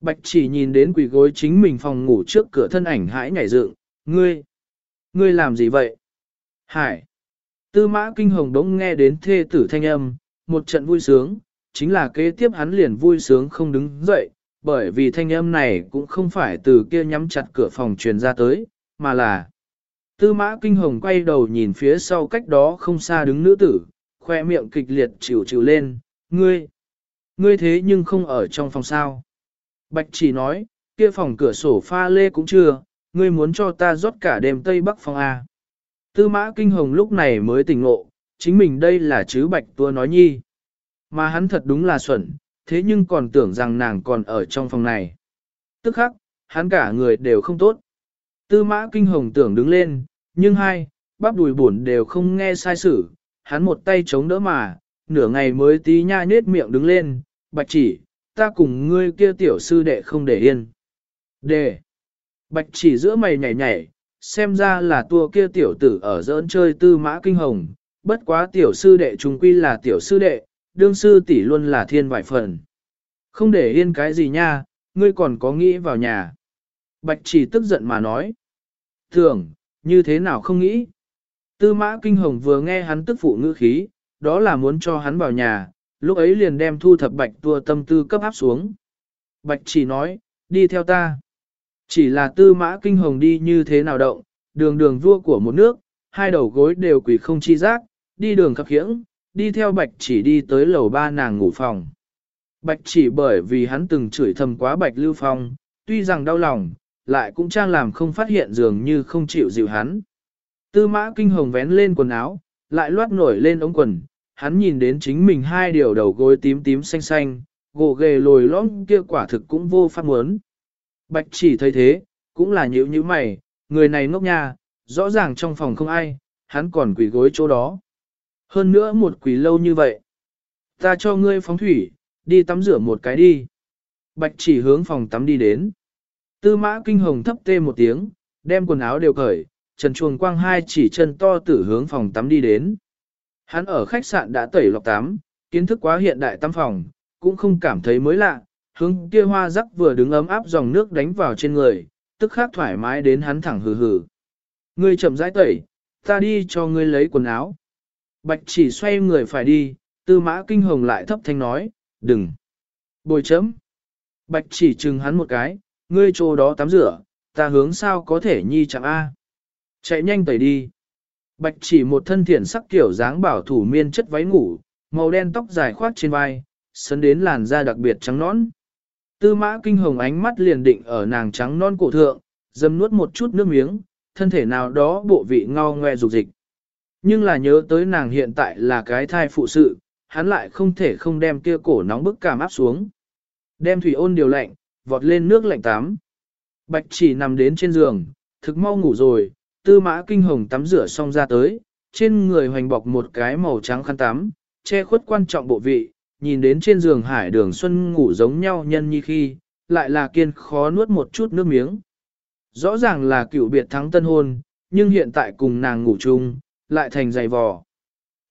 Bạch chỉ nhìn đến quỳ gối chính mình phòng ngủ trước cửa thân ảnh hãi nhảy dựng, ngươi! Ngươi làm gì vậy? Hải! Tư mã kinh hồng đống nghe đến thê tử thanh âm, một trận vui sướng, chính là kế tiếp hắn liền vui sướng không đứng dậy, bởi vì thanh âm này cũng không phải từ kia nhắm chặt cửa phòng truyền ra tới, mà là Tư mã kinh hồng quay đầu nhìn phía sau cách đó không xa đứng nữ tử, khoe miệng kịch liệt chịu chịu lên, ngươi, ngươi thế nhưng không ở trong phòng sao. Bạch chỉ nói, kia phòng cửa sổ pha lê cũng chưa, ngươi muốn cho ta rót cả đêm Tây Bắc phòng A. Tư mã kinh hồng lúc này mới tỉnh ngộ, chính mình đây là chứ bạch tua nói nhi. Mà hắn thật đúng là xuẩn, thế nhưng còn tưởng rằng nàng còn ở trong phòng này. Tức khắc, hắn cả người đều không tốt. Tư mã kinh hồng tưởng đứng lên, nhưng hai, bắp đùi buồn đều không nghe sai sử, hắn một tay chống đỡ mà, nửa ngày mới tí nha nết miệng đứng lên, bạch chỉ, ta cùng ngươi kia tiểu sư đệ không để yên. Đề. Bạch chỉ giữa mày nhảy nhảy, xem ra là tua kia tiểu tử ở dỡn chơi tư mã kinh hồng, bất quá tiểu sư đệ trùng quy là tiểu sư đệ, đương sư tỷ luôn là thiên vài phần. Không để yên cái gì nha, ngươi còn có nghĩ vào nhà. Bạch chỉ tức giận mà nói. Thường, như thế nào không nghĩ. Tư mã kinh hồng vừa nghe hắn tức phụ ngữ khí, đó là muốn cho hắn vào nhà, lúc ấy liền đem thu thập bạch tua tâm tư cấp áp xuống. Bạch chỉ nói, đi theo ta. Chỉ là tư mã kinh hồng đi như thế nào động, đường đường vua của một nước, hai đầu gối đều quỷ không chi giác, đi đường khắc khiễng, đi theo bạch chỉ đi tới lầu ba nàng ngủ phòng. Bạch chỉ bởi vì hắn từng chửi thầm quá bạch lưu phong, tuy rằng đau lòng, lại cũng trang làm không phát hiện dường như không chịu dịu hắn. Tư mã kinh hồng vén lên quần áo, lại loát nổi lên ống quần, hắn nhìn đến chính mình hai điều đầu gối tím tím xanh xanh, gồ ghề lồi lõm kia quả thực cũng vô pháp muốn. Bạch chỉ thấy thế, cũng là nhữ như mày, người này ngốc nha, rõ ràng trong phòng không ai, hắn còn quỷ gối chỗ đó. Hơn nữa một quỷ lâu như vậy. Ta cho ngươi phóng thủy, đi tắm rửa một cái đi. Bạch chỉ hướng phòng tắm đi đến. Tư mã kinh hồng thấp tê một tiếng, đem quần áo đều cởi, trần chuồng quang hai chỉ chân to tử hướng phòng tắm đi đến. Hắn ở khách sạn đã tẩy lọc tắm, kiến thức quá hiện đại tắm phòng, cũng không cảm thấy mới lạ, hướng kia hoa rắc vừa đứng ấm áp dòng nước đánh vào trên người, tức khắc thoải mái đến hắn thẳng hừ hừ. Ngươi chậm rãi tẩy, ta đi cho ngươi lấy quần áo. Bạch chỉ xoay người phải đi, tư mã kinh hồng lại thấp thanh nói, đừng. Bồi chấm. Bạch chỉ chừng hắn một cái, ngươi chỗ đó tắm rửa, ta hướng sao có thể nhi chẳng a. Chạy nhanh tẩy đi. Bạch chỉ một thân thiện sắc kiểu dáng bảo thủ miên chất váy ngủ, màu đen tóc dài khoát trên vai, sấn đến làn da đặc biệt trắng nõn. Tư mã kinh hồng ánh mắt liền định ở nàng trắng non cổ thượng, dâm nuốt một chút nước miếng, thân thể nào đó bộ vị ngao ngoe dục dịch. Nhưng là nhớ tới nàng hiện tại là cái thai phụ sự, hắn lại không thể không đem kia cổ nóng bức cảm áp xuống. Đem thủy ôn điều lạnh, vọt lên nước lạnh tắm. Bạch chỉ nằm đến trên giường, thực mau ngủ rồi, tư mã kinh hồng tắm rửa xong ra tới, trên người hoành bọc một cái màu trắng khăn tắm, che khuất quan trọng bộ vị, nhìn đến trên giường hải đường xuân ngủ giống nhau nhân như khi, lại là kiên khó nuốt một chút nước miếng. Rõ ràng là cựu biệt thắng tân hôn, nhưng hiện tại cùng nàng ngủ chung, lại thành dày vò.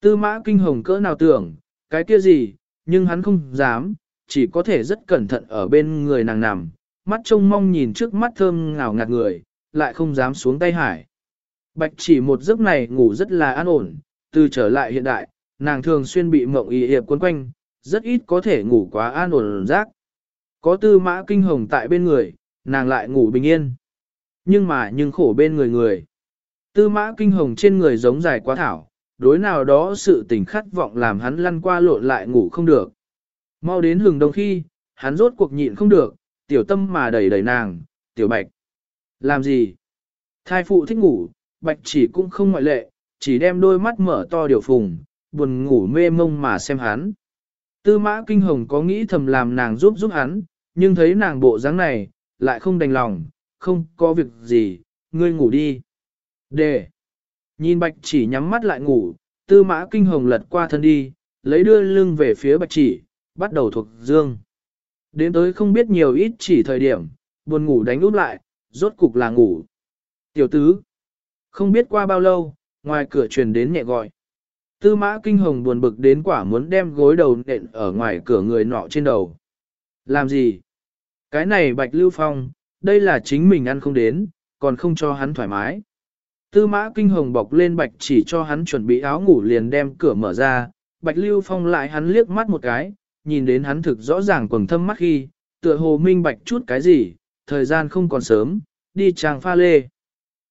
Tư mã kinh hồng cỡ nào tưởng, cái kia gì, nhưng hắn không dám, chỉ có thể rất cẩn thận ở bên người nàng nằm, mắt trông mong nhìn trước mắt thơm ngào ngạt người, lại không dám xuống tay hải. Bạch chỉ một giấc này ngủ rất là an ổn, từ trở lại hiện đại, nàng thường xuyên bị mộng y hiệp quấn quanh, rất ít có thể ngủ quá an ổn rác. Có tư mã kinh hồng tại bên người, nàng lại ngủ bình yên. Nhưng mà nhưng khổ bên người người. Tư mã kinh hồng trên người giống dài quá thảo, đối nào đó sự tình khát vọng làm hắn lăn qua lộn lại ngủ không được. Mau đến hừng đông khi, hắn rốt cuộc nhịn không được, tiểu tâm mà đẩy đẩy nàng, tiểu bạch. Làm gì? Thai phụ thích ngủ, bạch chỉ cũng không ngoại lệ, chỉ đem đôi mắt mở to điều phùng, buồn ngủ mê mông mà xem hắn. Tư mã kinh hồng có nghĩ thầm làm nàng giúp giúp hắn, nhưng thấy nàng bộ dáng này, lại không đành lòng, không có việc gì, ngươi ngủ đi. Đề Nhìn bạch chỉ nhắm mắt lại ngủ, tư mã kinh hồng lật qua thân đi, lấy đưa lưng về phía bạch chỉ, bắt đầu thuộc dương. Đến tới không biết nhiều ít chỉ thời điểm, buồn ngủ đánh úp lại, rốt cục là ngủ. Tiểu tứ, không biết qua bao lâu, ngoài cửa truyền đến nhẹ gọi. Tư mã kinh hồng buồn bực đến quả muốn đem gối đầu nện ở ngoài cửa người nọ trên đầu. Làm gì? Cái này bạch lưu phong, đây là chính mình ăn không đến, còn không cho hắn thoải mái. Tư mã kinh hồng bọc lên bạch chỉ cho hắn chuẩn bị áo ngủ liền đem cửa mở ra, bạch lưu phong lại hắn liếc mắt một cái, nhìn đến hắn thực rõ ràng quầng thâm mắt khi, tựa hồ minh bạch chút cái gì, thời gian không còn sớm, đi chàng pha lê.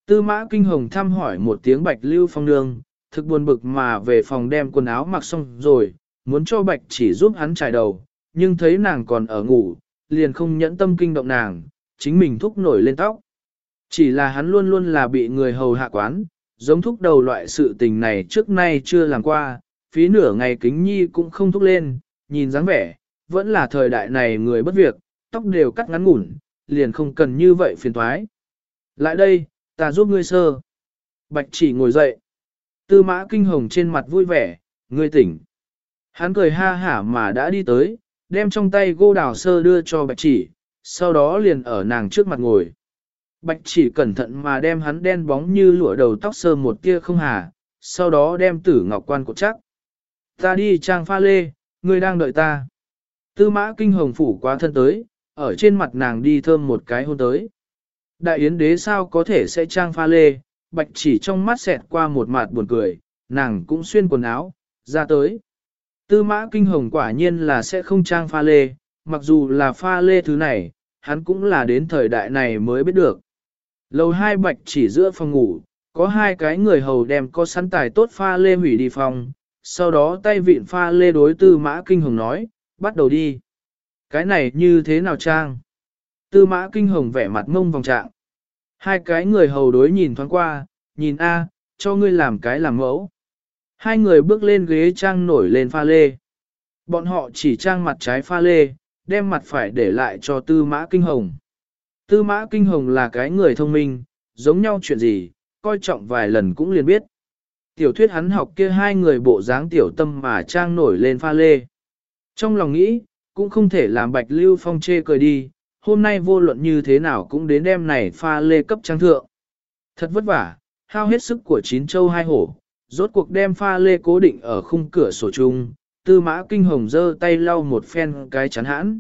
Tư mã kinh hồng thăm hỏi một tiếng bạch lưu phong nương, thực buồn bực mà về phòng đem quần áo mặc xong rồi, muốn cho bạch chỉ giúp hắn trải đầu, nhưng thấy nàng còn ở ngủ, liền không nhẫn tâm kinh động nàng, chính mình thúc nổi lên tóc. Chỉ là hắn luôn luôn là bị người hầu hạ quán, giống thúc đầu loại sự tình này trước nay chưa làm qua, phí nửa ngày kính nhi cũng không thúc lên, nhìn dáng vẻ, vẫn là thời đại này người bất việc, tóc đều cắt ngắn ngủn, liền không cần như vậy phiền thoái. Lại đây, ta giúp ngươi sơ. Bạch chỉ ngồi dậy. Tư mã kinh hồng trên mặt vui vẻ, ngươi tỉnh. Hắn cười ha hả mà đã đi tới, đem trong tay gô đào sơ đưa cho bạch chỉ, sau đó liền ở nàng trước mặt ngồi. Bạch chỉ cẩn thận mà đem hắn đen bóng như lụa đầu tóc sơ một tia không hà, sau đó đem tử ngọc quan cột chắc. Ta đi trang pha lê, ngươi đang đợi ta. Tư mã kinh hồng phủ quá thân tới, ở trên mặt nàng đi thơm một cái hôn tới. Đại yến đế sao có thể sẽ trang pha lê, bạch chỉ trong mắt xẹt qua một mặt buồn cười, nàng cũng xuyên quần áo, ra tới. Tư mã kinh hồng quả nhiên là sẽ không trang pha lê, mặc dù là pha lê thứ này, hắn cũng là đến thời đại này mới biết được. Lầu hai bạch chỉ giữa phòng ngủ, có hai cái người hầu đem có sẵn tài tốt pha lê hủy đi phòng, sau đó tay vịn pha lê đối tư mã kinh hồng nói, bắt đầu đi. Cái này như thế nào trang? Tư mã kinh hồng vẻ mặt ngông vòng trạng. Hai cái người hầu đối nhìn thoáng qua, nhìn a, cho ngươi làm cái làm mẫu. Hai người bước lên ghế trang nổi lên pha lê. Bọn họ chỉ trang mặt trái pha lê, đem mặt phải để lại cho tư mã kinh hồng. Tư mã kinh hồng là cái người thông minh, giống nhau chuyện gì, coi trọng vài lần cũng liền biết. Tiểu thuyết hắn học kia hai người bộ dáng tiểu tâm mà trang nổi lên pha lê. Trong lòng nghĩ, cũng không thể làm bạch lưu phong chê cười đi, hôm nay vô luận như thế nào cũng đến đêm này pha lê cấp trang thượng. Thật vất vả, hao hết sức của chín châu hai hổ, rốt cuộc đem pha lê cố định ở khung cửa sổ chung, tư mã kinh hồng giơ tay lau một phen cái chắn hãn.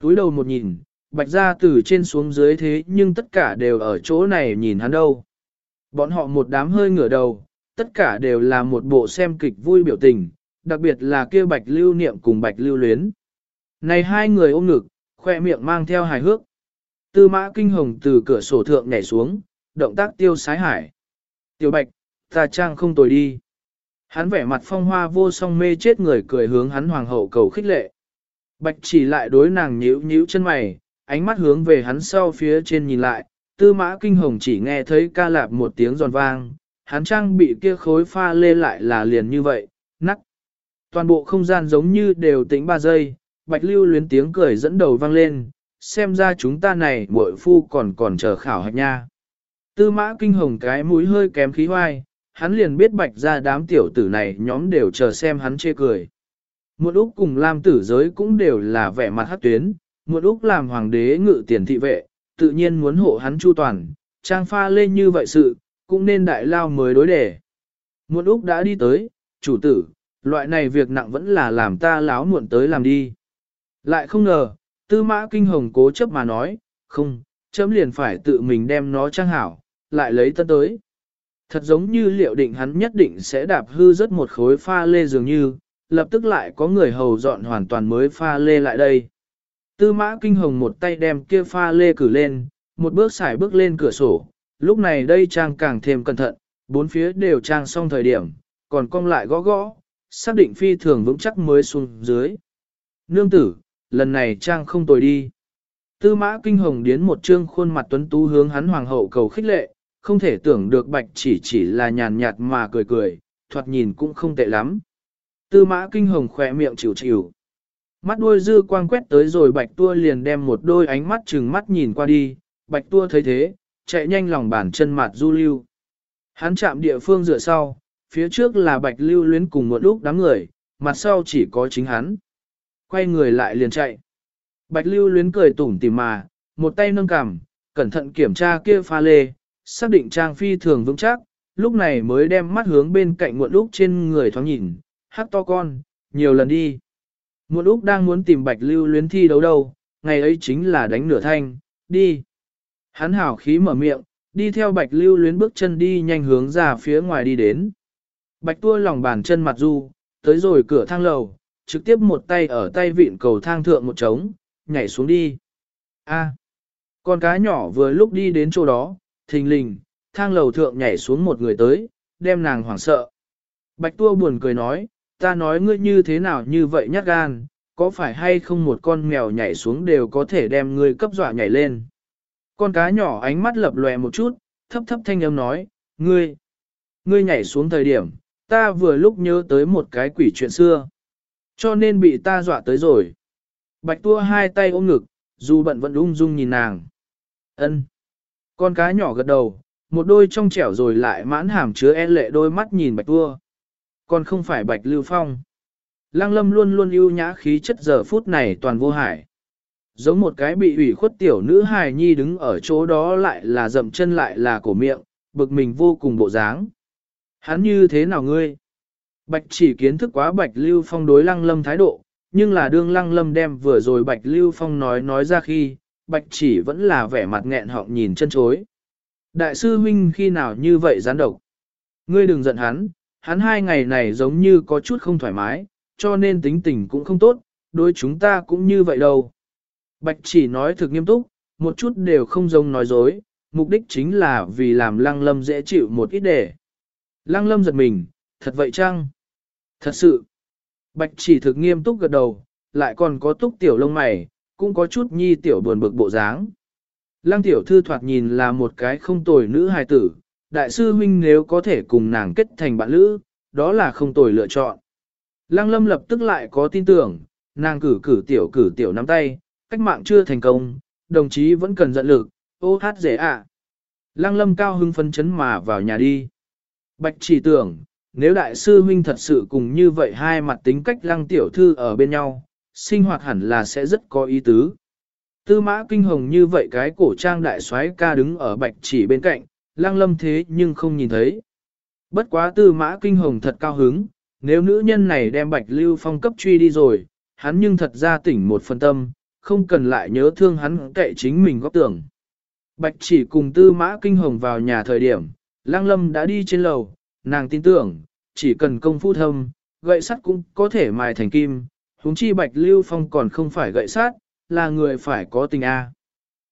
Túi đầu một nhìn, bạch ra từ trên xuống dưới thế nhưng tất cả đều ở chỗ này nhìn hắn đâu. Bọn họ một đám hơi ngửa đầu, tất cả đều là một bộ xem kịch vui biểu tình, đặc biệt là kia bạch lưu niệm cùng bạch lưu luyến. Này hai người ôm ngực, khoe miệng mang theo hài hước. Tư mã kinh hồng từ cửa sổ thượng nhảy xuống, động tác tiêu sái hải. Tiểu bạch, ta trang không tồi đi. Hắn vẻ mặt phong hoa vô song mê chết người cười hướng hắn hoàng hậu cầu khích lệ. Bạch chỉ lại đối nàng nhíu nhíu chân mày, ánh mắt hướng về hắn sau phía trên nhìn lại, tư mã kinh hồng chỉ nghe thấy ca lạp một tiếng giòn vang, hắn trang bị kia khối pha lê lại là liền như vậy, nắc. Toàn bộ không gian giống như đều tĩnh ba giây, bạch lưu luyến tiếng cười dẫn đầu vang lên, xem ra chúng ta này muội phu còn còn chờ khảo hạch nha. Tư mã kinh hồng cái mũi hơi kém khí hoai, hắn liền biết bạch ra đám tiểu tử này nhóm đều chờ xem hắn chê cười. Một Úc cùng Lam tử giới cũng đều là vẻ mặt hát tuyến, một Úc làm hoàng đế ngự tiền thị vệ, tự nhiên muốn hộ hắn chu toàn, trang pha lên như vậy sự, cũng nên đại lao mới đối đề. Một Úc đã đi tới, chủ tử, loại này việc nặng vẫn là làm ta láo muộn tới làm đi. Lại không ngờ, tư mã kinh hồng cố chấp mà nói, không, chấm liền phải tự mình đem nó trang hảo, lại lấy tân tới. Thật giống như liệu định hắn nhất định sẽ đạp hư rất một khối pha lê dường như, lập tức lại có người hầu dọn hoàn toàn mới pha lê lại đây. Tư mã kinh hồng một tay đem kia pha lê cử lên, một bước xài bước lên cửa sổ, lúc này đây trang càng thêm cẩn thận, bốn phía đều trang xong thời điểm, còn cong lại gõ gõ, xác định phi thường vững chắc mới xuống dưới. Nương tử, lần này trang không tồi đi. Tư mã kinh hồng điến một trương khuôn mặt tuấn tú hướng hắn hoàng hậu cầu khích lệ, không thể tưởng được bạch chỉ chỉ là nhàn nhạt mà cười cười, thoạt nhìn cũng không tệ lắm. Tư mã kinh hồng khỏe miệng chịu chịu. Mắt đuôi dư quang quét tới rồi bạch tua liền đem một đôi ánh mắt chừng mắt nhìn qua đi, bạch tua thấy thế, chạy nhanh lòng bàn chân mặt du lưu. Hắn chạm địa phương dựa sau, phía trước là bạch lưu luyến cùng một lúc đám người, mặt sau chỉ có chính hắn. Quay người lại liền chạy. Bạch lưu luyến cười tủm tỉm mà, một tay nâng cằm, cẩn thận kiểm tra kia pha lê, xác định trang phi thường vững chắc, lúc này mới đem mắt hướng bên cạnh muộn lúc trên người thoáng nhìn, hát to con, nhiều lần đi. Muộn lúc đang muốn tìm bạch lưu luyến thi đấu đâu, ngày ấy chính là đánh nửa thanh, đi. Hắn hảo khí mở miệng, đi theo bạch lưu luyến bước chân đi nhanh hướng ra phía ngoài đi đến. Bạch tua lòng bàn chân mặt du, tới rồi cửa thang lầu, trực tiếp một tay ở tay vịn cầu thang thượng một trống, nhảy xuống đi. A. con cá nhỏ vừa lúc đi đến chỗ đó, thình lình, thang lầu thượng nhảy xuống một người tới, đem nàng hoảng sợ. Bạch tua buồn cười nói, ta nói ngươi như thế nào như vậy nhát gan, có phải hay không một con mèo nhảy xuống đều có thể đem ngươi cấp dọa nhảy lên. Con cá nhỏ ánh mắt lập lòe một chút, thấp thấp thanh âm nói, ngươi, ngươi nhảy xuống thời điểm, ta vừa lúc nhớ tới một cái quỷ chuyện xưa, cho nên bị ta dọa tới rồi. Bạch tua hai tay ôm ngực, dù bận vẫn ung dung nhìn nàng. ân Con cá nhỏ gật đầu, một đôi trong trẻo rồi lại mãn hàm chứa e lệ đôi mắt nhìn bạch tua. Còn không phải bạch lưu phong. Lăng lâm luôn luôn ưu nhã khí chất giờ phút này toàn vô hải. Giống một cái bị ủy khuất tiểu nữ hài nhi đứng ở chỗ đó lại là dậm chân lại là cổ miệng, bực mình vô cùng bộ dáng. Hắn như thế nào ngươi? Bạch chỉ kiến thức quá bạch lưu phong đối lăng lâm thái độ, nhưng là đương lăng lâm đem vừa rồi bạch lưu phong nói nói ra khi, bạch chỉ vẫn là vẻ mặt nghẹn họng nhìn chân chối. Đại sư huynh khi nào như vậy gián độc? Ngươi đừng giận hắn, hắn hai ngày này giống như có chút không thoải mái, cho nên tính tình cũng không tốt, đối chúng ta cũng như vậy đâu. Bạch chỉ nói thực nghiêm túc, một chút đều không giống nói dối, mục đích chính là vì làm lăng lâm dễ chịu một ít để. Lăng lâm giật mình, thật vậy chăng? Thật sự. Bạch chỉ thực nghiêm túc gật đầu, lại còn có túc tiểu lông mày, cũng có chút nhi tiểu buồn bực bộ dáng. Lăng tiểu thư thoạt nhìn là một cái không tồi nữ hài tử, đại sư huynh nếu có thể cùng nàng kết thành bạn lữ, đó là không tồi lựa chọn. Lăng lâm lập tức lại có tin tưởng, nàng cử cử tiểu cử tiểu nắm tay, cách mạng chưa thành công, đồng chí vẫn cần dẫn lực, ô hát dễ ạ. À. Lăng lâm cao hưng phân chấn mà vào nhà đi. Bạch chỉ tưởng, nếu đại sư huynh thật sự cùng như vậy hai mặt tính cách lăng tiểu thư ở bên nhau, sinh hoạt hẳn là sẽ rất có ý tứ. Tư mã kinh hồng như vậy cái cổ trang đại soái ca đứng ở bạch chỉ bên cạnh, lăng lâm thế nhưng không nhìn thấy. Bất quá tư mã kinh hồng thật cao hứng, nếu nữ nhân này đem bạch lưu phong cấp truy đi rồi, hắn nhưng thật ra tỉnh một phân tâm, không cần lại nhớ thương hắn kệ chính mình góp tưởng. Bạch chỉ cùng tư mã kinh hồng vào nhà thời điểm, lăng lâm đã đi trên lầu, nàng tin tưởng, chỉ cần công phu thâm, gậy sắt cũng có thể mài thành kim, huống chi bạch lưu phong còn không phải gậy sắt, là người phải có tình A.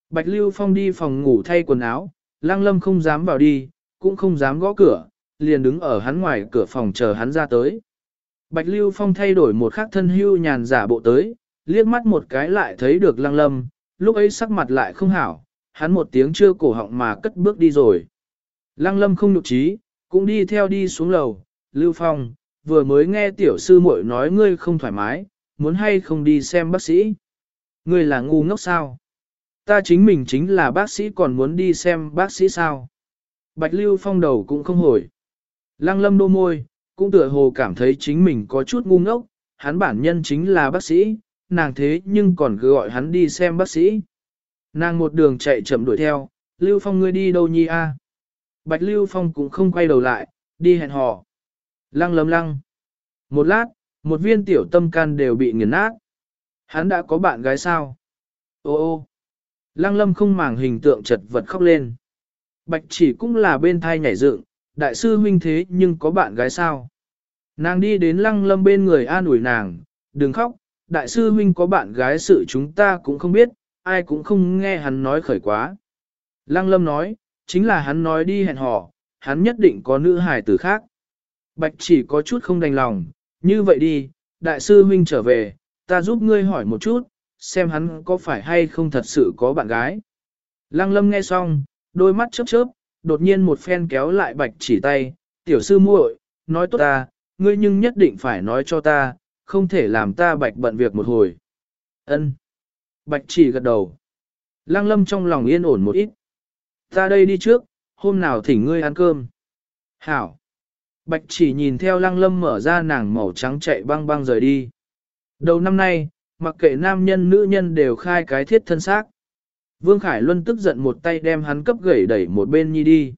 Bạch lưu phong đi phòng ngủ thay quần áo, lăng lâm không dám vào đi, cũng không dám gõ cửa, liền đứng ở hắn ngoài cửa phòng chờ hắn ra tới. Bạch lưu phong thay đổi một khắc thân hưu nhàn giả bộ tới, liếc mắt một cái lại thấy được lăng lâm, lúc ấy sắc mặt lại không hảo, hắn một tiếng chưa cổ họng mà cất bước đi rồi. Lăng lâm không nhục trí, cũng đi theo đi xuống lầu, Lưu Phong, vừa mới nghe tiểu sư muội nói ngươi không thoải mái, muốn hay không đi xem bác sĩ. Ngươi là ngu ngốc sao? Ta chính mình chính là bác sĩ còn muốn đi xem bác sĩ sao? Bạch Lưu Phong đầu cũng không hồi. Lăng lâm đô môi, cũng tựa hồ cảm thấy chính mình có chút ngu ngốc, hắn bản nhân chính là bác sĩ, nàng thế nhưng còn cứ gọi hắn đi xem bác sĩ. Nàng một đường chạy chậm đuổi theo, Lưu Phong ngươi đi đâu nhi a? Bạch Lưu Phong cũng không quay đầu lại, đi hẹn hò. Lăng lấm lăng. Một lát, một viên tiểu tâm can đều bị nghiền nát. Hắn đã có bạn gái sao? Ô ô. Lăng lâm không màng hình tượng chật vật khóc lên. Bạch chỉ cũng là bên thai nhảy dựng, đại sư huynh thế nhưng có bạn gái sao? Nàng đi đến lăng lâm bên người an ủi nàng, đừng khóc, đại sư huynh có bạn gái sự chúng ta cũng không biết, ai cũng không nghe hắn nói khởi quá. Lăng lâm nói, chính là hắn nói đi hẹn hò, hắn nhất định có nữ hài tử khác. Bạch chỉ có chút không đành lòng, như vậy đi, đại sư huynh trở về, ta giúp ngươi hỏi một chút, xem hắn có phải hay không thật sự có bạn gái. Lăng lâm nghe xong, đôi mắt chớp chớp, đột nhiên một phen kéo lại bạch chỉ tay, tiểu sư muội, nói tốt ta, ngươi nhưng nhất định phải nói cho ta, không thể làm ta bạch bận việc một hồi. Ân. Bạch chỉ gật đầu. Lăng lâm trong lòng yên ổn một ít. Ta đây đi trước, hôm nào thỉnh ngươi ăn cơm. Hảo. Bạch chỉ nhìn theo lăng lâm mở ra nàng màu trắng chạy băng băng rời đi. Đầu năm nay, mặc kệ nam nhân nữ nhân đều khai cái thiết thân xác. Vương Khải Luân tức giận một tay đem hắn cấp gẩy đẩy một bên nhi đi.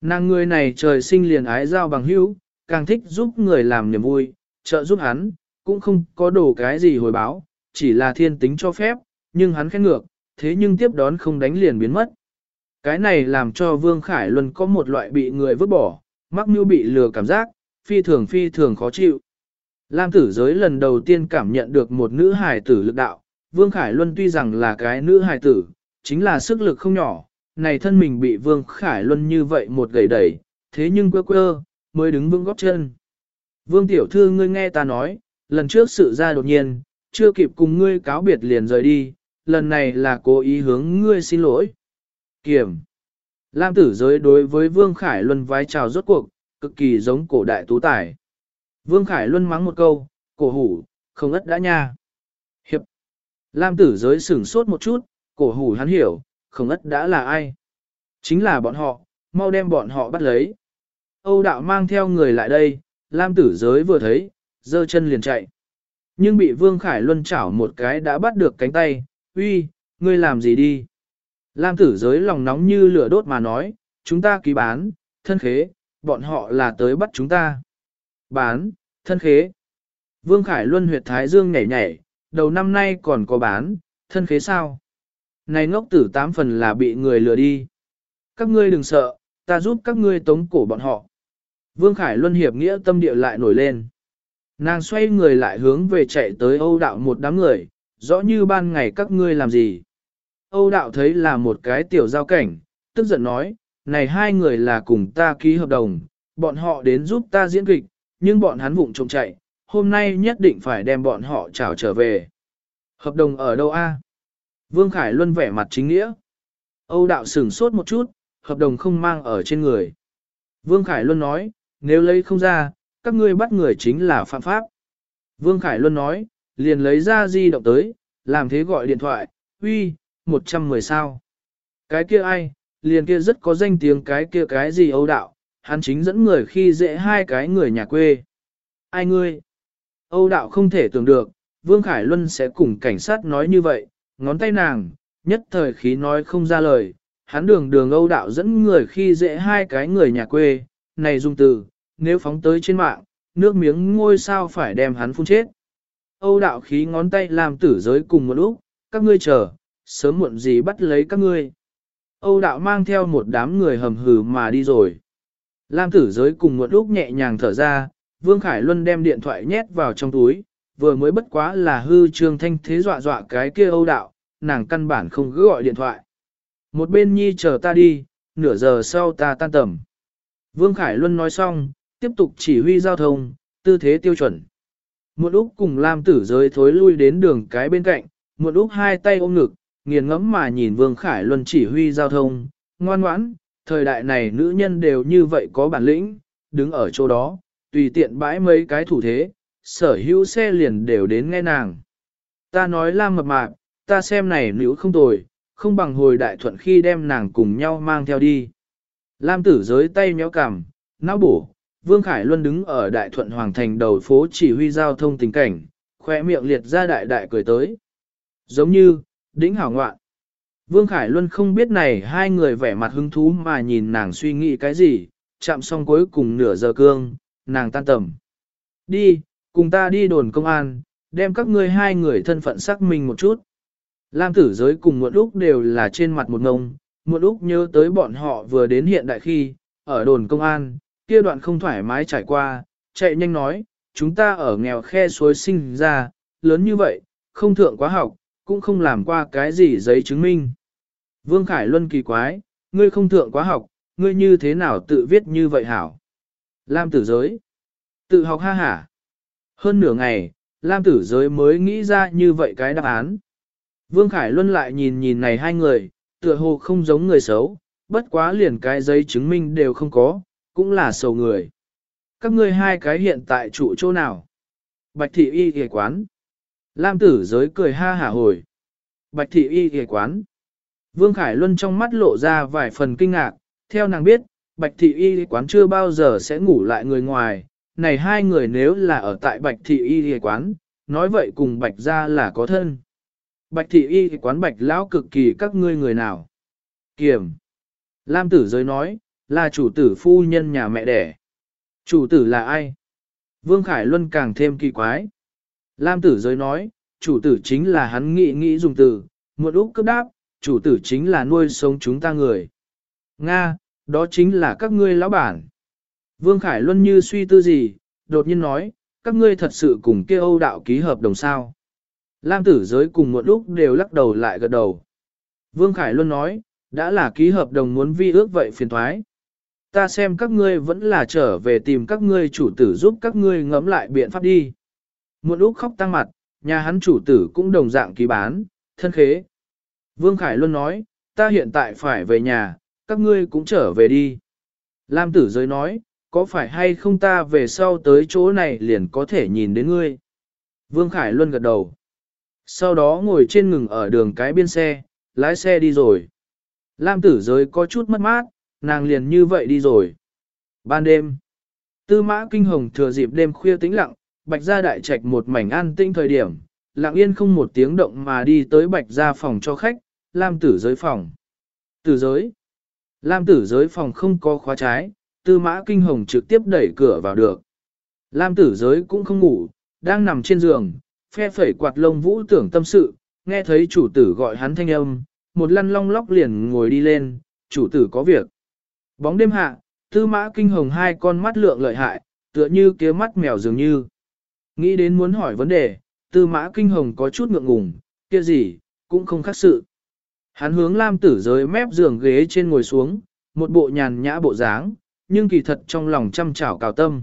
Nàng người này trời sinh liền ái giao bằng hữu, càng thích giúp người làm niềm vui, trợ giúp hắn, cũng không có đồ cái gì hồi báo, chỉ là thiên tính cho phép, nhưng hắn khen ngược, thế nhưng tiếp đón không đánh liền biến mất. Cái này làm cho Vương Khải Luân có một loại bị người vứt bỏ, mắc mưu bị lừa cảm giác, phi thường phi thường khó chịu. Lam tử giới lần đầu tiên cảm nhận được một nữ hài tử lực đạo, Vương Khải Luân tuy rằng là cái nữ hài tử, chính là sức lực không nhỏ, này thân mình bị Vương Khải Luân như vậy một gầy đẩy, thế nhưng quơ quơ, mới đứng vững góp chân. Vương Tiểu Thư ngươi nghe ta nói, lần trước sự ra đột nhiên, chưa kịp cùng ngươi cáo biệt liền rời đi, lần này là cố ý hướng ngươi xin lỗi. Kiểm. Lam tử giới đối với Vương Khải Luân vái chào rốt cuộc, cực kỳ giống cổ đại tú tài. Vương Khải Luân mắng một câu, cổ hủ, không ất đã nha. Hiệp. Lam tử giới sửng sốt một chút, cổ hủ hắn hiểu, không ất đã là ai. Chính là bọn họ, mau đem bọn họ bắt lấy. Âu đạo mang theo người lại đây, Lam tử giới vừa thấy, giơ chân liền chạy. Nhưng bị Vương Khải Luân chảo một cái đã bắt được cánh tay, uy, ngươi làm gì đi? Lam tử giới lòng nóng như lửa đốt mà nói, chúng ta ký bán, thân khế, bọn họ là tới bắt chúng ta. Bán, thân khế. Vương Khải Luân huyệt Thái Dương nhảy nhảy, đầu năm nay còn có bán, thân khế sao? Này ngốc tử tám phần là bị người lừa đi. Các ngươi đừng sợ, ta giúp các ngươi tống cổ bọn họ. Vương Khải Luân hiệp nghĩa tâm địa lại nổi lên. Nàng xoay người lại hướng về chạy tới Âu đạo một đám người, rõ như ban ngày các ngươi làm gì. Âu đạo thấy là một cái tiểu giao cảnh, tức giận nói, này hai người là cùng ta ký hợp đồng, bọn họ đến giúp ta diễn kịch, nhưng bọn hắn vụng trộm chạy, hôm nay nhất định phải đem bọn họ trảo trở về. Hợp đồng ở đâu a? Vương Khải Luân vẻ mặt chính nghĩa. Âu đạo sửng sốt một chút, hợp đồng không mang ở trên người. Vương Khải Luân nói, nếu lấy không ra, các ngươi bắt người chính là phạm pháp. Vương Khải Luân nói, liền lấy ra di động tới, làm thế gọi điện thoại, uy, 110 sao. Cái kia ai, liền kia rất có danh tiếng cái kia cái gì Âu đạo, hắn chính dẫn người khi dễ hai cái người nhà quê. Ai ngươi? Âu đạo không thể tưởng được, Vương Khải Luân sẽ cùng cảnh sát nói như vậy, ngón tay nàng, nhất thời khí nói không ra lời, hắn đường đường Âu đạo dẫn người khi dễ hai cái người nhà quê, này dùng từ, nếu phóng tới trên mạng, nước miếng ngôi sao phải đem hắn phun chết. Âu đạo khí ngón tay làm tử giới cùng một lúc, các ngươi chờ, sớm muộn gì bắt lấy các ngươi. Âu đạo mang theo một đám người hầm hừ mà đi rồi. Lam tử giới cùng một lúc nhẹ nhàng thở ra, Vương Khải Luân đem điện thoại nhét vào trong túi, vừa mới bất quá là hư trương thanh thế dọa dọa cái kia Âu đạo, nàng căn bản không cứ gọi điện thoại. Một bên nhi chờ ta đi, nửa giờ sau ta tan tầm. Vương Khải Luân nói xong, tiếp tục chỉ huy giao thông, tư thế tiêu chuẩn. Một lúc cùng Lam tử giới thối lui đến đường cái bên cạnh, một lúc hai tay ôm ngực, nghiền ngẫm mà nhìn Vương Khải Luân chỉ huy giao thông, ngoan ngoãn, thời đại này nữ nhân đều như vậy có bản lĩnh, đứng ở chỗ đó, tùy tiện bãi mấy cái thủ thế, sở hữu xe liền đều đến nghe nàng. Ta nói Lam mập mạp, ta xem này nữ không tồi, không bằng hồi đại thuận khi đem nàng cùng nhau mang theo đi. Lam tử giới tay nhéo cằm, não bổ, Vương Khải Luân đứng ở đại thuận hoàng thành đầu phố chỉ huy giao thông tình cảnh, khoe miệng liệt ra đại đại cười tới. Giống như, đỉnh hảo ngoạn. Vương Khải Luân không biết này hai người vẻ mặt hứng thú mà nhìn nàng suy nghĩ cái gì, chạm xong cuối cùng nửa giờ cương, nàng tan tầm. Đi, cùng ta đi đồn công an, đem các ngươi hai người thân phận xác minh một chút. Lam tử giới cùng một lúc đều là trên mặt một ngông, một lúc nhớ tới bọn họ vừa đến hiện đại khi, ở đồn công an, kia đoạn không thoải mái trải qua, chạy nhanh nói, chúng ta ở nghèo khe suối sinh ra, lớn như vậy, không thượng quá học, cũng không làm qua cái gì giấy chứng minh. Vương Khải Luân kỳ quái, ngươi không thượng quá học, ngươi như thế nào tự viết như vậy hảo? Lam tử giới. Tự học ha hả. Hơn nửa ngày, Lam tử giới mới nghĩ ra như vậy cái đáp án. Vương Khải Luân lại nhìn nhìn này hai người, tựa hồ không giống người xấu, bất quá liền cái giấy chứng minh đều không có, cũng là sầu người. Các ngươi hai cái hiện tại trụ chỗ nào? Bạch thị y ghề quán. Lam tử giới cười ha hả hồi. Bạch thị y ghề quán. Vương Khải Luân trong mắt lộ ra vài phần kinh ngạc, theo nàng biết, Bạch thị y quán chưa bao giờ sẽ ngủ lại người ngoài, này hai người nếu là ở tại bạch thị y quán, nói vậy cùng bạch ra là có thân. Bạch thị y quán bạch lão cực kỳ các ngươi người nào. Kiểm. Lam tử giới nói, là chủ tử phu nhân nhà mẹ đẻ. Chủ tử là ai? Vương Khải Luân càng thêm kỳ quái. Lam tử giới nói, chủ tử chính là hắn nghĩ nghĩ dùng từ, muộn úc cấp đáp, chủ tử chính là nuôi sống chúng ta người. Nga, đó chính là các ngươi lão bản. Vương Khải Luân như suy tư gì, đột nhiên nói, các ngươi thật sự cùng kia Âu đạo ký hợp đồng sao. Lam tử giới cùng muộn úc đều lắc đầu lại gật đầu. Vương Khải Luân nói, đã là ký hợp đồng muốn vi ước vậy phiền thoái. Ta xem các ngươi vẫn là trở về tìm các ngươi chủ tử giúp các ngươi ngẫm lại biện pháp đi. Một lúc khóc tăng mặt, nhà hắn chủ tử cũng đồng dạng ký bán, thân khế. Vương Khải Luân nói, ta hiện tại phải về nhà, các ngươi cũng trở về đi. Lam tử giới nói, có phải hay không ta về sau tới chỗ này liền có thể nhìn đến ngươi. Vương Khải Luân gật đầu. Sau đó ngồi trên ngừng ở đường cái biên xe, lái xe đi rồi. Lam tử giới có chút mất mát, nàng liền như vậy đi rồi. Ban đêm, tư mã kinh hồng thừa dịp đêm khuya tĩnh lặng, bạch gia đại trạch một mảnh an tinh thời điểm, lặng yên không một tiếng động mà đi tới bạch gia phòng cho khách, Lam tử giới phòng. Tử giới. Lam tử giới phòng không có khóa trái, tư mã kinh hồng trực tiếp đẩy cửa vào được. Lam tử giới cũng không ngủ, đang nằm trên giường, phe phẩy quạt lông vũ tưởng tâm sự, nghe thấy chủ tử gọi hắn thanh âm, một lăn long lóc liền ngồi đi lên, chủ tử có việc. Bóng đêm hạ, tư mã kinh hồng hai con mắt lượng lợi hại, tựa như kia mắt mèo dường như. Nghĩ đến muốn hỏi vấn đề, tư mã kinh hồng có chút ngượng ngùng, kia gì, cũng không khác sự. Hắn hướng lam tử giới mép giường ghế trên ngồi xuống, một bộ nhàn nhã bộ dáng, nhưng kỳ thật trong lòng chăm chảo cào tâm.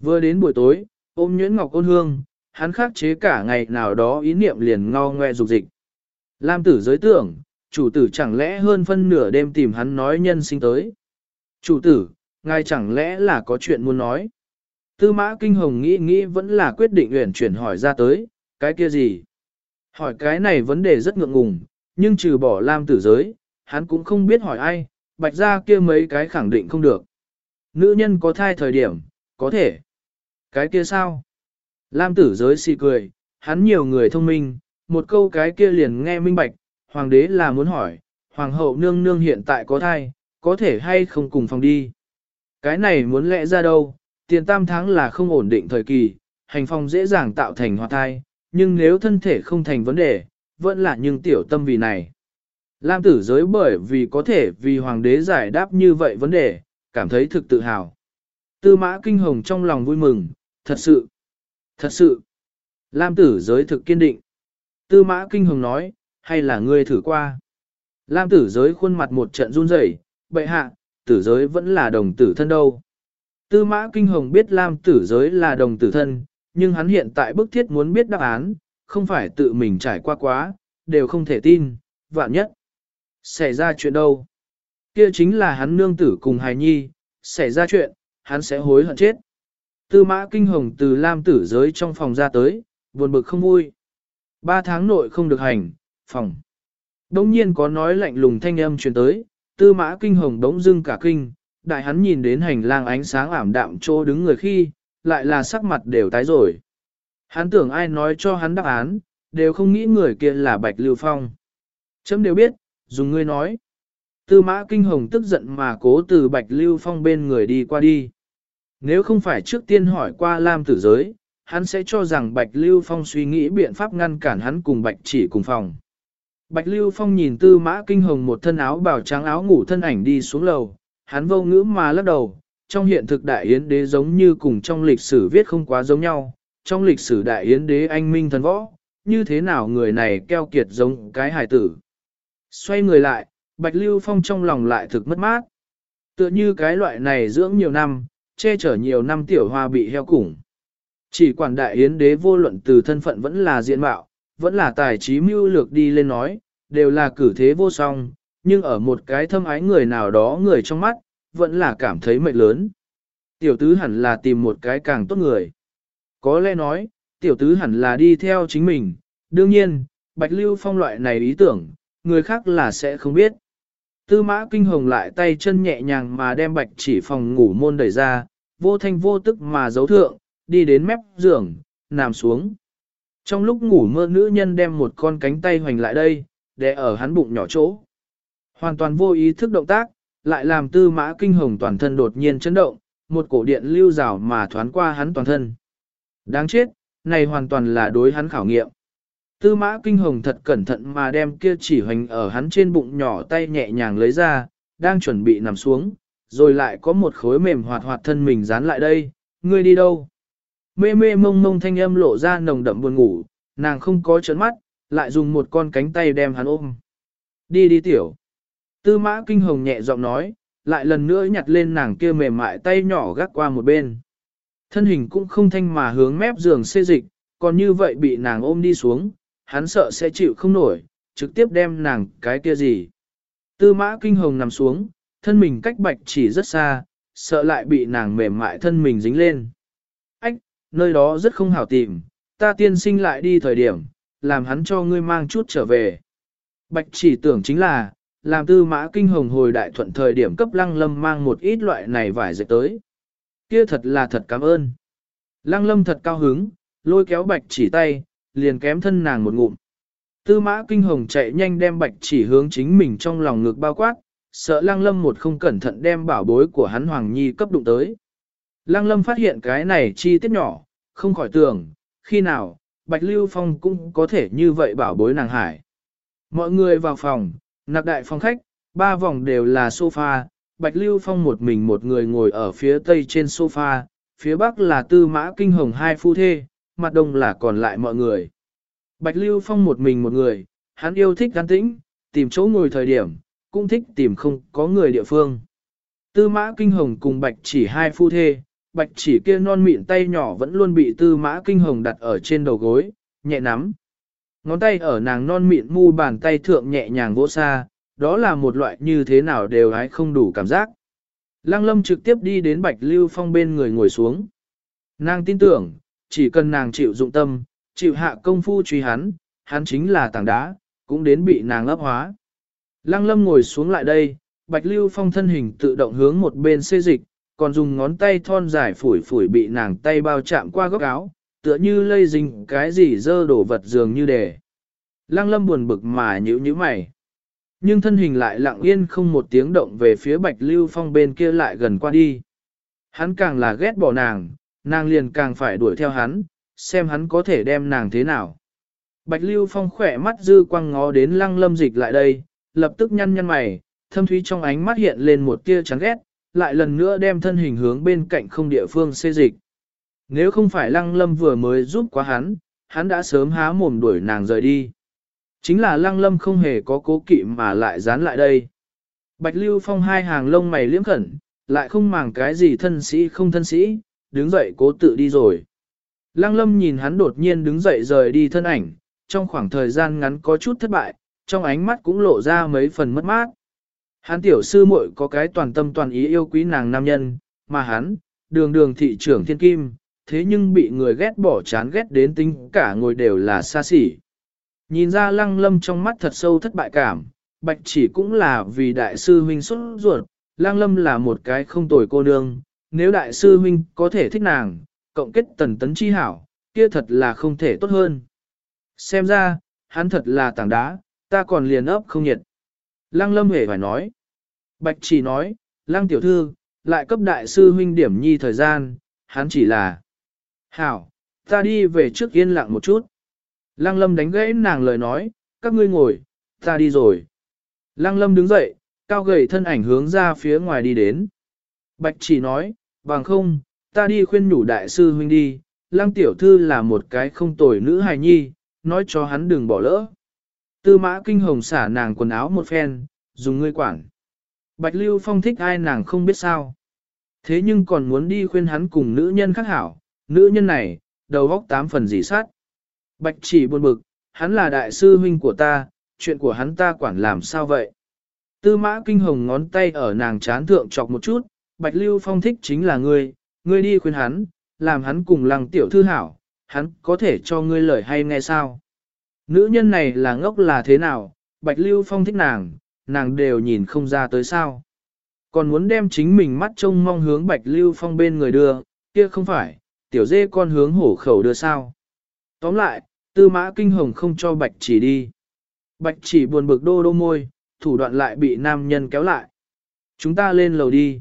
Vừa đến buổi tối, ôm nhuyễn ngọc ôn hương, hắn khắc chế cả ngày nào đó ý niệm liền ngao ngoe dục dịch. Lam tử giới tưởng, chủ tử chẳng lẽ hơn phân nửa đêm tìm hắn nói nhân sinh tới. Chủ tử, ngài chẳng lẽ là có chuyện muốn nói. Tư mã kinh hồng nghĩ nghĩ vẫn là quyết định uyển chuyển hỏi ra tới, cái kia gì? Hỏi cái này vấn đề rất ngượng ngùng, nhưng trừ bỏ lam tử giới, hắn cũng không biết hỏi ai, bạch ra kia mấy cái khẳng định không được. Nữ nhân có thai thời điểm, có thể. Cái kia sao? Lam tử giới xì cười, hắn nhiều người thông minh, một câu cái kia liền nghe minh bạch, hoàng đế là muốn hỏi, hoàng hậu nương nương hiện tại có thai, có thể hay không cùng phòng đi. Cái này muốn lẽ ra đâu, tiền tam tháng là không ổn định thời kỳ, hành phong dễ dàng tạo thành hoạt thai, nhưng nếu thân thể không thành vấn đề, vẫn là nhưng tiểu tâm vì này. Lam tử giới bởi vì có thể vì hoàng đế giải đáp như vậy vấn đề, cảm thấy thực tự hào. Tư mã kinh hồng trong lòng vui mừng, thật sự, thật sự. Lam tử giới thực kiên định. Tư mã kinh hồng nói, hay là ngươi thử qua. Lam tử giới khuôn mặt một trận run rẩy, bệ hạ, tử giới vẫn là đồng tử thân đâu. Tư mã kinh hồng biết Lam tử giới là đồng tử thân, nhưng hắn hiện tại bức thiết muốn biết đáp án, không phải tự mình trải qua quá, đều không thể tin, vạn nhất. Xảy ra chuyện đâu? Kia chính là hắn nương tử cùng hài nhi, xảy ra chuyện, hắn sẽ hối hận chết. Tư mã kinh hồng từ Lam tử giới trong phòng ra tới, buồn bực không vui. Ba tháng nội không được hành, phòng. Đống nhiên có nói lạnh lùng thanh âm truyền tới, tư mã kinh hồng đống dưng cả kinh, đại hắn nhìn đến hành lang ánh sáng ảm đạm chỗ đứng người khi, lại là sắc mặt đều tái rồi. Hắn tưởng ai nói cho hắn đáp án, đều không nghĩ người kia là Bạch Lưu Phong. Chấm đều biết, dùng ngươi nói. Tư mã kinh hồng tức giận mà cố từ Bạch Lưu Phong bên người đi qua đi. Nếu không phải trước tiên hỏi qua Lam tử giới, hắn sẽ cho rằng Bạch Lưu Phong suy nghĩ biện pháp ngăn cản hắn cùng Bạch chỉ cùng phòng. Bạch Lưu Phong nhìn tư mã kinh hồng một thân áo bào trắng áo ngủ thân ảnh đi xuống lầu, hắn vô ngữ mà lắc đầu, trong hiện thực đại yến đế giống như cùng trong lịch sử viết không quá giống nhau, trong lịch sử đại yến đế anh minh thần võ, như thế nào người này keo kiệt giống cái hài tử. Xoay người lại, Bạch Lưu Phong trong lòng lại thực mất mát. Tựa như cái loại này dưỡng nhiều năm, che chở nhiều năm tiểu hoa bị heo củng. Chỉ quản đại yến đế vô luận từ thân phận vẫn là diện mạo, vẫn là tài trí mưu lược đi lên nói, đều là cử thế vô song, nhưng ở một cái thâm ái người nào đó người trong mắt, vẫn là cảm thấy mệt lớn. Tiểu tứ hẳn là tìm một cái càng tốt người. Có lẽ nói, tiểu tứ hẳn là đi theo chính mình, đương nhiên, Bạch Lưu Phong loại này ý tưởng, người khác là sẽ không biết. Tư mã kinh hồng lại tay chân nhẹ nhàng mà đem bạch chỉ phòng ngủ môn đẩy ra, vô thanh vô tức mà giấu thượng, đi đến mép giường, nằm xuống. Trong lúc ngủ mơ nữ nhân đem một con cánh tay hoành lại đây, để ở hắn bụng nhỏ chỗ. Hoàn toàn vô ý thức động tác, lại làm tư mã kinh hồng toàn thân đột nhiên chấn động, một cổ điện lưu rào mà thoán qua hắn toàn thân. Đáng chết, này hoàn toàn là đối hắn khảo nghiệm. Tư mã kinh hồng thật cẩn thận mà đem kia chỉ hoành ở hắn trên bụng nhỏ tay nhẹ nhàng lấy ra, đang chuẩn bị nằm xuống, rồi lại có một khối mềm hoạt hoạt thân mình dán lại đây, ngươi đi đâu? Mê mê mông mông thanh âm lộ ra nồng đậm buồn ngủ, nàng không có chớn mắt, lại dùng một con cánh tay đem hắn ôm. Đi đi tiểu. Tư mã kinh hồng nhẹ giọng nói, lại lần nữa nhặt lên nàng kia mềm mại tay nhỏ gác qua một bên. Thân hình cũng không thanh mà hướng mép giường xê dịch, còn như vậy bị nàng ôm đi xuống, hắn sợ sẽ chịu không nổi, trực tiếp đem nàng cái kia gì. Tư mã kinh hồng nằm xuống, thân mình cách bạch chỉ rất xa, sợ lại bị nàng mềm mại thân mình dính lên. Ách, nơi đó rất không hảo tìm, ta tiên sinh lại đi thời điểm, làm hắn cho ngươi mang chút trở về. Bạch chỉ tưởng chính là, làm tư mã kinh hồng hồi đại thuận thời điểm cấp lăng lâm mang một ít loại này vải dệt tới. Kia thật là thật cảm ơn. Lăng lâm thật cao hứng, lôi kéo bạch chỉ tay, liền kém thân nàng một ngụm. Tư mã kinh hồng chạy nhanh đem bạch chỉ hướng chính mình trong lòng ngực bao quát, sợ lăng lâm một không cẩn thận đem bảo bối của hắn Hoàng Nhi cấp đụng tới. Lăng lâm phát hiện cái này chi tiết nhỏ, không khỏi tưởng, khi nào, Bạch Lưu Phong cũng có thể như vậy bảo bối nàng hải. Mọi người vào phòng, nạp đại phòng khách, ba vòng đều là sofa, Bạch Lưu Phong một mình một người ngồi ở phía tây trên sofa, phía bắc là tư mã kinh hồng hai phu thê, mặt đông là còn lại mọi người. Bạch Lưu Phong một mình một người, hắn yêu thích gắn tĩnh, tìm chỗ ngồi thời điểm, cũng thích tìm không có người địa phương. Tư mã kinh hồng cùng bạch chỉ hai phu thê, bạch chỉ kia non mịn tay nhỏ vẫn luôn bị tư mã kinh hồng đặt ở trên đầu gối, nhẹ nắm. Ngón tay ở nàng non mịn mu bàn tay thượng nhẹ nhàng vỗ xa, đó là một loại như thế nào đều hái không đủ cảm giác. Lăng lâm trực tiếp đi đến bạch lưu phong bên người ngồi xuống. Nàng tin tưởng, chỉ cần nàng chịu dụng tâm, chịu hạ công phu truy hắn, hắn chính là tảng đá, cũng đến bị nàng lấp hóa. Lăng lâm ngồi xuống lại đây, bạch lưu phong thân hình tự động hướng một bên xê dịch, còn dùng ngón tay thon dài phủi phủi bị nàng tay bao chạm qua góc áo, tựa như lây dính cái gì dơ đổ vật dường như để. Lăng lâm buồn bực mà nhữ nhíu mày. Nhưng thân hình lại lặng yên không một tiếng động về phía bạch lưu phong bên kia lại gần qua đi. Hắn càng là ghét bỏ nàng, nàng liền càng phải đuổi theo hắn, xem hắn có thể đem nàng thế nào. Bạch lưu phong khỏe mắt dư quăng ngó đến lăng lâm dịch lại đây, lập tức nhăn nhăn mày, thâm thúy trong ánh mắt hiện lên một tia chán ghét, lại lần nữa đem thân hình hướng bên cạnh không địa phương xê dịch. Nếu không phải lăng lâm vừa mới giúp quá hắn, hắn đã sớm há mồm đuổi nàng rời đi. Chính là lăng lâm không hề có cố kỵ mà lại dán lại đây. Bạch Lưu Phong hai hàng lông mày liếm khẩn, lại không màng cái gì thân sĩ không thân sĩ, đứng dậy cố tự đi rồi. Lăng lâm nhìn hắn đột nhiên đứng dậy rời đi thân ảnh, trong khoảng thời gian ngắn có chút thất bại, trong ánh mắt cũng lộ ra mấy phần mất mát. Hắn tiểu sư muội có cái toàn tâm toàn ý yêu quý nàng nam nhân, mà hắn, đường đường thị trưởng thiên kim, thế nhưng bị người ghét bỏ chán ghét đến tính cả ngồi đều là xa xỉ. Nhìn ra lăng lâm trong mắt thật sâu thất bại cảm, bạch chỉ cũng là vì đại sư huynh xuất ruột, lăng lâm là một cái không tồi cô nương, nếu đại sư huynh có thể thích nàng, cộng kết tần tấn chi hảo, kia thật là không thể tốt hơn. Xem ra, hắn thật là tảng đá, ta còn liền ấp không nhiệt. Lăng lâm hề phải nói. Bạch chỉ nói, lăng tiểu thư, lại cấp đại sư huynh điểm nhi thời gian, hắn chỉ là. Hảo, ta đi về trước yên lặng một chút. Lăng lâm đánh gãy nàng lời nói, các ngươi ngồi, ta đi rồi. Lăng lâm đứng dậy, cao gầy thân ảnh hướng ra phía ngoài đi đến. Bạch chỉ nói, bằng không, ta đi khuyên nhủ đại sư huynh đi, lăng tiểu thư là một cái không tồi nữ hài nhi, nói cho hắn đừng bỏ lỡ. Tư mã kinh hồng xả nàng quần áo một phen, dùng ngươi quản. Bạch Lưu Phong thích ai nàng không biết sao. Thế nhưng còn muốn đi khuyên hắn cùng nữ nhân khác hảo, nữ nhân này, đầu góc tám phần dì sát. Bạch chỉ buồn bực, hắn là đại sư huynh của ta, chuyện của hắn ta quản làm sao vậy? Tư mã kinh hồng ngón tay ở nàng chán thượng chọc một chút, Bạch Lưu Phong thích chính là ngươi, ngươi đi khuyên hắn, làm hắn cùng lăng tiểu thư hảo, hắn có thể cho ngươi lời hay nghe sao? Nữ nhân này là ngốc là thế nào, Bạch Lưu Phong thích nàng, nàng đều nhìn không ra tới sao. Còn muốn đem chính mình mắt trông mong hướng Bạch Lưu Phong bên người đưa, kia không phải, tiểu dê con hướng hổ khẩu đưa sao. Tóm lại, tư mã kinh hồng không cho Bạch chỉ đi. Bạch chỉ buồn bực đô đô môi, thủ đoạn lại bị nam nhân kéo lại. Chúng ta lên lầu đi.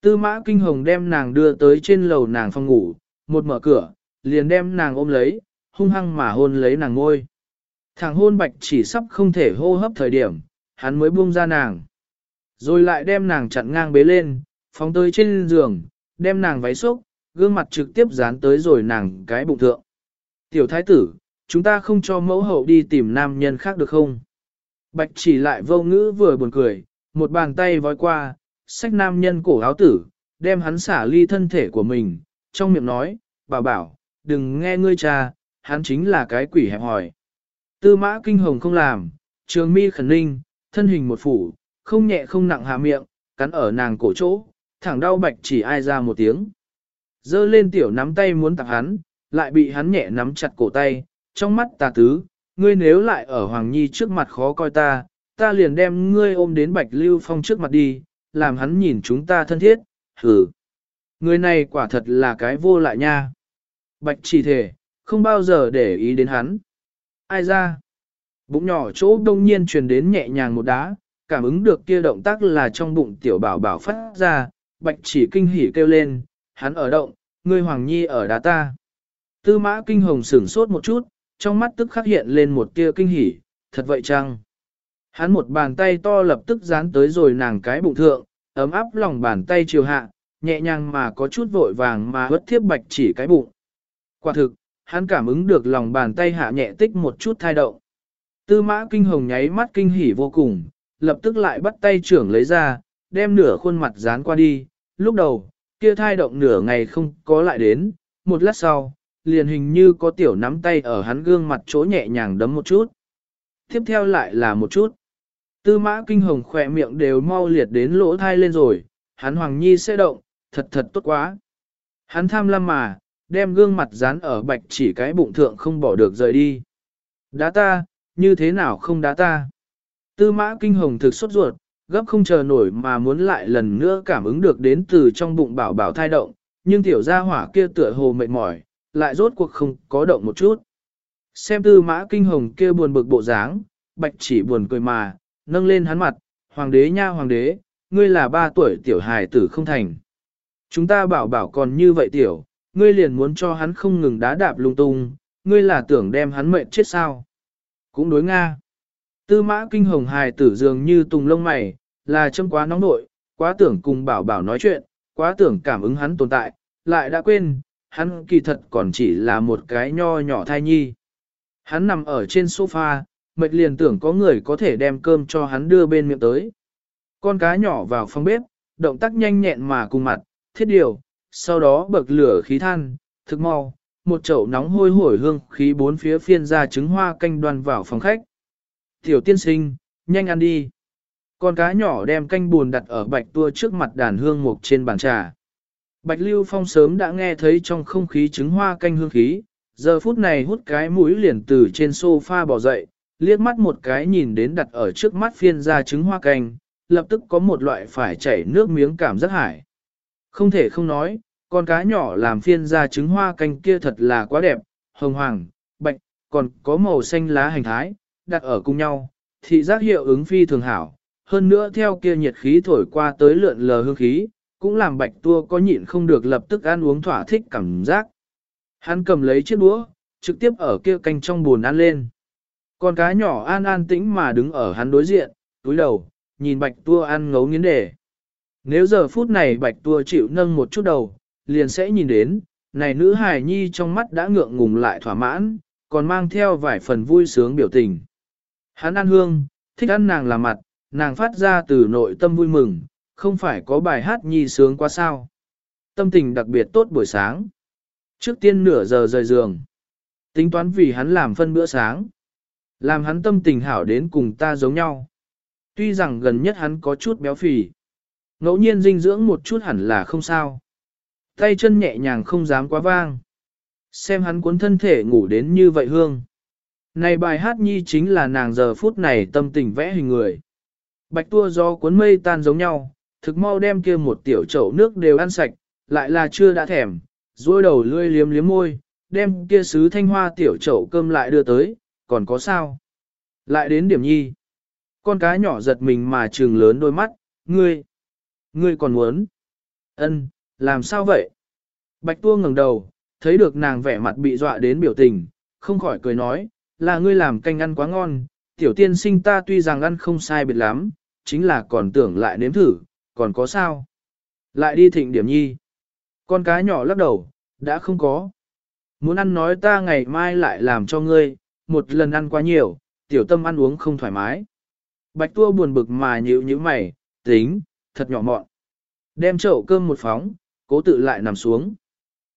Tư mã kinh hồng đem nàng đưa tới trên lầu nàng phòng ngủ, một mở cửa, liền đem nàng ôm lấy, hung hăng mà hôn lấy nàng ngôi. Thằng hôn bạch chỉ sắp không thể hô hấp thời điểm, hắn mới buông ra nàng. Rồi lại đem nàng chặn ngang bế lên, phóng tới trên giường, đem nàng váy xốc, gương mặt trực tiếp dán tới rồi nàng cái bụng thượng. Tiểu thái tử, chúng ta không cho mẫu hậu đi tìm nam nhân khác được không? Bạch chỉ lại vô ngữ vừa buồn cười, một bàn tay vói qua, xách nam nhân cổ áo tử, đem hắn xả ly thân thể của mình, trong miệng nói, bảo bảo, đừng nghe ngươi cha, hắn chính là cái quỷ hẹp hỏi. Tư mã kinh hồng không làm, trường mi khẩn ninh, thân hình một phủ, không nhẹ không nặng hạ miệng, cắn ở nàng cổ chỗ, thẳng đau bạch chỉ ai ra một tiếng. Dơ lên tiểu nắm tay muốn tặng hắn, lại bị hắn nhẹ nắm chặt cổ tay, trong mắt tà tứ, ngươi nếu lại ở Hoàng Nhi trước mặt khó coi ta, ta liền đem ngươi ôm đến Bạch Lưu Phong trước mặt đi, làm hắn nhìn chúng ta thân thiết, hừ. Người này quả thật là cái vô lại nha. Bạch chỉ thể, không bao giờ để ý đến hắn. Ai ra? Bụng nhỏ chỗ đông nhiên truyền đến nhẹ nhàng một đá, cảm ứng được kia động tác là trong bụng tiểu bảo bảo phát ra, bạch chỉ kinh hỉ kêu lên, hắn ở động, ngươi hoàng nhi ở đá ta. Tư mã kinh hồng sửng sốt một chút, trong mắt tức khắc hiện lên một tia kinh hỉ, thật vậy chăng? Hắn một bàn tay to lập tức dán tới rồi nàng cái bụng thượng, ấm áp lòng bàn tay chiều hạ, nhẹ nhàng mà có chút vội vàng mà hất thiếp bạch chỉ cái bụng. Quả thực, hắn cảm ứng được lòng bàn tay hạ nhẹ tích một chút thai động. Tư mã kinh hồng nháy mắt kinh hỉ vô cùng, lập tức lại bắt tay trưởng lấy ra, đem nửa khuôn mặt dán qua đi, lúc đầu, kia thai động nửa ngày không có lại đến, một lát sau, liền hình như có tiểu nắm tay ở hắn gương mặt chỗ nhẹ nhàng đấm một chút. Tiếp theo lại là một chút. Tư mã kinh hồng khỏe miệng đều mau liệt đến lỗ thai lên rồi, hắn hoàng nhi sẽ động, thật thật tốt quá. Hắn tham lam mà, đem gương mặt dán ở bạch chỉ cái bụng thượng không bỏ được rời đi. Đá ta, như thế nào không đá ta? Tư mã kinh hồng thực sốt ruột, gấp không chờ nổi mà muốn lại lần nữa cảm ứng được đến từ trong bụng bảo bảo thai động, nhưng tiểu gia hỏa kia tựa hồ mệt mỏi, lại rốt cuộc không có động một chút. Xem tư mã kinh hồng kia buồn bực bộ dáng, bạch chỉ buồn cười mà, nâng lên hắn mặt, hoàng đế nha hoàng đế, ngươi là ba tuổi tiểu hài tử không thành. Chúng ta bảo bảo còn như vậy tiểu, ngươi liền muốn cho hắn không ngừng đá đạp lung tung, ngươi là tưởng đem hắn mệnh chết sao. Cũng đối Nga. Tư mã kinh hồng hài tử dường như tùng lông mày, là châm quá nóng nội, quá tưởng cùng bảo bảo nói chuyện, quá tưởng cảm ứng hắn tồn tại, lại đã quên, hắn kỳ thật còn chỉ là một cái nho nhỏ thai nhi. Hắn nằm ở trên sofa, mệt liền tưởng có người có thể đem cơm cho hắn đưa bên miệng tới. Con cá nhỏ vào phòng bếp, động tác nhanh nhẹn mà cùng mặt, thiết điều, sau đó bậc lửa khí than, thực mau, một chậu nóng hôi hổi hương khí bốn phía phiên ra trứng hoa canh đoan vào phòng khách. Tiểu tiên sinh, nhanh ăn đi. Con cá nhỏ đem canh buồn đặt ở bạch tua trước mặt đàn hương mục trên bàn trà. Bạch Lưu Phong sớm đã nghe thấy trong không khí trứng hoa canh hương khí, giờ phút này hút cái mũi liền từ trên sofa bỏ dậy, liếc mắt một cái nhìn đến đặt ở trước mắt phiên ra trứng hoa canh, lập tức có một loại phải chảy nước miếng cảm giác hải. Không thể không nói, con cá nhỏ làm phiên ra trứng hoa canh kia thật là quá đẹp, hồng hoàng, bạch, còn có màu xanh lá hành thái, đặt ở cùng nhau, thị giác hiệu ứng phi thường hảo. Hơn nữa theo kia nhiệt khí thổi qua tới lượn lờ hương khí, cũng làm bạch tua có nhịn không được lập tức ăn uống thỏa thích cảm giác. Hắn cầm lấy chiếc đũa, trực tiếp ở kia canh trong buồn ăn lên. Con cá nhỏ an an tĩnh mà đứng ở hắn đối diện, túi đầu, nhìn bạch tua ăn ngấu nghiến đề. Nếu giờ phút này bạch tua chịu nâng một chút đầu, liền sẽ nhìn đến, này nữ hài nhi trong mắt đã ngượng ngùng lại thỏa mãn, còn mang theo vài phần vui sướng biểu tình. Hắn ăn hương, thích ăn nàng làm mặt, nàng phát ra từ nội tâm vui mừng, không phải có bài hát nhi sướng quá sao. Tâm tình đặc biệt tốt buổi sáng. Trước tiên nửa giờ rời giường. Tính toán vì hắn làm phân bữa sáng. Làm hắn tâm tình hảo đến cùng ta giống nhau. Tuy rằng gần nhất hắn có chút béo phì. Ngẫu nhiên dinh dưỡng một chút hẳn là không sao. Tay chân nhẹ nhàng không dám quá vang. Xem hắn cuốn thân thể ngủ đến như vậy hương. Này bài hát nhi chính là nàng giờ phút này tâm tình vẽ hình người. Bạch tua do cuốn mây tan giống nhau, thực mau đem kia một tiểu chậu nước đều ăn sạch, lại là chưa đã thèm, duỗi đầu lươi liếm liếm môi, đem kia sứ thanh hoa tiểu chậu cơm lại đưa tới, còn có sao? Lại đến điểm nhi. Con cá nhỏ giật mình mà trừng lớn đôi mắt, ngươi, ngươi còn muốn? Ân, làm sao vậy? Bạch tua ngẩng đầu, thấy được nàng vẻ mặt bị dọa đến biểu tình, không khỏi cười nói, là ngươi làm canh ăn quá ngon, tiểu tiên sinh ta tuy rằng ăn không sai biệt lắm, chính là còn tưởng lại nếm thử, còn có sao? Lại đi thịnh điểm nhi. Con cá nhỏ lắc đầu, đã không có. Muốn ăn nói ta ngày mai lại làm cho ngươi, một lần ăn quá nhiều, tiểu tâm ăn uống không thoải mái. Bạch tua buồn bực mà nhịu như mày, tính, thật nhỏ mọn. Đem chậu cơm một phóng, cố tự lại nằm xuống.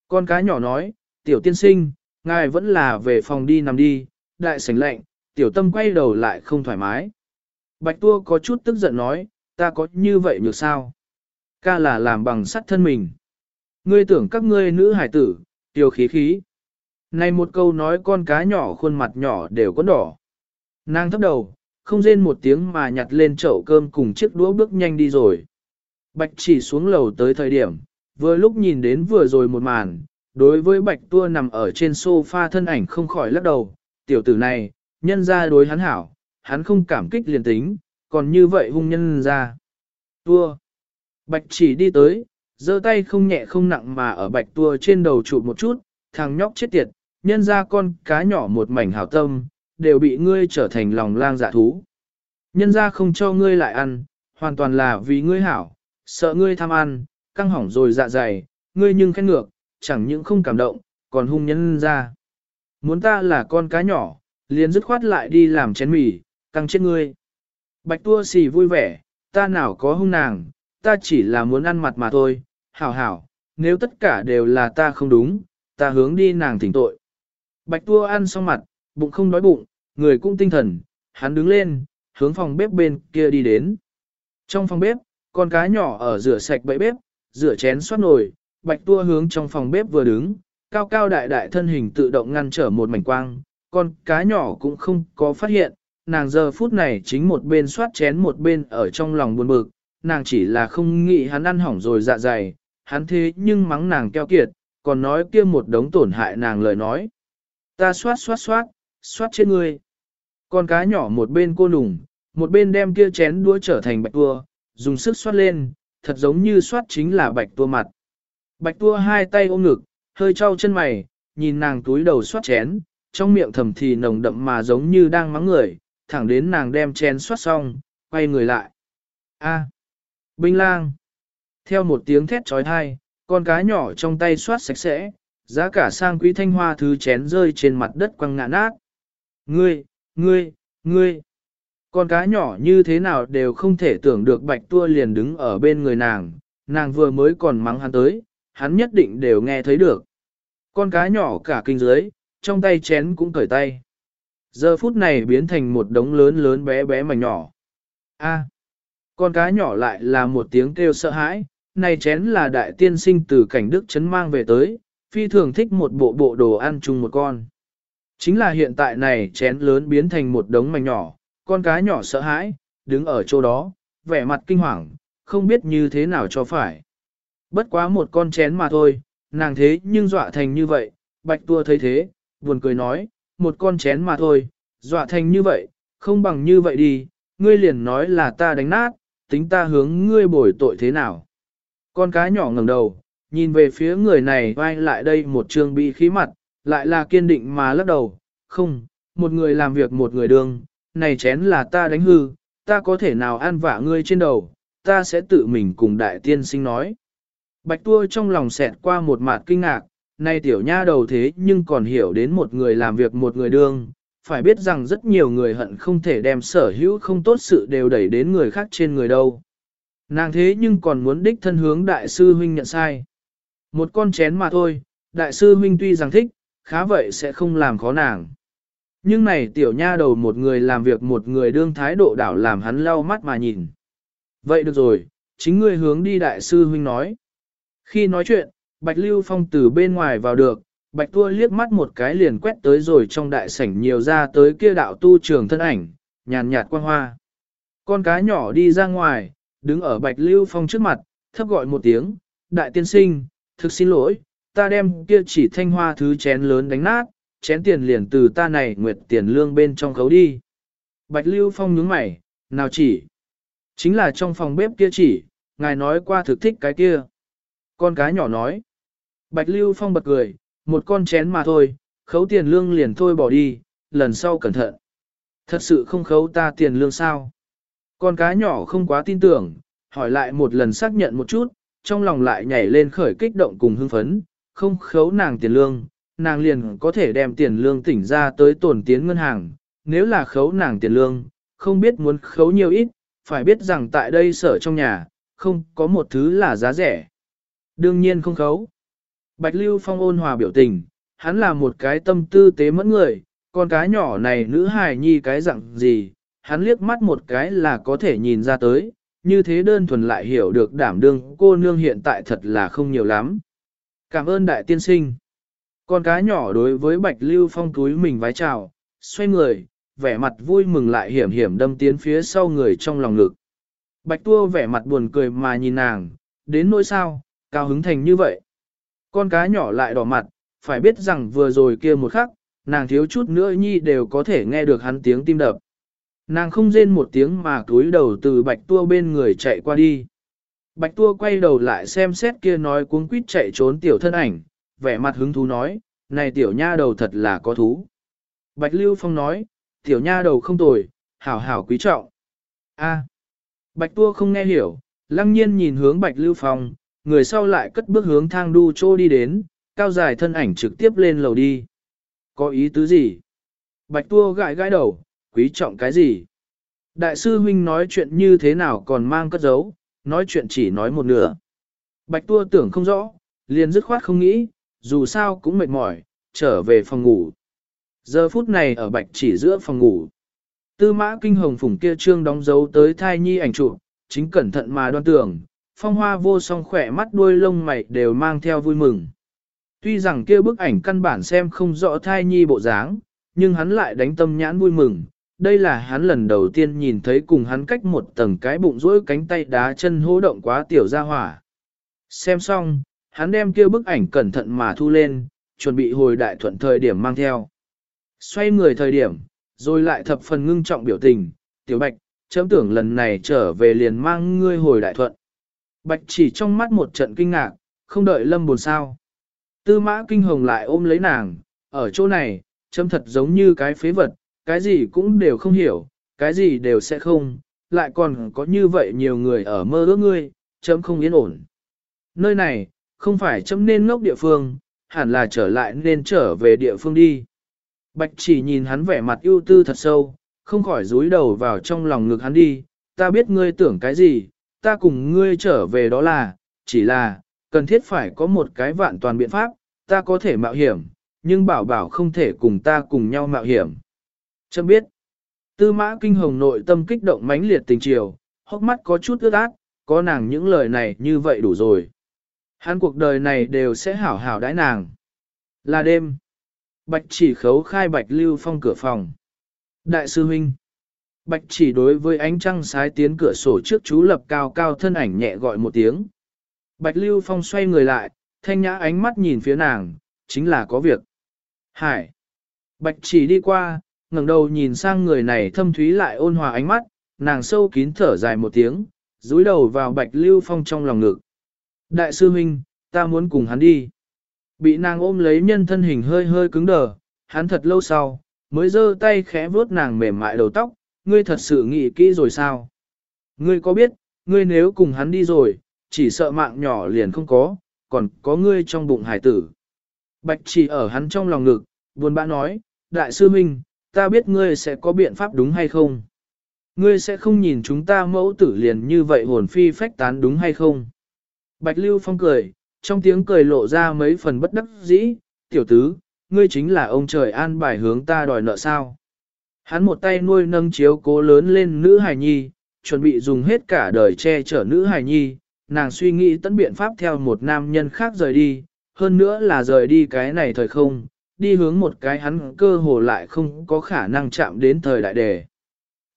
Con cá nhỏ nói, tiểu tiên sinh, ngài vẫn là về phòng đi nằm đi, đại sảnh lệnh, tiểu tâm quay đầu lại không thoải mái. Bạch tua có chút tức giận nói, ta có như vậy nhược sao? Ca là làm bằng sắt thân mình. Ngươi tưởng các ngươi nữ hải tử, tiểu khí khí. Này một câu nói con cá nhỏ khuôn mặt nhỏ đều có đỏ. Nàng thấp đầu, không rên một tiếng mà nhặt lên chậu cơm cùng chiếc đũa bước nhanh đi rồi. Bạch chỉ xuống lầu tới thời điểm, vừa lúc nhìn đến vừa rồi một màn, đối với bạch tua nằm ở trên sofa thân ảnh không khỏi lắc đầu, tiểu tử này, nhân ra đối hắn hảo, hắn không cảm kích liền tính, còn như vậy hung nhân ra. Tua. Bạch chỉ đi tới, giơ tay không nhẹ không nặng mà ở bạch tua trên đầu trụ một chút, thằng nhóc chết tiệt, nhân ra con cá nhỏ một mảnh hảo tâm, đều bị ngươi trở thành lòng lang dạ thú. Nhân ra không cho ngươi lại ăn, hoàn toàn là vì ngươi hảo, sợ ngươi tham ăn, căng hỏng rồi dạ dày, ngươi nhưng khen ngược, chẳng những không cảm động, còn hung nhân ra. Muốn ta là con cá nhỏ, liền dứt khoát lại đi làm chén mì, căng chết ngươi. Bạch tua xì vui vẻ, ta nào có hung nàng, ta chỉ là muốn ăn mặt mà thôi, hảo hảo, nếu tất cả đều là ta không đúng, ta hướng đi nàng thỉnh tội. Bạch tua ăn xong mặt, bụng không đói bụng, người cũng tinh thần, hắn đứng lên, hướng phòng bếp bên kia đi đến. Trong phòng bếp, con cá nhỏ ở rửa sạch bẫy bếp, rửa chén xoát nồi, bạch tua hướng trong phòng bếp vừa đứng, cao cao đại đại thân hình tự động ngăn trở một mảnh quang, con cá nhỏ cũng không có phát hiện, nàng giờ phút này chính một bên xoát chén một bên ở trong lòng buồn bực, nàng chỉ là không nghĩ hắn ăn hỏng rồi dạ dày, hắn thế nhưng mắng nàng keo kiệt, còn nói kia một đống tổn hại nàng lời nói. Ta xoát xoát xoát, xoát trên ngươi. Con cá nhỏ một bên cô nùng, một bên đem kia chén đũa trở thành bạch tua, dùng sức xoát lên, thật giống như xoát chính là bạch tua mặt. Bạch tua hai tay ôm ngực, hơi trao chân mày, nhìn nàng túi đầu xoát chén, trong miệng thầm thì nồng đậm mà giống như đang mắng người, thẳng đến nàng đem chén xoát xong, quay người lại. A. À. Binh lang. Theo một tiếng thét trói thai, con cá nhỏ trong tay xoát sạch sẽ, giá cả sang quý thanh hoa thứ chén rơi trên mặt đất quăng ngã nát. Ngươi, ngươi, ngươi. Con cá nhỏ như thế nào đều không thể tưởng được bạch tua liền đứng ở bên người nàng, nàng vừa mới còn mắng hắn tới, hắn nhất định đều nghe thấy được. Con cá nhỏ cả kinh dưới, trong tay chén cũng cởi tay. Giờ phút này biến thành một đống lớn lớn bé bé mảnh nhỏ. A, con cá nhỏ lại là một tiếng kêu sợ hãi, này chén là đại tiên sinh từ cảnh đức chấn mang về tới, phi thường thích một bộ bộ đồ ăn chung một con. Chính là hiện tại này chén lớn biến thành một đống mảnh nhỏ, con cá nhỏ sợ hãi, đứng ở chỗ đó, vẻ mặt kinh hoàng, không biết như thế nào cho phải. Bất quá một con chén mà thôi, nàng thế nhưng dọa thành như vậy, bạch tua thấy thế, buồn cười nói, một con chén mà thôi, dọa thành như vậy, không bằng như vậy đi, ngươi liền nói là ta đánh nát, tính ta hướng ngươi bồi tội thế nào. Con cá nhỏ ngẩng đầu, nhìn về phía người này vai lại đây một trường bị khí mặt, lại là kiên định mà lắc đầu, không, một người làm việc một người đương, này chén là ta đánh hư, ta có thể nào ăn vả ngươi trên đầu, ta sẽ tự mình cùng đại tiên sinh nói. Bạch tua trong lòng xẹt qua một mạt kinh ngạc, nay tiểu nha đầu thế nhưng còn hiểu đến một người làm việc một người đương, phải biết rằng rất nhiều người hận không thể đem sở hữu không tốt sự đều đẩy đến người khác trên người đâu. Nàng thế nhưng còn muốn đích thân hướng đại sư huynh nhận sai. Một con chén mà thôi, đại sư huynh tuy rằng thích, khá vậy sẽ không làm khó nàng. Nhưng này tiểu nha đầu một người làm việc một người đương thái độ đảo làm hắn lau mắt mà nhìn. Vậy được rồi, chính ngươi hướng đi đại sư huynh nói. Khi nói chuyện, Bạch Lưu Phong từ bên ngoài vào được, Bạch Tua liếc mắt một cái liền quét tới rồi trong đại sảnh nhiều ra tới kia đạo tu trường thân ảnh, nhàn nhạt quang hoa. Con cá nhỏ đi ra ngoài, đứng ở Bạch Lưu Phong trước mặt, thấp gọi một tiếng, đại tiên sinh, thực xin lỗi, ta đem kia chỉ thanh hoa thứ chén lớn đánh nát, chén tiền liền từ ta này nguyệt tiền lương bên trong khấu đi. Bạch Lưu Phong nhướng mày, nào chỉ? Chính là trong phòng bếp kia chỉ, ngài nói qua thực thích cái kia. Con cá nhỏ nói. Bạch Lưu Phong bật cười, một con chén mà thôi, khấu tiền lương liền thôi bỏ đi, lần sau cẩn thận. Thật sự không khấu ta tiền lương sao? Con cá nhỏ không quá tin tưởng, hỏi lại một lần xác nhận một chút, trong lòng lại nhảy lên khởi kích động cùng hưng phấn, không khấu nàng tiền lương, nàng liền có thể đem tiền lương tỉnh ra tới tổn tiến ngân hàng, nếu là khấu nàng tiền lương, không biết muốn khấu nhiều ít, phải biết rằng tại đây sở trong nhà, không có một thứ là giá rẻ. Đương nhiên không khấu. Bạch Lưu Phong ôn hòa biểu tình, hắn là một cái tâm tư tế mẫn người, con cá nhỏ này nữ hài nhi cái dạng gì, hắn liếc mắt một cái là có thể nhìn ra tới, như thế đơn thuần lại hiểu được đảm đương cô nương hiện tại thật là không nhiều lắm. Cảm ơn đại tiên sinh. Con cá nhỏ đối với Bạch Lưu Phong túi mình vái chào, xoay người, vẻ mặt vui mừng lại hiểm hiểm đâm tiến phía sau người trong lòng ngực. Bạch Tua vẻ mặt buồn cười mà nhìn nàng, đến nỗi sao, cao hứng thành như vậy. Con cá nhỏ lại đỏ mặt, phải biết rằng vừa rồi kia một khắc, nàng thiếu chút nữa nhi đều có thể nghe được hắn tiếng tim đập. Nàng không rên một tiếng mà túi đầu từ bạch tua bên người chạy qua đi. Bạch tua quay đầu lại xem xét kia nói cuống quýt chạy trốn tiểu thân ảnh, vẻ mặt hứng thú nói, này tiểu nha đầu thật là có thú. Bạch Lưu Phong nói, tiểu nha đầu không tồi, hảo hảo quý trọng. A. Bạch tua không nghe hiểu, lăng nhiên nhìn hướng Bạch Lưu Phong, người sau lại cất bước hướng thang đu trô đi đến, cao dài thân ảnh trực tiếp lên lầu đi. Có ý tứ gì? Bạch tua gãi gãi đầu, quý trọng cái gì? Đại sư huynh nói chuyện như thế nào còn mang cất giấu, nói chuyện chỉ nói một nửa. Bạch tua tưởng không rõ, liền dứt khoát không nghĩ, dù sao cũng mệt mỏi, trở về phòng ngủ. Giờ phút này ở bạch chỉ giữa phòng ngủ. Tư mã kinh hồng phùng kia trương đóng dấu tới thai nhi ảnh chụp, chính cẩn thận mà đoan tưởng, phong hoa vô song khỏe mắt đuôi lông mày đều mang theo vui mừng. Tuy rằng kia bức ảnh căn bản xem không rõ thai nhi bộ dáng, nhưng hắn lại đánh tâm nhãn vui mừng. Đây là hắn lần đầu tiên nhìn thấy cùng hắn cách một tầng cái bụng rỗi cánh tay đá chân hô động quá tiểu ra hỏa. Xem xong, hắn đem kia bức ảnh cẩn thận mà thu lên, chuẩn bị hồi đại thuận thời điểm mang theo. Xoay người thời điểm, rồi lại thập phần ngưng trọng biểu tình, tiểu bạch, chấm tưởng lần này trở về liền mang ngươi hồi đại thuận. Bạch chỉ trong mắt một trận kinh ngạc, không đợi lâm buồn sao. Tư mã kinh hồng lại ôm lấy nàng, ở chỗ này, châm thật giống như cái phế vật, cái gì cũng đều không hiểu, cái gì đều sẽ không, lại còn có như vậy nhiều người ở mơ ước ngươi, chấm không yên ổn. Nơi này, không phải chấm nên ngốc địa phương, hẳn là trở lại nên trở về địa phương đi. Bạch chỉ nhìn hắn vẻ mặt ưu tư thật sâu, không khỏi rúi đầu vào trong lòng ngực hắn đi, ta biết ngươi tưởng cái gì, ta cùng ngươi trở về đó là, chỉ là, cần thiết phải có một cái vạn toàn biện pháp, ta có thể mạo hiểm, nhưng bảo bảo không thể cùng ta cùng nhau mạo hiểm. Chấm biết, tư mã kinh hồng nội tâm kích động mãnh liệt tình chiều, hốc mắt có chút ướt át, có nàng những lời này như vậy đủ rồi. Hắn cuộc đời này đều sẽ hảo hảo đãi nàng. Là đêm. Bạch chỉ khấu khai bạch lưu phong cửa phòng. Đại sư huynh. Bạch chỉ đối với ánh trăng sái tiến cửa sổ trước chú lập cao cao thân ảnh nhẹ gọi một tiếng. Bạch lưu phong xoay người lại, thanh nhã ánh mắt nhìn phía nàng, chính là có việc. Hải. Bạch chỉ đi qua, ngẩng đầu nhìn sang người này thâm thúy lại ôn hòa ánh mắt, nàng sâu kín thở dài một tiếng, rúi đầu vào bạch lưu phong trong lòng ngực. Đại sư huynh, ta muốn cùng hắn đi. Bị nàng ôm lấy nhân thân hình hơi hơi cứng đờ, hắn thật lâu sau, mới giơ tay khẽ vuốt nàng mềm mại đầu tóc, ngươi thật sự nghĩ kỹ rồi sao? Ngươi có biết, ngươi nếu cùng hắn đi rồi, chỉ sợ mạng nhỏ liền không có, còn có ngươi trong bụng hải tử. Bạch chỉ ở hắn trong lòng ngực, buồn bã nói, đại sư minh, ta biết ngươi sẽ có biện pháp đúng hay không? Ngươi sẽ không nhìn chúng ta mẫu tử liền như vậy hồn phi phách tán đúng hay không? Bạch Lưu Phong cười, trong tiếng cười lộ ra mấy phần bất đắc dĩ, tiểu tứ, ngươi chính là ông trời an bài hướng ta đòi nợ sao. Hắn một tay nuôi nâng chiếu cố lớn lên nữ hài nhi, chuẩn bị dùng hết cả đời che chở nữ hài nhi, nàng suy nghĩ tận biện pháp theo một nam nhân khác rời đi, hơn nữa là rời đi cái này thời không, đi hướng một cái hắn cơ hồ lại không có khả năng chạm đến thời đại đề.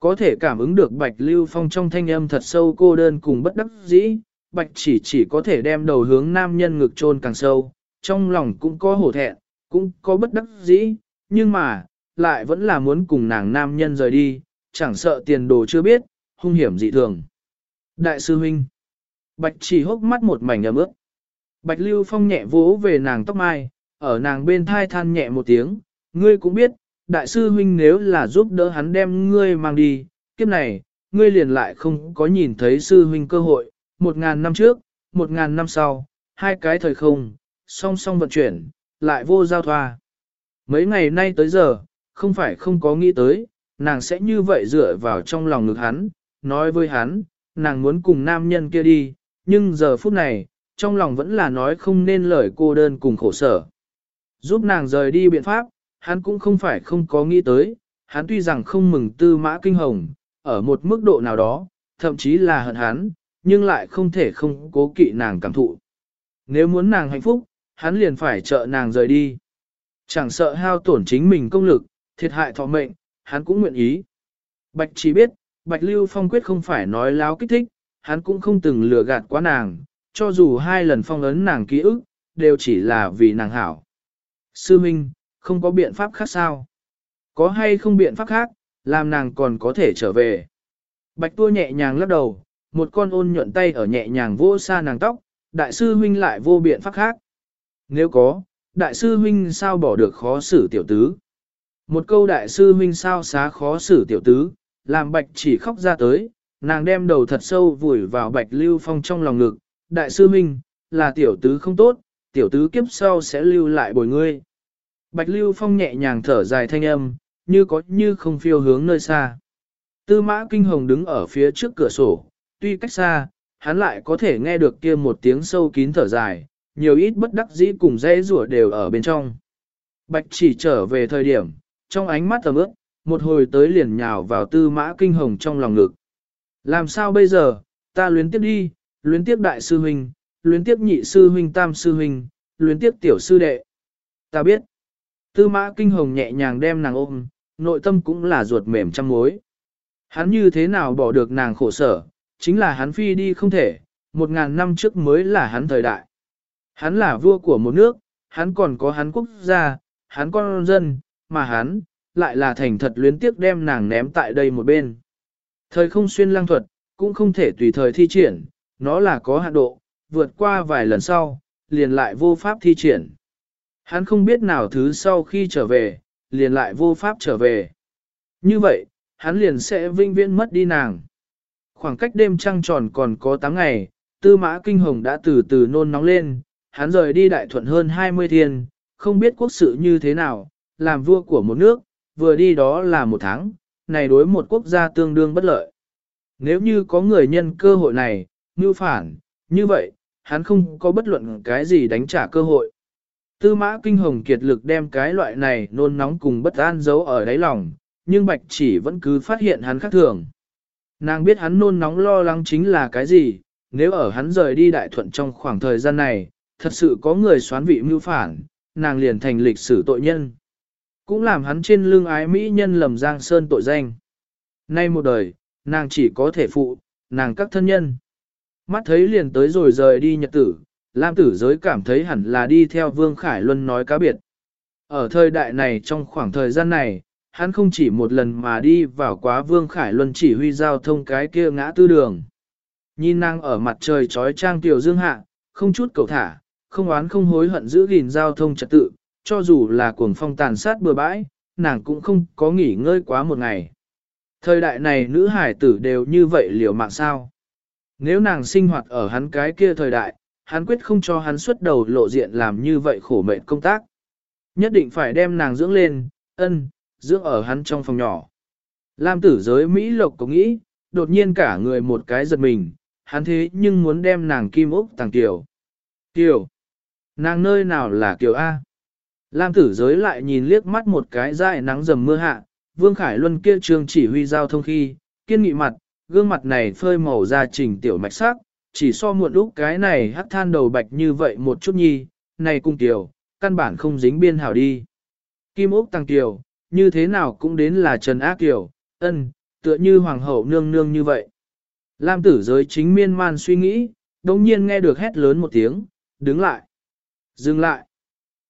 Có thể cảm ứng được Bạch Lưu Phong trong thanh âm thật sâu cô đơn cùng bất đắc dĩ, Bạch chỉ chỉ có thể đem đầu hướng nam nhân ngực chôn càng sâu, trong lòng cũng có hổ thẹn, cũng có bất đắc dĩ, nhưng mà, lại vẫn là muốn cùng nàng nam nhân rời đi, chẳng sợ tiền đồ chưa biết, hung hiểm dị thường. Đại sư huynh, Bạch chỉ hốc mắt một mảnh ấm ướt. Bạch Lưu Phong nhẹ vỗ về nàng tóc mai, ở nàng bên thai than nhẹ một tiếng, ngươi cũng biết, đại sư huynh nếu là giúp đỡ hắn đem ngươi mang đi, kiếp này, ngươi liền lại không có nhìn thấy sư huynh cơ hội, một ngàn năm trước, một ngàn năm sau, hai cái thời không, song song vận chuyển, lại vô giao thoa. Mấy ngày nay tới giờ, không phải không có nghĩ tới, nàng sẽ như vậy dựa vào trong lòng ngực hắn, nói với hắn, nàng muốn cùng nam nhân kia đi, nhưng giờ phút này, trong lòng vẫn là nói không nên lời cô đơn cùng khổ sở. Giúp nàng rời đi biện pháp, hắn cũng không phải không có nghĩ tới, hắn tuy rằng không mừng tư mã kinh hồng, ở một mức độ nào đó, thậm chí là hận hắn, nhưng lại không thể không cố kỵ nàng cảm thụ. Nếu muốn nàng hạnh phúc, hắn liền phải trợ nàng rời đi. Chẳng sợ hao tổn chính mình công lực, thiệt hại thọ mệnh, hắn cũng nguyện ý. Bạch chỉ biết, Bạch Lưu Phong quyết không phải nói láo kích thích, hắn cũng không từng lừa gạt quá nàng, cho dù hai lần phong ấn nàng ký ức, đều chỉ là vì nàng hảo. Sư Minh, không có biện pháp khác sao? Có hay không biện pháp khác, làm nàng còn có thể trở về? Bạch tua nhẹ nhàng lắc đầu, một con ôn nhuận tay ở nhẹ nhàng vô xa nàng tóc, đại sư huynh lại vô biện pháp khác. Nếu có, đại sư huynh sao bỏ được khó xử tiểu tứ? Một câu đại sư huynh sao xá khó xử tiểu tứ, làm bạch chỉ khóc ra tới, nàng đem đầu thật sâu vùi vào bạch lưu phong trong lòng ngực, đại sư huynh, là tiểu tứ không tốt, tiểu tứ kiếp sau sẽ lưu lại bồi ngươi. Bạch lưu phong nhẹ nhàng thở dài thanh âm, như có như không phiêu hướng nơi xa. Tư mã kinh hồng đứng ở phía trước cửa sổ, tuy cách xa, hắn lại có thể nghe được kia một tiếng sâu kín thở dài, nhiều ít bất đắc dĩ cùng dễ rủa đều ở bên trong. Bạch chỉ trở về thời điểm, trong ánh mắt tầm ướp, một hồi tới liền nhào vào tư mã kinh hồng trong lòng ngực. Làm sao bây giờ, ta luyến tiếp đi, luyến tiếp đại sư huynh, luyến tiếp nhị sư huynh tam sư huynh, luyến tiếp tiểu sư đệ. Ta biết. Tư mã kinh hồng nhẹ nhàng đem nàng ôm, nội tâm cũng là ruột mềm trăm mối. Hắn như thế nào bỏ được nàng khổ sở, chính là hắn phi đi không thể, một ngàn năm trước mới là hắn thời đại. Hắn là vua của một nước, hắn còn có hắn quốc gia, hắn con dân, mà hắn, lại là thành thật luyến tiếc đem nàng ném tại đây một bên. Thời không xuyên lăng thuật, cũng không thể tùy thời thi triển, nó là có hạn độ, vượt qua vài lần sau, liền lại vô pháp thi triển. Hắn không biết nào thứ sau khi trở về, liền lại vô pháp trở về. Như vậy, hắn liền sẽ vinh viễn mất đi nàng. Khoảng cách đêm trăng tròn còn có 8 ngày, tư mã kinh hồng đã từ từ nôn nóng lên, hắn rời đi đại thuận hơn 20 thiên, không biết quốc sự như thế nào, làm vua của một nước, vừa đi đó là một tháng, này đối một quốc gia tương đương bất lợi. Nếu như có người nhân cơ hội này, như phản, như vậy, hắn không có bất luận cái gì đánh trả cơ hội. Tư mã kinh hồng kiệt lực đem cái loại này nôn nóng cùng bất an giấu ở đáy lòng, nhưng bạch chỉ vẫn cứ phát hiện hắn khác thường. Nàng biết hắn nôn nóng lo lắng chính là cái gì, nếu ở hắn rời đi đại thuận trong khoảng thời gian này, thật sự có người xoán vị mưu phản, nàng liền thành lịch sử tội nhân. Cũng làm hắn trên lưng ái mỹ nhân lầm giang sơn tội danh. Nay một đời, nàng chỉ có thể phụ, nàng các thân nhân. Mắt thấy liền tới rồi rời đi nhật tử, Lam tử giới cảm thấy hẳn là đi theo Vương Khải Luân nói cá biệt. Ở thời đại này trong khoảng thời gian này, hắn không chỉ một lần mà đi vào quá Vương Khải Luân chỉ huy giao thông cái kia ngã tư đường. Nhìn nàng ở mặt trời trói trang tiểu dương hạ, không chút cầu thả, không oán không hối hận giữ gìn giao thông trật tự, cho dù là cuồng phong tàn sát bừa bãi, nàng cũng không có nghỉ ngơi quá một ngày. Thời đại này nữ hải tử đều như vậy liều mạng sao? Nếu nàng sinh hoạt ở hắn cái kia thời đại, hắn quyết không cho hắn xuất đầu lộ diện làm như vậy khổ mệnh công tác. Nhất định phải đem nàng dưỡng lên, ân, dưỡng ở hắn trong phòng nhỏ. Lam tử giới Mỹ lộc có nghĩ, đột nhiên cả người một cái giật mình, hắn thế nhưng muốn đem nàng kim úc tàng tiểu. Tiểu, nàng nơi nào là tiểu A? Lam tử giới lại nhìn liếc mắt một cái dại nắng dầm mưa hạ, Vương Khải Luân kia trường chỉ huy giao thông khi, kiên nghị mặt, gương mặt này phơi màu da trình tiểu mạch sắc, chỉ so muộn lúc cái này hắc than đầu bạch như vậy một chút nhi, này cung tiểu, căn bản không dính biên hảo đi. Kim Úc Tăng Kiều, như thế nào cũng đến là Trần Ác Kiều, ân, tựa như hoàng hậu nương nương như vậy. Lam tử giới chính miên man suy nghĩ, đồng nhiên nghe được hét lớn một tiếng, đứng lại, dừng lại.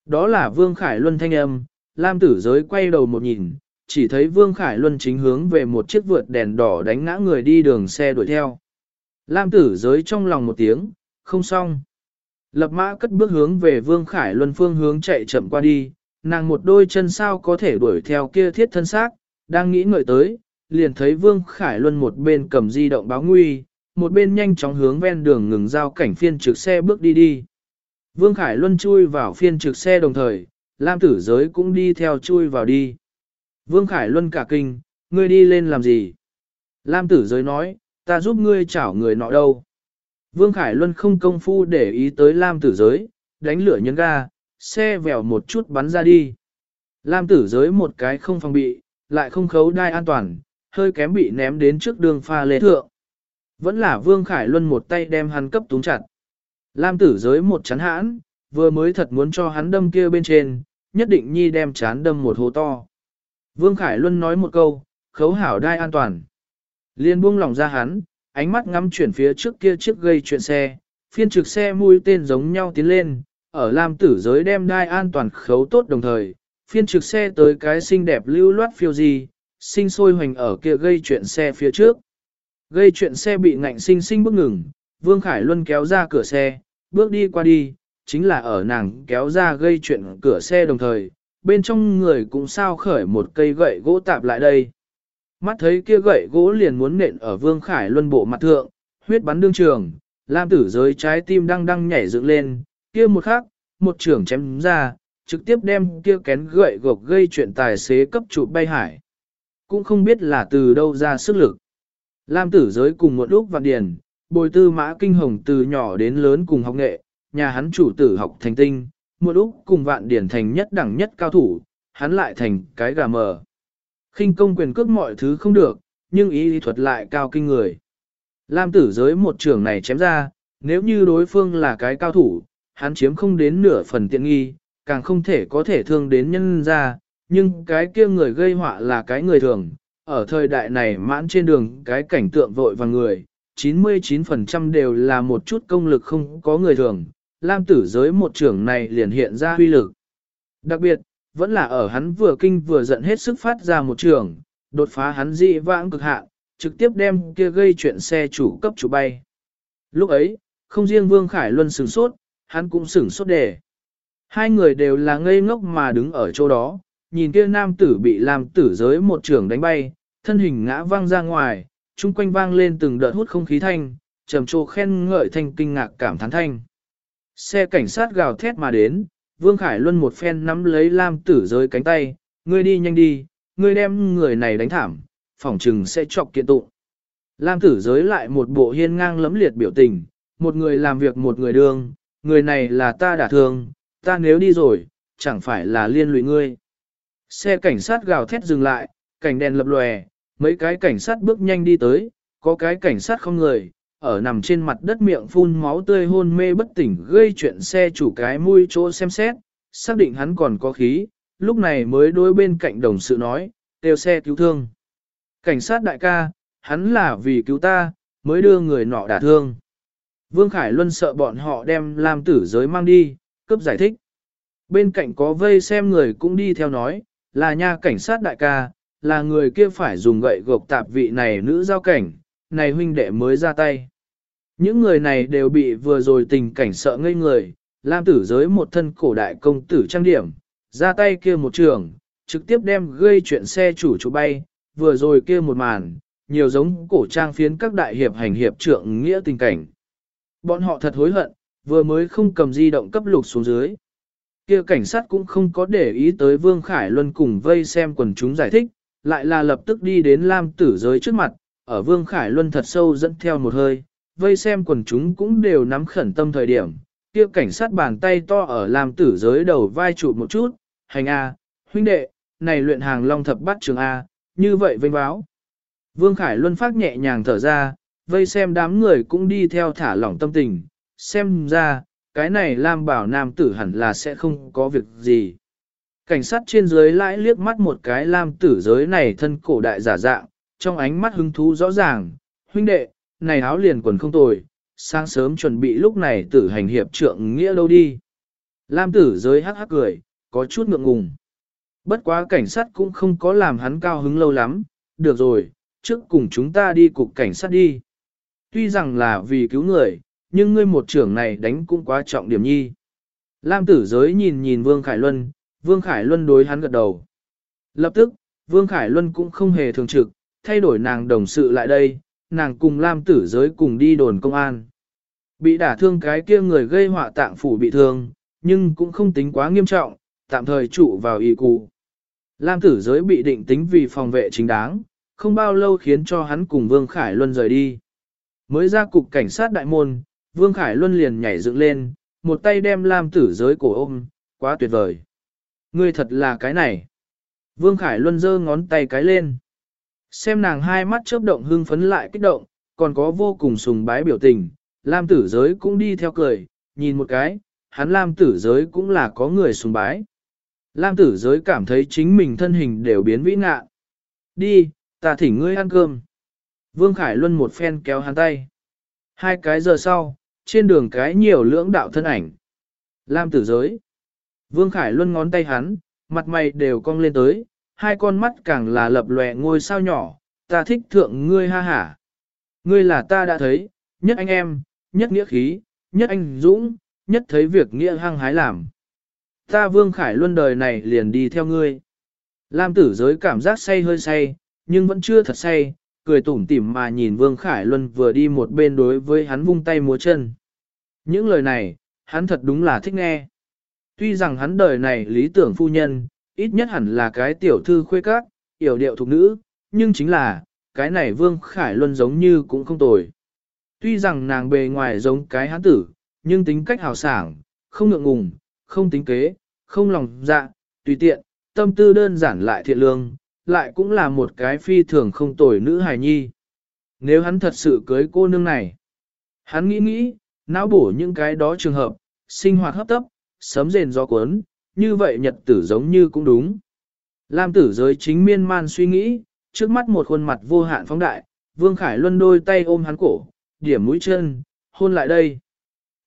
Đó là Vương Khải Luân thanh âm, Lam tử giới quay đầu một nhìn, chỉ thấy Vương Khải Luân chính hướng về một chiếc vượt đèn đỏ đánh ngã người đi đường xe đuổi theo. Lam tử giới trong lòng một tiếng, không xong. Lập mã cất bước hướng về Vương Khải Luân phương hướng chạy chậm qua đi, nàng một đôi chân sao có thể đuổi theo kia thiết thân xác, đang nghĩ ngợi tới, liền thấy Vương Khải Luân một bên cầm di động báo nguy, một bên nhanh chóng hướng ven đường ngừng giao cảnh phiên trực xe bước đi đi. Vương Khải Luân chui vào phiên trực xe đồng thời, Lam tử giới cũng đi theo chui vào đi. Vương Khải Luân cả kinh, ngươi đi lên làm gì? Lam tử giới nói, ta giúp ngươi chảo người nọ đâu. Vương Khải Luân không công phu để ý tới Lam tử giới, đánh lửa nhấn ga, xe vèo một chút bắn ra đi. Lam tử giới một cái không phòng bị, lại không khấu đai an toàn, hơi kém bị ném đến trước đường pha lê thượng. Vẫn là Vương Khải Luân một tay đem hắn cấp túng chặt. Lam tử giới một chán hãn, vừa mới thật muốn cho hắn đâm kia bên trên, nhất định nhi đem chán đâm một hố to. Vương Khải Luân nói một câu, khấu hảo đai an toàn. Liên buông lòng ra hắn, ánh mắt ngắm chuyển phía trước kia chiếc gây chuyện xe, phiên trực xe mũi tên giống nhau tiến lên, ở Lam tử giới đem đai an toàn khấu tốt đồng thời, phiên trực xe tới cái xinh đẹp lưu loát phiêu gì, sinh sôi hoành ở kia gây chuyện xe phía trước. Gây chuyện xe bị ngạnh sinh sinh bức ngừng, Vương Khải Luân kéo ra cửa xe, bước đi qua đi, chính là ở nàng kéo ra gây chuyện cửa xe đồng thời, bên trong người cũng sao khởi một cây gậy gỗ tạp lại đây. Mắt thấy kia gậy gỗ liền muốn nện ở Vương Khải Luân bộ mặt thượng, huyết bắn đương trường, Lam tử giới trái tim đang đang nhảy dựng lên, kia một khắc, một trường chém ra, trực tiếp đem kia kén gậy gộc gây chuyện tài xế cấp trụ bay hải. Cũng không biết là từ đâu ra sức lực. Lam tử giới cùng một lúc vạn điền, bồi tư mã kinh hồng từ nhỏ đến lớn cùng học nghệ, nhà hắn chủ tử học thành tinh, một lúc cùng vạn điển thành nhất đẳng nhất cao thủ, hắn lại thành cái gà mờ. khinh công quyền cước mọi thứ không được, nhưng ý lý thuật lại cao kinh người. Lam tử giới một trường này chém ra, nếu như đối phương là cái cao thủ, hắn chiếm không đến nửa phần tiện nghi, càng không thể có thể thương đến nhân ra, nhưng cái kia người gây họa là cái người thường. Ở thời đại này mãn trên đường cái cảnh tượng vội và người, 99% đều là một chút công lực không có người thường, Lam tử giới một trưởng này liền hiện ra huy lực. Đặc biệt, vẫn là ở hắn vừa kinh vừa giận hết sức phát ra một trường, đột phá hắn dị vãng cực hạn, trực tiếp đem kia gây chuyện xe chủ cấp chủ bay. Lúc ấy, không riêng Vương Khải Luân sửng sốt, hắn cũng sửng sốt đề. Hai người đều là ngây ngốc mà đứng ở chỗ đó, nhìn kia nam tử bị làm tử giới một trường đánh bay, thân hình ngã văng ra ngoài, chung quanh vang lên từng đợt hút không khí thanh, trầm trồ khen ngợi thanh kinh ngạc cảm thán thanh. Xe cảnh sát gào thét mà đến, Vương Khải Luân một phen nắm lấy Lam tử giới cánh tay, ngươi đi nhanh đi, ngươi đem người này đánh thảm, phỏng trừng sẽ chọc kiện tụng. Lam tử giới lại một bộ hiên ngang lấm liệt biểu tình, một người làm việc một người đương, người này là ta đả thương, ta nếu đi rồi, chẳng phải là liên lụy ngươi. Xe cảnh sát gào thét dừng lại, cảnh đèn lập lòe, mấy cái cảnh sát bước nhanh đi tới, có cái cảnh sát không người, ở nằm trên mặt đất miệng phun máu tươi hôn mê bất tỉnh gây chuyện xe chủ cái mũi chỗ xem xét, xác định hắn còn có khí, lúc này mới đối bên cạnh đồng sự nói, tiêu xe cứu thương. Cảnh sát đại ca, hắn là vì cứu ta, mới đưa người nọ đả thương. Vương Khải Luân sợ bọn họ đem làm tử giới mang đi, cấp giải thích. Bên cạnh có vây xem người cũng đi theo nói, là nha cảnh sát đại ca, là người kia phải dùng gậy gộc tạp vị này nữ giao cảnh, này huynh đệ mới ra tay. Những người này đều bị vừa rồi tình cảnh sợ ngây người, Lam tử giới một thân cổ đại công tử trang điểm, ra tay kia một trường, trực tiếp đem gây chuyện xe chủ chủ bay, vừa rồi kia một màn, nhiều giống cổ trang phiến các đại hiệp hành hiệp trượng nghĩa tình cảnh. Bọn họ thật hối hận, vừa mới không cầm di động cấp lục xuống dưới. Kia cảnh sát cũng không có để ý tới Vương Khải Luân cùng vây xem quần chúng giải thích, lại là lập tức đi đến Lam tử giới trước mặt, ở Vương Khải Luân thật sâu dẫn theo một hơi, vây xem quần chúng cũng đều nắm khẩn tâm thời điểm, kia cảnh sát bàn tay to ở Lam tử giới đầu vai trụ một chút, hành A, huynh đệ, này luyện hàng long thập bắt trường A, như vậy vinh báo. Vương Khải Luân phát nhẹ nhàng thở ra, vây xem đám người cũng đi theo thả lỏng tâm tình, xem ra, cái này Lam bảo nam tử hẳn là sẽ không có việc gì. Cảnh sát trên dưới lãi liếc mắt một cái Lam tử giới này thân cổ đại giả dạng, trong ánh mắt hứng thú rõ ràng, huynh đệ, này áo liền quần không tồi, sáng sớm chuẩn bị lúc này tử hành hiệp trượng nghĩa đâu đi. Lam tử giới hắc hắc cười, có chút ngượng ngùng. Bất quá cảnh sát cũng không có làm hắn cao hứng lâu lắm, được rồi, trước cùng chúng ta đi cục cảnh sát đi. Tuy rằng là vì cứu người, nhưng ngươi một trưởng này đánh cũng quá trọng điểm nhi. Lam tử giới nhìn nhìn Vương Khải Luân, Vương Khải Luân đối hắn gật đầu. Lập tức, Vương Khải Luân cũng không hề thường trực, thay đổi nàng đồng sự lại đây, nàng cùng Lam tử giới cùng đi đồn công an. Bị đả thương cái kia người gây họa tạng phủ bị thương, nhưng cũng không tính quá nghiêm trọng, tạm thời trụ vào y cụ. Lam tử giới bị định tính vì phòng vệ chính đáng, không bao lâu khiến cho hắn cùng Vương Khải Luân rời đi. Mới ra cục cảnh sát đại môn, Vương Khải Luân liền nhảy dựng lên, một tay đem Lam tử giới cổ ôm, quá tuyệt vời. Ngươi thật là cái này. Vương Khải Luân giơ ngón tay cái lên. Xem nàng hai mắt chớp động hưng phấn lại kích động, còn có vô cùng sùng bái biểu tình, Lam tử giới cũng đi theo cười, nhìn một cái, hắn Lam tử giới cũng là có người sùng bái. Lam tử giới cảm thấy chính mình thân hình đều biến vĩ ngạ. Đi, ta thỉnh ngươi ăn cơm. Vương Khải Luân một phen kéo hắn tay. Hai cái giờ sau, trên đường cái nhiều lưỡng đạo thân ảnh. Lam tử giới. Vương Khải Luân ngón tay hắn, mặt mày đều cong lên tới, hai con mắt càng là lập lòe ngôi sao nhỏ, ta thích thượng ngươi ha hả. Ngươi là ta đã thấy, nhất anh em, nhất nghĩa khí, nhất anh dũng, nhất thấy việc nghĩa hăng hái làm. Ta Vương Khải Luân đời này liền đi theo ngươi. Lam tử giới cảm giác say hơi say, nhưng vẫn chưa thật say, cười tủm tỉm mà nhìn Vương Khải Luân vừa đi một bên đối với hắn vung tay múa chân. Những lời này, hắn thật đúng là thích nghe. Tuy rằng hắn đời này lý tưởng phu nhân, ít nhất hẳn là cái tiểu thư khuê các, yểu điệu thục nữ, nhưng chính là, cái này Vương Khải Luân giống như cũng không tồi. Tuy rằng nàng bề ngoài giống cái hắn tử, nhưng tính cách hào sảng, không ngượng ngùng, không tính kế, không lòng dạ, tùy tiện, tâm tư đơn giản lại thiện lương, lại cũng là một cái phi thường không tồi nữ hài nhi. Nếu hắn thật sự cưới cô nương này, hắn nghĩ nghĩ, não bổ những cái đó trường hợp, sinh hoạt hấp tấp, sấm rền gió cuốn, như vậy nhật tử giống như cũng đúng. Lam tử giới chính miên man suy nghĩ, trước mắt một khuôn mặt vô hạn phóng đại, Vương Khải Luân đôi tay ôm hắn cổ, điểm mũi chân, hôn lại đây.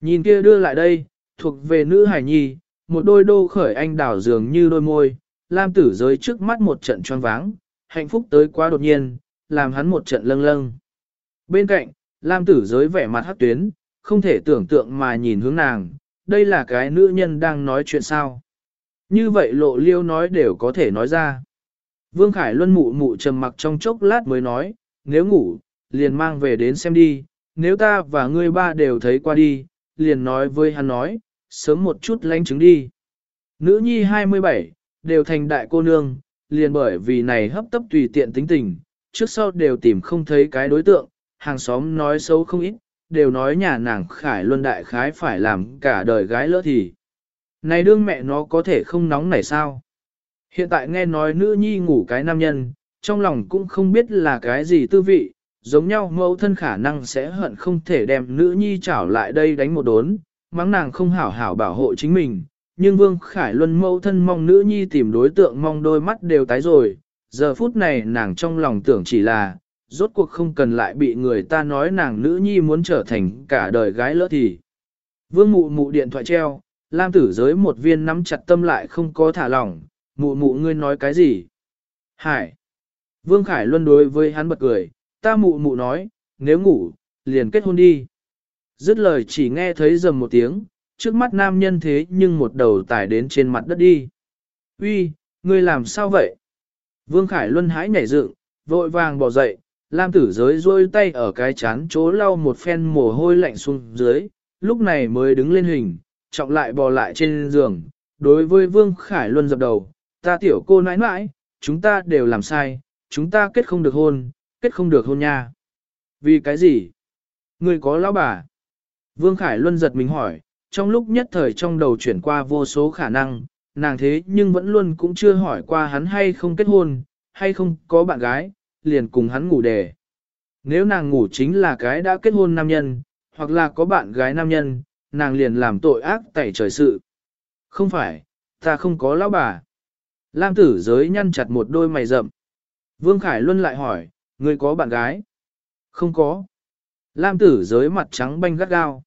Nhìn kia đưa lại đây, thuộc về nữ hải nhi, một đôi đô khởi anh đảo dường như đôi môi, Lam tử giới trước mắt một trận choáng váng, hạnh phúc tới quá đột nhiên, làm hắn một trận lâng lâng. Bên cạnh, Lam tử giới vẻ mặt hát tuyến, không thể tưởng tượng mà nhìn hướng nàng, đây là cái nữ nhân đang nói chuyện sao. Như vậy lộ liêu nói đều có thể nói ra. Vương Khải Luân mụ mụ trầm mặc trong chốc lát mới nói, nếu ngủ, liền mang về đến xem đi, nếu ta và ngươi ba đều thấy qua đi, liền nói với hắn nói, sớm một chút lánh chứng đi. Nữ nhi 27, đều thành đại cô nương, liền bởi vì này hấp tấp tùy tiện tính tình, trước sau đều tìm không thấy cái đối tượng, hàng xóm nói xấu không ít, đều nói nhà nàng khải luân đại khái phải làm cả đời gái lỡ thì. Này đương mẹ nó có thể không nóng này sao? Hiện tại nghe nói nữ nhi ngủ cái nam nhân, trong lòng cũng không biết là cái gì tư vị, giống nhau mẫu thân khả năng sẽ hận không thể đem nữ nhi trảo lại đây đánh một đốn, mắng nàng không hảo hảo bảo hộ chính mình. Nhưng Vương Khải Luân mẫu thân mong nữ nhi tìm đối tượng mong đôi mắt đều tái rồi, giờ phút này nàng trong lòng tưởng chỉ là, rốt cuộc không cần lại bị người ta nói nàng nữ nhi muốn trở thành cả đời gái lỡ thì. Vương mụ mụ điện thoại treo, Lam tử giới một viên nắm chặt tâm lại không có thả lỏng, mụ mụ ngươi nói cái gì? Hải! Vương Khải Luân đối với hắn bật cười, ta mụ mụ nói, nếu ngủ, liền kết hôn đi. Dứt lời chỉ nghe thấy rầm một tiếng, trước mắt nam nhân thế nhưng một đầu tải đến trên mặt đất đi. Uy, ngươi làm sao vậy? Vương Khải Luân hãi nhảy dựng, vội vàng bỏ dậy, Lam tử giới rôi tay ở cái chán chỗ lau một phen mồ hôi lạnh xuống dưới, lúc này mới đứng lên hình, trọng lại bò lại trên giường. Đối với Vương Khải Luân dập đầu, ta tiểu cô nãi nãi, chúng ta đều làm sai, chúng ta kết không được hôn, kết không được hôn nha. Vì cái gì? Người có lão bà. Vương Khải Luân giật mình hỏi, trong lúc nhất thời trong đầu chuyển qua vô số khả năng, nàng thế nhưng vẫn luôn cũng chưa hỏi qua hắn hay không kết hôn, hay không có bạn gái, liền cùng hắn ngủ đề. Nếu nàng ngủ chính là cái đã kết hôn nam nhân, hoặc là có bạn gái nam nhân, nàng liền làm tội ác tẩy trời sự. Không phải, ta không có lão bà. Lam tử giới nhăn chặt một đôi mày rậm. Vương Khải Luân lại hỏi, ngươi có bạn gái? Không có. Lam tử giới mặt trắng banh gắt gao.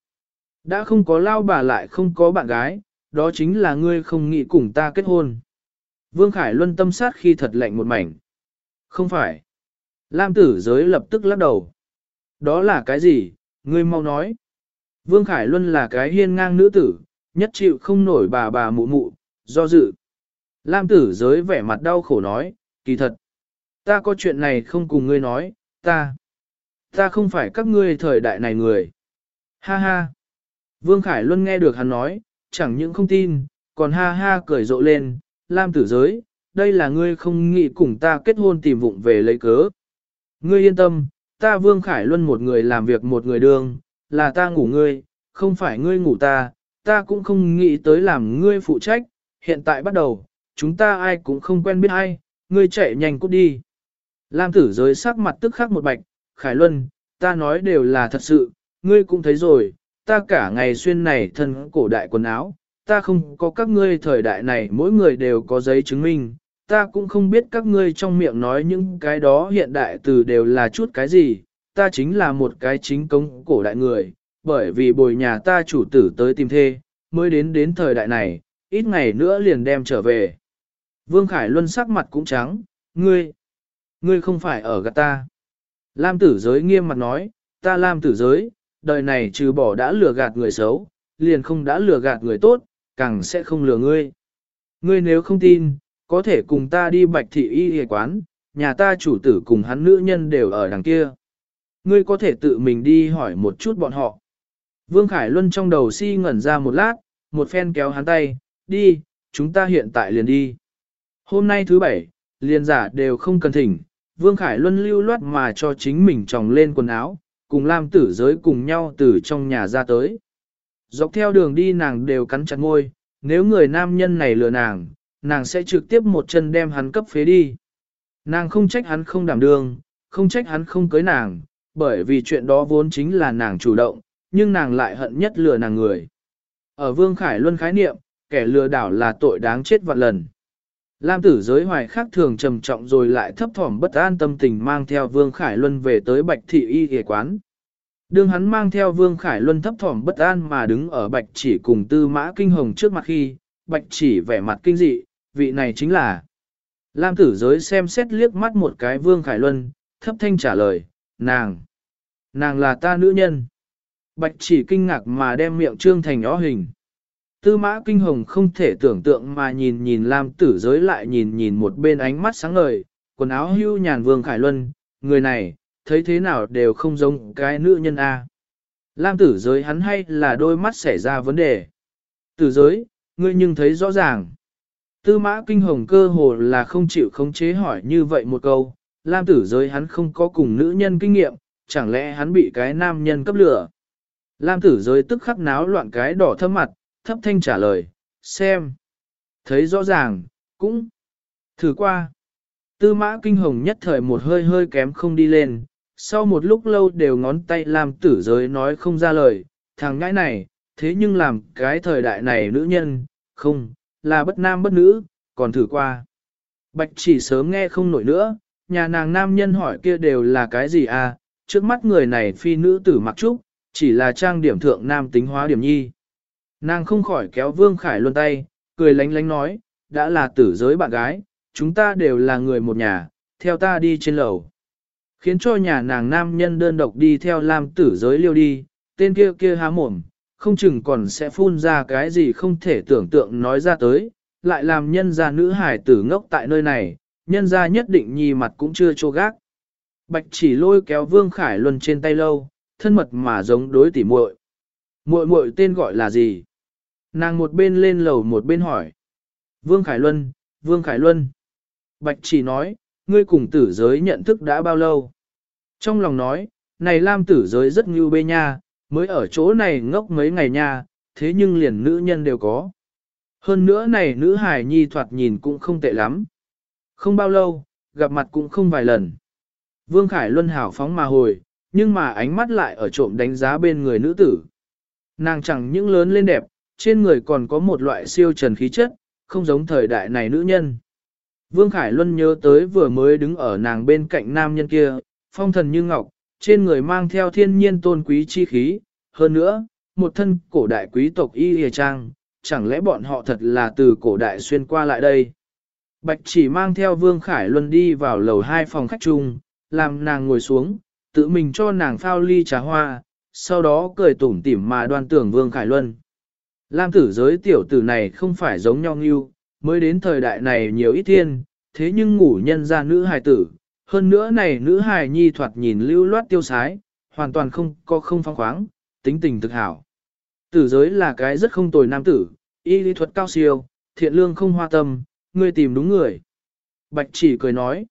Đã không có lao bà lại không có bạn gái, đó chính là ngươi không nghĩ cùng ta kết hôn. Vương Khải Luân tâm sát khi thật lạnh một mảnh. Không phải. Lam tử giới lập tức lắc đầu. Đó là cái gì, ngươi mau nói. Vương Khải Luân là cái hiên ngang nữ tử, nhất chịu không nổi bà bà mụ mụ, do dự. Lam tử giới vẻ mặt đau khổ nói, kỳ thật. Ta có chuyện này không cùng ngươi nói, ta. Ta không phải các ngươi thời đại này người. Ha ha. Vương Khải Luân nghe được hắn nói, chẳng những không tin, còn ha ha cười rộ lên, Lam tử giới, đây là ngươi không nghĩ cùng ta kết hôn tìm vụng về lấy cớ. Ngươi yên tâm, ta Vương Khải Luân một người làm việc một người đường, là ta ngủ ngươi, không phải ngươi ngủ ta, ta cũng không nghĩ tới làm ngươi phụ trách, hiện tại bắt đầu, chúng ta ai cũng không quen biết ai, ngươi chạy nhanh cút đi. Lam tử giới sắc mặt tức khắc một bạch, Khải Luân, ta nói đều là thật sự, ngươi cũng thấy rồi, ta cả ngày xuyên này thân cổ đại quần áo, ta không có các ngươi thời đại này mỗi người đều có giấy chứng minh, ta cũng không biết các ngươi trong miệng nói những cái đó hiện đại từ đều là chút cái gì, ta chính là một cái chính công cổ đại người, bởi vì bồi nhà ta chủ tử tới tìm thê, mới đến đến thời đại này, ít ngày nữa liền đem trở về. Vương Khải Luân sắc mặt cũng trắng, ngươi, ngươi không phải ở gạt ta. Lam tử giới nghiêm mặt nói, ta Lam tử giới, đời này trừ bỏ đã lừa gạt người xấu, liền không đã lừa gạt người tốt, càng sẽ không lừa ngươi. Ngươi nếu không tin, có thể cùng ta đi bạch thị y y quán, nhà ta chủ tử cùng hắn nữ nhân đều ở đằng kia. Ngươi có thể tự mình đi hỏi một chút bọn họ. Vương Khải Luân trong đầu si ngẩn ra một lát, một phen kéo hắn tay, đi, chúng ta hiện tại liền đi. Hôm nay thứ bảy, liền giả đều không cần thỉnh, Vương Khải Luân lưu loát mà cho chính mình tròng lên quần áo, cùng Lam tử giới cùng nhau từ trong nhà ra tới. Dọc theo đường đi nàng đều cắn chặt môi, nếu người nam nhân này lừa nàng, nàng sẽ trực tiếp một chân đem hắn cấp phế đi. Nàng không trách hắn không đảm đương, không trách hắn không cưới nàng, bởi vì chuyện đó vốn chính là nàng chủ động, nhưng nàng lại hận nhất lừa nàng người. Ở Vương Khải Luân khái niệm, kẻ lừa đảo là tội đáng chết vạn lần. Lam tử giới hoài khác thường trầm trọng rồi lại thấp thỏm bất an tâm tình mang theo Vương Khải Luân về tới Bạch Thị Y Ghề Quán. đường hắn mang theo Vương Khải Luân thấp thỏm bất an mà đứng ở Bạch chỉ cùng tư mã kinh hồng trước mặt khi, Bạch chỉ vẻ mặt kinh dị, vị này chính là. Lam tử giới xem xét liếc mắt một cái Vương Khải Luân, thấp thanh trả lời, nàng. Nàng là ta nữ nhân. Bạch chỉ kinh ngạc mà đem miệng trương thành ó hình. Tư mã kinh hồng không thể tưởng tượng mà nhìn nhìn Lam tử giới lại nhìn nhìn một bên ánh mắt sáng ngời, quần áo hưu nhàn vương khải luân, người này, thấy thế nào đều không giống cái nữ nhân A. Lam tử giới hắn hay là đôi mắt xảy ra vấn đề. Tử giới, ngươi nhưng thấy rõ ràng. Tư mã kinh hồng cơ hồ là không chịu khống chế hỏi như vậy một câu, Lam tử giới hắn không có cùng nữ nhân kinh nghiệm, chẳng lẽ hắn bị cái nam nhân cấp lửa. Lam tử giới tức khắc náo loạn cái đỏ thâm mặt, thấp thanh trả lời, xem. Thấy rõ ràng, cũng thử qua. Tư mã kinh hồng nhất thời một hơi hơi kém không đi lên, sau một lúc lâu đều ngón tay làm tử giới nói không ra lời, thằng ngãi này, thế nhưng làm cái thời đại này nữ nhân, không, là bất nam bất nữ, còn thử qua. Bạch chỉ sớm nghe không nổi nữa, nhà nàng nam nhân hỏi kia đều là cái gì à, trước mắt người này phi nữ tử mặc trúc, chỉ là trang điểm thượng nam tính hóa điểm nhi. Nàng không khỏi kéo Vương Khải Luân tay, cười lánh lánh nói, đã là tử giới bạn gái, chúng ta đều là người một nhà, theo ta đi trên lầu. Khiến cho nhà nàng nam nhân đơn độc đi theo Lam tử giới liêu đi, tên kia kia há mồm, không chừng còn sẽ phun ra cái gì không thể tưởng tượng nói ra tới, lại làm nhân gia nữ hải tử ngốc tại nơi này, nhân gia nhất định nhì mặt cũng chưa trô gác. Bạch chỉ lôi kéo Vương Khải Luân trên tay lâu, thân mật mà giống đối tỉ muội. Muội muội tên gọi là gì? Nàng một bên lên lầu một bên hỏi. Vương Khải Luân, Vương Khải Luân. Bạch chỉ nói, ngươi cùng tử giới nhận thức đã bao lâu? Trong lòng nói, này Lam tử giới rất như bê nha, mới ở chỗ này ngốc mấy ngày nha, thế nhưng liền nữ nhân đều có. Hơn nữa này nữ hải nhi thoạt nhìn cũng không tệ lắm. Không bao lâu, gặp mặt cũng không vài lần. Vương Khải Luân hảo phóng mà hồi, nhưng mà ánh mắt lại ở trộm đánh giá bên người nữ tử. Nàng chẳng những lớn lên đẹp, trên người còn có một loại siêu trần khí chất, không giống thời đại này nữ nhân. Vương Khải Luân nhớ tới vừa mới đứng ở nàng bên cạnh nam nhân kia, phong thần như ngọc, trên người mang theo thiên nhiên tôn quý chi khí, hơn nữa, một thân cổ đại quý tộc y hề trang, chẳng lẽ bọn họ thật là từ cổ đại xuyên qua lại đây. Bạch chỉ mang theo Vương Khải Luân đi vào lầu hai phòng khách chung, làm nàng ngồi xuống, tự mình cho nàng phao ly trà hoa, sau đó cười tủm tỉm mà đoan tưởng Vương Khải Luân. Lam tử giới tiểu tử này không phải giống nhau như, mới đến thời đại này nhiều ít thiên, thế nhưng ngủ nhân ra nữ hài tử, hơn nữa này nữ hài nhi thoạt nhìn lưu loát tiêu sái, hoàn toàn không có không phong khoáng, tính tình thực hảo. Tử giới là cái rất không tồi nam tử, y lý thuật cao siêu, thiện lương không hoa tâm, ngươi tìm đúng người. Bạch chỉ cười nói.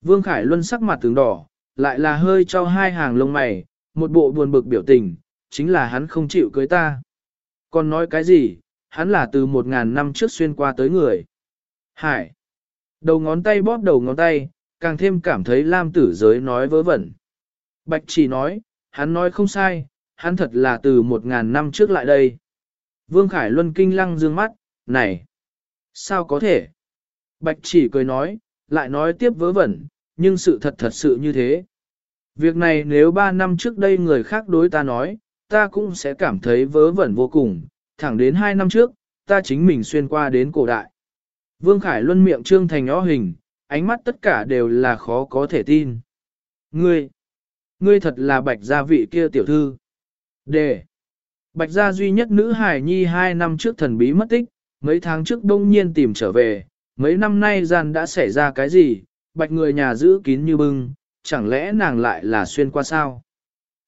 Vương Khải Luân sắc mặt tướng đỏ, lại là hơi cho hai hàng lông mày, một bộ buồn bực biểu tình, chính là hắn không chịu cưới ta. Còn nói cái gì, hắn là từ một ngàn năm trước xuyên qua tới người. Hải. Đầu ngón tay bóp đầu ngón tay, càng thêm cảm thấy Lam tử giới nói vớ vẩn. Bạch chỉ nói, hắn nói không sai, hắn thật là từ một ngàn năm trước lại đây. Vương Khải Luân kinh lăng dương mắt, này, sao có thể? Bạch chỉ cười nói, lại nói tiếp vớ vẩn, nhưng sự thật thật sự như thế. Việc này nếu ba năm trước đây người khác đối ta nói, ta cũng sẽ cảm thấy vớ vẩn vô cùng, thẳng đến hai năm trước, ta chính mình xuyên qua đến cổ đại. Vương Khải Luân miệng trương thành ó hình, ánh mắt tất cả đều là khó có thể tin. Ngươi, ngươi thật là bạch gia vị kia tiểu thư. Đề, bạch gia duy nhất nữ hải nhi hai năm trước thần bí mất tích, mấy tháng trước đông nhiên tìm trở về, mấy năm nay gian đã xảy ra cái gì, bạch người nhà giữ kín như bưng, chẳng lẽ nàng lại là xuyên qua sao?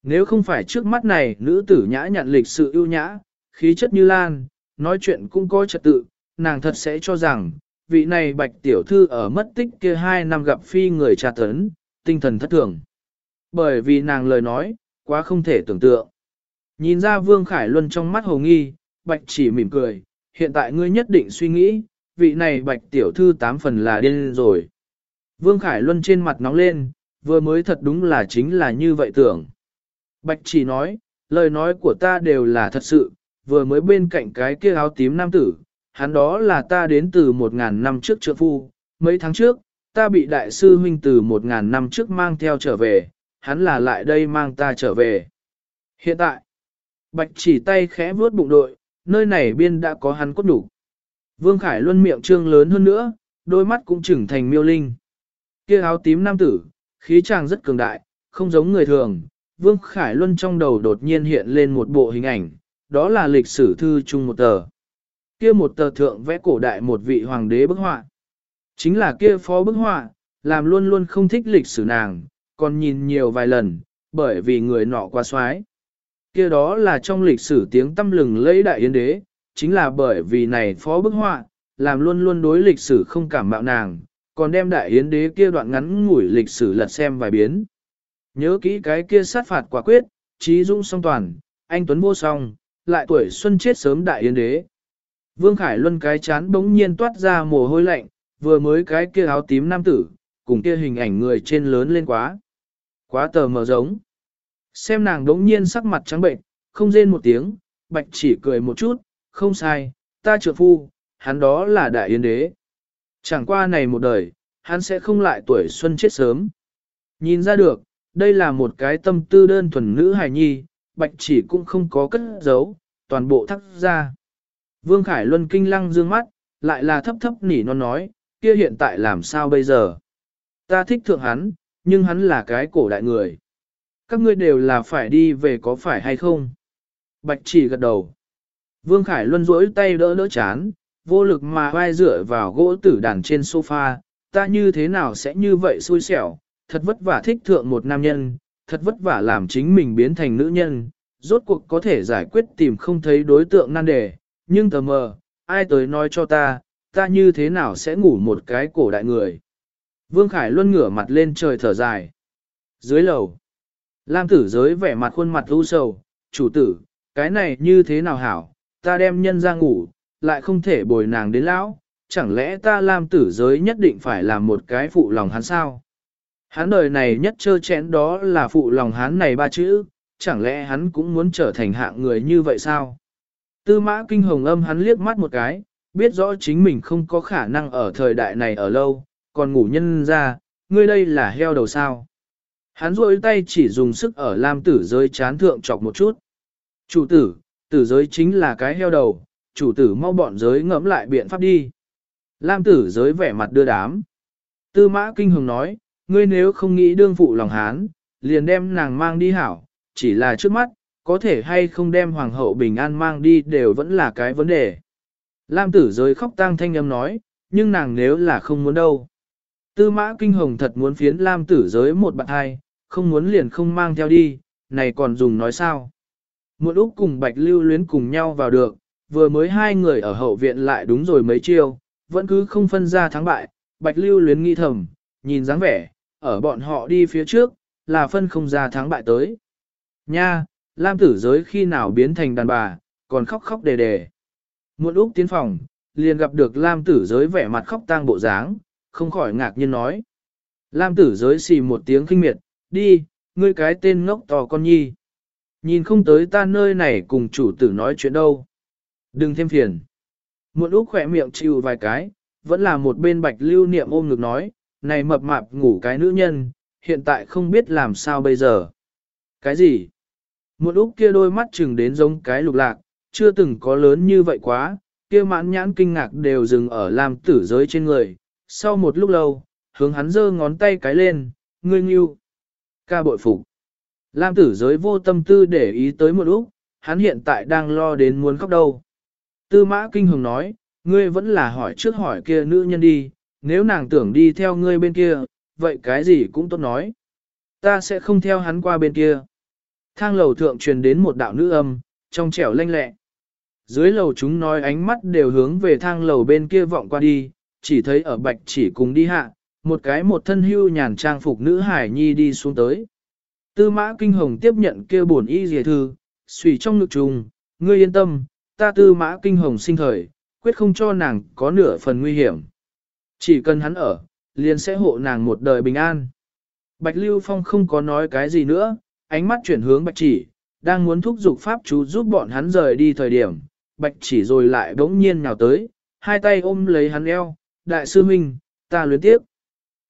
Nếu không phải trước mắt này nữ tử nhã nhận lịch sự ưu nhã, khí chất như lan, nói chuyện cũng có trật tự, nàng thật sẽ cho rằng, vị này bạch tiểu thư ở mất tích kia hai năm gặp phi người tra tấn, tinh thần thất thường. Bởi vì nàng lời nói, quá không thể tưởng tượng. Nhìn ra Vương Khải Luân trong mắt hồ nghi, bạch chỉ mỉm cười, hiện tại ngươi nhất định suy nghĩ, vị này bạch tiểu thư tám phần là điên rồi. Vương Khải Luân trên mặt nóng lên, vừa mới thật đúng là chính là như vậy tưởng. Bạch chỉ nói, lời nói của ta đều là thật sự, vừa mới bên cạnh cái kia áo tím nam tử, hắn đó là ta đến từ một ngàn năm trước trượng phu, mấy tháng trước, ta bị đại sư huynh từ một ngàn năm trước mang theo trở về, hắn là lại đây mang ta trở về. Hiện tại, bạch chỉ tay khẽ vuốt bụng đội, nơi này biên đã có hắn cốt đủ. Vương Khải Luân miệng trương lớn hơn nữa, đôi mắt cũng trưởng thành miêu linh. Kia áo tím nam tử, khí chàng rất cường đại, không giống người thường. Vương Khải Luân trong đầu đột nhiên hiện lên một bộ hình ảnh, đó là lịch sử thư chung một tờ. Kia một tờ thượng vẽ cổ đại một vị hoàng đế bức họa. Chính là kia phó bức họa, làm luôn luôn không thích lịch sử nàng, còn nhìn nhiều vài lần, bởi vì người nọ quá xoái. Kia đó là trong lịch sử tiếng tâm lừng lấy đại yến đế, chính là bởi vì này phó bức họa, làm luôn luôn đối lịch sử không cảm mạo nàng, còn đem đại yến đế kia đoạn ngắn ngủi lịch sử lật xem vài biến. Nhớ kỹ cái kia sát phạt quả quyết, trí dung song toàn, anh Tuấn vô song, lại tuổi xuân chết sớm đại yến đế. Vương Khải Luân cái chán bỗng nhiên toát ra mồ hôi lạnh, vừa mới cái kia áo tím nam tử, cùng kia hình ảnh người trên lớn lên quá. Quá tờ mờ giống. Xem nàng đống nhiên sắc mặt trắng bệnh, không rên một tiếng, bạch chỉ cười một chút, không sai, ta trợ phu, hắn đó là đại yến đế. Chẳng qua này một đời, hắn sẽ không lại tuổi xuân chết sớm. Nhìn ra được, đây là một cái tâm tư đơn thuần nữ hài nhi, bạch chỉ cũng không có cất giấu, toàn bộ thắt ra. Vương Khải Luân kinh lăng dương mắt, lại là thấp thấp nỉ non nói, kia hiện tại làm sao bây giờ? Ta thích thượng hắn, nhưng hắn là cái cổ đại người. Các ngươi đều là phải đi về có phải hay không? Bạch chỉ gật đầu. Vương Khải Luân rỗi tay đỡ đỡ chán, vô lực mà vai dựa vào gỗ tử đàn trên sofa, ta như thế nào sẽ như vậy xui xẻo, thật vất vả thích thượng một nam nhân, thật vất vả làm chính mình biến thành nữ nhân, rốt cuộc có thể giải quyết tìm không thấy đối tượng nan đề, nhưng tờ mờ, ai tới nói cho ta, ta như thế nào sẽ ngủ một cái cổ đại người. Vương Khải Luân ngửa mặt lên trời thở dài. Dưới lầu, Lam tử giới vẻ mặt khuôn mặt u sầu, chủ tử, cái này như thế nào hảo, ta đem nhân ra ngủ, lại không thể bồi nàng đến lão, chẳng lẽ ta Lam tử giới nhất định phải làm một cái phụ lòng hắn sao? Hắn đời này nhất trơ chén đó là phụ lòng hắn này ba chữ, chẳng lẽ hắn cũng muốn trở thành hạng người như vậy sao? Tư mã kinh hồng âm hắn liếc mắt một cái, biết rõ chính mình không có khả năng ở thời đại này ở lâu, còn ngủ nhân ra, ngươi đây là heo đầu sao. Hắn rôi tay chỉ dùng sức ở lam tử giới chán thượng chọc một chút. Chủ tử, tử giới chính là cái heo đầu, chủ tử mau bọn giới ngẫm lại biện pháp đi. Lam tử giới vẻ mặt đưa đám. Tư mã kinh hồng nói, ngươi nếu không nghĩ đương phụ lòng hán, liền đem nàng mang đi hảo, chỉ là trước mắt, có thể hay không đem hoàng hậu bình an mang đi đều vẫn là cái vấn đề. Lam tử giới khóc tang thanh âm nói, nhưng nàng nếu là không muốn đâu. Tư mã kinh hồng thật muốn phiến Lam tử giới một bạn hai, không muốn liền không mang theo đi, này còn dùng nói sao. Một Úc cùng Bạch Lưu luyến cùng nhau vào được, vừa mới hai người ở hậu viện lại đúng rồi mấy chiêu, vẫn cứ không phân ra thắng bại, Bạch Lưu luyến nghi thầm, nhìn dáng vẻ, ở bọn họ đi phía trước, là phân không ra thắng bại tới. Nha, Lam tử giới khi nào biến thành đàn bà, còn khóc khóc đề đề. Muộn Úc tiến phòng, liền gặp được Lam tử giới vẻ mặt khóc tang bộ dáng, không khỏi ngạc nhiên nói. Lam tử giới xì một tiếng kinh miệt, đi, ngươi cái tên ngốc to con nhi. Nhìn không tới ta nơi này cùng chủ tử nói chuyện đâu. Đừng thêm phiền. Muộn Úc khỏe miệng chịu vài cái, vẫn là một bên bạch lưu niệm ôm ngực nói, này mập mạp ngủ cái nữ nhân, hiện tại không biết làm sao bây giờ. Cái gì? Một lúc kia đôi mắt chừng đến giống cái lục lạc, chưa từng có lớn như vậy quá, kia mãn nhãn kinh ngạc đều dừng ở làm tử giới trên người. Sau một lúc lâu, hướng hắn giơ ngón tay cái lên, ngươi nghiêu. Ca bội phục. Lam tử giới vô tâm tư để ý tới một lúc hắn hiện tại đang lo đến muốn khóc đâu. Tư mã kinh hồng nói, ngươi vẫn là hỏi trước hỏi kia nữ nhân đi, nếu nàng tưởng đi theo ngươi bên kia, vậy cái gì cũng tốt nói. Ta sẽ không theo hắn qua bên kia. Thang lầu thượng truyền đến một đạo nữ âm, trong trẻo lanh lẹ. Dưới lầu chúng nói ánh mắt đều hướng về thang lầu bên kia vọng qua đi, chỉ thấy ở bạch chỉ cùng đi hạ, một cái một thân hưu nhàn trang phục nữ hải nhi đi xuống tới. Tư mã kinh hồng tiếp nhận kia bổn y dìa thư, xùy trong ngực trùng, ngươi yên tâm, ta tư mã kinh hồng sinh thời, quyết không cho nàng có nửa phần nguy hiểm. Chỉ cần hắn ở, liền sẽ hộ nàng một đời bình an. Bạch Lưu Phong không có nói cái gì nữa, ánh mắt chuyển hướng Bạch Chỉ, đang muốn thúc giục pháp chú giúp bọn hắn rời đi thời điểm, Bạch Chỉ rồi lại bỗng nhiên nhào tới, hai tay ôm lấy hắn eo, đại sư huynh, ta luyến tiếp.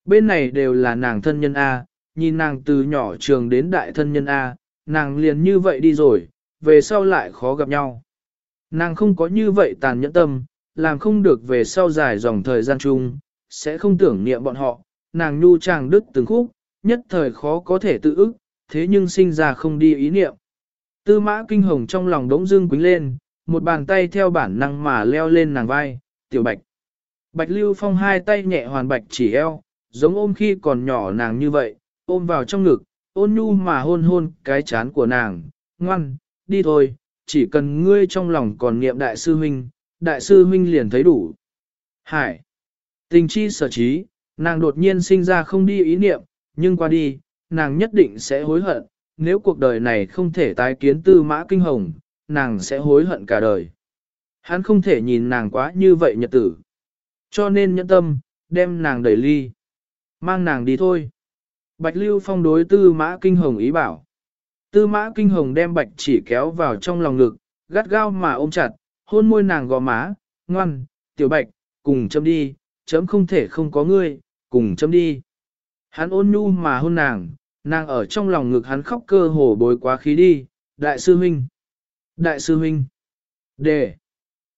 Bên này đều là nàng thân nhân A, nhìn nàng từ nhỏ trường đến đại thân nhân A, nàng liền như vậy đi rồi, về sau lại khó gặp nhau. Nàng không có như vậy tàn nhẫn tâm, làm không được về sau dài dòng thời gian chung, sẽ không tưởng niệm bọn họ, nàng nhu chàng đứt từng khúc, nhất thời khó có thể tự ức, thế nhưng sinh ra không đi ý niệm. Tư mã kinh hồng trong lòng đống dương quính lên, một bàn tay theo bản năng mà leo lên nàng vai, tiểu bạch. Bạch lưu phong hai tay nhẹ hoàn bạch chỉ eo, giống ôm khi còn nhỏ nàng như vậy, ôm vào trong ngực, ôn nhu mà hôn hôn cái chán của nàng, ngoan, đi thôi, chỉ cần ngươi trong lòng còn niệm đại sư huynh, đại sư huynh liền thấy đủ. Hải, tình chi sở trí, nàng đột nhiên sinh ra không đi ý niệm, nhưng qua đi, nàng nhất định sẽ hối hận, nếu cuộc đời này không thể tái kiến tư mã kinh hồng, nàng sẽ hối hận cả đời. Hắn không thể nhìn nàng quá như vậy nhật tử. Cho nên nhẫn tâm, đem nàng đẩy ly. Mang nàng đi thôi. Bạch Lưu Phong đối tư mã kinh hồng ý bảo. Tư mã kinh hồng đem bạch chỉ kéo vào trong lòng ngực, gắt gao mà ôm chặt, hôn môi nàng gò má, ngoan, tiểu bạch, cùng chấm đi, chấm không thể không có ngươi, cùng chấm đi. Hắn ôn nhu mà hôn nàng, nàng ở trong lòng ngực hắn khóc cơ hồ bối quá khí đi, đại sư huynh, đại sư huynh, để.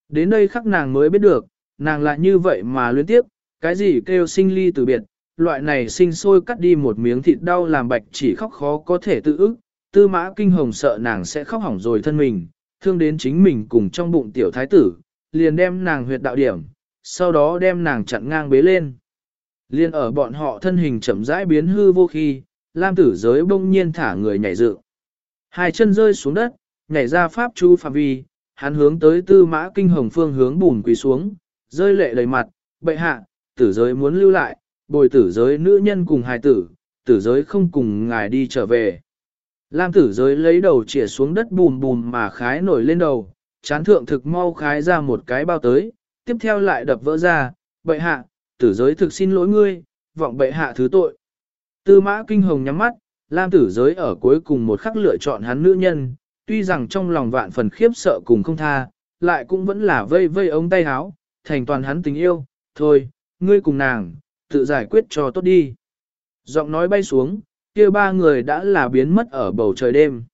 Đến đây khắc nàng mới biết được, nàng lại như vậy mà luyến tiếp, cái gì kêu sinh ly từ biệt, loại này sinh sôi cắt đi một miếng thịt đau làm bạch chỉ khóc khó có thể tự ức, tư mã kinh hồng sợ nàng sẽ khóc hỏng rồi thân mình, thương đến chính mình cùng trong bụng tiểu thái tử, liền đem nàng huyệt đạo điểm, sau đó đem nàng chặn ngang bế lên. Liên ở bọn họ thân hình chậm rãi biến hư vô khi, Lam tử giới bỗng nhiên thả người nhảy dựng. Hai chân rơi xuống đất, nhảy ra pháp chu phạm vi, hắn hướng tới tư mã kinh hồng phương hướng bùn quỳ xuống, rơi lệ đầy mặt, bệ hạ, tử giới muốn lưu lại, bồi tử giới nữ nhân cùng hài tử, tử giới không cùng ngài đi trở về. Lam tử giới lấy đầu chĩa xuống đất bùn bùn mà khái nổi lên đầu, chán thượng thực mau khái ra một cái bao tới, tiếp theo lại đập vỡ ra, bệ hạ, tử giới thực xin lỗi ngươi, vọng bệ hạ thứ tội. Tư mã kinh hồng nhắm mắt, Lam tử giới ở cuối cùng một khắc lựa chọn hắn nữ nhân, tuy rằng trong lòng vạn phần khiếp sợ cùng không tha, lại cũng vẫn là vây vây ống tay áo, thành toàn hắn tình yêu, thôi, ngươi cùng nàng, tự giải quyết cho tốt đi. Giọng nói bay xuống, kia ba người đã là biến mất ở bầu trời đêm.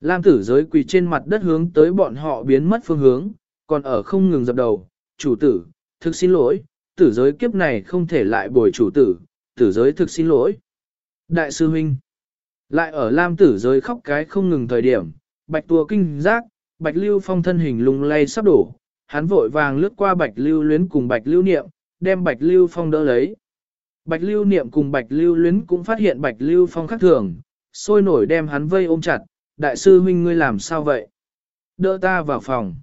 Lam tử giới quỳ trên mặt đất hướng tới bọn họ biến mất phương hướng, còn ở không ngừng dập đầu, chủ tử, thực xin lỗi, tử giới kiếp này không thể lại bồi chủ tử, tử giới thực xin lỗi. Đại sư huynh, lại ở Lam tử giới khóc cái không ngừng thời điểm, bạch tùa kinh giác, bạch lưu phong thân hình lung lay sắp đổ, hắn vội vàng lướt qua bạch lưu luyến cùng bạch lưu niệm, đem bạch lưu phong đỡ lấy. Bạch lưu niệm cùng bạch lưu luyến cũng phát hiện bạch lưu phong khác thường, sôi nổi đem hắn vây ôm chặt, đại sư huynh ngươi làm sao vậy? Đỡ ta vào phòng.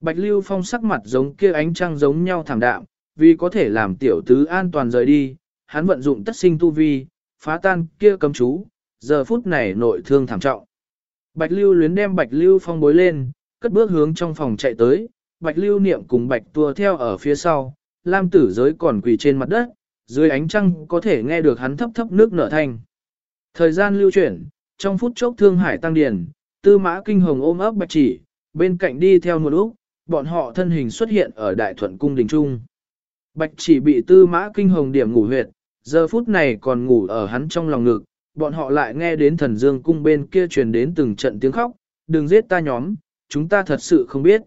Bạch lưu phong sắc mặt giống kia ánh trăng giống nhau thảm đạm, vì có thể làm tiểu tứ an toàn rời đi, hắn vận dụng tất sinh tu vi, phá tan kia cấm chú, giờ phút này nội thương thảm trọng. Bạch lưu luyến đem bạch lưu phong bối lên, cất bước hướng trong phòng chạy tới, bạch lưu niệm cùng bạch tua theo ở phía sau, lam tử giới còn quỳ trên mặt đất, dưới ánh trăng có thể nghe được hắn thấp thấp nước nở thanh. Thời gian lưu chuyển, trong phút chốc thương hải tăng điển, tư mã kinh hồng ôm ấp bạch chỉ, bên cạnh đi theo một lúc, bọn họ thân hình xuất hiện ở đại thuận cung đình trung. Bạch chỉ bị tư mã kinh hồng điểm ngủ huyệt, giờ phút này còn ngủ ở hắn trong lòng ngực, bọn họ lại nghe đến thần dương cung bên kia truyền đến từng trận tiếng khóc, đừng giết ta nhóm, chúng ta thật sự không biết.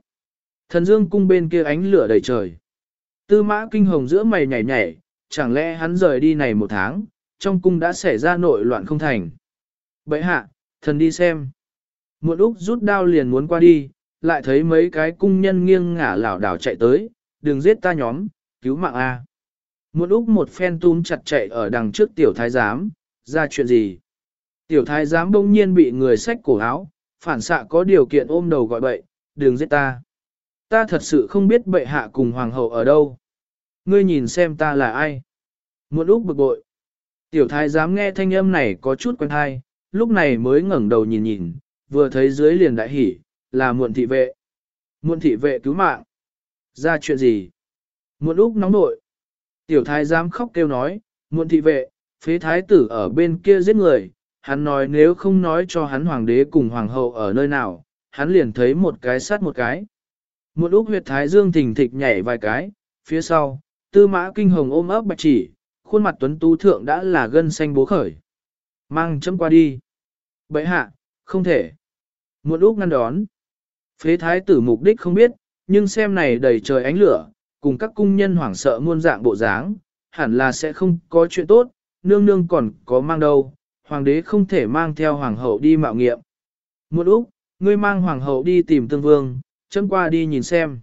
Thần dương cung bên kia ánh lửa đầy trời. Tư mã kinh hồng giữa mày nhảy nhảy, chẳng lẽ hắn rời đi này một tháng, trong cung đã xảy ra nội loạn không thành. Bậy hạ, thần đi xem. Muộn Úc rút đao liền muốn qua đi, lại thấy mấy cái cung nhân nghiêng ngả lảo đảo chạy tới, đừng giết ta nhóm, cứu mạng A. muộn Úc một phen túm chặt chạy ở đằng trước tiểu thái giám, ra chuyện gì? Tiểu thái giám bỗng nhiên bị người xách cổ áo, phản xạ có điều kiện ôm đầu gọi bậy, đừng giết ta. Ta thật sự không biết bệ hạ cùng hoàng hậu ở đâu. Ngươi nhìn xem ta là ai? muộn Úc bực bội. Tiểu thái giám nghe thanh âm này có chút quen hay, lúc này mới ngẩng đầu nhìn nhìn, vừa thấy dưới liền đại hỉ, là muộn thị vệ. Muộn thị vệ cứu mạng. Ra chuyện gì? Muộn Úc nóng nội. Tiểu thái giám khóc kêu nói, muộn thị vệ, phế thái tử ở bên kia giết người, hắn nói nếu không nói cho hắn hoàng đế cùng hoàng hậu ở nơi nào, hắn liền thấy một cái sát một cái. Muộn úc huyệt thái dương thình thịch nhảy vài cái, phía sau, tư mã kinh hồng ôm ấp bạch chỉ, khuôn mặt tuấn tú thượng đã là gân xanh bố khởi. Mang chấm qua đi. Bậy hạ, không thể. Muộn úc ngăn đón. Phế thái tử mục đích không biết, nhưng xem này đầy trời ánh lửa, cùng các cung nhân hoảng sợ muôn dạng bộ dáng, hẳn là sẽ không có chuyện tốt, nương nương còn có mang đâu, hoàng đế không thể mang theo hoàng hậu đi mạo nghiệm. Một Úc, ngươi mang hoàng hậu đi tìm tương vương, chấm qua đi nhìn xem.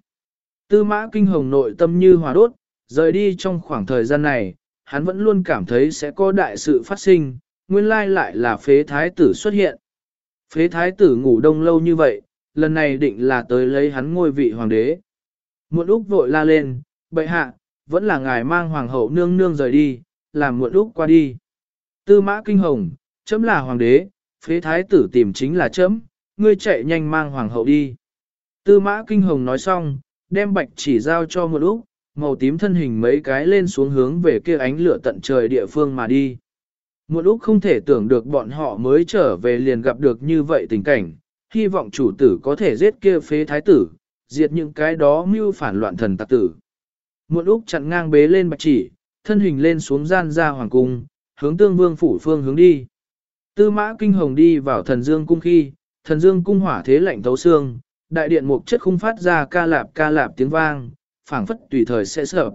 Tư mã kinh hồng nội tâm như hòa đốt, rời đi trong khoảng thời gian này, hắn vẫn luôn cảm thấy sẽ có đại sự phát sinh, nguyên lai lại là phế thái tử xuất hiện. Phế thái tử ngủ đông lâu như vậy, lần này định là tới lấy hắn ngôi vị hoàng đế. Muộn Úc vội la lên, bệ hạ, vẫn là ngài mang hoàng hậu nương nương rời đi, làm muộn Úc qua đi. Tư mã kinh hồng, chấm là hoàng đế, phế thái tử tìm chính là chấm, ngươi chạy nhanh mang hoàng hậu đi. Tư mã kinh hồng nói xong, đem bạch chỉ giao cho muộn Úc, màu tím thân hình mấy cái lên xuống hướng về kia ánh lửa tận trời địa phương mà đi. Muộn Úc không thể tưởng được bọn họ mới trở về liền gặp được như vậy tình cảnh, hy vọng chủ tử có thể giết kia phế thái tử, diệt những cái đó mưu phản loạn thần tạc tử. muộn úc chặn ngang bế lên bạch chỉ, thân hình lên xuống gian ra hoàng cung, hướng tương vương phủ phương hướng đi. Tư mã kinh hồng đi vào thần dương cung khi, thần dương cung hỏa thế lạnh thấu xương, đại điện mục chất không phát ra ca lạp ca lạp tiếng vang, phảng phất tùy thời sẽ sợ.